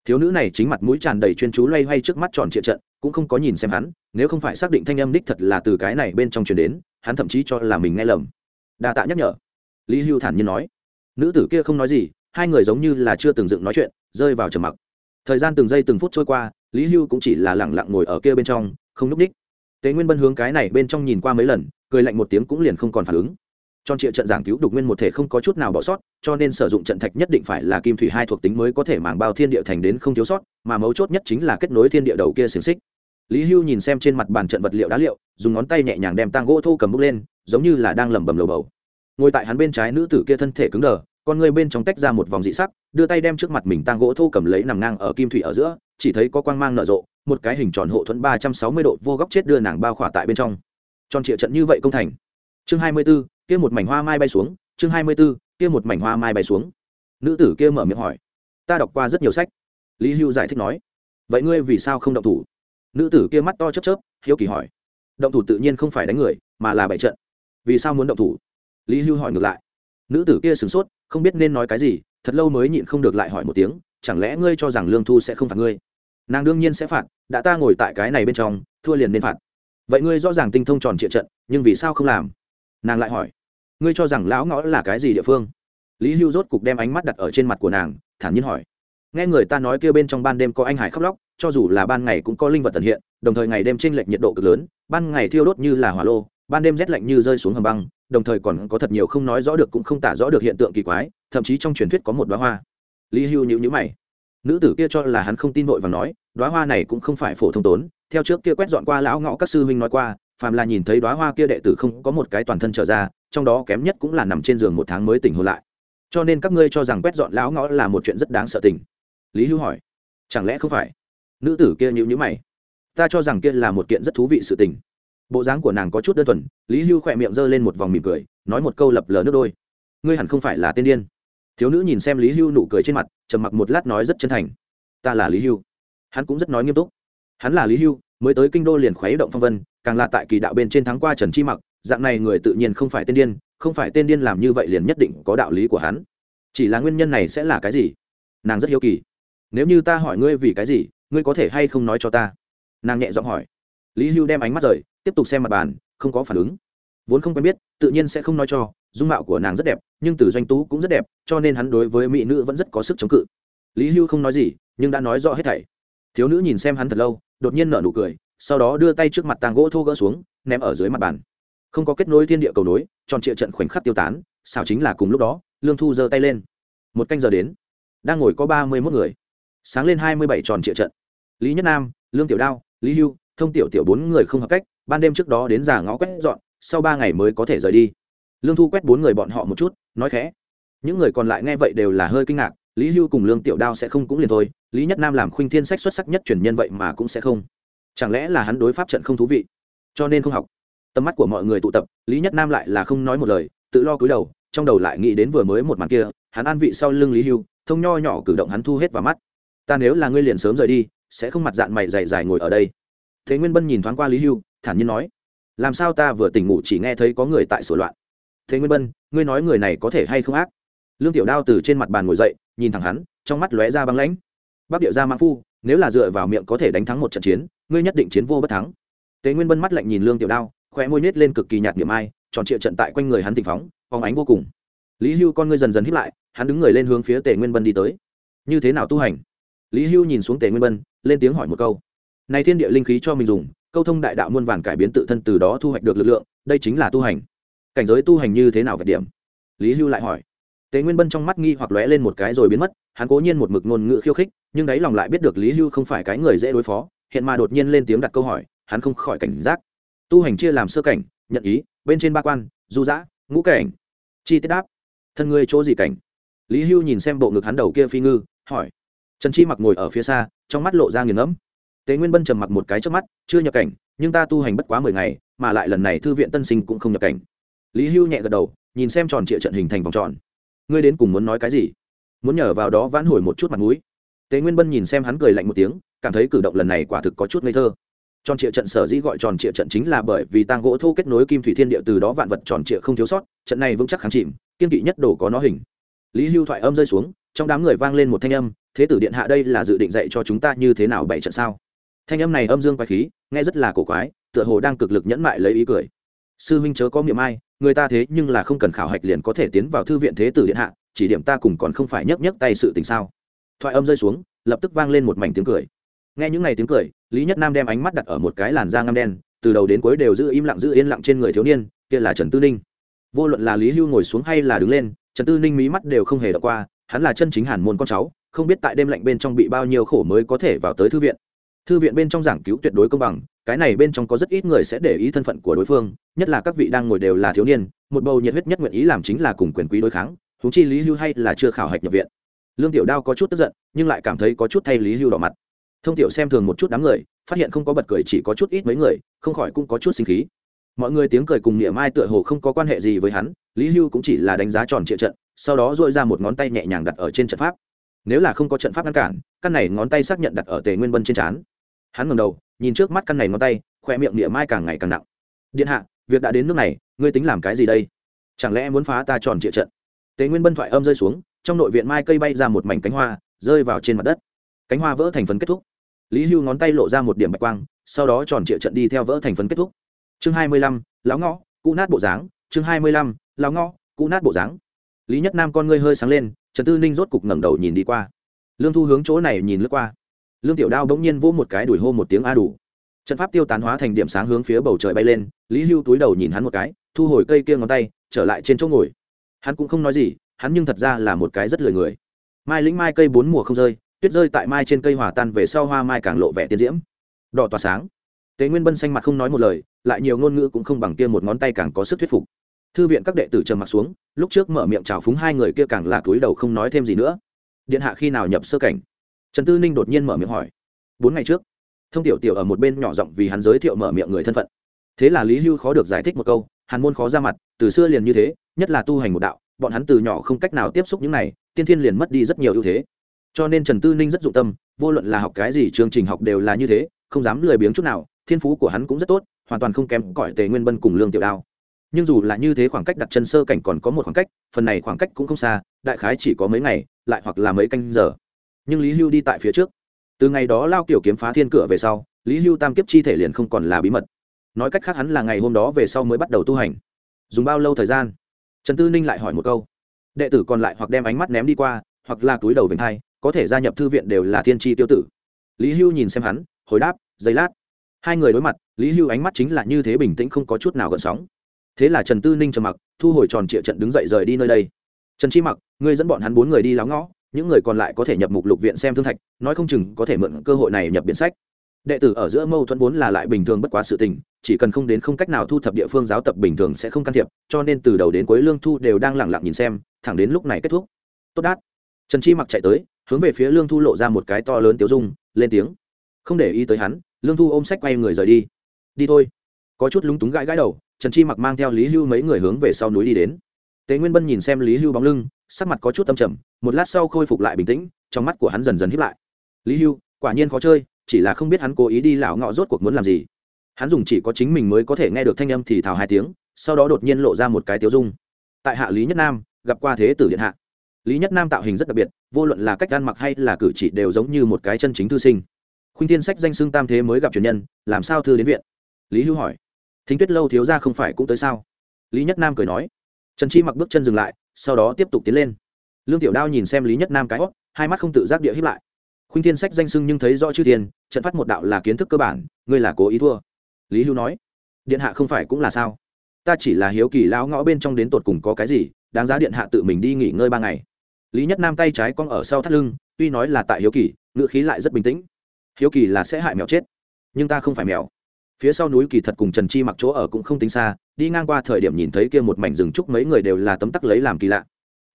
Thiếu nữ này chính mặt mũi tràn đầy chuyên chú loay hoay trước mắt tròn trịa trận, cũng không có nhìn xem hắn, nếu không phải xác định thanh âm đích thật là từ cái này bên trong truyền đến, hắn thậm chí cho là mình nghe lầm. Đa tạ nhắc nhở. Lý hưu thản nhiên nói. Nữ tử kia không nói gì, hai người giống như là chưa từng dựng nói chuyện, rơi vào trầm mặc. Thời gian từng giây từng phút trôi qua, lý hưu cũng chỉ là lẳng lặng ngồi ở kia bên trong, không núp ních tế nguyên bân hướng cái này bên trong nhìn qua mấy lần cười lạnh một tiếng cũng liền không còn phản ứng. Tròn trịa trận giảng cứu đục nguyên một thể không có chút nào bỏ sót, cho nên sử dụng trận thạch nhất định phải là kim thủy hai thuộc tính mới có thể mảng bao thiên địa thành đến không thiếu sót, mà mấu chốt nhất chính là kết nối thiên địa đầu kia xiềng xích. Lý hưu nhìn xem trên mặt bàn trận vật liệu đá liệu, dùng ngón tay nhẹ nhàng đem tang gỗ thô cầm bốc lên, giống như là đang lẩm bẩm lầu bầu. Ngồi tại hắn bên trái nữ tử kia thân thể cứng đờ, con người bên trong tách ra một vòng dị sắc, đưa tay đem trước mặt mình tang gỗ thô cầm lấy nằm ngang ở kim thủy ở giữa, chỉ thấy có quang mang nở rộ, một cái hình tròn hộ thuẫn ba trăm sáu mươi độ vô góc chết đưa nàng bao khỏa tại bên trong tròn trịa trận như vậy công thành. Chương hai mươi b ố kia một mảnh hoa mai bay xuống, chương hai mươi b ố kia một mảnh hoa mai bay xuống. Nữ tử kia mở miệng hỏi. Ta đọc qua rất nhiều sách. Lý hưu giải thích nói. Vậy ngươi vì sao không động thủ? Nữ tử kia mắt to chớp chớp, hiếu kỳ hỏi. Động thủ tự nhiên không phải đánh người, mà là bại trận. Vì sao muốn động thủ? Lý hưu hỏi ngược lại. Nữ tử kia sửng sốt, không biết nên nói cái gì, thật lâu mới nhịn không được lại hỏi một tiếng, chẳng lẽ ngươi cho rằng lương thu sẽ không phạt ngươi? Nàng đương nhiên sẽ phạt, đã ta ngồi tại cái này bên trong, thua liền nên phạt vậy ngươi rõ ràng tinh thông tròn trịa trận, nhưng vì sao không làm? Nàng lại hỏi. Ngươi cho rằng lão ngõ là cái gì địa phương? Lý hưu rốt cục đem ánh mắt đặt ở trên mặt của nàng, thản nhiên hỏi. Nghe người ta nói kêu bên trong ban đêm có anh hải khóc lóc, cho dù là ban ngày cũng có linh vật tận hiện, đồng thời ngày đêm tranh lệch nhiệt độ cực lớn, ban ngày thiêu đốt như là hỏa lô, ban đêm rét lạnh như rơi xuống hầm băng, đồng thời còn có thật nhiều không nói rõ được cũng không tả rõ được hiện tượng kỳ quái, thậm chí trong truyền thuyết có một đoá hoa. Lý hưu nhữ nhữ mày. Nữ tử kia cho là hắn không tin vội và nói đoá hoa này cũng không phải phổ thông tốn. Theo trước kia quét dọn qua lão ngõ các sư huynh nói qua, phàm là nhìn thấy đoá hoa kia đệ tử không có một cái toàn thân trở ra, trong đó kém nhất cũng là nằm trên giường một tháng mới tỉnh hôn lại. Cho nên các ngươi cho rằng quét dọn lão ngõ là một chuyện rất đáng sợ tình. Lý hưu hỏi, chẳng lẽ không phải? Nữ tử kia nhữ nhữ mày, ta cho rằng kia là một kiện rất thú vị sự tình. Bộ dáng của nàng có chút đơn thuần, lý hưu khỏe miệng giơ lên một vòng mỉm cười, nói một câu lập lờ nước đôi, ngươi hẳn không phải là tên điên. Thiếu nữ nhìn xem lý hưu nụ cười trên mặt, trầm mặc một lát nói rất chân thành, ta là lý hưu hắn cũng rất nói nghiêm túc. Hắn là lý hưu, mới tới kinh đô liền khuấy động phong vân, càng là tại kỳ đạo bên trên thắng qua trần chi mặc, dạng này người tự nhiên không phải tên điên, không phải tên điên làm như vậy liền nhất định có đạo lý của hắn. Chỉ là nguyên nhân này sẽ là cái gì? Nàng rất hiếu kỳ. Nếu như ta hỏi ngươi vì cái gì, ngươi có thể hay không nói cho ta? Nàng nhẹ giọng hỏi. Lý hưu đem ánh mắt rời, tiếp tục xem mặt bàn, không có phản ứng. Vốn không quen biết, tự nhiên sẽ không nói cho, dung mạo của nàng rất đẹp, nhưng từ doanh tú cũng rất đẹp, cho nên hắn đối với mỹ nữ vẫn rất có sức chống cự. Lý hưu không nói gì, nhưng đã nói rõ hết thảy thiếu nữ nhìn xem hắn thật lâu, đột nhiên nở nụ cười, sau đó đưa tay trước mặt tàng gỗ thô gỡ xuống, ném ở dưới mặt bàn. Không có kết nối thiên địa cầu nối, tròn trịa trận khoảnh khắc tiêu tán, xảo chính là cùng lúc đó, lương thu giơ tay lên. Một canh giờ đến, đang ngồi có ba mươi mốt người. Sáng lên hai mươi bảy tròn trịa trận. Lý nhất nam, lương tiểu đao, lý hưu, thông tiểu tiểu bốn người không hợp cách, ban đêm trước đó đến già ngõ quét dọn, sau ba ngày mới có thể rời đi. Lương thu quét bốn người bọn họ một chút, nói khẽ. Những người còn lại nghe vậy đều là hơi kinh ngạc lý hưu cùng lương tiểu đao sẽ không cũng liền thôi, lý nhất nam làm khuynh thiên sách xuất sắc nhất truyền nhân vậy mà cũng sẽ không. Chẳng lẽ là hắn đối pháp trận không thú vị? Cho nên không học. Tầm mắt của mọi người tụ tập, lý nhất nam lại là không nói một lời, tự lo cúi đầu, trong đầu lại nghĩ đến vừa mới một màn kia, hắn an vị sau lưng lý hưu, thông nho nhỏ cử động hắn thu hết vào mắt. Ta nếu là ngươi liền sớm rời đi, sẽ không mặt dạng mày dày dài ngồi ở đây. Thế nguyên bân nhìn thoáng qua lý hưu, thản nhiên nói, làm sao ta vừa tỉnh ngủ chỉ nghe thấy có người tại sửa loạn? Thế nguyên bân, ngươi nói người này có thể hay không ác? Lương tiểu đao từ trên mặt bàn ngồi dậy, nhìn thẳng hắn, trong mắt lóe ra băng lãnh. Bắc điệu ra mãn phu, nếu là dựa vào miệng có thể đánh thắng một trận chiến, ngươi nhất định chiến vô bất thắng. Tế nguyên bân mắt lạnh nhìn lương tiểu đao, khóe môi nết lên cực kỳ nhạt niệm ai, tròn trịa trận tại quanh người hắn tỉnh phóng phóng ánh vô cùng. Lý hưu con ngươi dần dần hít lại, hắn đứng người lên hướng phía tề nguyên bân đi tới. Như thế nào tu hành? Lý hưu nhìn xuống tề nguyên bân, lên tiếng hỏi một câu. Này thiên địa linh khí cho mình dùng, câu thông đại đạo muôn vàn cải biến tự thân từ đó thu hoạch được lực lượng, đây chính là tu hành. Cảnh giới tu hành như thế nào vạch điểm? Lý hưu lại hỏi. Tế nguyên bân trong mắt nghi hoặc lóe lên một cái rồi biến mất hắn cố nhiên một mực ngôn ngữ khiêu khích nhưng đáy lòng lại biết được lý hưu không phải cái người dễ đối phó hiện mà đột nhiên lên tiếng đặt câu hỏi hắn không khỏi cảnh giác. Tu hành chia làm sơ cảnh nhận ý bên trên ba quan du dã, ngũ cảnh. Chi tiết đáp thân ngươi chỗ gì cảnh? Lý hưu nhìn xem bộ ngực hắn đầu kia phi ngư hỏi. Trần chi mặc ngồi ở phía xa trong mắt lộ ra nghiền ngẫm. Tế nguyên bân trầm mặc một cái trước mắt chưa nhập cảnh nhưng ta tu hành bất quá mười ngày mà lại lần này thư viện tân sinh cũng không nhập cảnh. Lý hưu nhẹ gật đầu nhìn xem tròn trịa trận hình thành vòng tròn ngươi đến cùng muốn nói cái gì? Muốn nhờ vào đó vãn hồi một chút mặt mũi. Tế nguyên bân nhìn xem hắn cười lạnh một tiếng, cảm thấy cử động lần này quả thực có chút ngây thơ. Tròn trịa trận sở dĩ gọi tròn trịa trận chính là bởi vì tang gỗ thô kết nối kim thủy thiên địa từ đó vạn vật tròn trịa không thiếu sót, trận này vững chắc kháng chìm, kiên kỵ nhất đồ có nó hình. Lý hưu thoại âm rơi xuống, trong đám người vang lên một thanh âm, thế tử điện hạ đây là dự định dạy cho chúng ta như thế nào bày trận sao? Thanh âm này âm dương quái khí, nghe rất là cổ quái, tựa hồ đang cực lực nhẫn mại lấy ý cười. Sư huynh chớ có miệng ai người ta thế nhưng là không cần khảo hạch liền có thể tiến vào thư viện thế tử điện hạ, chỉ điểm ta cùng còn không phải nhấc nhấc tay sự tình sao? Thoại âm rơi xuống, lập tức vang lên một mảnh tiếng cười. Nghe những ngày tiếng cười, lý nhất nam đem ánh mắt đặt ở một cái làn da ngăm đen, từ đầu đến cuối đều giữ im lặng giữ yên lặng trên người thiếu niên, kia là trần tư ninh. Vô luận là lý hưu ngồi xuống hay là đứng lên, trần tư ninh mí mắt đều không hề đọc qua, hắn là chân chính hàn môn con cháu, không biết tại đêm lạnh bên trong bị bao nhiêu khổ mới có thể vào tới thư viện. Thư viện bên trong giảng cứu tuyệt đối công bằng cái này bên trong có rất ít người sẽ để ý thân phận của đối phương, nhất là các vị đang ngồi đều là thiếu niên, một bầu nhiệt huyết nhất nguyện ý làm chính là cùng quyền quý đối kháng thú chi lý hưu hay là chưa khảo hạch nhập viện. Lương tiểu đao có chút tức giận, nhưng lại cảm thấy có chút thay lý hưu đỏ mặt. Thông tiểu xem thường một chút đám người, phát hiện không có bật cười chỉ có chút ít mấy người, không khỏi cũng có chút sinh khí. Mọi người tiếng cười cùng niệm mai tựa hồ không có quan hệ gì với hắn, lý hưu cũng chỉ là đánh giá tròn trịa trận, sau đó dội ra một ngón tay nhẹ nhàng đặt ở trên trận pháp. Nếu là không có trận pháp ngăn cản, căn này ngón tay xác nhận đặt ở tề nguyên bân trên trán. Hắn ngầm đầu nhìn trước mắt căn này ngón tay khoe miệng địa mai càng ngày càng nặng. Điện hạ, việc đã đến nước này, ngươi tính làm cái gì đây? Chẳng lẽ muốn phá ta tròn trịa trận? Tế nguyên bân thoại âm rơi xuống, trong nội viện mai cây bay ra một mảnh cánh hoa, rơi vào trên mặt đất. Cánh hoa vỡ thành phấn kết thúc. Lý hưu ngón tay lộ ra một điểm bạch quang, sau đó tròn trịa trận đi theo vỡ thành phấn kết thúc. Chương hai mươi lăm, lão ngõ cụ nát bộ dáng. Chương hai mươi lăm, lão ngõ cụ nát bộ dáng. Lý nhất nam con ngươi hơi sáng lên, trần tư ninh rốt cục ngẩng đầu nhìn đi qua. Lương thu hướng chỗ này nhìn lướt qua lương tiểu đao bỗng nhiên vỗ một cái đuổi hô một tiếng a đủ. Trận pháp tiêu tán hóa thành điểm sáng hướng phía bầu trời bay lên, lý hưu túi đầu nhìn hắn một cái, thu hồi cây kia ngón tay, trở lại trên chỗ ngồi. Hắn cũng không nói gì, hắn nhưng thật ra là một cái rất lười người. Mai lĩnh mai cây bốn mùa không rơi, tuyết rơi tại mai trên cây hòa tan về sau hoa mai càng lộ vẻ tiên diễm. Đỏ tỏa sáng. Tế nguyên bân xanh mặt không nói một lời, lại nhiều ngôn ngữ cũng không bằng kia một ngón tay càng có sức thuyết phục. Thư viện các đệ tử trầm mặt xuống, lúc trước mở miệng trào phúng hai người kia càng là túi đầu không nói thêm gì nữa. Điện hạ khi nào nhập sơ cảnh? Trần tư ninh đột nhiên mở miệng hỏi, bốn ngày trước, thông tiểu tiểu ở một bên nhỏ giọng vì hắn giới thiệu mở miệng người thân phận. Thế là lý hưu khó được giải thích một câu, hàn môn khó ra mặt, từ xưa liền như thế, nhất là tu hành một đạo, bọn hắn từ nhỏ không cách nào tiếp xúc những này, tiên thiên liền mất đi rất nhiều ưu thế. Cho nên trần tư ninh rất dụng tâm, vô luận là học cái gì chương trình học đều là như thế, không dám lười biếng chút nào, thiên phú của hắn cũng rất tốt, hoàn toàn không kém cõi tề nguyên bân cùng lương tiểu đao. Nhưng dù là như thế khoảng cách đặt chân sơ cảnh còn có một khoảng cách, phần này khoảng cách cũng không xa, đại khái chỉ có mấy ngày, lại hoặc là mấy canh giờ nhưng lý hưu đi tại phía trước. Từ ngày đó lao kiểu kiếm phá thiên cửa về sau, lý hưu tam kiếp chi thể liền không còn là bí mật. Nói cách khác hắn là ngày hôm đó về sau mới bắt đầu tu hành. Dùng bao lâu thời gian? Trần tư ninh lại hỏi một câu. Đệ tử còn lại hoặc đem ánh mắt ném đi qua, hoặc là túi đầu vềnh thai, có thể gia nhập thư viện đều là thiên tri tiêu tử. Lý hưu nhìn xem hắn, hồi đáp, giây lát. Hai người đối mặt, lý hưu ánh mắt chính là như thế bình tĩnh không có chút nào gợn sóng. Thế là trần tư ninh trầm mặc, thu hồi tròn trịa trận đứng dậy rời đi nơi đây. Trần chi mặc, ngươi dẫn bọn hắn bốn người đi láo ngõ những người còn lại có thể nhập mục lục viện xem thương thạch, nói không chừng có thể mượn cơ hội này nhập biện sách. Đệ tử ở giữa mâu thuẫn vốn là lại bình thường bất quá sự tình, chỉ cần không đến không cách nào thu thập địa phương giáo tập bình thường sẽ không can thiệp, cho nên từ đầu đến cuối lương thu đều đang lẳng lặng nhìn xem, thẳng đến lúc này kết thúc. Tốt đát. Trần chi mặc chạy tới, hướng về phía lương thu lộ ra một cái to lớn tiếu dung, lên tiếng. Không để ý tới hắn, lương thu ôm sách quay người rời đi. Đi thôi. Có chút lúng túng gãi gãi đầu, trần chi mặc mang theo lý hưu mấy người hướng về sau núi đi đến. Tế nguyên bân nhìn xem lý hưu bóng lưng sắc mặt có chút tâm trầm, một lát sau khôi phục lại bình tĩnh, trong mắt của hắn dần dần hiếp lại. Lý hưu, quả nhiên khó chơi, chỉ là không biết hắn cố ý đi lão ngọ rốt cuộc muốn làm gì. Hắn dùng chỉ có chính mình mới có thể nghe được thanh âm thì thào hai tiếng, sau đó đột nhiên lộ ra một cái tiêu dung. Tại hạ lý nhất nam, gặp qua thế tử điện hạ. Lý nhất nam tạo hình rất đặc biệt, vô luận là cách ăn mặc hay là cử chỉ đều giống như một cái chân chính thư sinh. Khuynh thiên sách danh xưng tam thế mới gặp truyền nhân, làm sao thư đến viện? Lý hưu hỏi. Thính tuyết lâu thiếu ra không phải cũng tới sao? Lý nhất nam cười nói. Trần chi mặc bước chân dừng lại sau đó tiếp tục tiến lên. Lương tiểu đao nhìn xem lý nhất nam cái hót hai mắt không tự giác địa hiếp lại. Khuynh thiên sách danh sưng nhưng thấy rõ chư tiền trận phát một đạo là kiến thức cơ bản, ngươi là cố ý thua. Lý hưu nói, điện hạ không phải cũng là sao? Ta chỉ là hiếu kỳ lão ngõ bên trong đến tột cùng có cái gì, đáng giá điện hạ tự mình đi nghỉ ngơi ba ngày. Lý nhất nam tay trái cong ở sau thắt lưng, tuy nói là tại hiếu kỳ ngựa khí lại rất bình tĩnh. Hiếu kỳ là sẽ hại mèo chết, nhưng ta không phải mèo. Phía sau núi kỳ thật cùng trần chi mặc chỗ ở cũng không tính xa đi ngang qua thời điểm nhìn thấy kia một mảnh rừng trúc, mấy người đều là tấm tắc lấy làm kỳ lạ.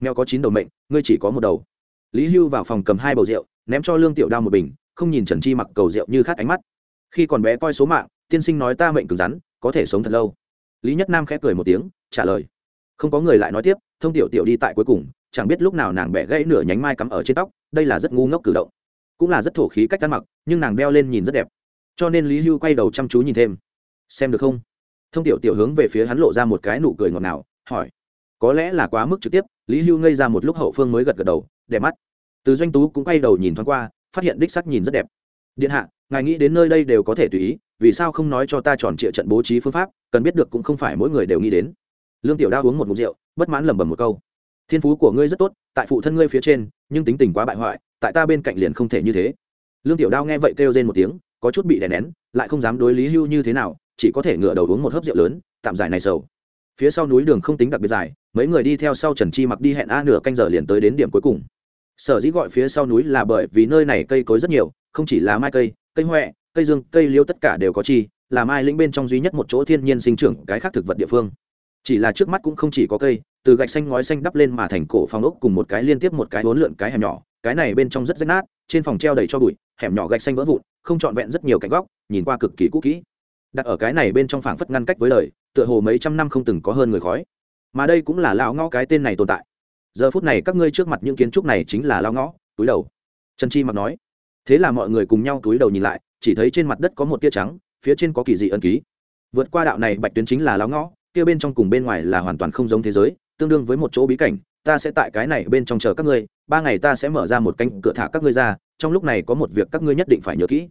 Mèo có chín đầu mệnh, ngươi chỉ có một đầu. Lý hưu vào phòng cầm hai bầu rượu, ném cho lương tiểu đao một bình, không nhìn trần chi mặc cầu rượu như khát ánh mắt. Khi còn bé coi số mạng, tiên sinh nói ta mệnh cứng rắn, có thể sống thật lâu. Lý nhất nam khẽ cười một tiếng, trả lời. Không có người lại nói tiếp, thông tiểu tiểu đi tại cuối cùng, chẳng biết lúc nào nàng bẻ gãy nửa nhánh mai cắm ở trên tóc, đây là rất ngu ngốc cử động. Cũng là rất thổ khí cách ăn mặc, nhưng nàng đeo lên nhìn rất đẹp. Cho nên lý hưu quay đầu chăm chú nhìn thêm. Xem được không? Thông tiểu tiểu hướng về phía hắn lộ ra một cái nụ cười ngọt ngào, hỏi, có lẽ là quá mức trực tiếp? Lý hưu ngây ra một lúc hậu phương mới gật gật đầu đẹp mắt. Từ doanh tú cũng quay đầu nhìn thoáng qua, phát hiện đích sắc nhìn rất đẹp. Điện hạ, ngài nghĩ đến nơi đây đều có thể tùy ý, vì sao không nói cho ta tròn trịa trận bố trí phương pháp, cần biết được cũng không phải mỗi người đều nghĩ đến. Lương tiểu đao uống một mục rượu, bất mãn lẩm bẩm một câu, thiên phú của ngươi rất tốt, tại phụ thân ngươi phía trên, nhưng tính tình quá bại hoại, tại ta bên cạnh liền không thể như thế. Lương tiểu đao nghe vậy kêu rên một tiếng, có chút bị đè nén, lại không dám đối lý hưu như thế nào chỉ có thể ngửa đầu uống một hớp rượu lớn, tạm giải này sầu. Phía sau núi đường không tính đặc biệt dài, mấy người đi theo sau trần chi mặc đi hẹn a nửa canh giờ liền tới đến điểm cuối cùng. Sở dĩ gọi phía sau núi là bởi vì nơi này cây cối rất nhiều, không chỉ là mai cây cây huệ cây dương, cây liêu tất cả đều có chi, là mai lĩnh bên trong duy nhất một chỗ thiên nhiên sinh trưởng cái khác thực vật địa phương. Chỉ là trước mắt cũng không chỉ có cây, từ gạch xanh ngói xanh đắp lên mà thành cổ phòng ốc cùng một cái liên tiếp một cái hỗn lượn cái hẻm nhỏ, cái này bên trong rất rách nát, trên phòng treo đầy cho bụi, hẻm nhỏ gạch xanh vỡ vụn, không trọn vẹn rất nhiều cạnh góc, nhìn qua cực kỳ cũ kỹ đặt ở cái này bên trong phảng phất ngăn cách với lời, tựa hồ mấy trăm năm không từng có hơn người khói. Mà đây cũng là lão ngõ cái tên này tồn tại. Giờ phút này các ngươi trước mặt những kiến trúc này chính là lao ngõ túi đầu. Trần chi mặc nói. Thế là mọi người cùng nhau túi đầu nhìn lại chỉ thấy trên mặt đất có một tia trắng phía trên có kỳ dị ân ký. Vượt qua đạo này bạch tuyến chính là lao ngõ kia bên trong cùng bên ngoài là hoàn toàn không giống thế giới tương đương với một chỗ bí cảnh. Ta sẽ tại cái này bên trong chờ các ngươi ba ngày ta sẽ mở ra một cánh cửa thả các ngươi ra trong lúc này có một việc các ngươi nhất định phải nhớ kỹ.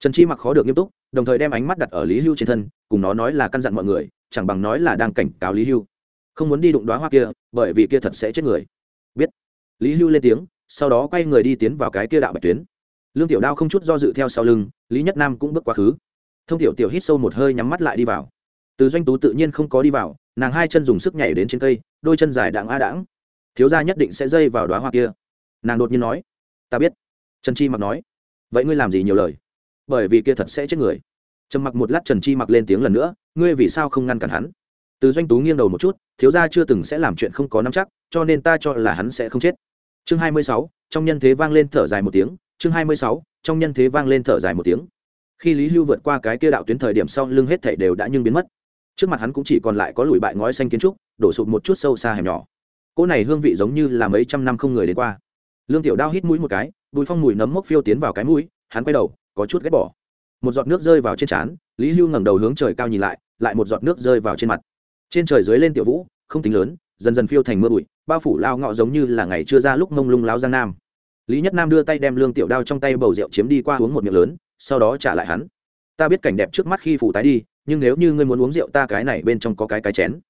Trần chi mặc khó được nghiêm túc đồng thời đem ánh mắt đặt ở lý hưu trên thân, cùng nó nói là căn dặn mọi người, chẳng bằng nói là đang cảnh cáo lý hưu. Không muốn đi đụng đoá hoa kia, bởi vì kia thật sẽ chết người. Biết. Lý hưu lên tiếng, sau đó quay người đi tiến vào cái kia đạo bạch tuyến. Lương tiểu đao không chút do dự theo sau lưng, lý nhất nam cũng bước quá khứ. Thông tiểu tiểu hít sâu một hơi nhắm mắt lại đi vào. Từ doanh tú tự nhiên không có đi vào, nàng hai chân dùng sức nhảy đến trên cây, đôi chân dài đặng a đãng thiếu gia nhất định sẽ dây vào đoá hoa kia. Nàng đột nhiên nói, ta biết. Trần chi mặc nói, vậy ngươi làm gì nhiều lời? Bởi vì kia thật sẽ chết người. Trầm mặc một lát, trần chi mặc lên tiếng lần nữa, ngươi vì sao không ngăn cản hắn? Từ doanh tú nghiêng đầu một chút, thiếu gia chưa từng sẽ làm chuyện không có nắm chắc, cho nên ta cho là hắn sẽ không chết. Chương hai mươi sáu, trong nhân thế vang lên thở dài một tiếng, chương hai mươi sáu, trong nhân thế vang lên thở dài một tiếng. Khi lý hưu vượt qua cái kia đạo tuyến thời điểm sau, lưng hết thảy đều đã nhưng biến mất. Trước mặt hắn cũng chỉ còn lại có lùi bại ngói xanh kiến trúc, đổ sụt một chút sâu xa hẻm nhỏ. Cỗ này hương vị giống như là mấy trăm năm không người đến qua. Lương tiểu đao hít mũi một cái, bùi phong mùi nấm mốc phiêu tiến vào cái mũi, hắn quay đầu có chút ghét bỏ. Một giọt nước rơi vào trên trán, lý hưu ngẩng đầu hướng trời cao nhìn lại lại một giọt nước rơi vào trên mặt. Trên trời dưới lên tiểu vũ, không tính lớn, dần dần phiêu thành mưa bụi, bao phủ lao ngọ giống như là ngày chưa ra lúc mông lung láo giang nam. Lý nhất nam đưa tay đem lương tiểu đao trong tay bầu rượu chiếm đi qua uống một miệng lớn, sau đó trả lại hắn. Ta biết cảnh đẹp trước mắt khi phủ tái đi, nhưng nếu như ngươi muốn uống rượu ta cái này bên trong có cái cái chén.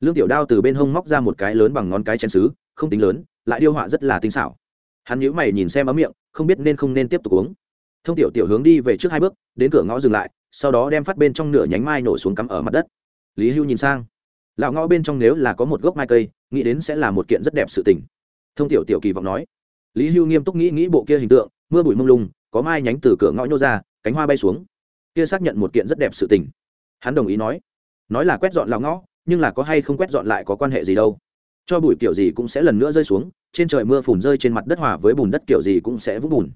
Lương tiểu đao từ bên hông móc ra một cái lớn bằng ngón cái chén xứ, không tính lớn, lại điêu họa rất là tinh xảo. Hắn nhíu mày nhìn xem ấm miệng, không biết nên không nên tiếp tục uống thông tiểu tiểu hướng đi về trước hai bước, đến cửa ngõ dừng lại, sau đó đem phát bên trong nửa nhánh mai nổ xuống cắm ở mặt đất. Lý hưu nhìn sang. Lão ngõ bên trong nếu là có một gốc mai cây, nghĩ đến sẽ là một kiện rất đẹp sự tình. Thông tiểu tiểu kỳ vọng nói. Lý hưu nghiêm túc nghĩ nghĩ bộ kia hình tượng, mưa bụi mông lung, có mai nhánh từ cửa ngõ nhô ra, cánh hoa bay xuống. Kia xác nhận một kiện rất đẹp sự tình. Hắn đồng ý nói. Nói là quét dọn lão ngõ, nhưng là có hay không quét dọn lại có quan hệ gì đâu. Cho bụi kiểu gì cũng sẽ lần nữa rơi xuống, trên trời mưa phùn rơi trên mặt đất hòa với bùn đất kiểu gì cũng sẽ vũng bùn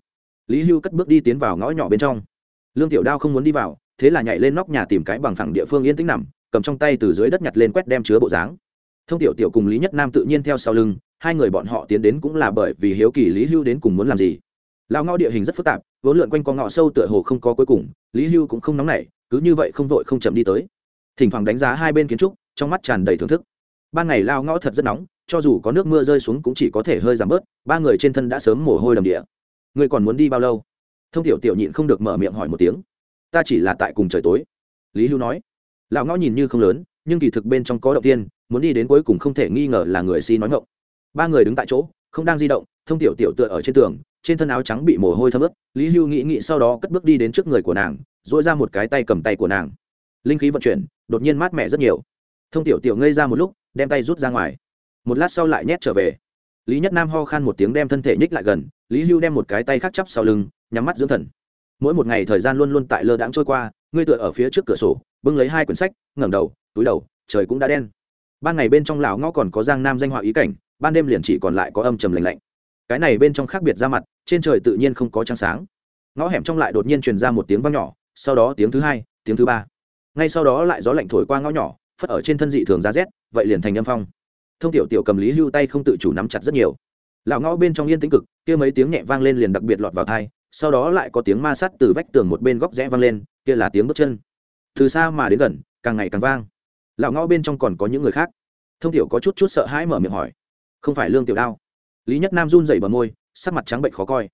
lý hưu cất bước đi tiến vào ngõ nhỏ bên trong. Lương tiểu đao không muốn đi vào, thế là nhảy lên nóc nhà tìm cái bằng phẳng địa phương yên tĩnh nằm, cầm trong tay từ dưới đất nhặt lên quét đem chứa bộ dáng. Thông tiểu tiểu cùng lý nhất nam tự nhiên theo sau lưng, hai người bọn họ tiến đến cũng là bởi vì hiếu kỳ lý hưu đến cùng muốn làm gì. Lao ngõ địa hình rất phức tạp, vốn lượn quanh con ngõ sâu tựa hồ không có cuối cùng, lý hưu cũng không nóng nảy, cứ như vậy không vội không chậm đi tới. Thỉnh thoảng đánh giá hai bên kiến trúc, trong mắt tràn đầy thưởng thức. Ban ngày lao ngõ thật rất nóng, cho dù có nước mưa rơi xuống cũng chỉ có thể hơi giảm bớt, ba người trên thân đã sớm mồ hôi đầm địa. Ngươi còn muốn đi bao lâu? Thông tiểu tiểu nhịn không được mở miệng hỏi một tiếng. Ta chỉ là tại cùng trời tối. Lý hưu nói. Lão ngõ nhìn như không lớn, nhưng kỳ thực bên trong có động tiên, muốn đi đến cuối cùng không thể nghi ngờ là người si nói ngộng ba người đứng tại chỗ, không đang di động, thông tiểu tiểu tựa ở trên tường, trên thân áo trắng bị mồ hôi thấm ướt. Lý hưu nghĩ nghĩ sau đó cất bước đi đến trước người của nàng dỗi ra một cái tay cầm tay của nàng. Linh khí vận chuyển, đột nhiên mát mẻ rất nhiều. Thông tiểu tiểu ngây ra một lúc, đem tay rút ra ngoài. Một lát sau lại nhét trở về. Lý nhất nam ho khan một tiếng đem thân thể nhích lại gần lý hưu đem một cái tay khác chắp sau lưng, nhắm mắt dưỡng thần. Mỗi một ngày thời gian luôn luôn tại lơ đãng trôi qua, ngươi tựa ở phía trước cửa sổ, bưng lấy hai quyển sách, ngẩng đầu, túi đầu, trời cũng đã đen. Ban ngày bên trong lão ngõ còn có giang nam danh họa ý cảnh, ban đêm liền chỉ còn lại có âm trầm lạnh lạnh. Cái này bên trong khác biệt ra mặt, trên trời tự nhiên không có trăng sáng. Ngõ hẻm trong lại đột nhiên truyền ra một tiếng vang nhỏ, sau đó tiếng thứ hai, tiếng thứ ba. Ngay sau đó lại gió lạnh thổi qua ngõ nhỏ, phất ở trên thân dị thường ra rét, vậy liền thành âm phong. Thông tiểu tiểu cầm lý hưu tay không tự chủ nắm chặt rất nhiều. Lão ngõ bên trong yên tĩnh cực kia mấy tiếng nhẹ vang lên liền đặc biệt lọt vào thai sau đó lại có tiếng ma sát từ vách tường một bên góc rẽ vang lên, kia là tiếng bước chân. Từ xa mà đến gần, càng ngày càng vang. Lão ngõ bên trong còn có những người khác. Thông tiểu có chút chút sợ hãi mở miệng hỏi, không phải lương tiểu đao? Lý nhất nam run rẩy bờ môi, sắc mặt trắng bệnh khó coi.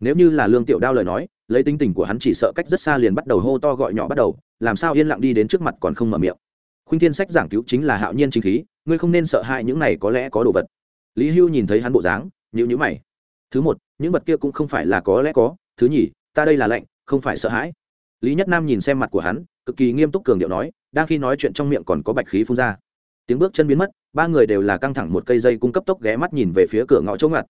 Nếu như là lương tiểu đao lời nói, lấy tính tình của hắn chỉ sợ cách rất xa liền bắt đầu hô to gọi nhỏ bắt đầu, làm sao yên lặng đi đến trước mặt còn không mở miệng. Khuynh thiên sách giảng cứu chính là hạo nhiên chính khí, ngươi không nên sợ hãi những này có lẽ có đồ vật. Lý hưu nhìn thấy hắn bộ dáng nhữ nhữ mày thứ một, những vật kia cũng không phải là có lẽ có. Thứ nhì, ta đây là lệnh không phải sợ hãi. Lý nhất nam nhìn xem mặt của hắn, cực kỳ nghiêm túc cường điệu nói, đang khi nói chuyện trong miệng còn có bạch khí phun ra. Tiếng bước chân biến mất, ba người đều là căng thẳng một cây dây cung cấp tốc ghé mắt nhìn về phía cửa ngõ chỗ ngặt.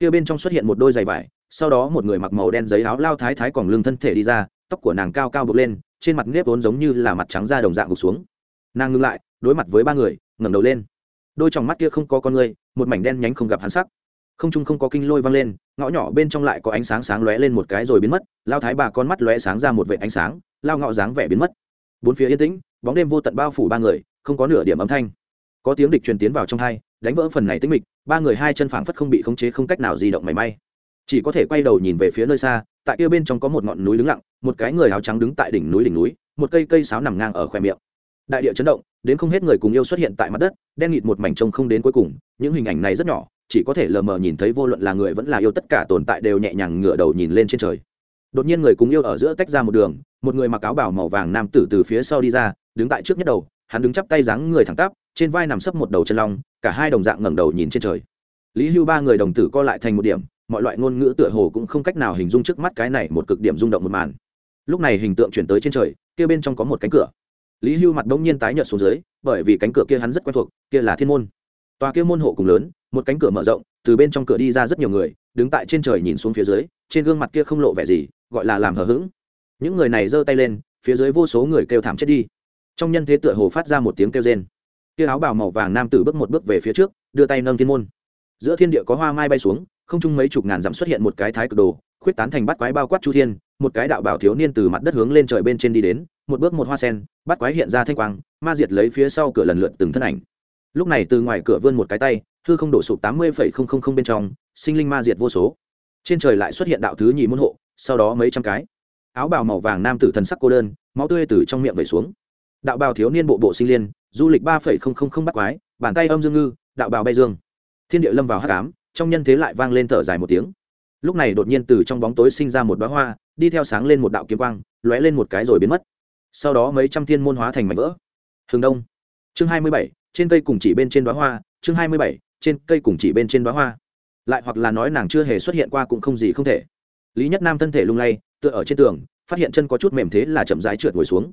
Kia bên trong xuất hiện một đôi giày vải, sau đó một người mặc màu đen giấy áo lao thái thái còn lưng thân thể đi ra, tóc của nàng cao cao bực lên, trên mặt nếp vốn giống như là mặt trắng da đồng dạng gục xuống. Nàng ngưng lại, đối mặt với ba người, ngẩng đầu lên. Đôi trong mắt kia không có con người, một mảnh đen nhánh không gặp hắn sắc không trung không có kinh lôi vang lên, ngõ nhỏ bên trong lại có ánh sáng sáng lóe lên một cái rồi biến mất, lao thái bà con mắt lóe sáng ra một vệ ánh sáng, lao ngõ dáng vẻ biến mất. Bốn phía yên tĩnh, bóng đêm vô tận bao phủ ba người, không có nửa điểm âm thanh. Có tiếng địch truyền tiến vào trong hai, đánh vỡ phần này tĩnh mịch, ba người hai chân phảng phất không bị khống chế không cách nào di động mảy may. Chỉ có thể quay đầu nhìn về phía nơi xa, tại kia bên trong có một ngọn núi đứng lặng, một cái người áo trắng đứng tại đỉnh núi đỉnh núi, một cây cây sáo nằm ngang ở khoe miệng. Đại địa chấn động, đến không hết người cùng yêu xuất hiện tại mặt đất, đen nghịt một mảnh trông không đến cuối cùng, những hình ảnh này rất nhỏ chỉ có thể lờ mờ nhìn thấy vô luận là người vẫn là yêu tất cả tồn tại đều nhẹ nhàng ngửa đầu nhìn lên trên trời. Đột nhiên người cùng yêu ở giữa tách ra một đường, một người mặc áo bảo màu vàng nam tử từ phía sau đi ra, đứng tại trước nhất đầu, hắn đứng chắp tay dáng người thẳng tắp, trên vai nằm sấp một đầu chân long, cả hai đồng dạng ngẩng đầu nhìn trên trời. Lý hưu ba người đồng tử co lại thành một điểm, mọi loại ngôn ngữ tựa hồ cũng không cách nào hình dung trước mắt cái này một cực điểm rung động một màn. Lúc này hình tượng chuyển tới trên trời, kia bên trong có một cánh cửa. Lý hưu mặt đông nhiên tái nhợt xuống dưới, bởi vì cánh cửa kia hắn rất quen thuộc, kia là thiên môn. Tòa kia môn hộ cùng lớn một cánh cửa mở rộng, từ bên trong cửa đi ra rất nhiều người, đứng tại trên trời nhìn xuống phía dưới, trên gương mặt kia không lộ vẻ gì, gọi là làm hờ hững. Những người này giơ tay lên, phía dưới vô số người kêu thảm chết đi. Trong nhân thế tựa hồ phát ra một tiếng kêu rên. Kia áo bào màu vàng nam tử bước một bước về phía trước, đưa tay nâng thiên môn. Giữa thiên địa có hoa mai bay xuống, không chung mấy chục ngàn dặm xuất hiện một cái thái cực đồ, khuyết tán thành bắt quái bao quát chu thiên, một cái đạo bảo thiếu niên từ mặt đất hướng lên trời bên trên đi đến, một bước một hoa sen bắt quái hiện ra thanh quang, ma diệt lấy phía sau cửa lần lượt từng thân ảnh. Lúc này từ ngoài cửa vươn một cái tay hư không đổ sụp tám mươi bên trong, sinh linh ma diệt vô số. Trên trời lại xuất hiện đạo thứ nhì môn hộ, sau đó mấy trăm cái. Áo bào màu vàng nam tử thần sắc cô đơn, máu tươi từ trong miệng vẩy xuống. Đạo bào thiếu niên bộ bộ sinh liên, du lịch ba bắt quái, bàn tay âm dương ngư, đạo bào bay dương. Thiên địa lâm vào hát cám trong nhân thế lại vang lên thở dài một tiếng. Lúc này đột nhiên từ trong bóng tối sinh ra một đoá hoa, đi theo sáng lên một đạo kiếm quang, lóe lên một cái rồi biến mất. Sau đó mấy trăm thiên môn hóa thành mảnh vỡ. Hướng đông. Chương hai mươi bảy, trên cây cùng chỉ bên trên đoá hoa, chương hai mươi bảy trên cây cùng chỉ bên trên đoá hoa. Lại hoặc là nói nàng chưa hề xuất hiện qua cũng không gì không thể. Lý nhất nam thân thể lung lay, tựa ở trên tường, phát hiện chân có chút mềm thế là chậm rãi trượt ngồi xuống.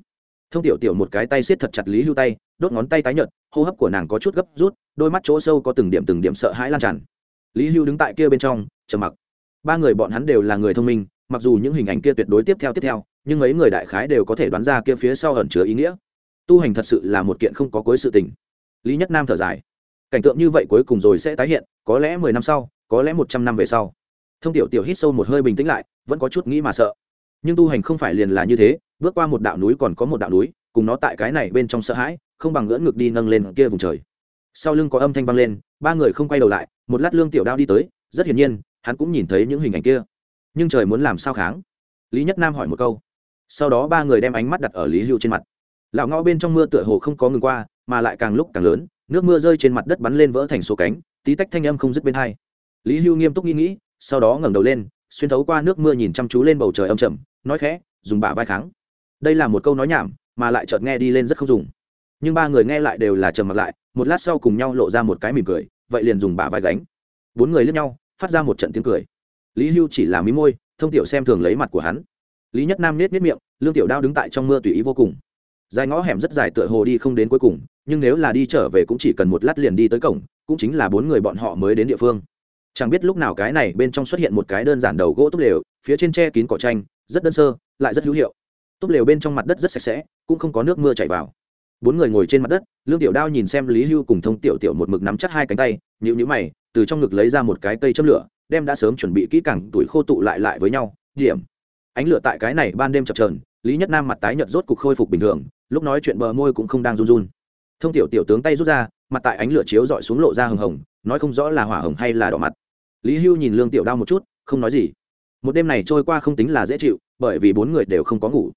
Thông tiểu tiểu một cái tay siết thật chặt lý hưu tay, đốt ngón tay tái nhợt, hô hấp của nàng có chút gấp rút, đôi mắt chỗ sâu có từng điểm từng điểm sợ hãi lan tràn. Lý hưu đứng tại kia bên trong, trầm mặc. Ba người bọn hắn đều là người thông minh, mặc dù những hình ảnh kia tuyệt đối tiếp theo tiếp theo, nhưng mấy người đại khái đều có thể đoán ra kia phía sau ẩn chứa ý nghĩa. Tu hành thật sự là một kiện không có cuối sự tình. Lý nhất nam thở dài cảnh tượng như vậy cuối cùng rồi sẽ tái hiện, có lẽ mười năm sau, có lẽ một trăm năm về sau. Thông tiểu tiểu hít sâu một hơi bình tĩnh lại, vẫn có chút nghĩ mà sợ. Nhưng tu hành không phải liền là như thế, bước qua một đạo núi còn có một đạo núi, cùng nó tại cái này bên trong sợ hãi, không bằng ngỡ ngực đi nâng lên kia vùng trời. Sau lưng có âm thanh vang lên, ba người không quay đầu lại, một lát lương tiểu đao đi tới, rất hiển nhiên, hắn cũng nhìn thấy những hình ảnh kia. Nhưng trời muốn làm sao kháng? Lý nhất nam hỏi một câu. Sau đó ba người đem ánh mắt đặt ở lý hưu trên mặt. Lão ngõ bên trong mưa tựa hồ không có ngừng qua mà lại càng lúc càng lớn, nước mưa rơi trên mặt đất bắn lên vỡ thành số cánh, tí tách thanh âm không dứt bên hai. Lý hưu nghiêm túc nghĩ nghĩ, sau đó ngẩng đầu lên, xuyên thấu qua nước mưa nhìn chăm chú lên bầu trời âm trầm, nói khẽ, dùng bả vai kháng. Đây là một câu nói nhảm, mà lại chợt nghe đi lên rất không dùng. Nhưng ba người nghe lại đều là trầm mặt lại, một lát sau cùng nhau lộ ra một cái mỉm cười, vậy liền dùng bả vai gánh. Bốn người lướt nhau, phát ra một trận tiếng cười. Lý hưu chỉ là mí môi, thông tiểu xem thường lấy mặt của hắn. Lý nhất nam nết nết miệng, lương tiểu đao đứng tại trong mưa tùy ý vô cùng. Dài ngõ hẻm rất dài tựa hồ đi không đến cuối cùng nhưng nếu là đi trở về cũng chỉ cần một lát liền đi tới cổng, cũng chính là bốn người bọn họ mới đến địa phương. Chẳng biết lúc nào cái này bên trong xuất hiện một cái đơn giản đầu gỗ túp lều, phía trên tre kín cỏ tranh rất đơn sơ, lại rất hữu hiệu. Túp lều bên trong mặt đất rất sạch sẽ, cũng không có nước mưa chảy vào. Bốn người ngồi trên mặt đất, lương tiểu đao nhìn xem lý hưu cùng thông tiểu tiểu một mực nắm chắc hai cánh tay nhịu nhữ mày, từ trong ngực lấy ra một cái cây châm lửa, đem đã sớm chuẩn bị kỹ càng tuổi khô tụ lại lại với nhau, điểm. Ánh lửa tại cái này ban đêm chập trờn lý nhất nam mặt tái nhợt rốt cục khôi phục bình thường, lúc nói chuyện bờ môi cũng không đang run run thông tiểu tiểu tướng tay rút ra, mặt tại ánh lửa chiếu dọi xuống lộ ra hừng hồng, nói không rõ là hỏa hồng hay là đỏ mặt. Lý hưu nhìn lương tiểu đao một chút, không nói gì. Một đêm này trôi qua không tính là dễ chịu, bởi vì bốn người đều không có ngủ.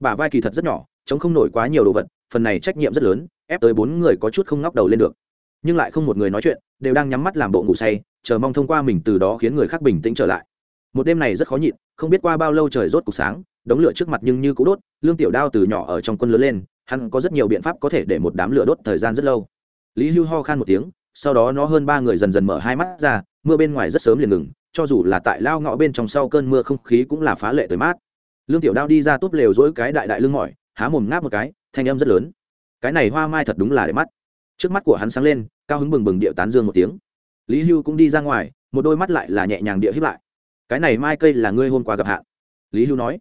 Bả vai kỳ thật rất nhỏ chống không nổi quá nhiều đồ vật, phần này trách nhiệm rất lớn, ép tới bốn người có chút không ngóc đầu lên được. Nhưng lại không một người nói chuyện, đều đang nhắm mắt làm bộ ngủ say, chờ mong thông qua mình từ đó khiến người khác bình tĩnh trở lại. Một đêm này rất khó nhịn, không biết qua bao lâu trời rốt cục sáng, đống lửa trước mặt nhưng như cũ đốt, lương tiểu đao từ nhỏ ở trong quân lớn lên hắn có rất nhiều biện pháp có thể để một đám lửa đốt thời gian rất lâu. Lý hưu ho khan một tiếng, sau đó nó hơn ba người dần dần mở hai mắt ra, mưa bên ngoài rất sớm liền ngừng, cho dù là tại lao ngõ bên trong sau cơn mưa không khí cũng là phá lệ tới mát. Lương tiểu đao đi ra túp lều dỗi cái đại đại lưng mỏi, há mồm ngáp một cái, thanh âm rất lớn. Cái này hoa mai thật đúng là để mắt. Trước mắt của hắn sáng lên, cao hứng bừng bừng điệu tán dương một tiếng. Lý hưu cũng đi ra ngoài, một đôi mắt lại là nhẹ nhàng địa hiếp lại. Cái này mai cây là ngươi hôm qua gặp hạn. Lý hưu nói.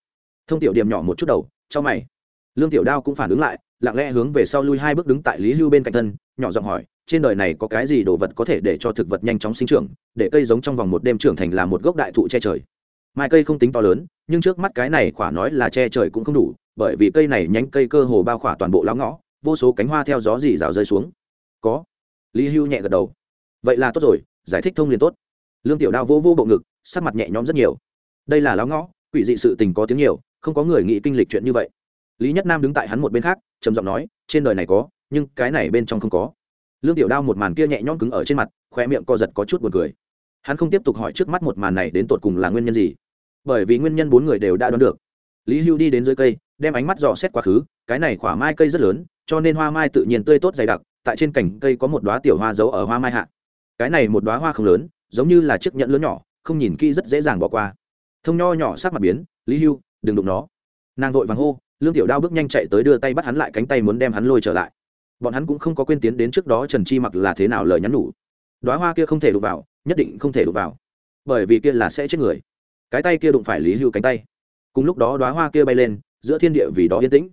Thông tiểu điểm nhỏ một chút đầu, cho mày lương tiểu đao cũng phản ứng lại, lặng lẽ hướng về sau lui hai bước đứng tại lý hưu bên cạnh thân, nhỏ giọng hỏi, trên đời này có cái gì đồ vật có thể để cho thực vật nhanh chóng sinh trưởng, để cây giống trong vòng một đêm trưởng thành là một gốc đại thụ che trời. Mai cây không tính to lớn, nhưng trước mắt cái này khỏa nói là che trời cũng không đủ, bởi vì cây này nhánh cây cơ hồ bao khỏa toàn bộ láo ngõ, vô số cánh hoa theo gió dì rào rơi xuống. Có. Lý hưu nhẹ gật đầu. Vậy là tốt rồi, giải thích thông liền tốt. Lương tiểu đao vô vô bộ ngực, sắc mặt nhẹ nhõm rất nhiều. Đây là láo ngõ, quỷ dị sự tình có tiếng nhiều, không có người nghĩ kinh lịch chuyện như vậy lý nhất nam đứng tại hắn một bên khác, trầm giọng nói, trên đời này có, nhưng cái này bên trong không có. Lương tiểu đao một màn kia nhẹ nhõm cứng ở trên mặt khoe miệng co giật có chút buồn cười. Hắn không tiếp tục hỏi trước mắt một màn này đến tột cùng là nguyên nhân gì, bởi vì nguyên nhân bốn người đều đã đoán được. Lý hưu đi đến dưới cây, đem ánh mắt dò xét quá khứ, cái này khỏa mai cây rất lớn, cho nên hoa mai tự nhiên tươi tốt dày đặc, tại trên cành cây có một đoá tiểu hoa giấu ở hoa mai hạ. Cái này một đoá hoa không lớn, giống như là chiếc nhẫn lớn nhỏ, không nhìn kỹ rất dễ dàng bỏ qua. Thông nho nhỏ sắc mặt biến, lý hưu, đừng đụng nó. Nàng vội vàng hô lương tiểu đao bước nhanh chạy tới đưa tay bắt hắn lại cánh tay muốn đem hắn lôi trở lại. Bọn hắn cũng không có quên tiến đến trước đó trần chi mặc là thế nào lời nhắn nhủ. Đoá hoa kia không thể đụng vào, nhất định không thể đụng vào. Bởi vì kia là sẽ chết người. Cái tay kia đụng phải lý hưu cánh tay. Cùng lúc đó đoá hoa kia bay lên, giữa thiên địa vì đó yên tĩnh.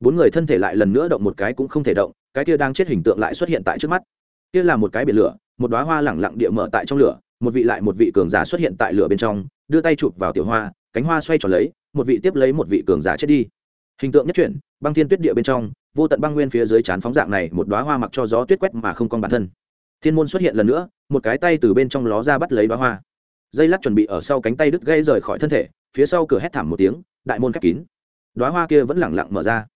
Bốn người thân thể lại lần nữa động một cái cũng không thể động, cái kia đang chết hình tượng lại xuất hiện tại trước mắt. Kia là một cái biển lửa, một đoá hoa lẳng lặng địa mở tại trong lửa, một vị lại một vị cường giả xuất hiện tại lửa bên trong, đưa tay chụp vào tiểu hoa, cánh hoa xoay tròn lấy, một vị tiếp lấy một vị cường giả chết đi hình tượng nhất chuyển, băng thiên tuyết địa bên trong, vô tận băng nguyên phía dưới chán phóng dạng này, một đoá hoa mặc cho gió tuyết quét mà không còn bản thân. Thiên môn xuất hiện lần nữa, một cái tay từ bên trong ló ra bắt lấy đoá hoa. Dây lắc chuẩn bị ở sau cánh tay đứt gây rời khỏi thân thể, phía sau cửa hét thảm một tiếng, đại môn khép kín. Đoá hoa kia vẫn lẳng lặng mở ra.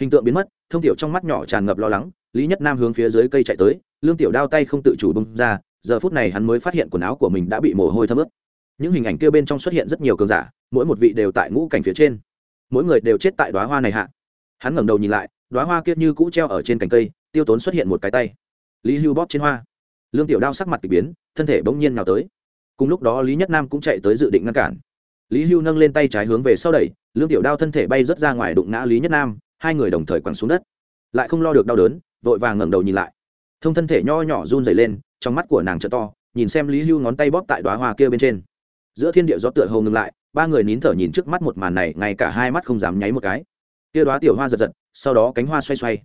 Hình tượng biến mất, thông tiểu trong mắt nhỏ tràn ngập lo lắng, lý nhất nam hướng phía dưới cây chạy tới, lương tiểu đao tay không tự chủ bông ra, giờ phút này hắn mới phát hiện quần áo của mình đã bị mồ hôi thấm ướt. Những hình ảnh kia bên trong xuất hiện rất nhiều cường giả, mỗi một vị đều tại ngũ cảnh phía trên mỗi người đều chết tại đoá hoa này hạ. Hắn ngẩng đầu nhìn lại, đoá hoa kia như cũ treo ở trên cành cây, tiêu tốn xuất hiện một cái tay. Lý hưu bóp trên hoa. Lương tiểu đao sắc mặt k ỳ biến, thân thể bỗng nhiên nào tới. Cùng lúc đó lý nhất nam cũng chạy tới dự định ngăn cản. Lý hưu nâng lên tay trái hướng về sau đẩy, lương tiểu đao thân thể bay rớt ra ngoài đụng ngã lý nhất nam, hai người đồng thời quẳng xuống đất. Lại không lo được đau đớn, vội vàng ngẩng đầu nhìn lại. Thông thân thể nho nhỏ run dày lên, trong mắt của nàng trợ to, nhìn xem lý hưu ngón tay bóp tại đoá hoa kia bên trên. Giữa thiên địa gió tựa hầu ngừng lại ba người nín thở nhìn trước mắt một màn này, ngay cả hai mắt không dám nháy một cái. Tiêu đoá tiểu hoa giật giật, sau đó cánh hoa xoay xoay.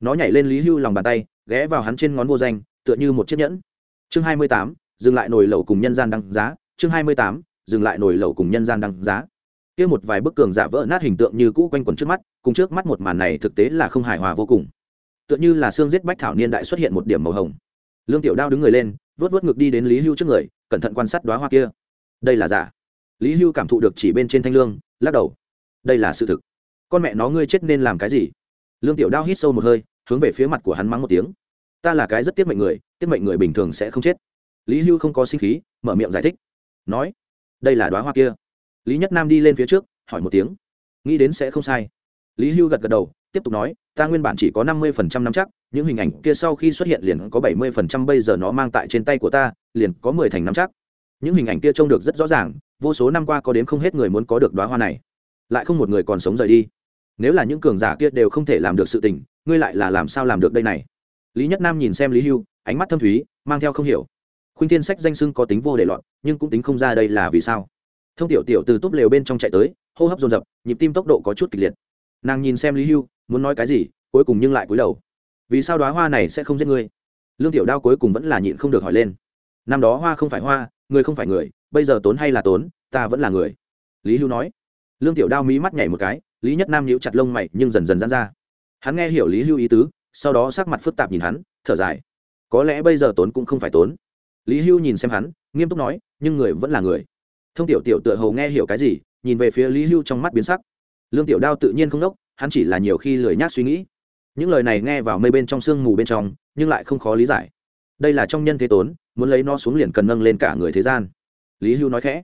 Nó nhảy lên lý hưu lòng bàn tay, ghé vào hắn trên ngón vô danh, tựa như một chiếc nhẫn. Chương hai mươi tám, dừng lại nồi lẩu cùng nhân gian đăng giá. Chương hai mươi tám, dừng lại nồi lẩu cùng nhân gian đăng giá. Kia một vài bức cường giả vỡ nát hình tượng như cũ quanh quẩn trước mắt, cùng trước mắt một màn này thực tế là không hài hòa vô cùng. Tựa như là xương giết bách thảo niên đại xuất hiện một điểm màu hồng. Lương tiểu đao đứng người lên, vớt vớt ngực đi đến lý hưu trước người, cẩn thận quan sát đoá hoa kia. Đây là giả lý hưu cảm thụ được chỉ bên trên thanh lương, lắc đầu. Đây là sự thực. Con mẹ nó ngươi chết nên làm cái gì? Lương tiểu đao hít sâu một hơi, hướng về phía mặt của hắn mắng một tiếng. Ta là cái rất tiết mệnh người tiết mệnh người bình thường sẽ không chết. Lý hưu không có sinh khí, mở miệng giải thích. Nói, đây là đoá hoa kia. Lý nhất nam đi lên phía trước, hỏi một tiếng. Nghĩ đến sẽ không sai. Lý hưu gật gật đầu, tiếp tục nói, ta nguyên bản chỉ có năm mươi phần trăm năm chắc, những hình ảnh kia sau khi xuất hiện liền có bảy mươi phần trăm bây giờ nó mang tại trên tay của ta, liền có mười thành năm chắc những hình ảnh kia trông được rất rõ ràng, vô số năm qua có đến không hết người muốn có được đoá hoa này. Lại không một người còn sống rời đi. Nếu là những cường giả kia đều không thể làm được sự tình, ngươi lại là làm sao làm được đây này? Lý nhất nam nhìn xem lý hưu, ánh mắt thâm thúy, mang theo không hiểu. Khuynh thiên sách danh sưng có tính vô để loạn nhưng cũng tính không ra đây là vì sao. Thông tiểu tiểu từ túp lều bên trong chạy tới, hô hấp dồn dập, nhịp tim tốc độ có chút kịch liệt. Nàng nhìn xem lý hưu, muốn nói cái gì, cuối cùng nhưng lại cúi đầu. Vì sao đoá hoa này sẽ không giết ngươi? Lương tiểu đao cuối cùng vẫn là nhịn không được hỏi lên năm đó hoa không phải hoa, người không phải người, bây giờ tốn hay là tốn, ta vẫn là người. Lý hưu nói. Lương tiểu đao mí mắt nhảy một cái, lý nhất nam nhíu chặt lông mày, nhưng dần dần dán ra. Hắn nghe hiểu lý hưu ý tứ, sau đó sắc mặt phức tạp nhìn hắn, thở dài. Có lẽ bây giờ tốn cũng không phải tốn. Lý hưu nhìn xem hắn, nghiêm túc nói, nhưng người vẫn là người. Thông tiểu tiểu tựa hầu nghe hiểu cái gì, nhìn về phía lý hưu trong mắt biến sắc. Lương tiểu đao tự nhiên không đốc, hắn chỉ là nhiều khi lười nhác suy nghĩ. Những lời này nghe vào mây bên trong sương mù bên trong, nhưng lại không khó lý giải. Đây là trong nhân thế tốn muốn lấy nó xuống liền cần nâng lên cả người thế gian. Lý hưu nói khẽ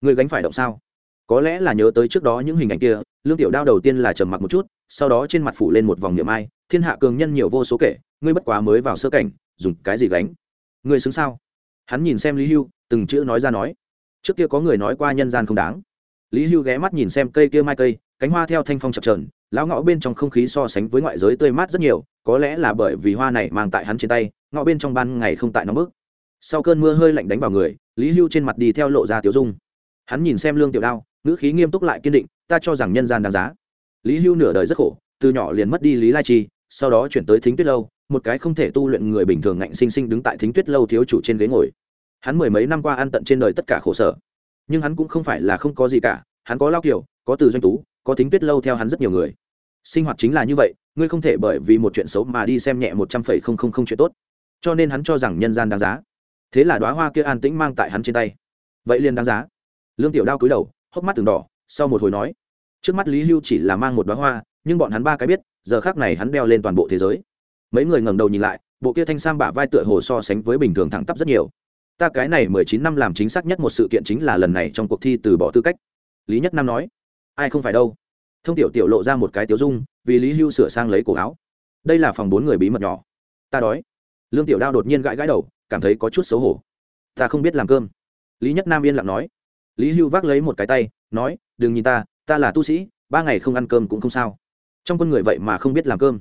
người gánh phải động sao? Có lẽ là nhớ tới trước đó những hình ảnh kia, lương tiểu đao đầu tiên là trầm mặc một chút, sau đó trên mặt phủ lên một vòng niệm ai, thiên hạ cường nhân nhiều vô số kể, ngươi bất quá mới vào sơ cảnh, dùng cái gì gánh? Ngươi xứng sao? Hắn nhìn xem lý hưu, từng chữ nói ra nói, trước kia có người nói qua nhân gian không đáng. Lý hưu ghé mắt nhìn xem cây kia mai cây, cánh hoa theo thanh phong chập trờn lão ngõ bên trong không khí so sánh với ngoại giới tươi mát rất nhiều, có lẽ là bởi vì hoa này mang tại hắn trên tay, ngõ bên trong ban ngày không tại nóng bức sau cơn mưa hơi lạnh đánh vào người, lý hưu trên mặt đi theo lộ ra tiểu dung. Hắn nhìn xem lương tiểu đao, ngữ khí nghiêm túc lại kiên định, ta cho rằng nhân gian đáng giá. Lý hưu nửa đời rất khổ, từ nhỏ liền mất đi lý lai chi, sau đó chuyển tới thính tuyết lâu, một cái không thể tu luyện người bình thường ngạnh sinh sinh đứng tại thính tuyết lâu thiếu chủ trên ghế ngồi. Hắn mười mấy năm qua ăn tận trên đời tất cả khổ sở, nhưng hắn cũng không phải là không có gì cả, hắn có lao kiểu có từ doanh tú, có thính tuyết lâu theo hắn rất nhiều người. Sinh hoạt chính là như vậy, ngươi không thể bởi vì một chuyện xấu mà đi xem nhẹ một trăm phẩy không không không chuyện tốt. Cho nên hắn cho rằng nhân gian đáng giá thế là đoá hoa kia an tĩnh mang tại hắn trên tay. Vậy liền đáng giá. Lương tiểu đao cúi đầu, hốc mắt từng đỏ, sau một hồi nói, trước mắt lý hưu chỉ là mang một đoá hoa, nhưng bọn hắn ba cái biết, giờ khác này hắn đeo lên toàn bộ thế giới. Mấy người ngẩng đầu nhìn lại, bộ kia thanh sam bả vai tựa hồ so sánh với bình thường thẳng tắp rất nhiều. Ta cái này mười chín năm làm chính xác nhất một sự kiện chính là lần này trong cuộc thi từ bỏ tư cách. Lý nhất nam nói, ai không phải đâu. Thông tiểu tiểu lộ ra một cái tiếu dung, vì lý hưu sửa sang lấy cổ áo. Đây là phòng bốn người bí mật nhỏ. Ta đói. Lương tiểu đao đột nhiên gãi gãi đầu cảm thấy có chút xấu hổ. Ta không biết làm cơm. Lý nhất nam yên lặng nói. Lý hưu vác lấy một cái tay, nói, đừng nhìn ta ta là tu sĩ, ba ngày không ăn cơm cũng không sao. Trong con người vậy mà không biết làm cơm.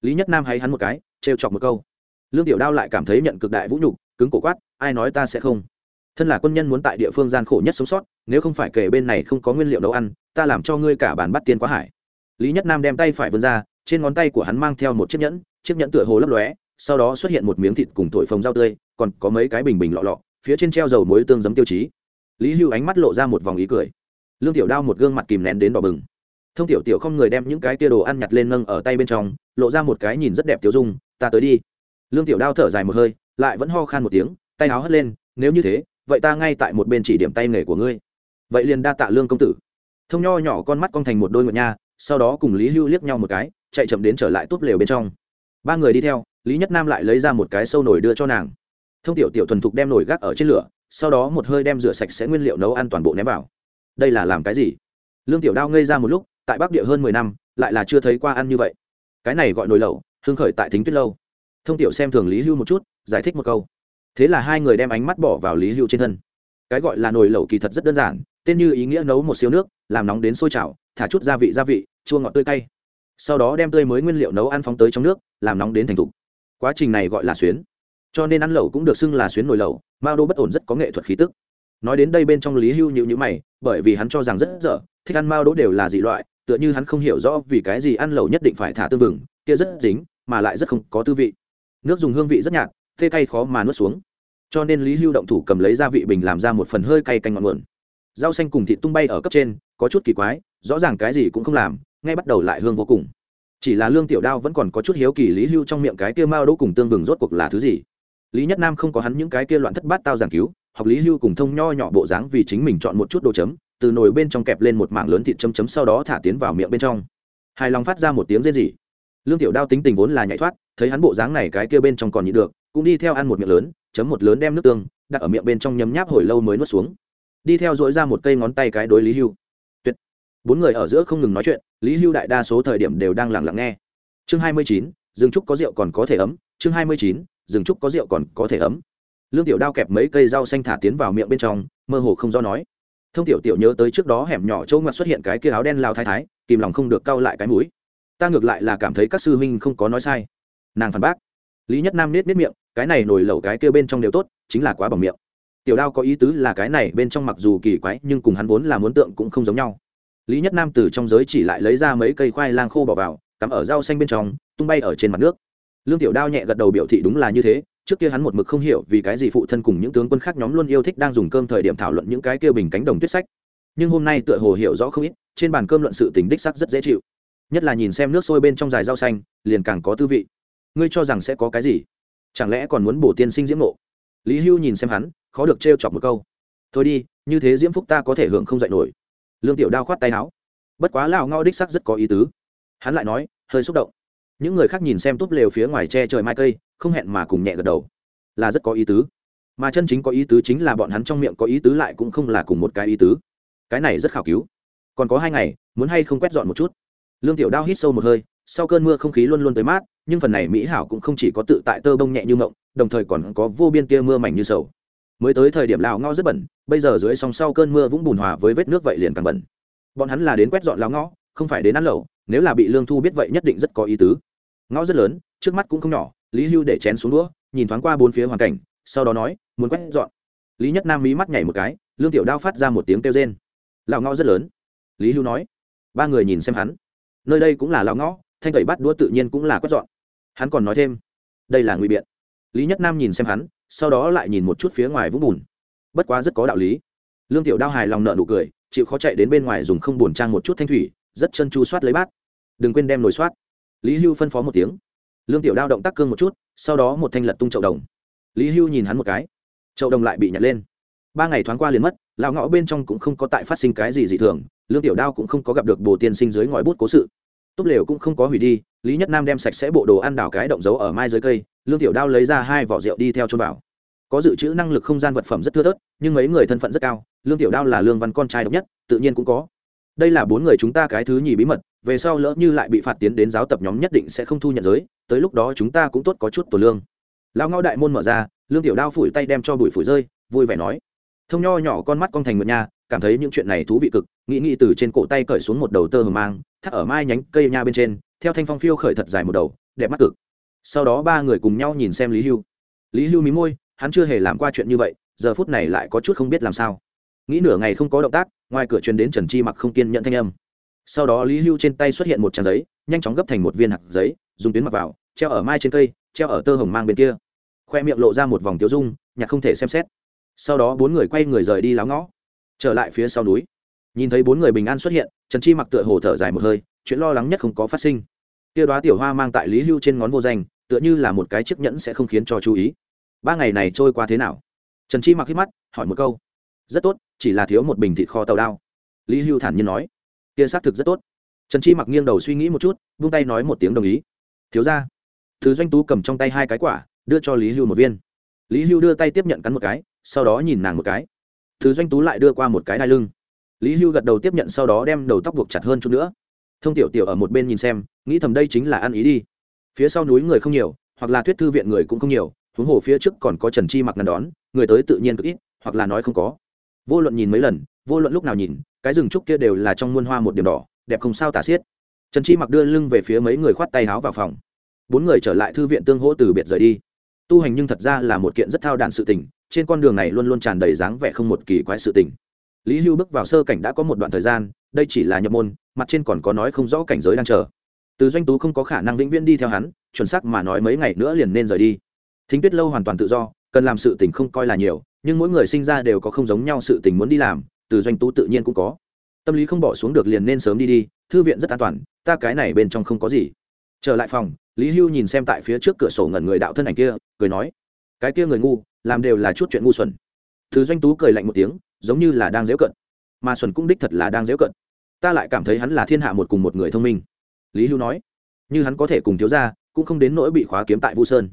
Lý nhất nam hay hắn một cái, trêu chọc một câu. Lương tiểu đao lại cảm thấy nhận cực đại vũ nhục, cứng cổ quát, ai nói ta sẽ không? Thân là quân nhân muốn tại địa phương gian khổ nhất sống sót, nếu không phải kể bên này không có nguyên liệu nấu ăn, ta làm cho ngươi cả bàn bắt tiên quá hải. Lý nhất nam đem tay phải vươn ra, trên ngón tay của hắn mang theo một chiếc nhẫn chiếc nhẫn tựa hồ lấp lóe sau đó xuất hiện một miếng thịt cùng thổi phồng rau tươi, còn có mấy cái bình bình lọ lọ, phía trên treo dầu muối tương giấm tiêu chí. Lý hưu ánh mắt lộ ra một vòng ý cười. Lương tiểu đao một gương mặt kìm nén đến đỏ bừng. Thông tiểu tiểu không người đem những cái tia đồ ăn nhặt lên nâng ở tay bên trong, lộ ra một cái nhìn rất đẹp tiểu dung, ta tới đi. Lương tiểu đao thở dài một hơi, lại vẫn ho khan một tiếng, tay áo hất lên, nếu như thế, vậy ta ngay tại một bên chỉ điểm tay nghề của ngươi. Vậy liền đa tạ lương công tử. Thông nho nhỏ con mắt con thành một đôi ngựa nha, sau đó cùng lý hưu liếc nhau một cái, chạy chậm đến trở lại túp lều bên trong. Ba người đi theo lý nhất nam lại lấy ra một cái sâu nổi đưa cho nàng thông tiểu tiểu thuần thục đem nổi gác ở trên lửa sau đó một hơi đem rửa sạch sẽ nguyên liệu nấu ăn toàn bộ ném vào đây là làm cái gì lương tiểu đao ngây ra một lúc tại bắc địa hơn mười năm lại là chưa thấy qua ăn như vậy cái này gọi nồi lẩu hưng khởi tại thính tuyết lâu thông tiểu xem thường lý hưu một chút giải thích một câu thế là hai người đem ánh mắt bỏ vào lý hưu trên thân cái gọi là nồi lẩu kỳ thật rất đơn giản tên như ý nghĩa nấu một xíu nước làm nóng đến sôi chảo thả chút gia vị gia vị chua ngọt tươi cay sau đó đem tươi mới nguyên liệu nấu ăn phóng tới trong nước làm nóng đến thành thục quá trình này gọi là xuyến. Cho nên ăn lẩu cũng được xưng là xuyến nồi lẩu, mao đô bất ổn rất có nghệ thuật khí tức. Nói đến đây bên trong lý hưu nhịu nhữ mày, bởi vì hắn cho rằng rất dở, thích ăn mao đỗ đều là dị loại, tựa như hắn không hiểu rõ vì cái gì ăn lẩu nhất định phải thả tương vừng, kia rất dính, mà lại rất không có tư vị. Nước dùng hương vị rất nhạt tê cay khó mà nuốt xuống. Cho nên lý hưu động thủ cầm lấy gia vị bình làm ra một phần hơi cay canh ngọn nguồn. Rau xanh cùng thịt tung bay ở cấp trên, có chút kỳ quái, rõ ràng cái gì cũng không làm, ngay bắt đầu lại hương vô cùng chỉ là lương tiểu đao vẫn còn có chút hiếu kỳ lý hưu trong miệng cái kia mao đỗ cùng tương vừng rốt cuộc là thứ gì? Lý nhất nam không có hắn những cái kia loạn thất bát tao giảng cứu, học lý hưu cùng thông nho nhỏ bộ dáng vì chính mình chọn một chút đồ chấm, từ nồi bên trong kẹp lên một mảng lớn thịt chấm chấm sau đó thả tiến vào miệng bên trong. Hài lòng phát ra một tiếng rên rỉ. Lương tiểu đao tính tình vốn là nhảy thoát, thấy hắn bộ dáng này cái kia bên trong còn nhịn được, cũng đi theo ăn một miệng lớn, chấm một lớn đem nước tương, đặt ở miệng bên trong nhấm nháp hồi lâu mới nuốt xuống. Đi theo dỗi ra một cây ngón tay cái đối lý hưu. Tuyệt. Bốn người ở giữa không ngừng nói chuyện lý hưu đại đa số thời điểm đều đang lặng lặng nghe. Chương hai mươi chín, rừng trúc có rượu còn có thể ấm. Chương hai mươi chín, rừng trúc có rượu còn có thể ấm. Lương tiểu đao kẹp mấy cây rau xanh thả tiến vào miệng bên trong, mơ hồ không do nói. Thông tiểu tiểu nhớ tới trước đó hẻm nhỏ châu ngoặt xuất hiện cái kia áo đen lao thái thái, kìm lòng không được cau lại cái mũi. Ta ngược lại là cảm thấy các sư huynh không có nói sai. Nàng phản bác. Lý nhất nam nết nết miệng, cái này nổi lẩu cái kia bên trong đều tốt, chính là quá bằng miệng. Tiểu đao có ý tứ là cái này bên trong mặc dù kỳ quái, nhưng cùng hắn vốn là muốn tượng cũng không giống nhau lý nhất nam từ trong giới chỉ lại lấy ra mấy cây khoai lang khô bỏ vào, cắm ở rau xanh bên trong, tung bay ở trên mặt nước. Lương tiểu đao nhẹ gật đầu biểu thị đúng là như thế, trước kia hắn một mực không hiểu vì cái gì phụ thân cùng những tướng quân khác nhóm luôn yêu thích đang dùng cơm thời điểm thảo luận những cái kia bình cánh đồng tuyết sách. Nhưng hôm nay tựa hồ hiểu rõ không ít, trên bàn cơm luận sự tình đích sắc rất dễ chịu. Nhất là nhìn xem nước sôi bên trong dài rau xanh, liền càng có tư vị. Ngươi cho rằng sẽ có cái gì? Chẳng lẽ còn muốn bổ tiên sinh diễm nộ lý hưu nhìn xem hắn, khó được trêu chọc một câu. Thôi đi, như thế diễm phúc ta có thể hưởng không dạy nổi lương tiểu đao khoát tay áo. Bất quá lão ngao đích sắc rất có ý tứ. Hắn lại nói, hơi xúc động. Những người khác nhìn xem túp lều phía ngoài tre trời mai cây, không hẹn mà cùng nhẹ gật đầu. Là rất có ý tứ. Mà chân chính có ý tứ chính là bọn hắn trong miệng có ý tứ lại cũng không là cùng một cái ý tứ. Cái này rất khảo cứu. Còn có hai ngày, muốn hay không quét dọn một chút? Lương tiểu đao hít sâu một hơi, sau cơn mưa không khí luôn luôn tới mát, nhưng phần này mỹ hảo cũng không chỉ có tự tại tơ bông nhẹ như mộng, đồng thời còn có vô biên tia mưa mảnh như sầu. Mới tới thời điểm lào ngao rất bẩn bây giờ dưới song sau cơn mưa vũng bùn hòa với vết nước vậy liền càng bẩn. Bọn hắn là đến quét dọn láo ngõ, không phải đến ăn lẩu, nếu là bị lương thu biết vậy nhất định rất có ý tứ. Ngõ rất lớn, trước mắt cũng không nhỏ, lý hưu để chén xuống đũa, nhìn thoáng qua bốn phía hoàn cảnh, sau đó nói, muốn quét dọn. Lý nhất nam mí mắt nhảy một cái, lương tiểu đao phát ra một tiếng kêu rên. Lão ngõ rất lớn. Lý hưu nói. Ba người nhìn xem hắn. Nơi đây cũng là lão ngõ, thanh tẩy bắt đũa tự nhiên cũng là quét dọn. Hắn còn nói thêm. Đây là ngụy biện. Lý nhất nam nhìn xem hắn, sau đó lại nhìn một chút phía ngoài vũng bùn bất quá rất có đạo lý. Lương tiểu đao hài lòng nợ nụ cười, chịu khó chạy đến bên ngoài dùng không buồn trang một chút thanh thủy, rất chân chu soát lấy bát. Đừng quên đem nồi soát. Lý hưu phân phó một tiếng. Lương tiểu đao động tác cương một chút, sau đó một thanh lật tung chậu đồng. Lý hưu nhìn hắn một cái. Chậu đồng lại bị nhặt lên. Ba ngày thoáng qua liền mất, lão ngõ bên trong cũng không có tại phát sinh cái gì dị thường, lương tiểu đao cũng không có gặp được bồ tiên sinh dưới ngòi bút cố sự. Túp lều cũng không có hủy đi, lý nhất nam đem sạch sẽ bộ đồ ăn đảo cái động dấu ở mai dưới cây, lương tiểu đao lấy ra hai vỏ rượu đi theo chôn bảo có dự trữ năng lực không gian vật phẩm rất thưa thớt, nhưng mấy người thân phận rất cao, lương tiểu đao là lương văn con trai độc nhất, tự nhiên cũng có. Đây là bốn người chúng ta cái thứ nhì bí mật, về sau lỡ như lại bị phạt tiến đến giáo tập nhóm nhất định sẽ không thu nhận giới, tới lúc đó chúng ta cũng tốt có chút tổ lương. Lao ngao đại môn mở ra, lương tiểu đao phủi tay đem cho bụi phủi rơi, vui vẻ nói. Thông nho nhỏ con mắt con thành ngựa nha, cảm thấy những chuyện này thú vị cực, nghĩ nghĩ từ trên cổ tay cởi xuống một đầu tơ hờ mang, thắt ở mai nhánh cây nha bên trên, theo thanh phong phiêu khởi thật dài một đầu, đẹp mắt cực. Sau đó ba người cùng nhau nhìn xem lý hưu. Lý hưu mí môi hắn chưa hề làm qua chuyện như vậy, giờ phút này lại có chút không biết làm sao. Nghĩ nửa ngày không có động tác, ngoài cửa truyền đến trần chi mặc không kiên nhận thanh âm. Sau đó lý hưu trên tay xuất hiện một trang giấy, nhanh chóng gấp thành một viên hạt giấy, dùng tuyến mặc vào, treo ở mai trên cây, treo ở tơ hồng mang bên kia. Khoe miệng lộ ra một vòng tiêu dung, nhạc không thể xem xét. Sau đó bốn người quay người rời đi láo ngõ, trở lại phía sau núi. Nhìn thấy bốn người bình an xuất hiện, trần chi mặc tựa hồ thở dài một hơi, chuyện lo lắng nhất không có phát sinh. Tiêu đoá tiểu hoa mang tại lý hưu trên ngón vô danh, tựa như là một cái chiếc nhẫn sẽ không khiến cho chú ý ba ngày này trôi qua thế nào? Trần chi mặc hít mắt, hỏi một câu. Rất tốt, chỉ là thiếu một bình thịt kho tàu đao. Lý hưu thản nhiên nói. Kia xác thực rất tốt. Trần chi mặc nghiêng đầu suy nghĩ một chút, vung tay nói một tiếng đồng ý. Thiếu ra thứ doanh tú cầm trong tay hai cái quả, đưa cho lý hưu một viên. Lý hưu đưa tay tiếp nhận cắn một cái, sau đó nhìn nàng một cái. Thứ doanh tú lại đưa qua một cái đai lưng. Lý hưu gật đầu tiếp nhận sau đó đem đầu tóc buộc chặt hơn chút nữa. Thông tiểu tiểu ở một bên nhìn xem, nghĩ thầm đây chính là ăn ý đi. Phía sau núi người không nhiều, hoặc là thuyết thư viện người cũng không nhiều huống hồ phía trước còn có trần chi mặc ngăn đón, người tới tự nhiên cực ít, hoặc là nói không có. Vô luận nhìn mấy lần, vô luận lúc nào nhìn, cái rừng trúc kia đều là trong muôn hoa một điểm đỏ, đẹp không sao tả xiết. Trần chi mặc đưa lưng về phía mấy người khoát tay háo vào phòng. Bốn người trở lại thư viện tương hỗ từ biệt rời đi. Tu hành nhưng thật ra là một kiện rất thao đạn sự tình, trên con đường này luôn luôn tràn đầy dáng vẻ không một kỳ quái sự tình. Lý hưu bước vào sơ cảnh đã có một đoạn thời gian, đây chỉ là nhập môn, mặt trên còn có nói không rõ cảnh giới đang chờ. Từ doanh tú không có khả năng vĩnh viễn đi theo hắn, chuẩn xác mà nói mấy ngày nữa liền nên rời đi thính tuyết lâu hoàn toàn tự do, cần làm sự tình không coi là nhiều, nhưng mỗi người sinh ra đều có không giống nhau sự tình muốn đi làm, từ doanh tú tự nhiên cũng có. Tâm lý không bỏ xuống được liền nên sớm đi đi, thư viện rất an toàn, ta cái này bên trong không có gì. Trở lại phòng, lý hưu nhìn xem tại phía trước cửa sổ ngẩn người đạo thân ảnh kia, cười nói, cái kia người ngu, làm đều là chút chuyện ngu xuẩn. Thứ doanh tú cười lạnh một tiếng, giống như là đang dễu cận mà xuẩn cũng đích thật là đang dễu cận ta lại cảm thấy hắn là thiên hạ một cùng một người thông minh. Lý hưu nói, như hắn có thể cùng thiếu ra cũng không đến nỗi bị khóa kiếm tại vu sơn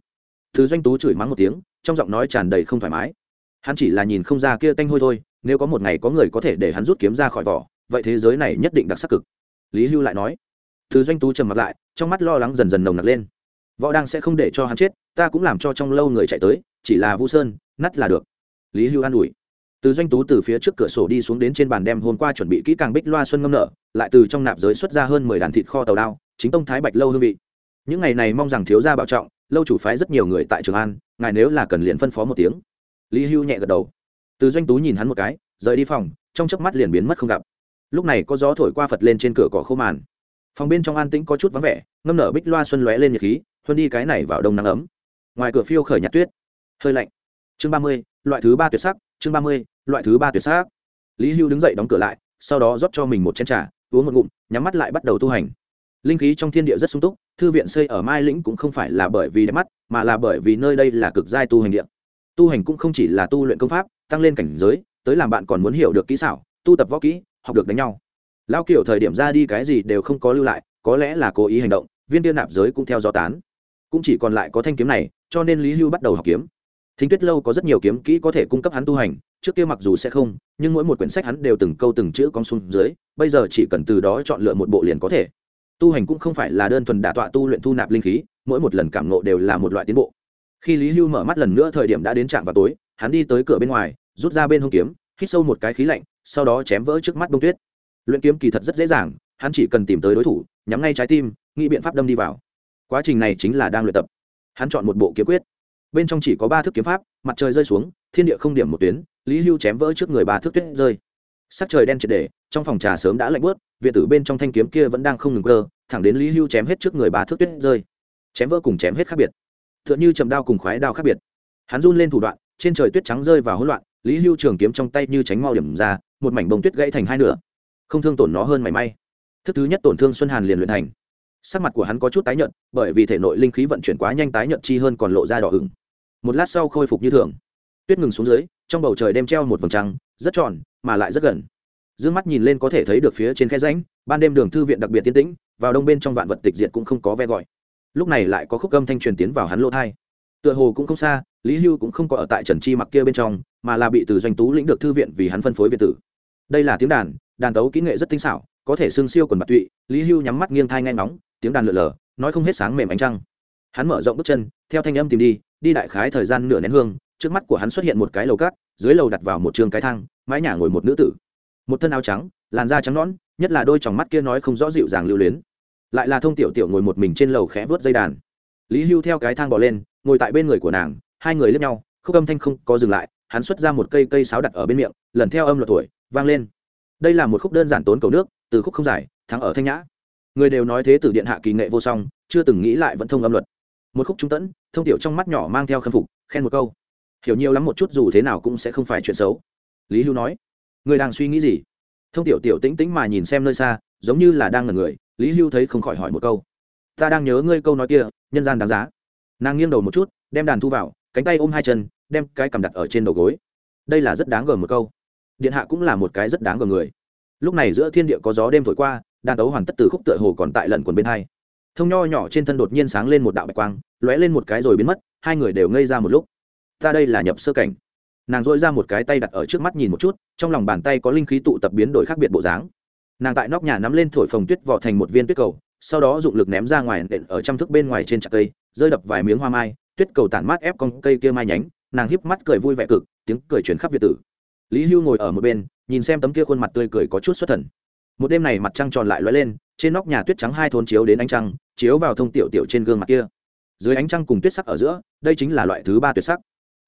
thứ doanh tú chửi mắng một tiếng trong giọng nói tràn đầy không thoải mái. Hắn chỉ là nhìn không ra kia tanh hôi thôi nếu có một ngày có người có thể để hắn rút kiếm ra khỏi vỏ vậy thế giới này nhất định đặc sắc cực. Lý hưu lại nói. Thứ doanh tú trầm mặt lại trong mắt lo lắng dần dần nồng nặc lên. Võ đang sẽ không để cho hắn chết ta cũng làm cho trong lâu người chạy tới chỉ là vu sơn nắt là được. Lý hưu an ủi. Từ doanh tú từ phía trước cửa sổ đi xuống đến trên bàn đem hôm qua chuẩn bị kỹ càng bích loa xuân ngâm nợ, lại từ trong nạp giới xuất ra hơn mười đàn thịt kho tàu đao chính tông thái bạch lâu hương vị. Những ngày này mong rằng thiếu gia bảo trọng lâu chủ phái rất nhiều người tại trường an, ngài nếu là cần liền phân phó một tiếng. Lý hưu nhẹ gật đầu. Từ doanh tú nhìn hắn một cái, rời đi phòng, trong chớp mắt liền biến mất không gặp. Lúc này có gió thổi qua phật lên trên cửa cỏ khô màn. Phòng bên trong an tĩnh có chút vắng vẻ, ngâm nở bích loa xuân lóe lên nhiệt khí huân đi cái này vào đông nắng ấm. Ngoài cửa phiêu khởi nhạt tuyết. Hơi lạnh. Chương ba mươi, loại thứ ba tuyệt sắc, chương ba mươi, loại thứ ba tuyệt sắc. Lý hưu đứng dậy đóng cửa lại, sau đó rót cho mình một chén trà, uống một ngụm, nhắm mắt lại bắt đầu tu hành linh khí trong thiên địa rất sung túc, thư viện xây ở mai lĩnh cũng không phải là bởi vì đẹp mắt, mà là bởi vì nơi đây là cực giai tu hành địa. Tu hành cũng không chỉ là tu luyện công pháp, tăng lên cảnh giới, tới làm bạn còn muốn hiểu được kỹ xảo, tu tập võ kỹ, học được đánh nhau. Lao kiểu thời điểm ra đi cái gì đều không có lưu lại, có lẽ là cố ý hành động, viên tiên nạp giới cũng theo do tán. Cũng chỉ còn lại có thanh kiếm này, cho nên lý hưu bắt đầu học kiếm. Thính tuyết lâu có rất nhiều kiếm kỹ có thể cung cấp hắn tu hành, trước kia mặc dù sẽ không, nhưng mỗi một quyển sách hắn đều từng câu từng chữ con xuống dưới, bây giờ chỉ cần từ đó chọn lựa một bộ liền có thể tu hành cũng không phải là đơn thuần đả tọa tu luyện thu nạp linh khí, mỗi một lần cảm nộ đều là một loại tiến bộ. Khi lý hưu mở mắt lần nữa thời điểm đã đến trạm vào tối, hắn đi tới cửa bên ngoài, rút ra bên hông kiếm, hít sâu một cái khí lạnh, sau đó chém vỡ trước mắt bông tuyết. Luyện kiếm kỳ thật rất dễ dàng, hắn chỉ cần tìm tới đối thủ, nhắm ngay trái tim, nghĩ biện pháp đâm đi vào. Quá trình này chính là đang luyện tập. Hắn chọn một bộ kiếm quyết. Bên trong chỉ có ba thước kiếm pháp, mặt trời rơi xuống, thiên địa không điểm một tuyến, lý hưu chém vỡ trước người ba thước tuyết rơi. Sắc trời đen triệt để, trong phòng trà sớm đã lạnh bớt viện tử bên trong thanh kiếm kia vẫn đang không ngừng cơ thẳng đến lý hưu chém hết trước người bà thước tuyết rơi. Chém vỡ cùng chém hết khác biệt. T h ư ợ n h ư chầm đao cùng khoái đao khác biệt. Hắn run lên thủ đoạn, trên trời tuyết trắng rơi vào hỗn loạn, lý hưu trường kiếm trong tay như tránh mau điểm ra, một mảnh bông tuyết gãy thành hai nửa. Không thương tổn nó hơn mảy may. Thức thứ nhất tổn thương xuân hàn liền luyện thành. Sắc mặt của hắn có chút tái nhợt, bởi vì thể nội linh khí vận chuyển quá nhanh tái nhợt chi hơn còn lộ ra đỏ ửng. Một lát sau khôi phục như thường. Tuyết ngừng xuống dưới, trong bầu trời đem treo một vầng trăng, rất tròn, mà lại rất gần dương mắt nhìn lên có thể thấy được phía trên khe ránh ban đêm đường thư viện đặc biệt tiến tĩnh, vào đông bên trong vạn vật tịch diệt cũng không có ve gọi. Lúc này lại có khúc âm thanh truyền tiến vào hắn lỗ thai. Tựa hồ cũng không xa, lý hưu cũng không có ở tại trần chi mặc kia bên trong, mà là bị từ doanh tú lĩnh được thư viện vì hắn phân phối việt tử. Đây là tiếng đàn đàn tấu kỹ nghệ rất tinh xảo, có thể xương siêu quần bạc tụy, lý hưu nhắm mắt nghiêng thai ngay ngóng, tiếng đàn lượn lờ, nói không hết sáng mềm ánh trăng. Hắn mở rộng bước chân, theo thanh âm tìm đi đi đại khái thời gian nửa nén hương, trước mắt của hắn xuất hiện một cái lầu cát, dưới lầu đặt vào một trường cái thang, mái nhà ngồi một nữ tử một thân áo trắng, làn da trắng nõn, nhất là đôi tròng mắt kia nói không rõ dịu dàng lưu luyến. Lại là thông tiểu tiểu ngồi một mình trên lầu khẽ vớt dây đàn. Lý hưu theo cái thang bỏ lên, ngồi tại bên người của nàng, hai người lướt nhau, khúc âm thanh không có dừng lại, hắn xuất ra một cây cây sáo đặt ở bên miệng, lần theo âm luật tuổi, vang lên. Đây là một khúc đơn giản tốn cầu nước, từ khúc không dài, thắng ở thanh nhã. Người đều nói thế tử điện hạ kỳ nghệ vô song, chưa từng nghĩ lại vẫn thông âm luật. Một khúc trung tẫn, thông tiểu trong mắt nhỏ mang theo khâm phục, khen một câu. Hiểu nhiều lắm một chút dù thế nào cũng sẽ không phải chuyện xấu. Lý hưu nói. Ngươi đang suy nghĩ gì? Thông tiểu tiểu tĩnh tĩnh mà nhìn xem nơi xa, giống như là đang ngần người, lý hưu thấy không khỏi hỏi một câu. Ta đang nhớ ngươi câu nói kia, nhân gian đáng giá. Nàng nghiêng đầu một chút, đem đàn thu vào, cánh tay ôm hai chân, đem cái cầm đặt ở trên đầu gối. Đây là rất đáng gờm một câu. Điện hạ cũng là một cái rất đáng gờm người. Lúc này giữa thiên địa có gió đêm thổi qua, đàn tấu hoàn tất từ khúc tựa hồ còn tại lần quần bên hai. Thông nho nhỏ trên thân đột nhiên sáng lên một đạo bạch quang, lóe lên một cái rồi biến mất, hai người đều ngây ra một lúc. Ta đây là nhập sơ cảnh nàng dội ra một cái tay đặt ở trước mắt nhìn một chút, trong lòng bàn tay có linh khí tụ tập biến đổi khác biệt bộ dáng. Nàng tại nóc nhà nắm lên thổi phồng tuyết vỏ thành một viên tuyết cầu, sau đó dụng lực ném ra ngoài đện ở trăm thước bên ngoài trên chặt cây, rơi đập vài miếng hoa mai, tuyết cầu tản mát ép con cây kia mai nhánh, nàng híp mắt cười vui vẻ cực, tiếng cười chuyển khắp việt tử. Lý hưu ngồi ở một bên, nhìn xem tấm kia khuôn mặt tươi cười có chút xuất thần. Một đêm này mặt trăng tròn lại lóe lên, trên nóc nhà tuyết trắng hai thốn chiếu đến ánh trăng, chiếu vào thông tiểu tiểu trên gương mặt kia. Dưới ánh trăng cùng tuyết sắc ở giữa, đây chính là loại thứ ba tuyệt sắc.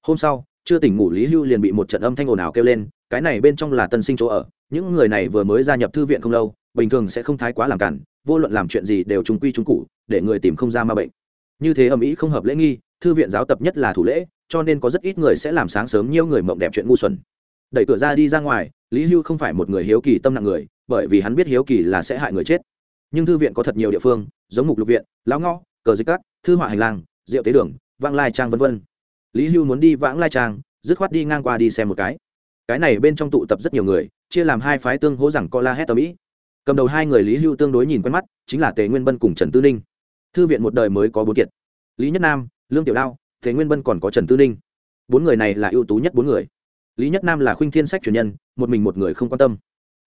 Hôm sau chưa tỉnh ngủ lý hưu liền bị một trận âm thanh ồn ào kêu lên, cái này bên trong là tân sinh chỗ ở, những người này vừa mới gia nhập thư viện không lâu, bình thường sẽ không thái quá làm cản, vô luận làm chuyện gì đều trung quy trung cụ để người tìm không ra ma bệnh. Như thế âm ý không hợp lễ nghi, thư viện giáo tập nhất là thủ lễ, cho nên có rất ít người sẽ làm sáng sớm nhiều người mộng đẹp chuyện ngu xuẩn. Đẩy cửa ra đi ra ngoài, lý hưu không phải một người hiếu kỳ tâm nặng người, bởi vì hắn biết hiếu kỳ là sẽ hại người chết. Nhưng thư viện có thật nhiều địa phương, giống mục lục viện, lão ngõ, cờ dịch cát thư họa hành lang rượu tế đường, vang lai trang v v lý hưu muốn đi vãng lai trang, dứt khoát đi ngang qua đi xem một cái. Cái này bên trong tụ tập rất nhiều người, chia làm hai phái tương hỗ rằng co la hét tầm ĩ cầm đầu hai người lý hưu tương đối nhìn quen mắt, chính là tề nguyên bân cùng trần tư ninh. Thư viện một đời mới có bốn kiệt lý nhất nam, lương tiểu đao, tề nguyên bân còn có trần tư ninh. Bốn người này là ưu tú nhất bốn người. Lý nhất nam là khuynh thiên sách truyền nhân, một mình một người không quan tâm.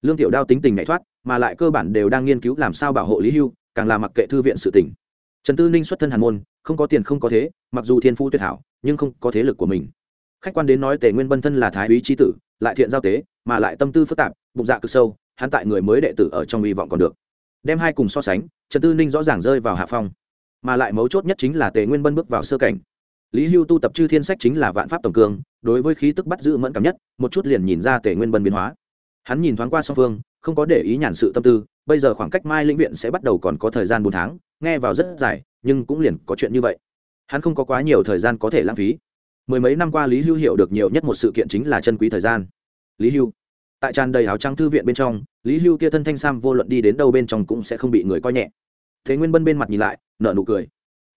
Lương tiểu đao tính tình nhảy thoát, mà lại cơ bản đều đang nghiên cứu làm sao bảo hộ lý hưu, càng là mặc kệ thư viện sự tỉnh trần tư ninh xuất thân hàn môn, không có tiền không có thế, mặc dù thiên phú tuyệt hảo, nhưng không có thế lực của mình. Khách quan đến nói tề nguyên bân thân là thái úy tri tử, lại thiện giao tế, mà lại tâm tư phức tạp, bụng dạ cực sâu, hắn tại người mới đệ tử ở trong hy vọng còn được. Đem hai cùng so sánh, trần tư ninh rõ ràng rơi vào hạ phong. Mà lại mấu chốt nhất chính là tề nguyên bân bước vào sơ cảnh. Lý hưu tu tập chư thiên sách chính là vạn pháp tổng cương, đối với khí tức bắt giữ mẫn cảm nhất, một chút liền nhìn ra tề nguyên bân biến hóa. Hắn nhìn thoáng qua song phương, không có để ý nhàn sự tâm tư, bây giờ khoảng cách mai lĩnh viện sẽ bắt đầu còn có thời gian bốn tháng nghe vào rất dài, nhưng cũng liền có chuyện như vậy. Hắn không có quá nhiều thời gian có thể lãng phí. Mười mấy năm qua lý hưu hiểu được nhiều nhất một sự kiện chính là chân quý thời gian. Lý hưu. Tại tràn đầy áo trắng thư viện bên trong, lý hưu kia thân thanh sam vô luận đi đến đâu bên trong cũng sẽ không bị người coi nhẹ. Thế nguyên bân bên mặt nhìn lại nợ nụ cười.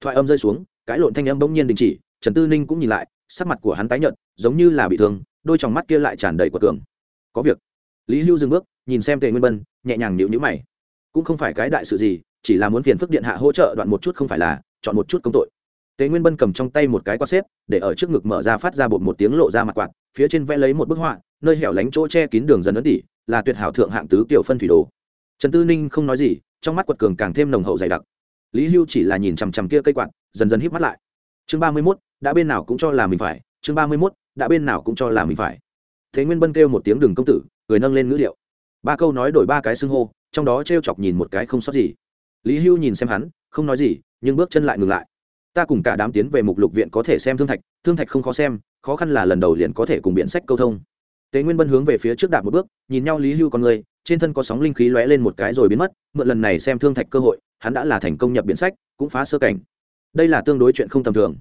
Thoại âm rơi xuống cãi lộn thanh âm bỗng nhiên đình chỉ, trần tư ninh cũng nhìn lại, sắc mặt của hắn tái nhợt, giống như là bị thương, đôi t mắt kia lại tràn đầy của tường có việc. Lý hưu dừng bước, nhìn xem tề nguyên bân, nhẹ nhàng nhịu nhữ mày. Cũng không phải cái đại sự gì chỉ là muốn phiền phức điện hạ hỗ trợ đoạn một chút không phải là, chọn một chút công tội. Tề nguyên bân cầm trong tay một cái quạt xếp, để ở trước ngực mở ra phát ra bột một tiếng lộ ra mặt quạt, phía trên vẽ lấy một bức họa, nơi hẻo lánh chỗ che kín đường dần ấn tỉ, là tuyệt hảo thượng hạng tứ kiểu phân thủy đồ. Trần tư ninh không nói gì, trong mắt quật cường càng thêm nồng hậu dày đặc. Lý hưu chỉ là nhìn chằm chằm kia cây quạt, dần dần híp mắt lại. Chương ba mươi mốt, đã bên nào cũng cho là mình phải, chương ba mươi mốt, đã bên nào cũng cho là mình phải. Thế nguyên bân kêu một tiếng đường công tử người nâng lên ngữ liệu. ba câu nói đổi ba cái xưng hô, trong đó t r e o chọc nhìn một cái không sót gì lý hưu nhìn xem hắn, không nói gì, nhưng bước chân lại ngừng lại. Ta cùng cả đám tiến về mục lục viện có thể xem thương thạch thương thạch không khó xem, khó khăn là lần đầu liền có thể cùng biện sách câu thông. Tế nguyên bân hướng về phía trước đạp một bước, nhìn nhau lý hưu con người, trên thân có sóng linh khí lóe lên một cái rồi biến mất, mượn lần này xem thương thạch cơ hội, hắn đã là thành công nhập biện sách, cũng phá sơ cảnh. Đây là tương đối chuyện không tầm thường.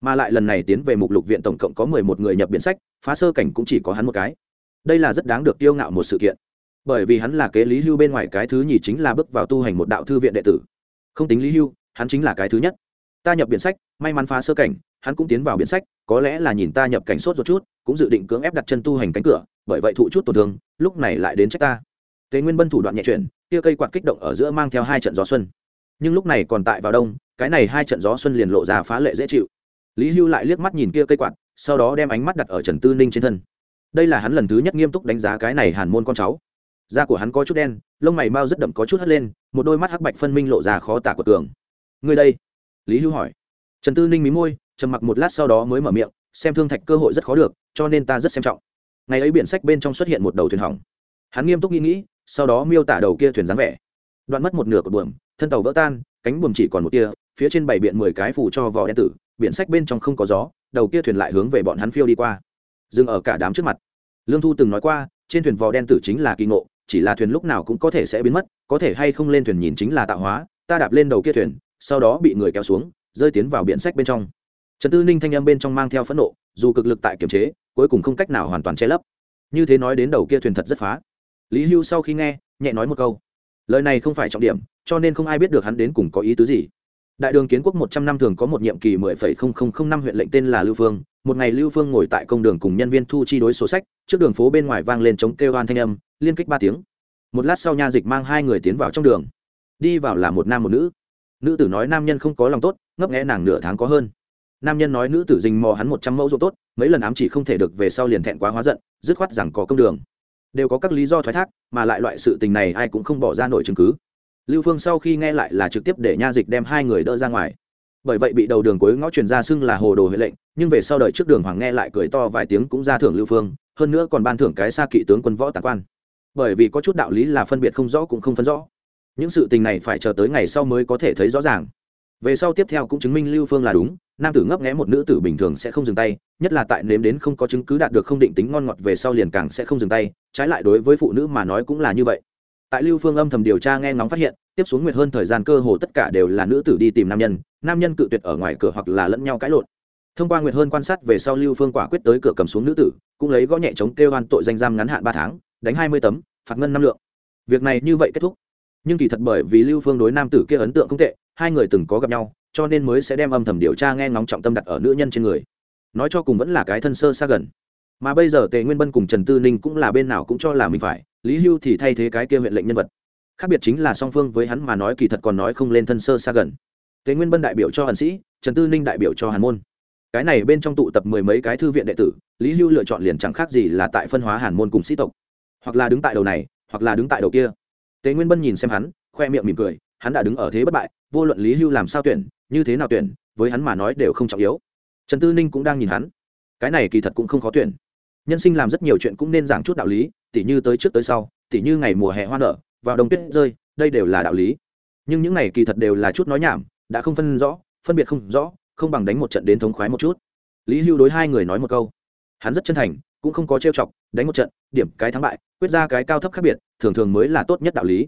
Mà lại lần này tiến về mục lục viện tổng cộng có mười một người nhập biện sách, phá sơ cảnh cũng chỉ có hắn một cái. Đây là rất đáng được tiêu ngạo một sự kiện bởi vì hắn là kế lý hưu bên ngoài cái thứ nhì chính là bước vào tu hành một đạo thư viện đệ tử. Không tính lý hưu, hắn chính là cái thứ nhất. Ta nhập biển sách, may mắn phá sơ cảnh, hắn cũng tiến vào biển sách, có lẽ là nhìn ta nhập cảnh sốt rồi chút, cũng dự định cưỡng ép đặt chân tu hành cánh cửa, bởi vậy thụ chút tổn thương, lúc này lại đến trách ta. Tề nguyên bân thủ đoạn nhẹ chuyển, kia cây quạt kích động ở giữa mang theo hai trận gió xuân. Nhưng lúc này còn tại vào đông, cái này hai trận gió xuân liền lộ ra phá lệ dễ chịu. Lý hưu lại liếc mắt nhìn kia cây quạt, sau đó đem ánh mắt đặt ở trần tư ninh trên thân. Đây là hắn lần thứ nhất nghiêm túc đánh giá cái này hàn môn con cháu da của hắn có chút đen, lông mày mau rất đậm có chút hất lên, một đôi mắt hắc bạch phân minh lộ ra khó tả của tường. Người đây? Lý hưu hỏi. Trần tư ninh mí môi, trầm mặc một lát sau đó mới mở miệng, xem thương thạch cơ hội rất khó được, cho nên ta rất xem trọng. Ngày ấy biển sách bên trong xuất hiện một đầu thuyền hỏng. Hắn nghiêm túc nghĩ nghĩ, sau đó miêu tả đầu kia thuyền dáng vẻ. Đoạn mất một nửa của buồm, thân tàu vỡ tan, cánh buồm chỉ còn một tia, phía trên bảy biển mười cái phủ cho vỏ đen tử, biển sách bên trong không có gió, đầu kia thuyền lại hướng về bọn hắn phiêu đi qua. Dừng ở cả đám trước mặt. Lương thu từng nói qua, trên thuyền vò đen tử chính là kỳ ngộ chỉ là thuyền lúc nào cũng có thể sẽ biến mất, có thể hay không lên thuyền nhìn chính là tạo hóa, ta đạp lên đầu kia thuyền, sau đó bị người kéo xuống, rơi tiến vào biển sách bên trong. Trần tư ninh thanh âm bên trong mang theo phẫn nộ, dù cực lực tại kiềm chế, cuối cùng không cách nào hoàn toàn che lấp. Như thế nói đến đầu kia thuyền thật rất phá. Lý hưu sau khi nghe, nhẹ nói một câu. Lời này không phải trọng điểm, cho nên không ai biết được hắn đến cùng có ý tứ gì. Đại đường kiến quốc một trăm năm thường có một nhiệm kỳ mười phẩy không không không năm huyện lệnh tên là lưu phương. Một ngày lưu phương ngồi tại công đường cùng nhân viên thu chi đối sổ sách, trước đường phố bên ngoài vang lên chống kêu hoan thanh âm liên kích ba tiếng. Một lát sau nha dịch mang hai người tiến vào trong đường. Đi vào là một nam một nữ. Nữ tử nói nam nhân không có lòng tốt, ngấp nghẽ nàng nửa tháng có hơn. Nam nhân nói nữ tử dình mò hắn một trăm mẫu ruộng tốt, mấy lần ám chỉ không thể được về sau liền thẹn quá hóa giận, dứt khoát rằng có công đường. Đều có các lý do thoái thác, mà lại loại sự tình này ai cũng không bỏ ra nổi chứng cứ. Lưu phương sau khi nghe lại là trực tiếp để nha dịch đem hai người đỡ ra ngoài. Bởi vậy bị đầu đường cuối ngõ truyền ra xưng là hồ đồ huệ lệnh, nhưng về sau đời trước đường hoàng nghe lại cười to vài tiếng cũng ra thưởng lưu phương, hơn nữa còn ban thưởng cái xa kỵ tướng quân võ tạc quan bởi vì có chút đạo lý là phân biệt không rõ cũng không phân rõ. Những sự tình này phải chờ tới ngày sau mới có thể thấy rõ ràng. Về sau tiếp theo cũng chứng minh lưu phương là đúng, nam tử ngấp nghẽ một nữ tử bình thường sẽ không dừng tay, nhất là tại nếm đến không có chứng cứ đạt được không định tính ngon ngọt về sau liền càng sẽ không dừng tay, trái lại đối với phụ nữ mà nói cũng là như vậy. Tại lưu phương âm thầm điều tra nghe ngóng phát hiện, tiếp xuống nguyệt hơn thời gian cơ hồ tất cả đều là nữ tử đi tìm nam nhân nam nhân cự tuyệt ở ngoài cửa hoặc là lẫn nhau cãi lộn. Thông qua nguyệt hơn quan sát về sau lưu phương quả quyết tới cửa cầm xuống nữ tử, cũng lấy gõ nhẹ chống kêu oan tội danh giam ngắn hạn ba tháng đánh hai mươi tấm, phạt ngân năm lượng. Việc này như vậy kết thúc. Nhưng kỳ thật bởi vì lưu phương đối nam tử kia ấn tượng không tệ, hai người từng có gặp nhau, cho nên mới sẽ đem âm thầm điều tra nghe ngóng trọng tâm đặt ở nữ nhân trên người. Nói cho cùng vẫn là cái thân sơ xa gần. Mà bây giờ tề nguyên bân cùng trần tư ninh cũng là bên nào cũng cho là mình phải, lý hưu thì thay thế cái kia huyện lệnh nhân vật. Khác biệt chính là song phương với hắn mà nói kỳ thật còn nói không lên thân sơ xa gần. Tề nguyên bân đại biểu cho hàn sĩ, trần tư ninh đại biểu cho hàn môn. Cái này bên trong tụ tập mười mấy cái thư viện đệ tử, lý hưu lựa chọn liền chẳng khác gì là tại phân hóa hàn môn cùng sĩ tộc hoặc là đứng tại đầu này, hoặc là đứng tại đầu kia. Tề nguyên bân nhìn xem hắn, khoe miệng mỉm cười, hắn đã đứng ở thế bất bại, vô luận lý hưu làm sao tuyển, như thế nào tuyển, với hắn mà nói đều không trọng yếu. Trần tư ninh cũng đang nhìn hắn. Cái này kỳ thật cũng không khó tuyển. Nhân sinh làm rất nhiều chuyện cũng nên giảng chút đạo lý, tỉ như tới trước tới sau, tỉ như ngày mùa hè hoa nở, vào đông tuyết rơi, đây đều là đạo lý. Nhưng những này kỳ thật đều là chút nói nhảm, đã không phân rõ, phân biệt không rõ, không bằng đánh một trận đến thống khoái một chút. Lý hưu đối hai người nói một câu. Hắn rất chân thành cũng không có trêu chọc, đánh một trận, điểm cái thắng bại, quyết ra cái cao thấp khác biệt, thường thường mới là tốt nhất đạo lý.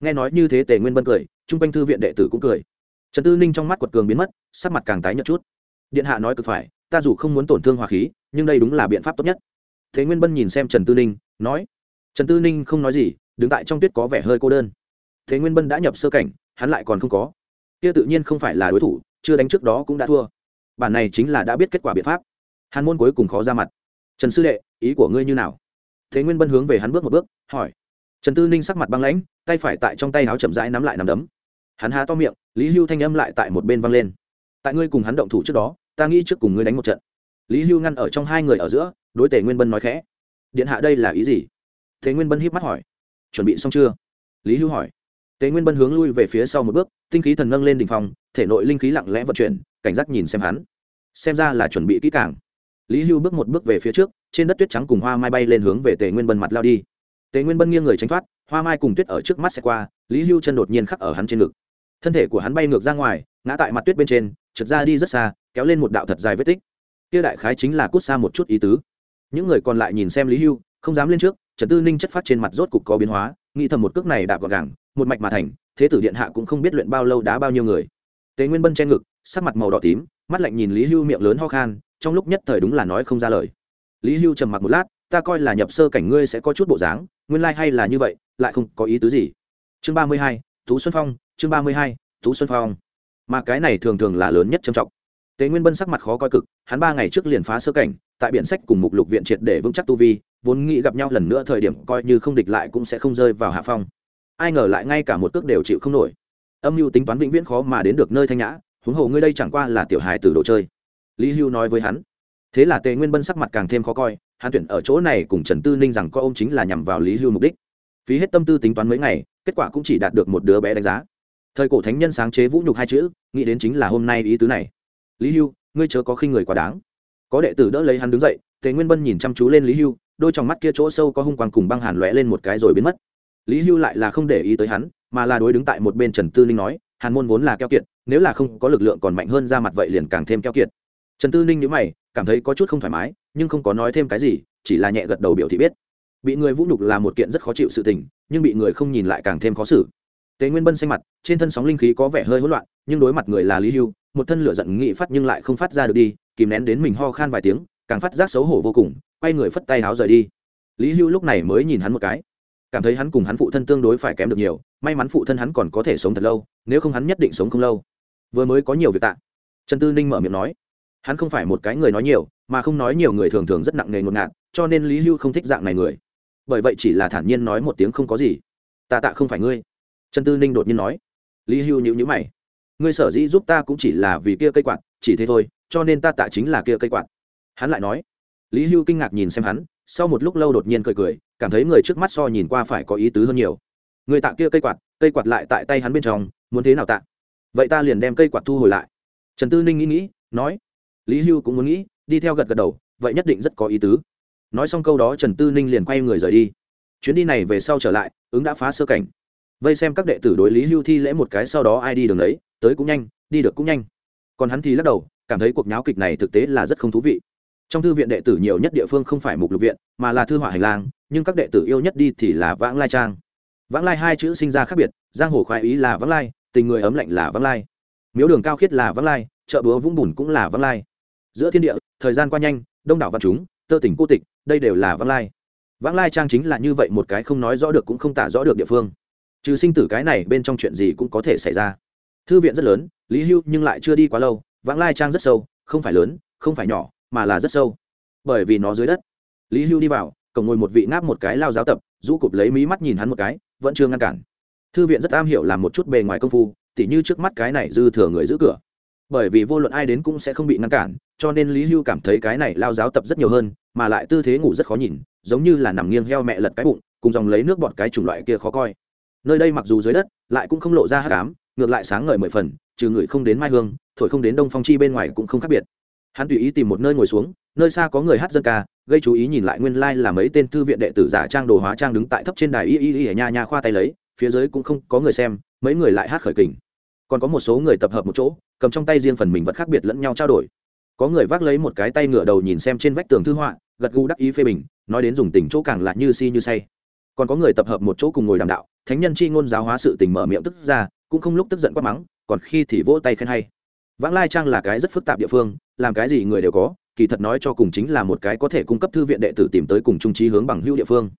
Nghe nói như thế tề nguyên bân cười chung quanh thư viện đệ tử cũng cười. Trần tư ninh trong mắt quật cường biến mất, sắc mặt càng tái nhợt chút. Điện hạ nói cực phải, ta dù không muốn tổn thương hòa khí, nhưng đây đúng là biện pháp tốt nhất. Thế nguyên bân nhìn xem trần tư ninh, nói, trần tư ninh không nói gì, đứng tại trong tuyết có vẻ hơi cô đơn. Thế nguyên bân đã nhập sơ cảnh, hắn lại còn không có. Kia tự nhiên không phải là đối thủ, chưa đánh trước đó cũng đã thua. Bản này chính là đã biết kết quả biện pháp. Hàn môn cuối cùng khó ra mặt trần sư đệ, ý của ngươi như nào? Thế nguyên bân hướng về hắn bước một bước, hỏi. Trần tư ninh sắc mặt băng lãnh, tay phải tại trong tay áo chậm rãi nắm lại nắm đấm. Hắn há to miệng, lý hưu thanh âm lại tại một bên văng lên. Tại ngươi cùng hắn động thủ trước đó, ta nghĩ trước cùng ngươi đánh một trận. Lý hưu ngăn ở trong hai người ở giữa, đối tề nguyên bân nói khẽ. Điện hạ đây là ý gì? Thế nguyên bân híp mắt hỏi. Chuẩn bị xong chưa? Lý hưu hỏi. Tề nguyên bân hướng lui về phía sau một bước, tinh khí thần nâng lên đ ỉ n h phòng thể nội linh khí lặng lẽ vận chuyển, cảnh giác nhìn xem hắn. Xem ra là chuẩn bị kỹ càng lý hưu bước một bước về phía trước, trên đất tuyết trắng cùng hoa mai bay lên hướng về tề nguyên bân mặt lao đi. Tề nguyên bân nghiêng người tránh thoát, hoa mai cùng tuyết ở trước mắt xe qua, lý hưu chân đột nhiên khắc ở hắn trên ngực. Thân thể của hắn bay ngược ra ngoài, ngã tại mặt tuyết bên trên, trượt ra đi rất xa, kéo lên một đạo thật dài vết tích. Kia đại khái chính là cút xa một chút ý tứ. Những người còn lại nhìn xem lý hưu, không dám lên trước, trần tư ninh chất phát trên mặt rốt cục có biến hóa, nghĩ thầm một cước này đạp gọn gàng, một mạch mà thành, thế tử điện hạ cũng không biết luyện bao lâu đá bao nhiêu người. Tề nguyên bân che ngực, sắc mặt màu đỏ tím, mắt lạnh nhìn lý hưu miệng lớn ho khan trong lúc nhất thời đúng là nói không ra lời. Lý hưu trầm mặc một lát, ta coi là nhập sơ cảnh ngươi sẽ có chút bộ dáng, nguyên lai、like、hay là như vậy, lại không có ý tứ gì. Chương ba mươi hai tú xuân phong, chương ba mươi hai tú xuân phong. Mà cái này thường thường là lớn nhất trầm trọng. Tế nguyên bân sắc mặt khó coi cực, hắn ba ngày trước liền phá sơ cảnh, tại biển sách cùng mục lục viện triệt để vững chắc tu vi, vốn nghĩ gặp nhau lần nữa thời điểm coi như không địch lại cũng sẽ không rơi vào hạ phong. Ai ngờ lại ngay cả một cước đều chịu không nổi. Âm mưu tính toán vĩnh viễn khó mà đến được nơi thanh nhã, huống hồ ngươi đây chẳng qua là tiểu hài từ đồ chơi lý hưu nói với hắn. Thế là tề nguyên bân sắc mặt càng thêm khó coi, hắn tuyển ở chỗ này cùng trần tư ninh rằng có ông chính là nhằm vào lý hưu mục đích. Phí hết tâm tư tính toán mấy ngày, kết quả cũng chỉ đạt được một đứa bé đánh giá. Thời cổ thánh nhân sáng chế vũ nhục hai chữ, nghĩ đến chính là hôm nay ý tứ này. Lý hưu, ngươi chớ có khinh người quá đáng. Có đệ tử đỡ lấy hắn đứng dậy, tề nguyên bân nhìn chăm chú lên lý hưu, đôi trong mắt kia chỗ sâu có hung quang cùng băng hàn lóe lên một cái rồi biến mất. Lý hưu lại là không để ý tới hắn, mà là đối đứng tại một bên trần tư ninh nói, hàn môn vốn là keo kiệt, nếu là không có lực lượng còn mạnh hơn ra mặt vậy liền càng thêm keo kiệt trần tư ninh nhữ mày, cảm thấy có chút không thoải mái, nhưng không có nói thêm cái gì, chỉ là nhẹ gật đầu biểu thị biết. Bị người vũ nhục là một kiện rất khó chịu sự tình, nhưng bị người không nhìn lại càng thêm khó xử. Tế nguyên bân xanh mặt, trên thân sóng linh khí có vẻ hơi hỗn loạn, nhưng đối mặt người là lý hưu, một thân lửa giận nghị phát nhưng lại không phát ra được đi, kìm nén đến mình ho khan vài tiếng, càng phát giác xấu hổ vô cùng, quay người phất tay háo rời đi. Lý hưu lúc này mới nhìn hắn một cái, cảm thấy hắn cùng hắn phụ thân tương đối phải kém được nhiều, may mắn phụ thân hắn còn có thể sống thật lâu, nếu không hắn nhất định sống không lâu. Vừa mới có nhiều việc tạ. Trần tư ninh mở miệng nói hắn không phải một cái người nói nhiều, mà không nói nhiều người thường thường rất nặng nề ngột ngạt, cho nên lý hưu không thích dạng này người. Bởi vậy chỉ là thản nhiên nói một tiếng không có gì. Ta tạ không phải ngươi. Trần tư ninh đột nhiên nói. Lý hưu nhữ nhữ mày. Ngươi sở dĩ giúp ta cũng chỉ là vì kia cây quạt, chỉ thế thôi, cho nên ta tạ chính là kia cây quạt. Hắn lại nói. Lý hưu kinh ngạc nhìn xem hắn, sau một lúc lâu đột nhiên cười cười, cảm thấy người trước mắt so nhìn qua phải có ý tứ hơn nhiều. Người tạ kia cây quạt cây quạt lại tại tay hắn bên trong, muốn thế nào tạ? Vậy ta liền đem cây quạt thu hồi lại. Trần tư ninh nghĩ nghĩ, nói lý hưu cũng muốn nghĩ, đi theo gật gật đầu, vậy nhất định rất có ý tứ. Nói xong câu đó, trần tư ninh liền quay người rời đi. Chuyến đi này về sau trở lại, ứng đã phá sơ cảnh. Vây xem các đệ tử đối lý hưu thi lễ một cái sau đó ai đi đường đấy tới cũng nhanh, đi được cũng nhanh. Còn hắn thì lắc đầu, cảm thấy cuộc nháo kịch này thực tế là rất không thú vị. Trong thư viện đệ tử nhiều nhất địa phương không phải mục lục viện, mà là thư họa hành lang, nhưng các đệ tử yêu nhất đi thì là vãng lai trang. Vãng lai hai chữ sinh ra khác biệt, giang hồ khoái ý là vãng lai, tình người ấm lạnh là vãng lai. Miếu đường cao khiết là vãng lai, chợ búa vũng bùn cũng là vãng lai giữa thiên địa, thời gian qua nhanh, đông đảo văn chúng, tơ tỉnh cô tịch, đây đều là vãng lai. Vãng lai trang chính là như vậy một cái không nói rõ được cũng không tả rõ được địa phương. Trừ sinh tử cái này, bên trong chuyện gì cũng có thể xảy ra. Thư viện rất lớn, lý hưu nhưng lại chưa đi quá lâu, vãng lai trang rất sâu, không phải lớn, không phải nhỏ, mà là rất sâu. Bởi vì nó dưới đất. Lý hưu đi vào, cổng ngồi một vị ngáp một cái lao giáo tập, rũ cụp lấy mí mắt nhìn hắn một cái, vẫn chưa ngăn cản. Thư viện rất am hiểu làm một chút bề ngoài công phu, tỉ như trước mắt cái này dư thừa người giữ cửa. Bởi vì vô luận ai đến cũng sẽ không bị ngăn cản cho nên lý hưu cảm thấy cái này lao giáo tập rất nhiều hơn, mà lại tư thế ngủ rất khó nhìn, giống như là nằm nghiêng heo mẹ lật cái bụng, cùng dòng lấy nước bọt cái chủng loại kia khó coi. Nơi đây mặc dù dưới đất, lại cũng không lộ ra hát cám ngược lại sáng ngời mười phần, trừ người không đến mai hương, thổi không đến đông phong chi bên ngoài cũng không khác biệt. Hắn tùy ý tìm một nơi ngồi xuống, nơi xa có người hát dân ca, gây chú ý nhìn lại nguyên lai、like、là mấy tên thư viện đệ tử giả trang đồ hóa trang đứng tại thấp trên đài y y y ở nha nha khoa tay lấy, phía dưới cũng không có người xem, mấy người lại hát khởi kình. Còn có một số người tập hợp một chỗ, cầm trong tay riêng phần mình vật khác biệt lẫn nhau trao đổi có người vác lấy một cái tay ngửa đầu nhìn xem trên vách tường thư họa, gật gù đắc ý phê bình, nói đến dùng tình chỗ càng là như si như say. Còn có người tập hợp một chỗ cùng ngồi đàm đạo, thánh nhân chi ngôn giáo hóa sự tình mở miệng tức ra, cũng không lúc tức giận quát mắng, còn khi thì vỗ tay khen hay. Vãng lai trang là cái rất phức tạp địa phương, làm cái gì người đều có, kỳ thật nói cho cùng chính là một cái có thể cung cấp thư viện đệ tử tìm tới cùng trung trí hướng bằng hưu địa phương.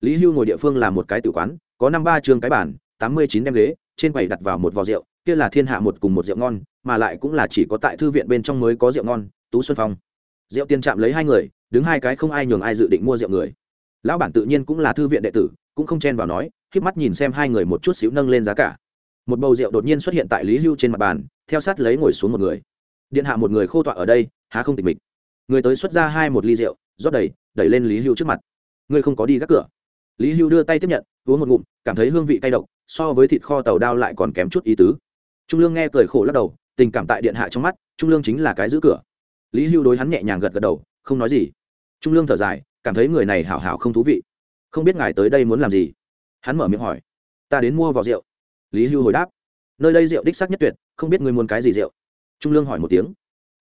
Lý hưu ngồi địa phương là một cái tử quán, có năm ba trường cái bản tám mươi chín đem ghế, trên quầy đặt vào một vò rượu kia là thiên hạ một cùng một rượu ngon, mà lại cũng là chỉ có tại thư viện bên trong mới có rượu ngon, tú xuân phong. Rượu tiền chạm lấy hai người, đứng hai cái không ai nhường ai dự định mua rượu người. Lão bản tự nhiên cũng là thư viện đệ tử, cũng không chen vào nói k mắt nhìn xem hai người một chút xíu nâng lên giá cả. Một bầu rượu đột nhiên xuất hiện tại lý hưu trên mặt bàn, theo sát lấy ngồi xuống một người. Điện hạ một người khô tọa ở đây, há không tịch mịch. Người tới xuất ra hai một ly rượu, rót đầy, đẩy lên lý hưu trước mặt. Ngươi không có đi gác cửa. Lý hưu đưa tay tiếp nhận, uống một ngụm, cảm thấy hương vị cay độc, so với thịt kho tàu đao lại còn kém chút ý tứ trung lương nghe cười khổ lắc đầu, tình cảm tại điện hạ trong mắt, trung lương chính là cái giữ cửa. Lý hưu đối hắn nhẹ nhàng gật gật đầu, không nói gì. Trung lương thở dài, cảm thấy người này hảo hảo không thú vị. Không biết ngài tới đây muốn làm gì? Hắn mở miệng hỏi. Ta đến mua vỏ rượu. Lý hưu hồi đáp. Nơi đây rượu đích sắc nhất tuyệt, không biết ngươi muốn cái gì rượu. Trung lương hỏi một tiếng.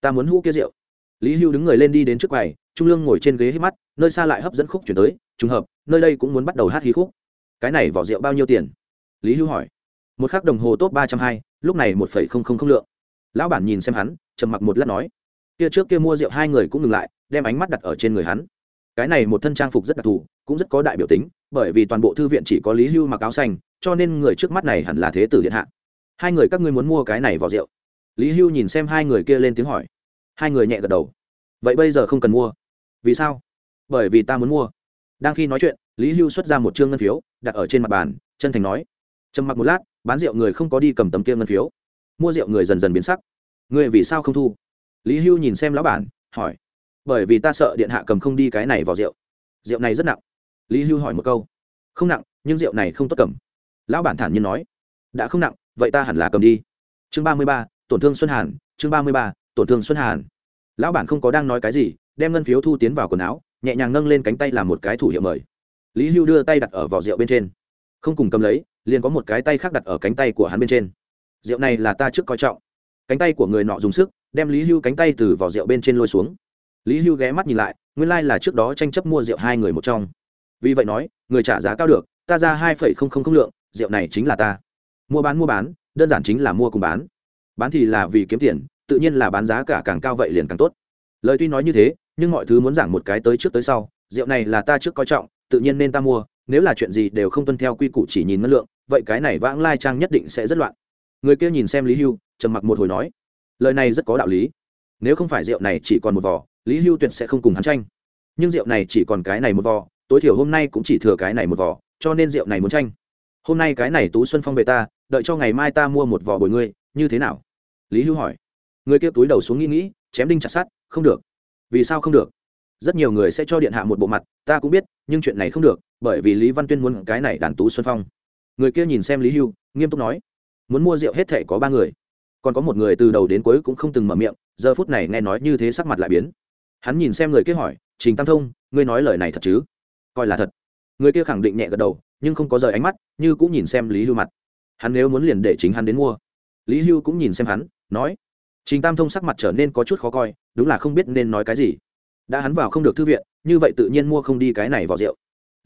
Ta muốn hũ kia rượu. Lý hưu đứng người lên đi đến trước quầy, trung lương ngồi trên ghế hít mắt, nơi xa lại hấp dẫn khúc chuyển tới, trùng hợp, nơi đây cũng muốn bắt đầu hát hí khúc. Cái này vỏ rượu bao nhiêu tiền? Lý hưu hỏi một khắc đồng hồ top ba trăm hai, lúc này một phẩy không không không lượng. Lão bản nhìn xem hắn, trầm mặc một lát nói, kia trước kia mua rượu hai người cũng ngừng lại, đem ánh mắt đặt ở trên người hắn. Cái này một thân trang phục rất đặc thù, cũng rất có đại biểu tính, bởi vì toàn bộ thư viện chỉ có lý hưu mặc áo xanh, cho nên người trước mắt này hẳn là thế tử điện hạ. Hai người các ngươi muốn mua cái này vào rượu. Lý hưu nhìn xem hai người kia lên tiếng hỏi. Hai người nhẹ gật đầu. Vậy bây giờ không cần mua. Vì sao? Bởi vì ta muốn mua. Đang khi nói chuyện, lý hưu xuất ra một chương ngân phiếu, đặt ở trên mặt bàn, chân thành nói trầm mặc một lát, bán rượu người không có đi cầm tấm kia ngân phiếu. Mua rượu người dần dần biến sắc. Người vì sao không thu? Lý hưu nhìn xem lão bản, hỏi. Bởi vì ta sợ điện hạ cầm không đi cái này vào rượu. Rượu này rất nặng. Lý hưu hỏi một câu. Không nặng, nhưng rượu này không tốt cầm. Lão bản thản nhiên nói. Đã không nặng, vậy ta hẳn là cầm đi. Chương ba mươi ba, tổn thương xuân hàn. Chương ba mươi ba, tổn thương xuân hàn. Lão bản không có đang nói cái gì, đem ngân phiếu thu tiến vào quần áo, nhẹ nhàng nâng lên cánh tay làm một cái thủ hiệu mời. Lý hưu đưa tay đặt ở vỏ rượu bên trên. Không cùng cầm lấy liền có một cái tay khác đặt ở cánh tay của hắn bên trên. Rượu này là ta trước coi trọng. Cánh tay của người nọ dùng sức, đem lý hưu cánh tay từ vỏ rượu bên trên lôi xuống. Lý hưu ghé mắt nhìn lại, nguyên lai、like、là trước đó tranh chấp mua rượu hai người một trong. Vì vậy nói, người trả giá cao được, ta ra hai phẩy không không không lượng, rượu này chính là ta. Mua bán mua bán, đơn giản chính là mua cùng bán. Bán thì là vì kiếm tiền, tự nhiên là bán giá cả càng cao vậy liền càng tốt. Lời tuy nói như thế, nhưng mọi thứ muốn giảng một cái tới trước tới sau, rượu này là ta trước coi trọng, tự nhiên nên ta mua nếu là chuyện gì đều không tuân theo quy củ chỉ nhìn ngân lượng, vậy cái này vãng lai trang nhất định sẽ rất loạn. Người kia nhìn xem lý hưu, trầm mặc một hồi nói, lời này rất có đạo lý. Nếu không phải rượu này chỉ còn một vỏ lý hưu tuyệt sẽ không cùng hắn tranh. Nhưng rượu này chỉ còn cái này một vỏ tối thiểu hôm nay cũng chỉ thừa cái này một vỏ cho nên rượu này muốn tranh. Hôm nay cái này tú xuân phong về ta, đợi cho ngày mai ta mua một vỏ bồi ngươi, như thế nào? Lý hưu hỏi. Người kia túi đầu xuống nghĩ nghĩ, chém đinh chặt sát không được. Vì sao không được? Rất nhiều người sẽ cho điện hạ một bộ mặt, ta cũng biết, nhưng chuyện này không được bởi vì lý văn tuyên muốn cái này đàn tú xuân phong. Người kia nhìn xem lý hưu, nghiêm túc nói, muốn mua rượu hết thể có ba người, còn có một người từ đầu đến cuối cũng không từng mở miệng, giờ phút này nghe nói như thế sắc mặt lại biến. Hắn nhìn xem người kia hỏi, trình tam thông, ngươi nói lời này thật chứ? Coi là thật. Người kia khẳng định nhẹ gật đầu, nhưng không có rời ánh mắt, như cũng nhìn xem lý hưu mặt. Hắn nếu muốn liền để chính hắn đến mua. Lý hưu cũng nhìn xem hắn, nói, trình tam thông sắc mặt trở nên có chút khó coi, đúng là không biết nên nói cái gì. Đã hắn vào không được thư viện, như vậy tự nhiên mua không đi cái này vào rượu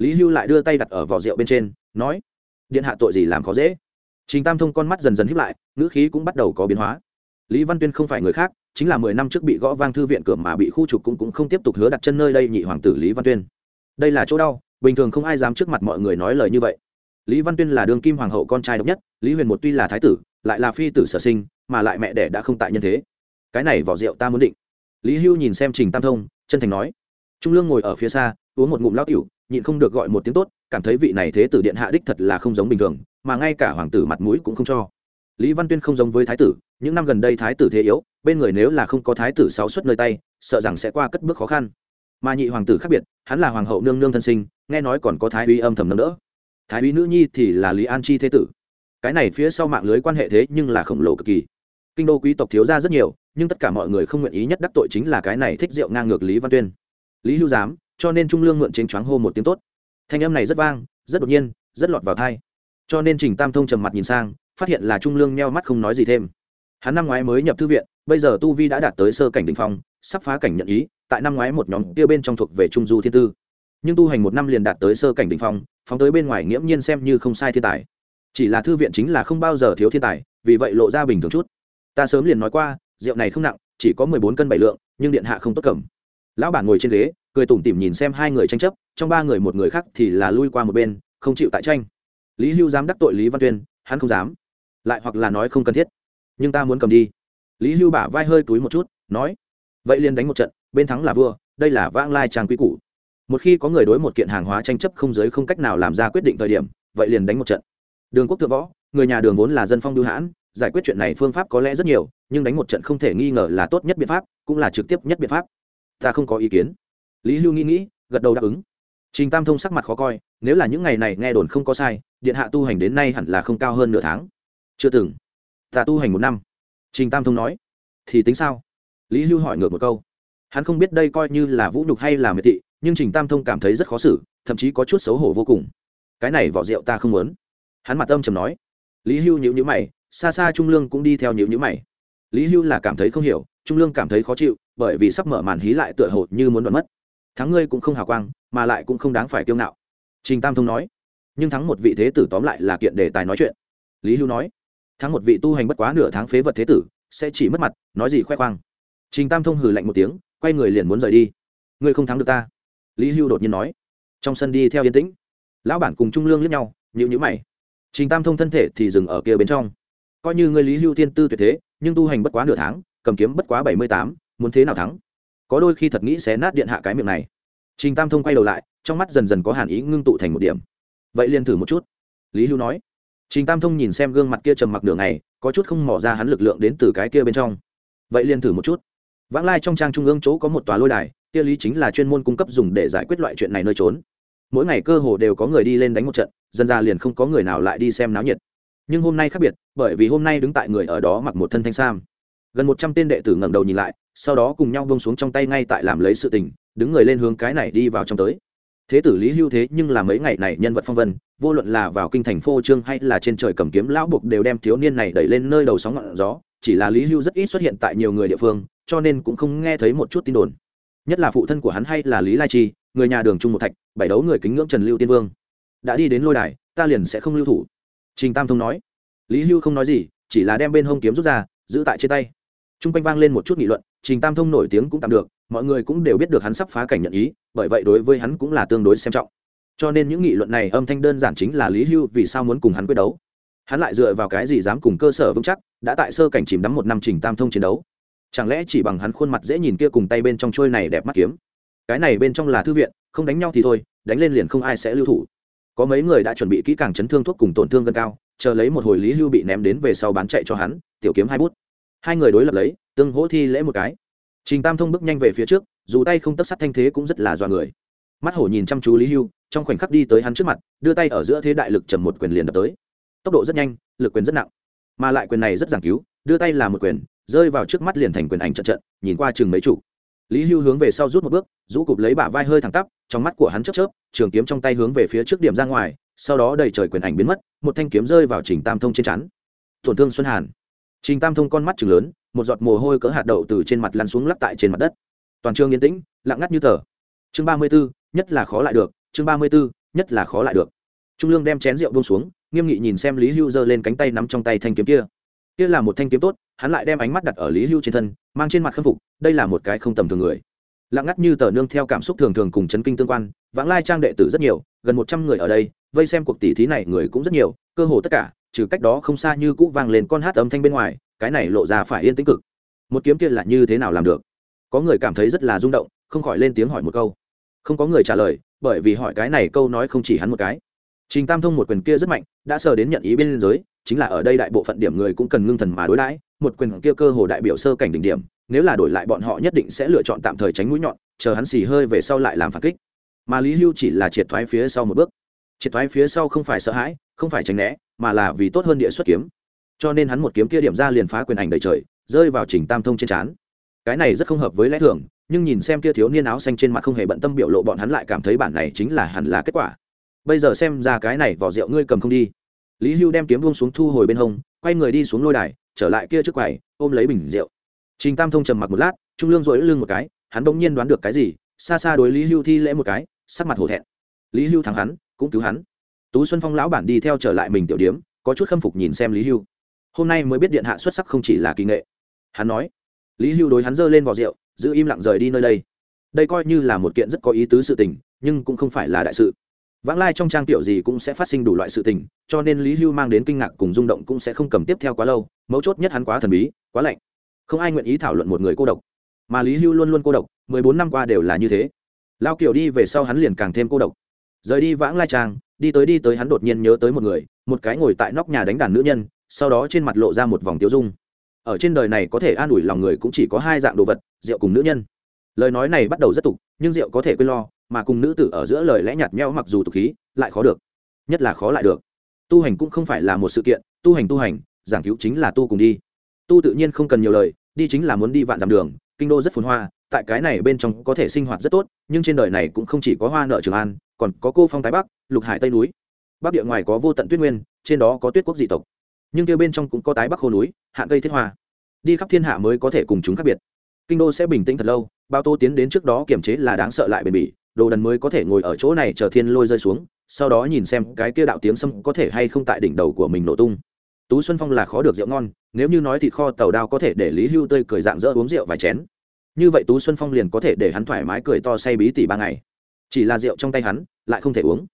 lý hưu lại đưa tay đặt ở vỏ rượu bên trên nói điện hạ tội gì làm khó dễ? Trình tam thông con mắt dần dần hiếp lại ngữ khí cũng bắt đầu có biến hóa. Lý văn tuyên không phải người khác chính là mười năm trước bị gõ vang thư viện cửa mà bị khu trục cũng, cũng không tiếp tục hứa đặt chân nơi đây nhị hoàng tử lý văn tuyên. Đây là chỗ đau bình thường không ai dám trước mặt mọi người nói lời như vậy. Lý văn tuyên là đương kim hoàng hậu con trai độc nhất lý huyền một tuy là thái tử lại là phi tử sở sinh mà lại mẹ đẻ đã không tại nhân thế. Cái này vỏ rượu ta muốn định. Lý hưu nhìn xem trình tam thông chân thành nói trung lương ngồi ở phía xa uống một ngụm lao tiểu nhịn không được gọi một tiếng tốt, cảm thấy vị này thế tử điện hạ đích thật là không giống bình thường, mà ngay cả hoàng tử mặt mũi cũng không cho. Lý văn tuyên không giống với thái tử, những năm gần đây thái tử thế yếu, bên người nếu là không có thái tử sáu suất nơi tay, sợ rằng sẽ qua cất bước khó khăn. Mà nhị hoàng tử khác biệt, hắn là hoàng hậu nương nương thân sinh, nghe nói còn có thái uy âm thầm nâng đỡ. Thái uy nữ nhi thì là lý an chi thế tử. Cái này phía sau mạng lưới quan hệ thế nhưng là khổng lồ cực kỳ. Kinh đô quý tộc thiếu ra rất nhiều, nhưng tất cả mọi người không nguyện ý nhất đắc tội chính là cái này thích rượu ngang ngược lý văn tuyên. Lý hưu giám cho nên trung lương mượn chính choáng hô một tiếng tốt. Thanh âm này rất vang, rất đột nhiên, rất lọt vào thai cho nên trình tam thông trầm mặt nhìn sang, phát hiện là trung lương meo mắt không nói gì thêm. Hắn năm ngoái mới nhập thư viện, bây giờ tu vi đã đạt tới sơ cảnh đ ỉ n h phong, sắp phá cảnh nhận ý, tại năm ngoái một nhóm kia bên trong thuộc về trung du thiên tư. Nhưng tu hành một năm liền đạt tới sơ cảnh đ ỉ n h phong, phóng tới bên ngoài nghiễm nhiên xem như không sai thiên tài. Chỉ là thư viện chính là không bao giờ thiếu thiên tài, vì vậy lộ ra bình thường chút. Ta sớm liền nói qua, rượu này không nặng, chỉ có mười bốn cân bảy lượng, nhưng điện hạ không tốt cầm. Lão bản ngồi trên ghế cười tủm tỉm nhìn xem hai người tranh chấp, trong ba người một người khác thì là lui qua một bên, không chịu tại tranh. Lý hưu dám đắc tội lý văn tuyên, hắn không dám. Lại hoặc là nói không cần thiết. Nhưng ta muốn cầm đi. Lý hưu bả vai hơi túi một chút, nói, vậy liền đánh một trận, bên thắng là vua, đây là vãng lai trang quý cũ một khi có người đối một kiện hàng hóa tranh chấp không giới không cách nào làm ra quyết định thời điểm, vậy liền đánh một trận. Đường quốc thượng võ, người nhà đường vốn là dân phong đưu hãn, giải quyết chuyện này phương pháp có lẽ rất nhiều, nhưng đánh một trận không thể nghi ngờ là tốt nhất biện pháp, cũng là trực tiếp nhất biện pháp. Ta không có ý kiến lý hưu nghĩ nghĩ, gật đầu đáp ứng. Trình tam thông sắc mặt khó coi, nếu là những ngày này nghe đồn không có sai, điện hạ tu hành đến nay hẳn là không cao hơn nửa tháng. Chưa từng. Ta tu hành một năm. Trình tam thông nói. Thì tính sao? Lý hưu hỏi ngược một câu. Hắn không biết đây coi như là vũ nhục hay là miệt thị, nhưng trình tam thông cảm thấy rất khó xử, thậm chí có chút xấu hổ vô cùng. Cái này vỏ rượu ta không muốn. Hắn mặt âm trầm nói. Lý hưu nhữ nhữ mày, xa xa trung lương cũng đi theo nhữ nhữ mày. Lý hưu là cảm thấy không hiểu, trung lương cảm thấy khó chịu, bởi vì sắp mở màn hí lại tựa hồ như muốn đoạn mất thắng ngươi cũng không hào quang, mà lại cũng không đáng phải kiêu ngạo. Trình tam thông nói, nhưng thắng một vị thế tử tóm lại là kiện đề tài nói chuyện. Lý hưu nói, thắng một vị tu hành bất quá nửa tháng phế vật thế tử, sẽ chỉ mất mặt, nói gì khoe khoang. Trình tam thông hừ lạnh một tiếng, quay người liền muốn rời đi. Ngươi không thắng được ta. Lý hưu đột nhiên nói, trong sân đi theo yên tĩnh. Lão bản cùng trung lương lướt nhau nhịu nhữ mày. Trình tam thông thân thể thì dừng ở kia bên trong. Coi như ngươi lý hưu thiên tư tuyệt thế, nhưng tu hành bất quá nửa tháng, cầm kiếm bất quá bảy mươi tám, muốn thế nào thắng? Có đôi khi thật nghĩ sẽ nát điện hạ cái miệng này. Trình tam thông quay đầu lại, trong mắt dần dần có hàn ý ngưng tụ thành một điểm. Vậy liền thử một chút. Lý hưu nói. Trình tam thông nhìn xem gương mặt kia trầm mặc đường này có chút không mỏ ra hắn lực lượng đến từ cái kia bên trong. Vậy liền thử một chút. Vãng lai trong trang trung ương chỗ có một tòa lôi đài, kia lý chính là chuyên môn cung cấp dùng để giải quyết loại chuyện này nơi trốn. Mỗi ngày cơ hồ đều có người đi lên đánh một trận dân ra liền không có người nào lại đi xem náo nhiệt. Nhưng hôm nay khác biệt, bởi vì hôm nay đứng tại người ở đó mặc một thân thanh sam gần một trăm tên đệ tử ngẩng đầu nhìn lại, sau đó cùng nhau bông xuống trong tay ngay tại làm lấy sự tình, đứng người lên hướng cái này đi vào trong tới. Thế tử lý hưu thế nhưng là mấy ngày này nhân vật phong vân, vô luận là vào kinh thành phô trương hay là trên trời cầm kiếm lão buộc đều đem thiếu niên này đẩy lên nơi đầu sóng ngọn gió, chỉ là lý hưu rất ít xuất hiện tại nhiều người địa phương, cho nên cũng không nghe thấy một chút tin đồn. Nhất là phụ thân của hắn hay là lý lai chi, người nhà đường trung một thạch, bảy đấu người kính ngưỡng trần lưu tiên vương. Đã đi đến lôi đài, ta liền sẽ không lưu thủ. Trình tam thông nói. Lý hưu không nói gì, chỉ là đem bên hông kiếm rút ra, giữ tại trên tay t r u n g quanh vang lên một chút nghị luận, trình tam thông nổi tiếng cũng tạm được, mọi người cũng đều biết được hắn sắp phá cảnh nhận ý, bởi vậy đối với hắn cũng là tương đối xem trọng. Cho nên những nghị luận này âm thanh đơn giản chính là lý hưu vì sao muốn cùng hắn quyết đấu. Hắn lại dựa vào cái gì dám cùng cơ sở vững chắc, đã tại sơ cảnh chìm đắm một năm trình tam thông chiến đấu. Chẳng lẽ chỉ bằng hắn khuôn mặt dễ nhìn kia cùng tay bên trong trôi này đẹp mắt kiếm? Cái này bên trong là thư viện, không đánh nhau thì thôi, đánh lên liền không ai sẽ lưu thủ. Có mấy người đã chuẩn bị kỹ càng chấn thương thuốc cùng tổn thương gần cao, chờ lấy một hồi lý hưu bị ném đến về sau bán chạy cho hắn, tiểu kiếm hai bút hai người đối lập lấy, tương hỗ thi lễ một cái. Trình tam thông bước nhanh về phía trước, dù tay không tất sắt thanh thế cũng rất là dọa người. Mắt hổ nhìn chăm chú lý hưu, trong khoảnh khắc đi tới hắn trước mặt, đưa tay ở giữa thế đại lực trầm một quyền liền đập tới. Tốc độ rất nhanh, lực quyền rất nặng. Mà lại quyền này rất giảng cứu, đưa tay là một quyền, rơi vào trước mắt liền thành quyền ảnh trận trận, nhìn qua chừng mấy chủ. Lý hưu hướng về sau rút một bước, rũ cụp lấy bả vai hơi thẳng tắp, trong mắt của hắn chớp chớp, trường kiếm trong tay hướng về phía trước điểm ra ngoài, sau đó đầy trời quyền ảnh biến mất, một thanh kiếm rơi vào trình tam thông trên chắn tổn thương xuân hàn trình tam thông con mắt chừng lớn, một giọt mồ hôi cỡ hạt đậu từ trên mặt lăn xuống lắc tại trên mặt đất. Toàn trường yên tĩnh, lặng ngắt như tờ. Chương ba mươi b ố nhất là khó lại được, chương ba mươi b ố nhất là khó lại được. Trung lương đem chén rượu bông xuống, nghiêm nghị nhìn xem lý hưu giơ lên cánh tay nắm trong tay thanh kiếm kia. Kia là một thanh kiếm tốt, hắn lại đem ánh mắt đặt ở lý hưu trên thân, mang trên mặt khâm phục, đây là một cái không tầm thường người. Lặng ngắt như tờ nương theo cảm xúc thường thường cùng chấn kinh tương quan, vãng lai trang đệ tử rất nhiều, gần một trăm người ở đây, vây xem cuộc tỷ thí này người cũng rất nhiều, cơ hồ tất cả trừ cách đó không xa như cũ vang lên con hát âm thanh bên ngoài, cái này lộ ra phải yên tĩnh cực. Một kiếm kia là như thế nào làm được? Có người cảm thấy rất là rung động, không khỏi lên tiếng hỏi một câu. Không có người trả lời, bởi vì hỏi cái này câu nói không chỉ hắn một cái. Trình tam thông một quyền kia rất mạnh, đã sờ đến nhận ý bên giới, chính là ở đây đại bộ phận điểm người cũng cần ngưng thần mà đối đãi, một quyền kia cơ hồ đại biểu sơ cảnh đỉnh điểm, nếu là đổi lại bọn họ nhất định sẽ lựa chọn tạm thời tránh mũi nhọn, chờ hắn xì hơi về sau lại làm phản kích. Mà lý hưu chỉ là triệt thoái phía sau một bước. Triệt thoái phía sau không phải sợ hãi, không phải tránh né mà là vì tốt hơn địa xuất kiếm. Cho nên hắn một kiếm kia điểm ra liền phá quyền ảnh đầy trời, rơi vào trình tam thông trên trán. Cái này rất không hợp với lẽ thường, nhưng nhìn xem kia thiếu niên áo xanh trên mặt không hề bận tâm biểu lộ bọn hắn lại cảm thấy bản này chính là hẳn là kết quả. Bây giờ xem ra cái này vỏ rượu ngươi cầm không đi. Lý hưu đem kiếm buông xuống thu hồi bên hông, quay người đi xuống lôi đài, trở lại kia trước quầy, ôm lấy bình rượu. Trình tam thông trầm mặc một lát, trung lương dội lưng một cái, hắn bỗng nhiên đoán được cái gì, xa xa đối lý hưu thi lễ một cái, sắc mặt hổ thẹn. Lý hưu thắng hắn, cũng cứu hắn tú xuân phong lão bản đi theo trở lại mình tiểu điếm, có chút khâm phục nhìn xem lý hưu. Hôm nay mới biết điện hạ xuất sắc không chỉ là kỳ nghệ. Hắn nói, lý hưu đối hắn giơ lên vò rượu, giữ im lặng rời đi nơi đây. Đây coi như là một kiện rất có ý tứ sự tình, nhưng cũng không phải là đại sự. Vãng lai trong trang tiểu gì cũng sẽ phát sinh đủ loại sự tình, cho nên lý hưu mang đến kinh ngạc cùng rung động cũng sẽ không cầm tiếp theo quá lâu, mấu chốt nhất hắn quá thần bí, quá lạnh. Không ai nguyện ý thảo luận một người cô độc. Mà lý hưu luôn luôn cô độc, mười bốn năm qua đều là như thế. Lao kiểu đi về sau hắn liền càng thêm cô độc. Rời đi vãng lai trang đi tới đi tới hắn đột nhiên nhớ tới một người, một cái ngồi tại nóc nhà đánh đàn nữ nhân, sau đó trên mặt lộ ra một vòng tiêu dung. Ở trên đời này có thể an ủi lòng người cũng chỉ có hai dạng đồ vật, rượu cùng nữ nhân. Lời nói này bắt đầu rất tục, nhưng rượu có thể quên lo, mà cùng nữ tử ở giữa lời lẽ nhạt nhẽo mặc dù tục khí, lại khó được. Nhất là khó lại được. Tu hành cũng không phải là một sự kiện, tu hành tu hành, giảng cứu chính là tu cùng đi. Tu tự nhiên không cần nhiều lời, đi chính là muốn đi vạn dặm đường, kinh đô rất phồn hoa, tại cái này bên trong có thể sinh hoạt rất tốt, nhưng trên đời này cũng không chỉ có hoa nợ trường an còn có cô phong thái bắc, lục hải tây núi. Bắc địa ngoài có vô tận tuyết nguyên, trên đó có tuyết quốc dị tộc. Nhưng kia bên trong cũng có tái bắc hồ núi, hạ cây thiết hoa. Đi khắp thiên hạ mới có thể cùng chúng khác biệt. Kinh đô sẽ bình tĩnh thật lâu, bao tô tiến đến trước đó kiềm chế là đáng sợ lại bền bỉ, đồ đần mới có thể ngồi ở chỗ này chờ thiên lôi rơi xuống, sau đó nhìn xem cái kia đạo tiếng sâm có thể hay không tại đỉnh đầu của mình nổ tung. Tú xuân phong là khó được rượu ngon, nếu như nói thịt kho tàu đao có thể để lý hưu tươi cười dạng dỡ uống rượu vài chén. Như vậy tú xuân phong liền có thể để hắn thoải mái cười to say bí tỷ ba ngày chỉ là rượu trong tay hắn, lại không thể uống.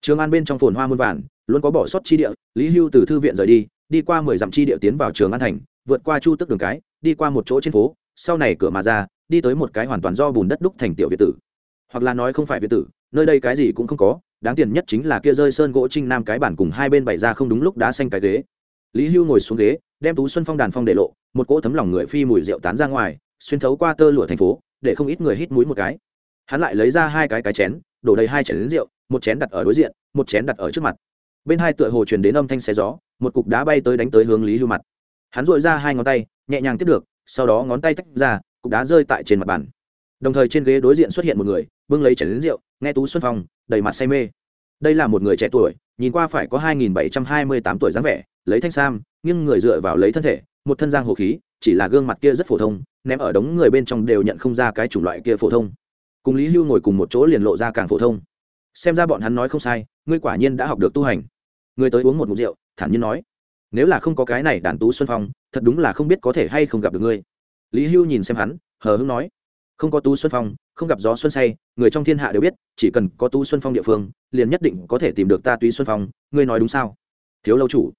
Trường an bên trong phồn hoa muôn vàn, luôn có bỏ sót chi địa, lý hưu từ thư viện rời đi đi qua mười dặm chi địa tiến vào trường an thành, vượt qua chu tức đường cái, đi qua một chỗ trên phố, sau này cửa mà ra, đi tới một cái hoàn toàn do bùn đất đúc thành tiểu việt tử. Hoặc là nói không phải việt tử, nơi đây cái gì cũng không có, đáng tiền nhất chính là kia rơi sơn gỗ trinh nam cái bản cùng hai bên bày ra không đúng lúc đá xanh cái ghế. Lý hưu ngồi xuống ghế, đem tú xuân phong đàn phong để lộ, một cỗ thấm lòng người phi mùi rượu tán ra ngoài, xuyên thấu qua tơ lụa thành phố, để không ít người hít mũi một cái hắn lại lấy ra hai cái cái chén, đổ đầy hai chén đến rượu, một chén đặt ở đối diện, một chén đặt ở trước mặt. Bên hai tựa hồ truyền đến âm thanh xe gió, một cục đá bay tới đánh tới hướng lý hưu mặt. Hắn dội ra hai ngón tay, nhẹ nhàng tiếp được, sau đó ngón tay tách ra, cục đá rơi tại trên mặt bàn. Đồng thời trên ghế đối diện xuất hiện một người, bưng lấy chén đến rượu, nghe tú xuân phong, đầy mặt say mê. Đây là một người trẻ tuổi, nhìn qua phải có hai nghìn bảy trăm hai mươi tám tuổi dáng vẻ, lấy thanh sam nhưng người dựa vào lấy thân thể, một thân giang hồ khí, chỉ là gương mặt kia rất phổ thông, ném ở đống người bên trong đều nhận không ra cái chủng loại kia phổ thông cùng lý hưu ngồi cùng một chỗ liền lộ ra càng phổ thông. Xem ra bọn hắn nói không sai, ngươi quả nhiên đã học được tu hành. Người tới uống một mục rượu, thản nhiên nói, nếu là không có cái này đàn tú xuân phong, thật đúng là không biết có thể hay không gặp được ngươi. Lý hưu nhìn xem hắn, hờ hưng nói, không có tú xuân phong, không gặp gió xuân say, người trong thiên hạ đều biết, chỉ cần có tú xuân phong địa phương, liền nhất định có thể tìm được ta túy xuân phong, ngươi nói đúng sao? Thiếu lâu chủ.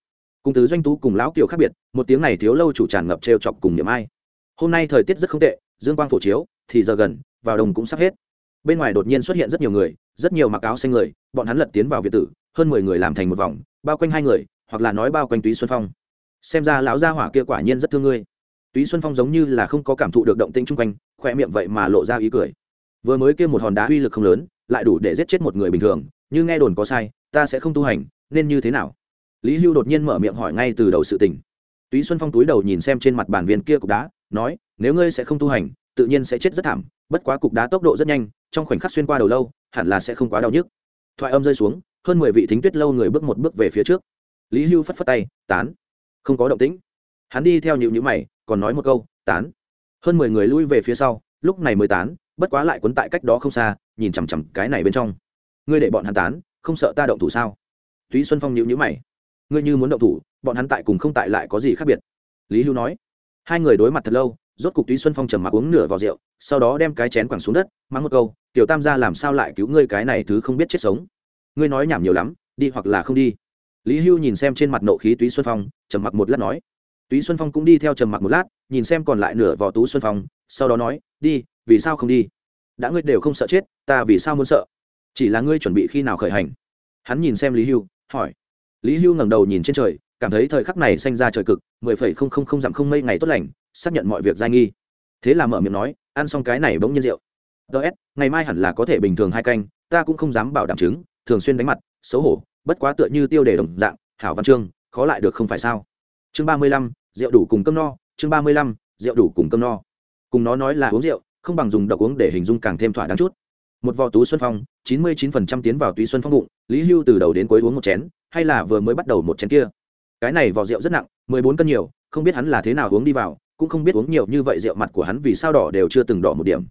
Cùng tứ doanh tú cùng lão kiều khác biệt, một tiếng này thiếu lâu chủ tràn ngập trêu chọc cùng niệm ai. Hôm nay thời tiết rất không tệ, dương quang phổ chiếu, thì giờ gần vào đồng cũng sắp hết. Bên ngoài đột nhiên xuất hiện rất nhiều người, rất nhiều mặc áo xanh người, bọn hắn lật tiến vào việt tử, hơn mười người làm thành một vòng, bao quanh hai người, hoặc là nói bao quanh túy xuân phong. Xem ra lão gia hỏa kia quả nhiên rất thương ngươi. Túy xuân phong giống như là không có cảm thụ được động tĩnh chung quanh khoe miệng vậy mà lộ ra ý cười. Vừa mới kia một hòn đá uy lực không lớn, lại đủ để giết chết một người bình thường, như nghe đồn có sai, ta sẽ không tu hành, nên như thế nào? Lý hưu đột nhiên mở miệng hỏi ngay từ đầu sự tình. Túy xuân phong túi đầu nhìn xem trên mặt bàn viên kia cục đá, nói, nếu ngươi sẽ không tu hành, tự nhiên sẽ chết rất thảm bất quá cục đá tốc độ rất nhanh, trong khoảnh khắc xuyên qua đầu lâu, hẳn là sẽ không quá đau nhức. Thoại âm rơi xuống, hơn mười vị thính tuyết lâu người bước một bước về phía trước. Lý hưu phất phất tay, tán. Không có động tĩnh. Hắn đi theo nhịu nhữ mày, còn nói một câu, tán. Hơn mười người lui về phía sau, lúc này mới tán, bất quá lại quấn tại cách đó không xa, nhìn chằm chằm cái này bên trong. Ngươi để bọn hắn tán, không sợ ta động thủ sao? Túy xuân phong nhịu nhữ mày. Ngươi như muốn động thủ, bọn hắn tại cùng không tại lại có gì khác biệt. Lý hưu nói. Hai người đối mặt thật lâu rốt cục túy xuân phong trầm mặc uống nửa vào rượu, sau đó đem cái chén quẳng xuống đất, mắng một câu, tiểu tam gia làm sao lại cứu ngươi cái này thứ không biết chết sống? Ngươi nói nhảm nhiều lắm, đi hoặc là không đi. Lý hưu nhìn xem trên mặt nộ khí túy xuân phong, trầm mặc một lát nói. Túy xuân phong cũng đi theo trầm mặc một lát, nhìn xem còn lại nửa vỏ tú xuân phong, sau đó nói, đi, vì sao không đi? Đã ngươi đều không sợ chết, ta vì sao muốn sợ? Chỉ là ngươi chuẩn bị khi nào khởi hành? Hắn nhìn xem lý hưu, hỏi. Lý hưu ngẩng đầu nhìn trên trời, cảm thấy thời khắc này xanh ra trời cực, mười phẩy không không không dặm không mây ngày tốt lành xác nhận mọi việc giai nghi. Thế là mở miệng nói, ăn xong cái này bỗng nhiên rượu. Ts ngày mai hẳn là có thể bình thường hai canh, ta cũng không dám bảo đảm chứng, thường xuyên đánh mặt, xấu hổ, bất quá tựa như tiêu đề đồng dạng, hảo văn chương, khó lại được không phải sao. Chương ba mươi lăm, rượu đủ cùng cơm no, chương ba mươi lăm, rượu đủ cùng cơm no. Cùng nó nói là uống rượu, không bằng dùng độc uống để hình dung càng thêm thỏa đáng chút. Một vò tú xuân phong, chín mươi chín phần trăm tiến vào túy xuân phong bụng, lý hưu từ đầu đến cuối uống một chén, hay là vừa mới bắt đầu một chén kia. Cái này vò rượu rất nặng, mười bốn cân nhiều, không biết hắn là thế nào uống đi vào cũng không biết uống nhiều như vậy rượu mặt của hắn vì sao đỏ đều chưa từng đỏ một điểm.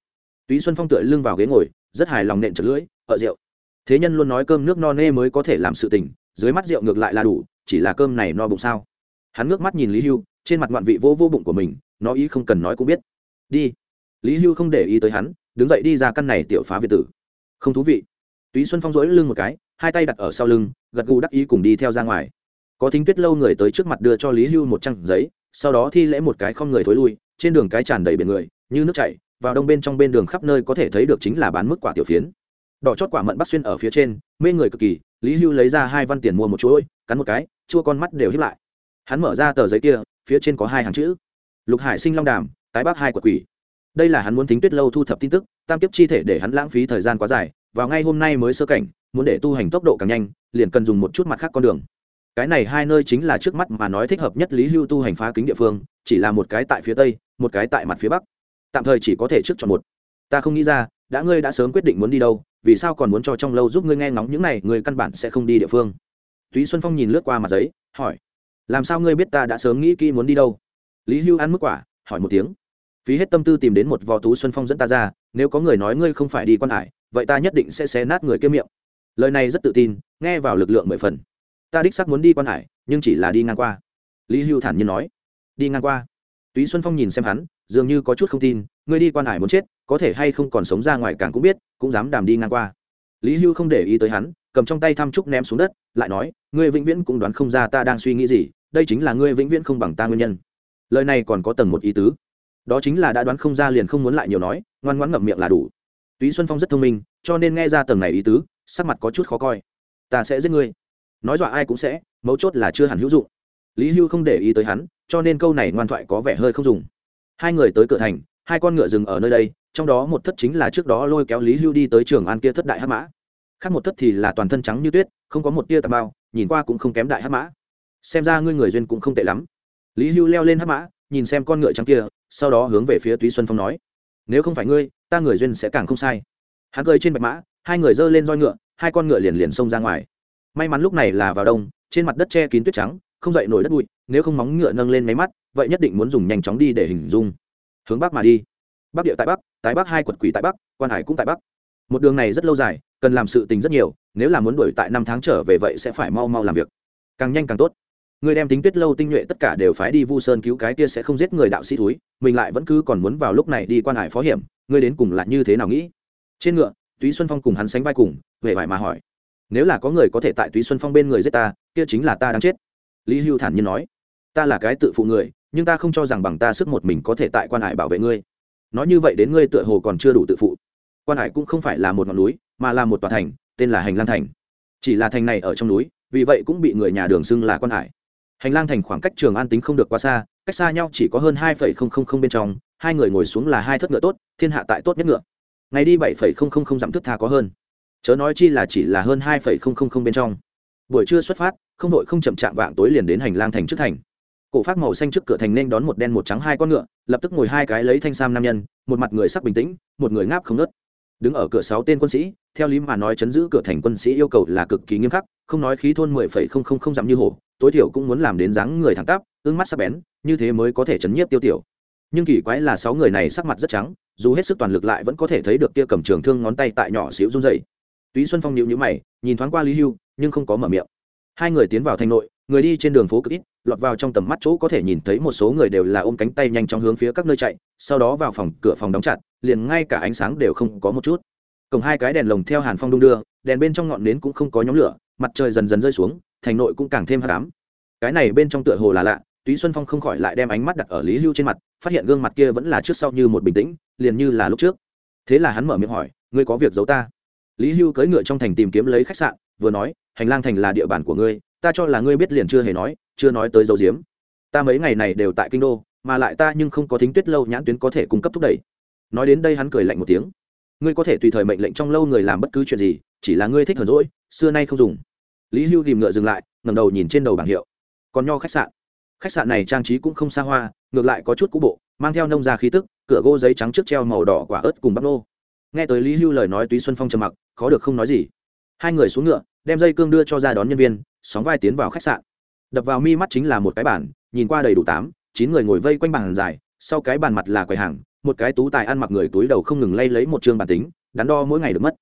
Túy xuân phong tựa lưng vào ghế ngồi, rất hài lòng nện chật lưỡi ở rượu. Thế nhân luôn nói cơm nước no nê mới có thể làm sự tình, dưới mắt rượu ngược lại là đủ, chỉ là cơm này no bụng sao? Hắn ngước mắt nhìn lý hưu, trên mặt ngoạn vị vô vô bụng của mình, nó ý không cần nói cũng biết. Đi. Lý hưu không để ý tới hắn, đứng dậy đi ra căn này tiểu phá việt tử. Không thú vị. Túy xuân phong duỗi lưng một cái, hai tay đặt ở sau lưng, gật gù đắc ý cùng đi theo ra ngoài. Có thính tuyết lâu người tới trước mặt đưa cho lý hưu một trang giấy sau đó thi lễ một cái không người thối lui, trên đường cái tràn đầy biển người, như nước chảy, vào đông bên trong bên đường khắp nơi có thể thấy được chính là bán mức quả tiểu phiến. Đỏ chót quả mận bắt xuyên ở phía trên, mê người cực kỳ, lý hưu lấy ra hai văn tiền mua một chuỗi, cắn một cái, chua con mắt đều hiếp lại. Hắn mở ra tờ giấy kia, phía trên có hai hàng chữ. Lục hải sinh long đàm, tái bắc hai quật quỷ. Đây là hắn muốn tính tuyết lâu thu thập tin tức, tam kiếp chi thể để hắn lãng phí thời gian quá dài, vào ngay hôm nay mới sơ cảnh, muốn để tu hành tốc độ càng nhanh, liền cần dùng một chút mặt khác con đường cái này hai nơi chính là trước mắt mà nói thích hợp nhất lý hưu tu hành phá kính địa phương, chỉ là một cái tại phía tây, một cái tại mặt phía bắc. Tạm thời chỉ có thể trước chọn một. Ta không nghĩ ra, đã ngươi đã sớm quyết định muốn đi đâu, vì sao còn muốn cho trong lâu giúp ngươi nghe ngóng những này người căn bản sẽ không đi địa phương. Túy xuân phong nhìn lướt qua mặt giấy, hỏi, làm sao ngươi biết ta đã sớm nghĩ kỹ muốn đi đâu? Lý hưu ăn mức quả, hỏi một tiếng, phí hết tâm tư tìm đến một vò tú xuân phong dẫn ta ra, nếu có người nói ngươi không phải đi quan hải, vậy ta nhất định sẽ xé nát người kia miệng. Lời này rất tự tin, nghe vào lực lượng mười phần ta đích sắc muốn đi quan hải, nhưng chỉ là đi ngang qua. Lý hưu thản nhiên nói. Đi ngang qua. Túy xuân phong nhìn xem hắn, dường như có chút không tin, ngươi đi quan hải muốn chết, có thể hay không còn sống ra ngoài càng cũng biết, cũng dám đàm đi ngang qua. Lý hưu không để ý tới hắn, cầm trong tay thăm trúc ném xuống đất, lại nói, ngươi vĩnh viễn cũng đoán không ra ta đang suy nghĩ gì, đây chính là ngươi vĩnh viễn không bằng ta nguyên nhân. Lời này còn có tầng một ý tứ. Đó chính là đã đoán không ra liền không muốn lại nhiều nói, ngoan ngoãn ngậm miệng là đủ. Túy xuân phong rất thông minh, cho nên nghe ra tầng này ý tứ, sắc mặt có chút khó coi. Ta sẽ giết ngươi nói dọa ai cũng sẽ, mấu chốt là chưa hẳn hữu dụng. Lý hưu không để ý tới hắn, cho nên câu này ngoan thoại có vẻ hơi không dùng. Hai người tới cửa thành, hai con ngựa dừng ở nơi đây, trong đó một thất chính là trước đó lôi kéo lý hưu đi tới trường an kia thất đại hát mã. Khác một thất thì là toàn thân trắng như tuyết, không có một tia tà bao nhìn qua cũng không kém đại hát mã. Xem ra ngươi người duyên cũng không tệ lắm. Lý hưu leo lên hát mã, nhìn xem con ngựa trắng kia, sau đó hướng về phía túy xuân phong nói, nếu không phải ngươi, ta người duyên sẽ càng không sai. Hắn cười trên bạch mã, hai người giơ lên roi ngựa, hai con ngựa liền liền xông ra ngoài may mắn lúc này là vào đông, trên mặt đất che kín tuyết trắng, không dậy nổi đất bụi, nếu không móng ngựa nâng lên máy mắt, vậy nhất định muốn dùng nhanh chóng đi để hình dung. Hướng bắc mà đi. Bắc địa tại bắc, tái bắc hai quật quỷ tại bắc, quan hải cũng tại bắc. Một đường này rất lâu dài, cần làm sự tình rất nhiều, nếu là muốn đuổi tại năm tháng trở về vậy sẽ phải mau mau làm việc. Càng nhanh càng tốt. Người đem tính tuyết lâu tinh nhuệ tất cả đều phái đi vu sơn cứu cái kia sẽ không giết người đạo sĩ túi mình lại vẫn cứ còn muốn vào lúc này đi quan hải phó hiểm, ngươi đến cùng là như thế nào nghĩ? Trên ngựa, túy xuân phong cùng hắn sánh vai cùng về vải mà hỏi nếu là có người có thể tại túy xuân phong bên người giết ta, kia chính là ta đang chết. Lý hưu thản nhiên nói, ta là cái tự phụ người, nhưng ta không cho rằng bằng ta sức một mình có thể tại quan hải bảo vệ ngươi. Nói như vậy đến ngươi tựa hồ còn chưa đủ tự phụ. Quan hải cũng không phải là một ngọn núi, mà là một tòa thành, tên là hành lang thành. Chỉ là thành này ở trong núi, vì vậy cũng bị người nhà đường xưng là quan hải. Hành lang thành khoảng cách trường an tính không được quá xa, cách xa nhau chỉ có hơn hai phẩy không không không bên trong, hai người ngồi xuống là hai thất ngựa tốt, thiên hạ tại tốt nhất ngựa. Ngày đi bảy phẩy không không không dặm thức tha có hơn chớ nói chi là chỉ là hơn hai không không bên trong. Buổi trưa xuất phát, không đội không chậm chạm vạng tối liền đến hành lang thành trước thành. Cổ phát màu xanh trước cửa thành nên đón một đen một trắng hai con ngựa, lập tức ngồi hai cái lấy thanh sam nam nhân, một mặt người sắc bình tĩnh, một người ngáp không nớt đứng ở cửa sáu tên quân sĩ, theo lý mà nói chấn giữ cửa thành quân sĩ yêu cầu là cực kỳ nghiêm khắc, không nói khí thôn mười phẩy không không không dặm như hổ tối thiểu cũng muốn làm đến dáng người thẳng tắp, ương mắt sắc bén, như thế mới có thể chấn nhiếp tiêu tiểu. Nhưng kỳ quái là sáu người này sắc mặt rất trắng, dù hết sức toàn lực lại vẫn có thể thấy được kia cầm trường thương ngón tay tại nhỏ xíu run dày túy xuân phong nhịu nhữ mày, nhìn thoáng qua lý hưu, nhưng không có mở miệng. Hai người tiến vào thành nội, người đi trên đường phố cực ít, lọt vào trong tầm mắt chỗ có thể nhìn thấy một số người đều là ôm cánh tay nhanh chóng hướng phía các nơi chạy, sau đó vào phòng, cửa phòng đóng chặt, liền ngay cả ánh sáng đều không có một chút. Cổng hai cái đèn lồng theo hàn phong đung đưa, đèn bên trong ngọn nến cũng không có nhóm lửa, mặt trời dần dần rơi xuống, thành nội cũng càng thêm hạ cám cái này bên trong tựa hồ là lạ, túy xuân phong không khỏi lại đem ánh mắt đặt ở lý hưu trên mặt, phát hiện gương mặt kia vẫn là trước sau như một bình tĩnh, liền như là lúc trước. Thế là hắn mở miệng hỏi, ngươi có việc giấu ta? Lý hưu cưỡi ngựa trong thành tìm kiếm lấy khách sạn, vừa nói, hành lang thành là địa bàn của ngươi, ta cho là ngươi biết liền chưa hề nói, chưa nói tới dấu diếm ta mấy ngày này đều tại kinh đô, mà lại ta nhưng không có thính tuyết lâu nhãn tuyến có thể cung cấp thúc đẩy. Nói đến đây hắn cười lạnh một tiếng. Ngươi có thể tùy thời mệnh lệnh trong lâu người làm bất cứ chuyện gì, chỉ là ngươi thích hờn rỗi xưa nay không dùng. Lý hưu tìm ngựa dừng lại ngầm đầu nhìn trên đầu bảng hiệu. Còn nho khách sạn. Khách sạn này trang trí cũng không xa hoa, ngược lại có chút cũ bộ, mang theo nông gia khí tức, cửa gỗ giấy trắng trước treo màu đỏ quả ớt cùng bắp nô nghe tới lý hưu lời nói túy xuân phong trầm mặc, khó được không nói gì. Hai người xuống ngựa, đem dây cương đưa cho ra đón nhân viên, sóng vai tiến vào khách sạn. Đập vào mi mắt chính là một cái bàn, nhìn qua đầy đủ tám, chín người ngồi vây quanh bàn dài, sau cái bàn mặt là quầy hàng, một cái tú tài ăn mặc người túi đầu không ngừng lay lấy một chương bản tính, đắn đo mỗi ngày được mất.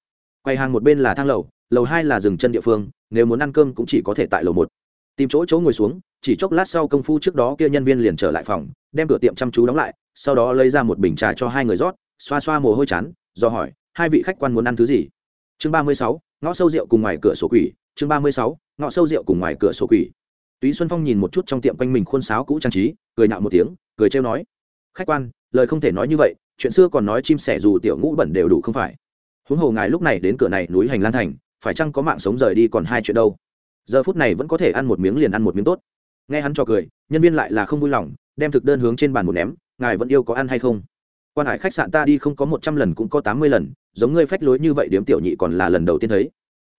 Quầy hàng một bên là thang lầu lầu hai là rừng chân địa phương, nếu muốn ăn cơm cũng chỉ có thể tại lầu một. Tìm chỗ chỗ ngồi xuống, chỉ chốc lát sau công phu trước đó kia nhân viên liền trở lại phòng, đem cửa tiệm chăm chú đóng lại, sau đó lấy ra một bình trà cho hai người rót, xoa xoa mồ hôi chán do hỏi, hai vị khách quan muốn ăn thứ gì? Chương ba mươi sáu, ngõ sâu rượu cùng ngoài cửa sổ quỷ. Chương ba mươi sáu, ngõ sâu rượu cùng ngoài cửa sổ quỷ. Túy xuân phong nhìn một chút trong tiệm quanh mình khuôn sáo cũ trang trí, cười nạo một tiếng, cười trêu nói. Khách quan, lời không thể nói như vậy, chuyện xưa còn nói chim sẻ dù tiểu ngũ bẩn đều đủ không phải. Huống hồ ngài lúc này đến cửa này núi hành lan thành, phải chăng có mạng sống rời đi còn hai chuyện đâu? Giờ phút này vẫn có thể ăn một miếng liền ăn một miếng tốt. Nghe hắn cho cười, nhân viên lại là không vui lòng, đem thực đơn hướng trên bàn một ném, ngài vẫn yêu có ăn hay không? Quan hải khách sạn ta đi không có một trăm lần cũng có tám mươi lần, giống ngươi phách lối như vậy điếm tiểu nhị còn là lần đầu tiên thấy.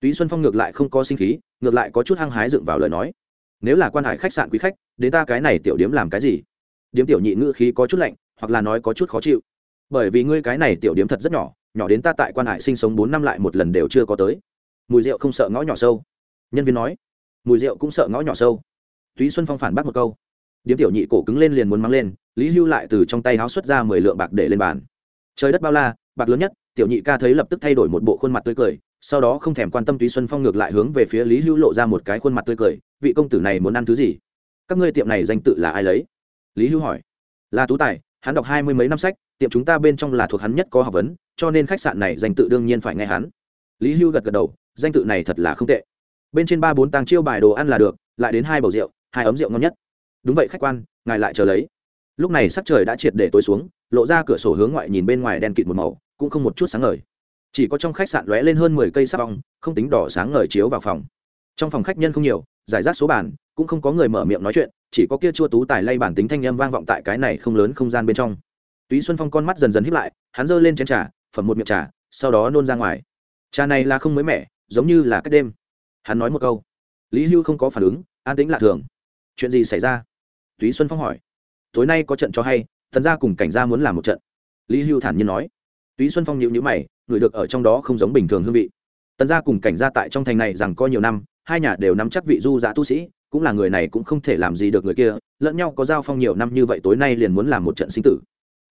Túy xuân phong ngược lại không có sinh khí, ngược lại có chút hăng hái dựng vào lời nói. Nếu là quan hải khách sạn quý khách, đến ta cái này tiểu điếm làm cái gì? Điếm tiểu nhị ngữ khí có chút lạnh, hoặc là nói có chút khó chịu. Bởi vì ngươi cái này tiểu điếm thật rất nhỏ nhỏ đến ta tại quan hải sinh sống bốn năm lại một lần đều chưa có tới. Mùi rượu không sợ ngõ nhỏ sâu. Nhân viên nói. Mùi rượu cũng sợ ngõ nhỏ sâu. Túy xuân phong phản bác một câu điếm tiểu nhị cổ cứng lên liền muốn mang lên, lý hưu lại từ trong tay háo xuất ra mười lượng bạc để lên bàn. Trời đất bao la, bạc lớn nhất, tiểu nhị ca thấy lập tức thay đổi một bộ khuôn mặt tươi cười, sau đó không thèm quan tâm túy xuân phong ngược lại hướng về phía lý hưu lộ ra một cái khuôn mặt tươi cười, vị công tử này muốn ăn thứ gì? Các ngươi tiệm này danh tự là ai lấy? Lý hưu hỏi. Là tú tài, hắn đọc hai mươi mấy năm sách, tiệm chúng ta bên trong là thuộc hắn nhất có học vấn, cho nên khách sạn này danh tự đương nhiên phải nghe hắn. Lý hưu gật gật đầu, danh tự này thật là không tệ. Bên trên ba bốn tàng chiêu bài đồ ăn là được, lại đến hai bầu rượu, hai ấm rượu ngon nhất đúng vậy khách quan, ngài lại chờ lấy. Lúc này sắc trời đã triệt để tối xuống, lộ ra cửa sổ hướng ngoại nhìn bên ngoài đen kịt một màu, cũng không một chút sáng ngời. Chỉ có trong khách sạn lóe lên hơn mười cây sắc ong không tính đỏ sáng ngời chiếu vào phòng. Trong phòng khách nhân không nhiều, giải rác số bàn, cũng không có người mở miệng nói chuyện, chỉ có kia chua tú tài lay bản tính thanh âm vang vọng tại cái này không lớn không gian bên trong. Túy xuân phong con mắt dần dần híp lại, hắn giơ lên chén trà, phẩm một miệng trà, sau đó nôn ra ngoài. Trà này là không mới mẻ, giống như là cách đêm. Hắn nói một câu. Lý hưu không có phản ứng, an tĩnh lạ thường. Chuyện gì xảy ra? Túy xuân phong hỏi. Tối nay có trận cho hay, thần gia cùng cảnh gia muốn làm một trận. Lý hưu thản nhiên nói. Túy xuân phong nhịu nhữ mày, người được ở trong đó không giống bình thường hương vị. Tần gia cùng cảnh gia tại trong thành này rằng có nhiều năm, hai nhà đều nắm chắc vị du giã tu sĩ, cũng là người này cũng không thể làm gì được người kia, lẫn nhau có giao phong nhiều năm như vậy tối nay liền muốn làm một trận sinh tử.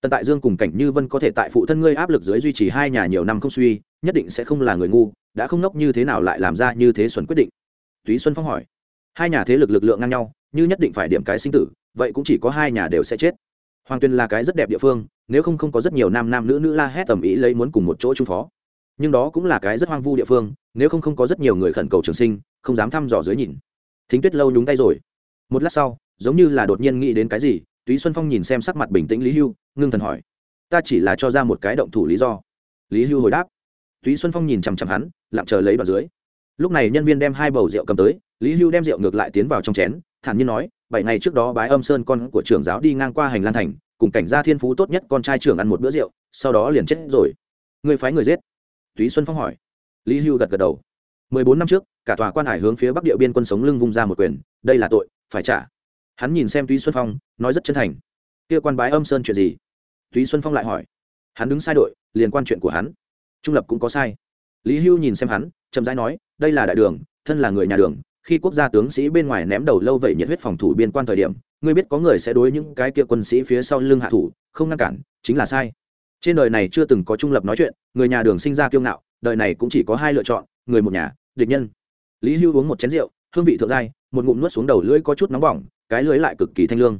Tần tại dương cùng cảnh như vân có thể tại phụ thân ngươi áp lực dưới duy trì hai nhà nhiều năm không suy, nhất định sẽ không là người ngu, đã không nốc như thế nào lại làm ra như thế xuẩn quyết định. Túy xuân phong hỏi. Hai nhà thế lực lực lượng ngang nhau như nhất định phải điểm cái sinh tử, vậy cũng chỉ có hai nhà đều sẽ chết. Hoàng tuyên là cái rất đẹp địa phương, nếu không không có rất nhiều nam nam nữ nữ la hét tầm ý lấy muốn cùng một chỗ trung phó. Nhưng đó cũng là cái rất hoang vu địa phương, nếu không không có rất nhiều người khẩn cầu trường sinh, không dám thăm dò dưới nhìn. Thính tuyết lâu nhúng tay rồi. Một lát sau, giống như là đột nhiên nghĩ đến cái gì, túy xuân phong nhìn xem sắc mặt bình tĩnh lý hưu, ngưng thần hỏi, ta chỉ là cho ra một cái động thủ lý do. Lý hưu hồi đáp. Túy xuân phong nhìn chằm chằm hắn, lặng chờ lấy vào dưới. Lúc này nhân viên đem hai bầu rượu cầm tới lý hưu đem rượu ngược lại tiến vào trong chén, thản nhiên nói, bảy ngày trước đó bái âm sơn con của trưởng giáo đi ngang qua hành lan thành, cùng cảnh gia thiên phú tốt nhất con trai trưởng ăn một bữa rượu, sau đó liền chết rồi. Người phái người giết? Túy xuân phong hỏi. Lý hưu gật gật đầu. Mười bốn năm trước, cả tòa quan hải hướng phía bắc địa biên quân sống lưng vung ra một quyền, đây là tội, phải trả. Hắn nhìn xem túy xuân phong, nói rất chân thành. Kia quan bái âm sơn chuyện gì? Túy xuân phong lại hỏi. Hắn đứng sai đội liên quan chuyện của hắn. Trung lập cũng có sai. Lý hưu nhìn xem hắn, chậm rãi nói, đây là đại đường, thân là người nhà đường khi quốc gia tướng sĩ bên ngoài ném đầu lâu vậy nhiệt huyết phòng thủ biên quan thời điểm, ngươi biết có người sẽ đối những cái kia quân sĩ phía sau lưng hạ thủ, không ngăn cản, chính là sai. Trên đời này chưa từng có trung lập nói chuyện, người nhà đường sinh ra kiêu ngạo, đời này cũng chỉ có hai lựa chọn, người một nhà, địch nhân. Lý hưu uống một chén rượu, hương vị thượng giai, một ngụm nuốt xuống đầu lưỡi có chút nóng bỏng, cái lưỡi lại cực kỳ thanh lương.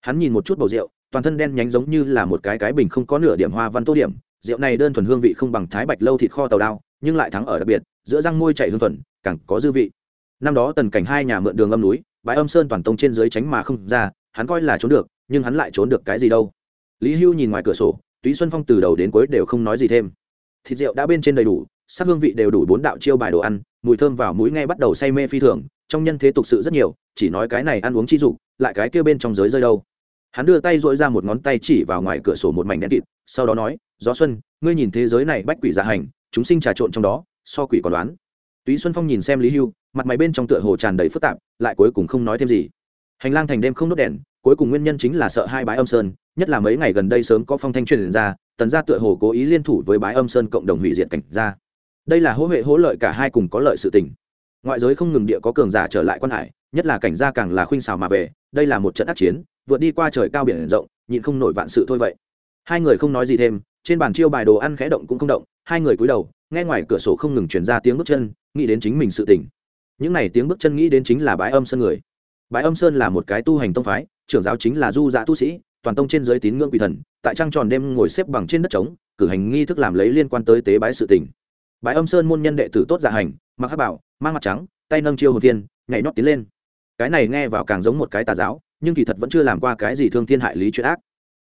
Hắn nhìn một chút bầu rượu, toàn thân đen nhánh giống như là một cái cái bình không có nửa điểm hoa văn tô điểm. Rượu này đơn thuần hương vị không bằng thái bạch lâu thịt kho tàu đao, nhưng lại thắng ở đặc biệt, giữa răng môi chảy hương thuần, càng có dư vị năm đó tần cảnh hai nhà mượn đường âm núi, bãi âm sơn toàn tông trên dưới tránh mà không ra, hắn coi là trốn được, nhưng hắn lại trốn được cái gì đâu. Lý hưu nhìn ngoài cửa sổ, túy xuân phong từ đầu đến cuối đều không nói gì thêm. Thịt rượu đã bên trên đầy đủ, sắc hương vị đều đủ bốn đạo chiêu bài đồ ăn, mùi thơm vào mũi nghe bắt đầu say mê phi thường, trong nhân thế tục sự rất nhiều, chỉ nói cái này ăn uống chi dục, lại cái kia bên trong giới rơi đâu. Hắn đưa tay dội ra một ngón tay chỉ vào ngoài cửa sổ một mảnh đen kịt, sau đó nói, gió xuân, ngươi nhìn thế giới này bách quỷ dạ hành, chúng sinh trà trộn trong đó, so quỷ còn đoán túy xuân phong nhìn xem lý hưu, mặt mày bên trong tựa hồ tràn đầy phức tạp, lại cuối cùng không nói thêm gì. Hành lang thành đêm không đốt đèn, cuối cùng nguyên nhân chính là sợ hai bái âm sơn, nhất là mấy ngày gần đây sớm có phong thanh truyền ra, tần gia tựa hồ cố ý liên thủ với bái âm sơn cộng đồng hủy diệt cảnh gia. Đây là hỗ huệ hỗ lợi cả hai cùng có lợi sự tình. Ngoại giới không ngừng địa có cường giả trở lại quan hải, nhất là cảnh gia càng là khuynh xào mà về, đây là một trận ác chiến, vượt đi qua trời cao biển rộng, nhịn không nổi vạn sự thôi vậy. Hai người không nói gì thêm, trên bàn chiêu bài đồ ăn khẽ động cũng không động, hai người cúi đầu nghe ngoài cửa sổ không ngừng chuyển ra tiếng bước chân, nghĩ đến chính mình sự tỉnh những n à y tiếng bước chân nghĩ đến chính là bái âm sơn người. Bái âm sơn là một cái tu hành tông phái, trưởng giáo chính là du dạ tu sĩ, toàn tông trên giới tín ngưỡng quỷ thần, tại trăng tròn đêm ngồi xếp bằng trên đất trống, cử hành nghi thức làm lấy liên quan tới tế bái sự tỉnh bái âm sơn môn nhân đệ tử tốt dạ hành, mặc hát bảo, mang mặt trắng, tay nâng chiêu hồn thiên, nhảy nót tiến lên. Cái này nghe vào càng giống một cái tà giáo, nhưng kỳ thật vẫn chưa làm qua cái gì thương thiên hại lý chuyện ác.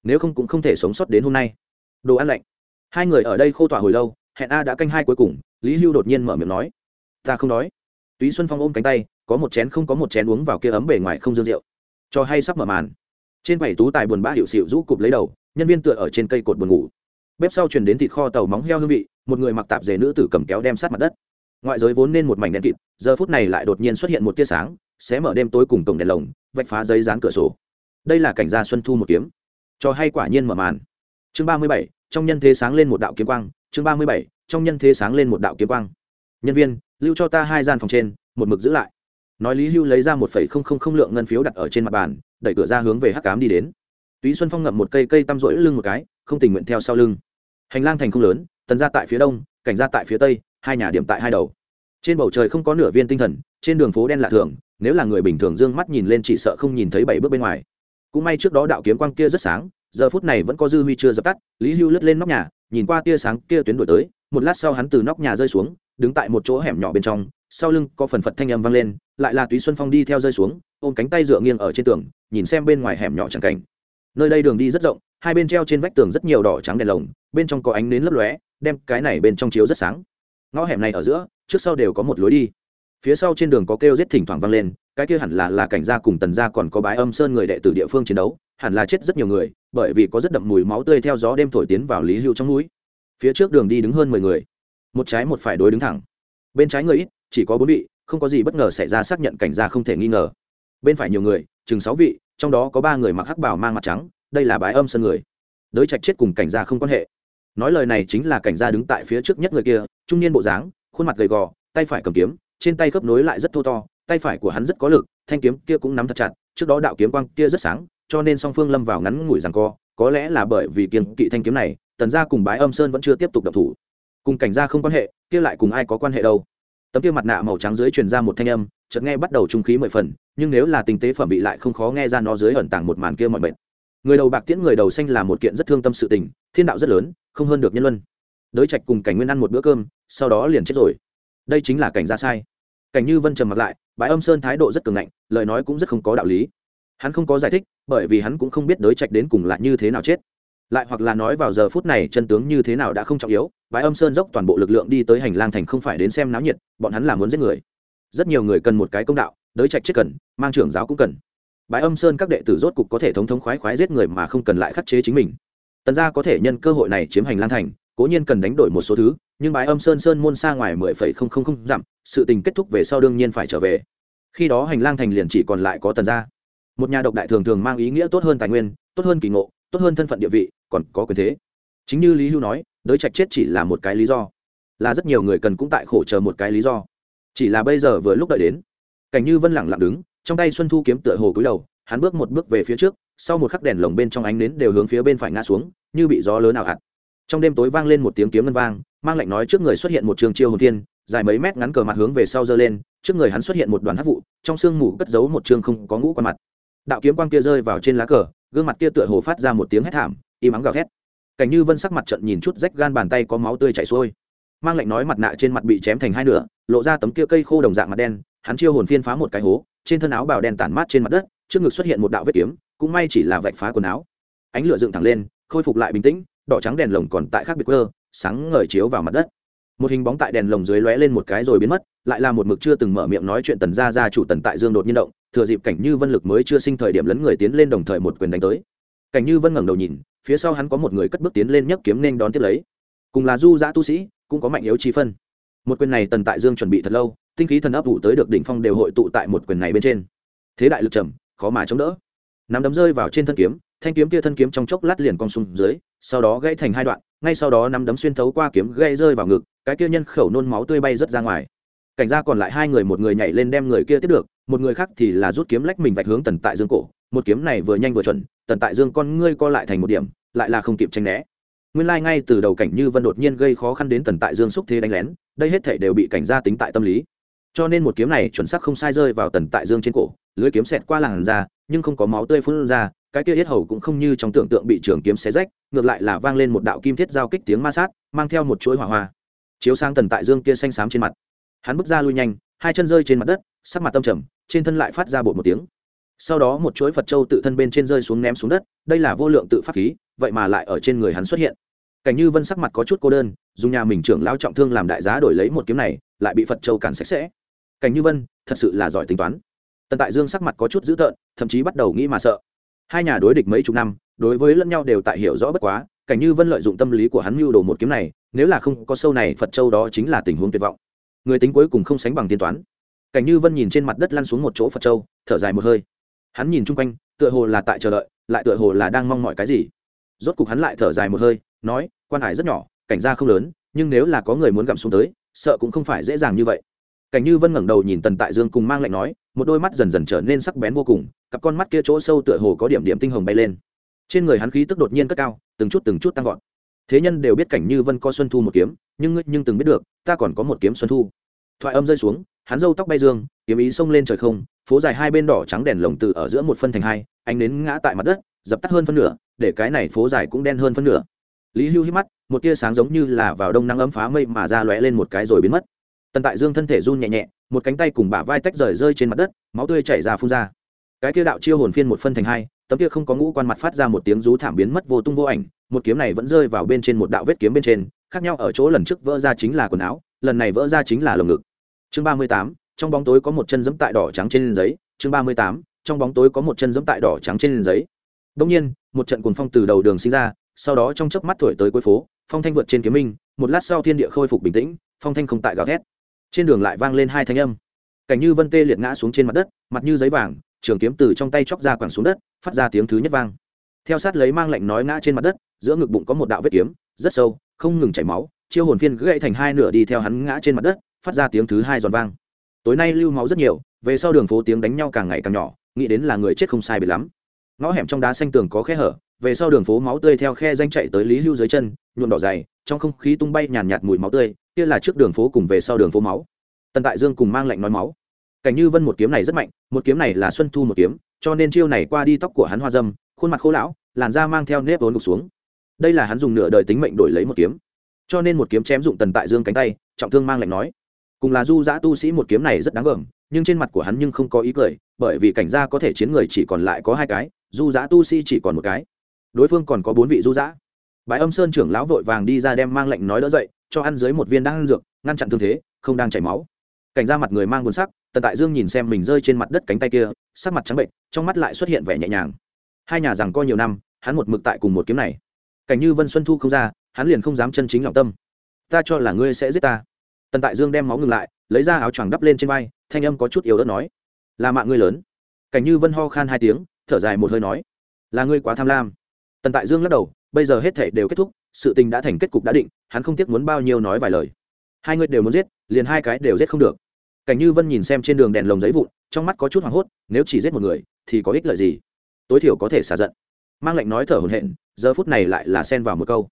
Nếu không cũng không thể sống sót đến hôm nay. Đồ ăn lạnh. Hai người ở đây khô tỏa hồi lâu hẹn a đã canh hai cuối cùng, lý hưu đột nhiên mở miệng nói, ta không đói. Túy xuân phong ôm cánh tay, có một chén không có một chén uống vào kia ấm bề ngoài không dương rượu. Cho hay sắp mở màn. Trên bảy tú tài buồn bã hiệu xịu rũ cụp lấy đầu, nhân viên tựa ở trên cây cột buồn ngủ. Bếp sau chuyển đến thịt kho tàu móng heo hương vị, một người mặc tạp dề nữ tử cầm kéo đem sát mặt đất. Ngoại giới vốn nên một mảnh đen kịt, giờ phút này lại đột nhiên xuất hiện một tia sáng sẽ mở đêm tối cùng cổng đèn lồng, vạch phá giấy dán cửa sổ. Đây là cảnh gia xuân thu một kiếm. Cho hay quả nhiên mở màn. Chương ba mươi bảy, trong nhân thế sáng lên một đạo kiếm quang chương ba mươi bảy, trong nhân thế sáng lên một đạo kiếm quang. Nhân viên, lưu cho ta hai gian phòng trên, một mực giữ lại. Nói lý hưu lấy ra một phẩy không không không lượng ngân phiếu đặt ở trên mặt bàn, đẩy cửa ra hướng về hắc cám đi đến. Túy xuân phong ngậm một cây cây tăm rỗi lưng một cái, không tình nguyện theo sau lưng. Hành lang thành không lớn, tần ra tại phía đông, cảnh ra tại phía tây, hai nhà điểm tại hai đầu. Trên bầu trời không có nửa viên tinh thần, trên đường phố đen lạ thường, nếu là người bình thường d ư ơ n g mắt nhìn lên chỉ sợ không nhìn thấy bảy bước bên ngoài. Cũng may trước đó đạo kiếm quang kia rất sáng, giờ phút này vẫn có dư huy chưa dập tắt, lý hưu lướt lên nóc nhà nhìn qua tia sáng kia tuyến đổi tới, một lát sau hắn từ nóc nhà rơi xuống, đứng tại một chỗ hẻm nhỏ bên trong, sau lưng có phần phật thanh âm vang lên, lại là túy xuân phong đi theo rơi xuống, ôm cánh tay dựa nghiêng ở trên tường, nhìn xem bên ngoài hẻm nhỏ chẳng cảnh. Nơi đây đường đi rất rộng, hai bên treo trên vách tường rất nhiều đỏ trắng đèn lồng, bên trong có ánh nến lấp lóe, đem cái này bên trong chiếu rất sáng. Ngõ hẻm này ở giữa, trước sau đều có một lối đi. Phía sau trên đường có kêu giết thỉnh thoảng vang lên, cái kia hẳn là là cảnh gia cùng tần gia còn có bái âm sơn người đệ tử địa phương chiến đấu, hẳn là chết rất nhiều người bởi vì có rất đậm mùi máu tươi theo gió đêm thổi tiến vào lý hưu trong núi. Phía trước đường đi đứng hơn mười người. Một trái một phải đối đứng thẳng. Bên trái người ít, chỉ có bốn vị, không có gì bất ngờ xảy ra xác nhận cảnh gia không thể nghi ngờ. Bên phải nhiều người, chừng sáu vị, trong đó có ba người mặc hắc bảo mang mặt trắng, đây là bái âm sân người. Đới trạch chết cùng cảnh gia không quan hệ. Nói lời này chính là cảnh gia đứng tại phía trước nhất người kia, trung niên bộ dáng, khuôn mặt gầy gò, tay phải cầm kiếm, trên tay khớp nối lại rất thô to, tay phải của hắn rất có lực, thanh kiếm kia cũng nắm thật chặt, trước đó đạo kiếm quang kia rất sáng cho nên song phương lâm vào ngắn ngủi rằng co, có lẽ là bởi vì kiên kỵ thanh kiếm này, tần gia cùng bái âm sơn vẫn chưa tiếp tục đập thủ. Cùng cảnh gia không quan hệ, kia lại cùng ai có quan hệ đâu? Tấm kia mặt nạ màu trắng dưới truyền ra một thanh âm, chợt nghe bắt đầu trung khí mười phần, nhưng nếu là tình tế phẩm bị lại không khó nghe ra nó dưới ẩn tàng một màn kia mọi mệt. Người đầu bạc tiễn người đầu xanh là một kiện rất thương tâm sự tình, thiên đạo rất lớn, không hơn được nhân luân. Đới trạch cùng cảnh nguyên ăn một bữa cơm, sau đó liền chết rồi. Đây chính là cảnh gia sai. Cảnh như vân trầm mặt lại, bái âm sơn thái độ rất cường ngạnh, lời nói cũng rất không có đạo lý. Hắn không có giải thích bởi vì hắn cũng không biết đới trạch đến cùng là như thế nào chết. Lại hoặc là nói vào giờ phút này chân tướng như thế nào đã không trọng yếu, bãi âm sơn dốc toàn bộ lực lượng đi tới hành lang thành không phải đến xem náo nhiệt, bọn hắn là muốn giết người. Rất nhiều người cần một cái công đạo đới trạch chết cần, mang trưởng giáo cũng cần. Bãi âm sơn các đệ tử rốt cục có thể thống thống khoái khoái giết người mà không cần lại khắc chế chính mình. Tần gia có thể nhân cơ hội này chiếm hành lang thành, cố nhiên cần đánh đổi một số thứ, nhưng bãi âm sơn sơn môn xa ngoài mười phẩy không không không dặm, sự tình kết thúc về sau đương nhiên phải trở về. Khi đó hành lang thành liền chỉ còn lại có tần gia một nhà độc đại thường thường mang ý nghĩa tốt hơn tài nguyên, tốt hơn kỳ ngộ, tốt hơn thân phận địa vị, còn có quyền thế. Chính như lý hưu nói, đới trạch chết chỉ là một cái lý do. Là rất nhiều người cần cũng tại khổ chờ một cái lý do. Chỉ là bây giờ vừa lúc đợi đến. Cảnh như vân lẳng lặng đứng, trong tay xuân thu kiếm tựa hồ cúi đầu, hắn bước một bước về phía trước, sau một khắc đèn lồng bên trong ánh nến đều hướng phía bên phải ngã xuống, như bị gió lớn ảo hạt trong đêm tối vang lên một tiếng kiếm ngân vang, mang lệnh nói trước người xuất hiện một trường chiêu hồn thiên, dài mấy mét ngắn cờ mặt hướng về sau giơ lên, trước người hắn xuất hiện một đoàn hát vụ, trong sương mù cất giấu một trường không có ngũ qua mặt đạo kiếm quang kia rơi vào trên lá cờ, gương mặt kia tựa hồ phát ra một tiếng hét thảm, im ắng gào thét. Cảnh như vân sắc mặt trận nhìn chút rách gan bàn tay có máu tươi chảy xuôi. Mang lệnh nói mặt nạ trên mặt bị chém thành hai nửa, lộ ra tấm kia cây khô đồng dạng mặt đen, hắn chiêu hồn phiên phá một cái hố, trên thân áo bào đen tản mát trên mặt đất, trước ngực xuất hiện một đạo vết kiếm, cũng may chỉ là vạch phá quần áo. Ánh lửa dựng thẳng lên, khôi phục lại bình tĩnh, đỏ trắng đèn lồng còn tại khác biệt cơ sáng ngời chiếu vào mặt đất. Một hình bóng tại đèn lồng dưới lóe lên một cái rồi biến mất, lại là một mực chưa từng mở miệng nói chuyện tần gia gia chủ tần tại dương đột nhiên động thừa dịp cảnh như vân lực mới chưa sinh thời điểm lấn người tiến lên đồng thời một quyền đánh tới. Cảnh như vân ngẩng đầu nhìn, phía sau hắn có một người cất bước tiến lên nhấc kiếm nên đón tiếp lấy. Cùng là du giã tu sĩ, cũng có mạnh yếu chi phân. Một quyền này tần tại dương chuẩn bị thật lâu, tinh khí thần ấp vụ tới được đỉnh phong đều hội tụ tại một quyền này bên trên. Thế đại lực trầm, khó mà chống đỡ. Nắm đấm rơi vào trên thân kiếm, thanh kiếm kia thân kiếm trong chốc lát liền cong xuống dưới, sau đó gãy thành hai đoạn, ngay sau đó nắm đấm xuyên thấu qua kiếm gãy rơi vào ngực, cái kia nhân khẩu nôn máu tươi bay rất ra ngoài cảnh gia còn lại hai người một người nhảy lên đem người kia tiếp được, một người khác thì là rút kiếm lách mình vạch hướng tần tại dương cổ. Một kiếm này vừa nhanh vừa chuẩn, tần tại dương con ngươi co lại thành một điểm, lại là không kịp tranh né. Nguyên lai ngay từ đầu cảnh như vân đột nhiên gây khó khăn đến tần tại dương xúc thế đánh lén, đây hết thể đều bị cảnh gia tính tại tâm lý. Cho nên một kiếm này chuẩn xác không sai rơi vào tần tại dương trên cổ, lưới kiếm xẹt qua làn da, nhưng không có máu tươi phun ra, cái kia yết hầu cũng không như trong tưởng tượng bị trường kiếm xé rách, ngược lại là vang lên một đạo kim thiết giao kích tiếng ma sát, mang theo một chuỗi hỏa hoa. Chiếu sang tần tại dương kia xanh xám trên mặt hắn bước ra lui nhanh, hai chân rơi trên mặt đất, sắc mặt tâm trầm, trên thân lại phát ra bột một tiếng. Sau đó một chuỗi phật châu tự thân bên trên rơi xuống ném xuống đất, đây là vô lượng tự pháp khí, vậy mà lại ở trên người hắn xuất hiện. Cảnh như vân sắc mặt có chút cô đơn, dùng nhà mình trưởng lao trọng thương làm đại giá đổi lấy một kiếm này, lại bị phật châu cản sạch sẽ. Cảnh như vân, thật sự là giỏi tính toán. Tần tại dương sắc mặt có chút dữ tợn, thậm chí bắt đầu nghĩ mà sợ. Hai nhà đối địch mấy chục năm, đối với lẫn nhau đều tại hiểu rõ bất quá, cảnh như vân lợi dụng tâm lý của hắn mưu đồ một kiếm này, nếu là không có sâu này, phật châu đó chính là tình huống tuyệt vọng người tính cuối cùng không sánh bằng tiên toán. Cảnh như vân nhìn trên mặt đất lăn xuống một chỗ phật châu, thở dài một hơi. Hắn nhìn chung quanh, tựa hồ là tại chờ đợi, lại tựa hồ là đang mong mọi cái gì. Rốt cục hắn lại thở dài một hơi, nói, quan hải rất nhỏ, cảnh gia không lớn, nhưng nếu là có người muốn gặm xuống tới, sợ cũng không phải dễ dàng như vậy. Cảnh như vân ngẩng đầu nhìn tần tại dương cùng mang lạnh nói, một đôi mắt dần dần trở nên sắc bén vô cùng, cặp con mắt kia chỗ sâu tựa hồ có điểm điểm tinh hồng bay lên. Trên người hắn khí tức đột nhiên cất cao, từng chút từng chút tăng vọt. Thế nhân đều biết cảnh như vân có xuân thu một kiếm, nhưng ngươi nhưng từng biết được, ta còn có một kiếm xuân thu thoại âm rơi xuống, hắn râu tóc bay dương, kiếm ý xông lên trời không, phố dài hai bên đỏ trắng đèn lồng từ ở giữa một phân thành hai, ánh nến ngã tại mặt đất, dập tắt hơn phân nửa, để cái này phố dài cũng đen hơn phân nửa. Lý hưu hít mắt, một tia sáng giống như là vào đông nắng ấm phá mây mà ra lóe lên một cái rồi biến mất. Tần tại dương thân thể run nhẹ nhẹ, một cánh tay cùng bả vai tách rời rơi trên mặt đất, máu tươi chảy ra phun ra. Cái kia đạo chiêu hồn phiên một phân thành hai, tấm kia không có ngũ quan mặt phát ra một tiếng rú thảm biến mất vô tung vô ảnh, một kiếm này vẫn rơi vào bên trên một đạo vết kiếm bên trên, khác nhau ở chỗ lần trước vỡ ra chính là quần áo, lần này vỡ ra chính là lồng ngực chương ba mươi tám, trong bóng tối có một chân dẫm tại đỏ trắng trên giấy. Chương ba mươi tám, trong bóng tối có một chân dẫm tại đỏ trắng trên giấy. Đông nhiên, một trận cuồng phong từ đầu đường sinh ra, sau đó trong chớp mắt thổi tới cuối phố, phong thanh vượt trên kiếm minh, một lát sau thiên địa khôi phục bình tĩnh, phong thanh không tại gào thét. Trên đường lại vang lên hai thanh âm. Cảnh như vân tê liệt ngã xuống trên mặt đất, mặt như giấy vàng, trường kiếm từ trong tay chóc ra quẳng xuống đất, phát ra tiếng thứ nhất vang. Theo sát lấy mang lệnh nói ngã trên mặt đất, giữa ngực bụng có một đạo vết kiếm, rất sâu, không ngừng chảy máu, chiêu hồn phiên gãy thành hai nửa đi theo hắn ngã trên mặt đất phát ra tiếng thứ hai giòn vang. Tối nay lưu máu rất nhiều, về sau đường phố tiếng đánh nhau càng ngày càng nhỏ, nghĩ đến là người chết không sai biệt lắm. Ngõ hẻm trong đá xanh tường có khe hở, về sau đường phố máu tươi theo khe danh chạy tới lý hưu dưới chân, nhuộm đỏ dày, trong không khí tung bay nhàn nhạt mùi máu tươi, kia là trước đường phố cùng về sau đường phố máu. Tần tại dương cùng mang lệnh nói máu. Cảnh như vân một kiếm này rất mạnh, một kiếm này là xuân thu một kiếm, cho nên chiêu này qua đi tóc của hắn hoa dâm, khuôn mặt khô lão, làn da mang theo nếp vốn gục xuống. Đây là hắn dùng nửa đời tính mệnh đổi lấy một kiếm. Cho nên một kiếm chém dụng tần tại dương cánh tay, trọng thương mang lệnh nói cùng là du giã tu sĩ một kiếm này rất đáng gờm, nhưng trên mặt của hắn nhưng không có ý cười, bởi vì cảnh gia có thể chiến người chỉ còn lại có hai cái, du giã tu sĩ chỉ còn một cái. Đối phương còn có bốn vị du giã. Bãi âm sơn trưởng lão vội vàng đi ra đem mang lệnh nói đỡ dậy, cho ăn dưới một viên đang ăn dược, ngăn chặn thương thế, không đang chảy máu. Cảnh ra mặt người mang buồn sắc, tần tại dương nhìn xem mình rơi trên mặt đất cánh tay kia, sắc mặt trắng bệnh trong mắt lại xuất hiện vẻ nhẹ nhàng. Hai nhà rằng co nhiều năm, hắn một mực tại cùng một kiếm này. Cảnh như vân xuân thu không ra, hắn liền không dám chân chính lòng tâm. Ta cho là ngươi sẽ giết ta tần tại dương đem máu ngừng lại lấy ra áo choàng đắp lên trên vai thanh âm có chút yếu ớt nói là mạng ngươi lớn cảnh như vân ho khan hai tiếng thở dài một hơi nói là ngươi quá tham lam tần tại dương lắc đầu bây giờ hết thể đều kết thúc sự tình đã thành kết cục đã định hắn không tiếc muốn bao nhiêu nói vài lời hai người đều muốn giết liền hai cái đều giết không được cảnh như vân nhìn xem trên đường đèn lồng giấy vụn trong mắt có chút hoảng hốt nếu chỉ giết một người thì có ích lợi gì tối thiểu có thể xả giận mang lệnh nói thở hồn hện giờ phút này lại là xen vào một câu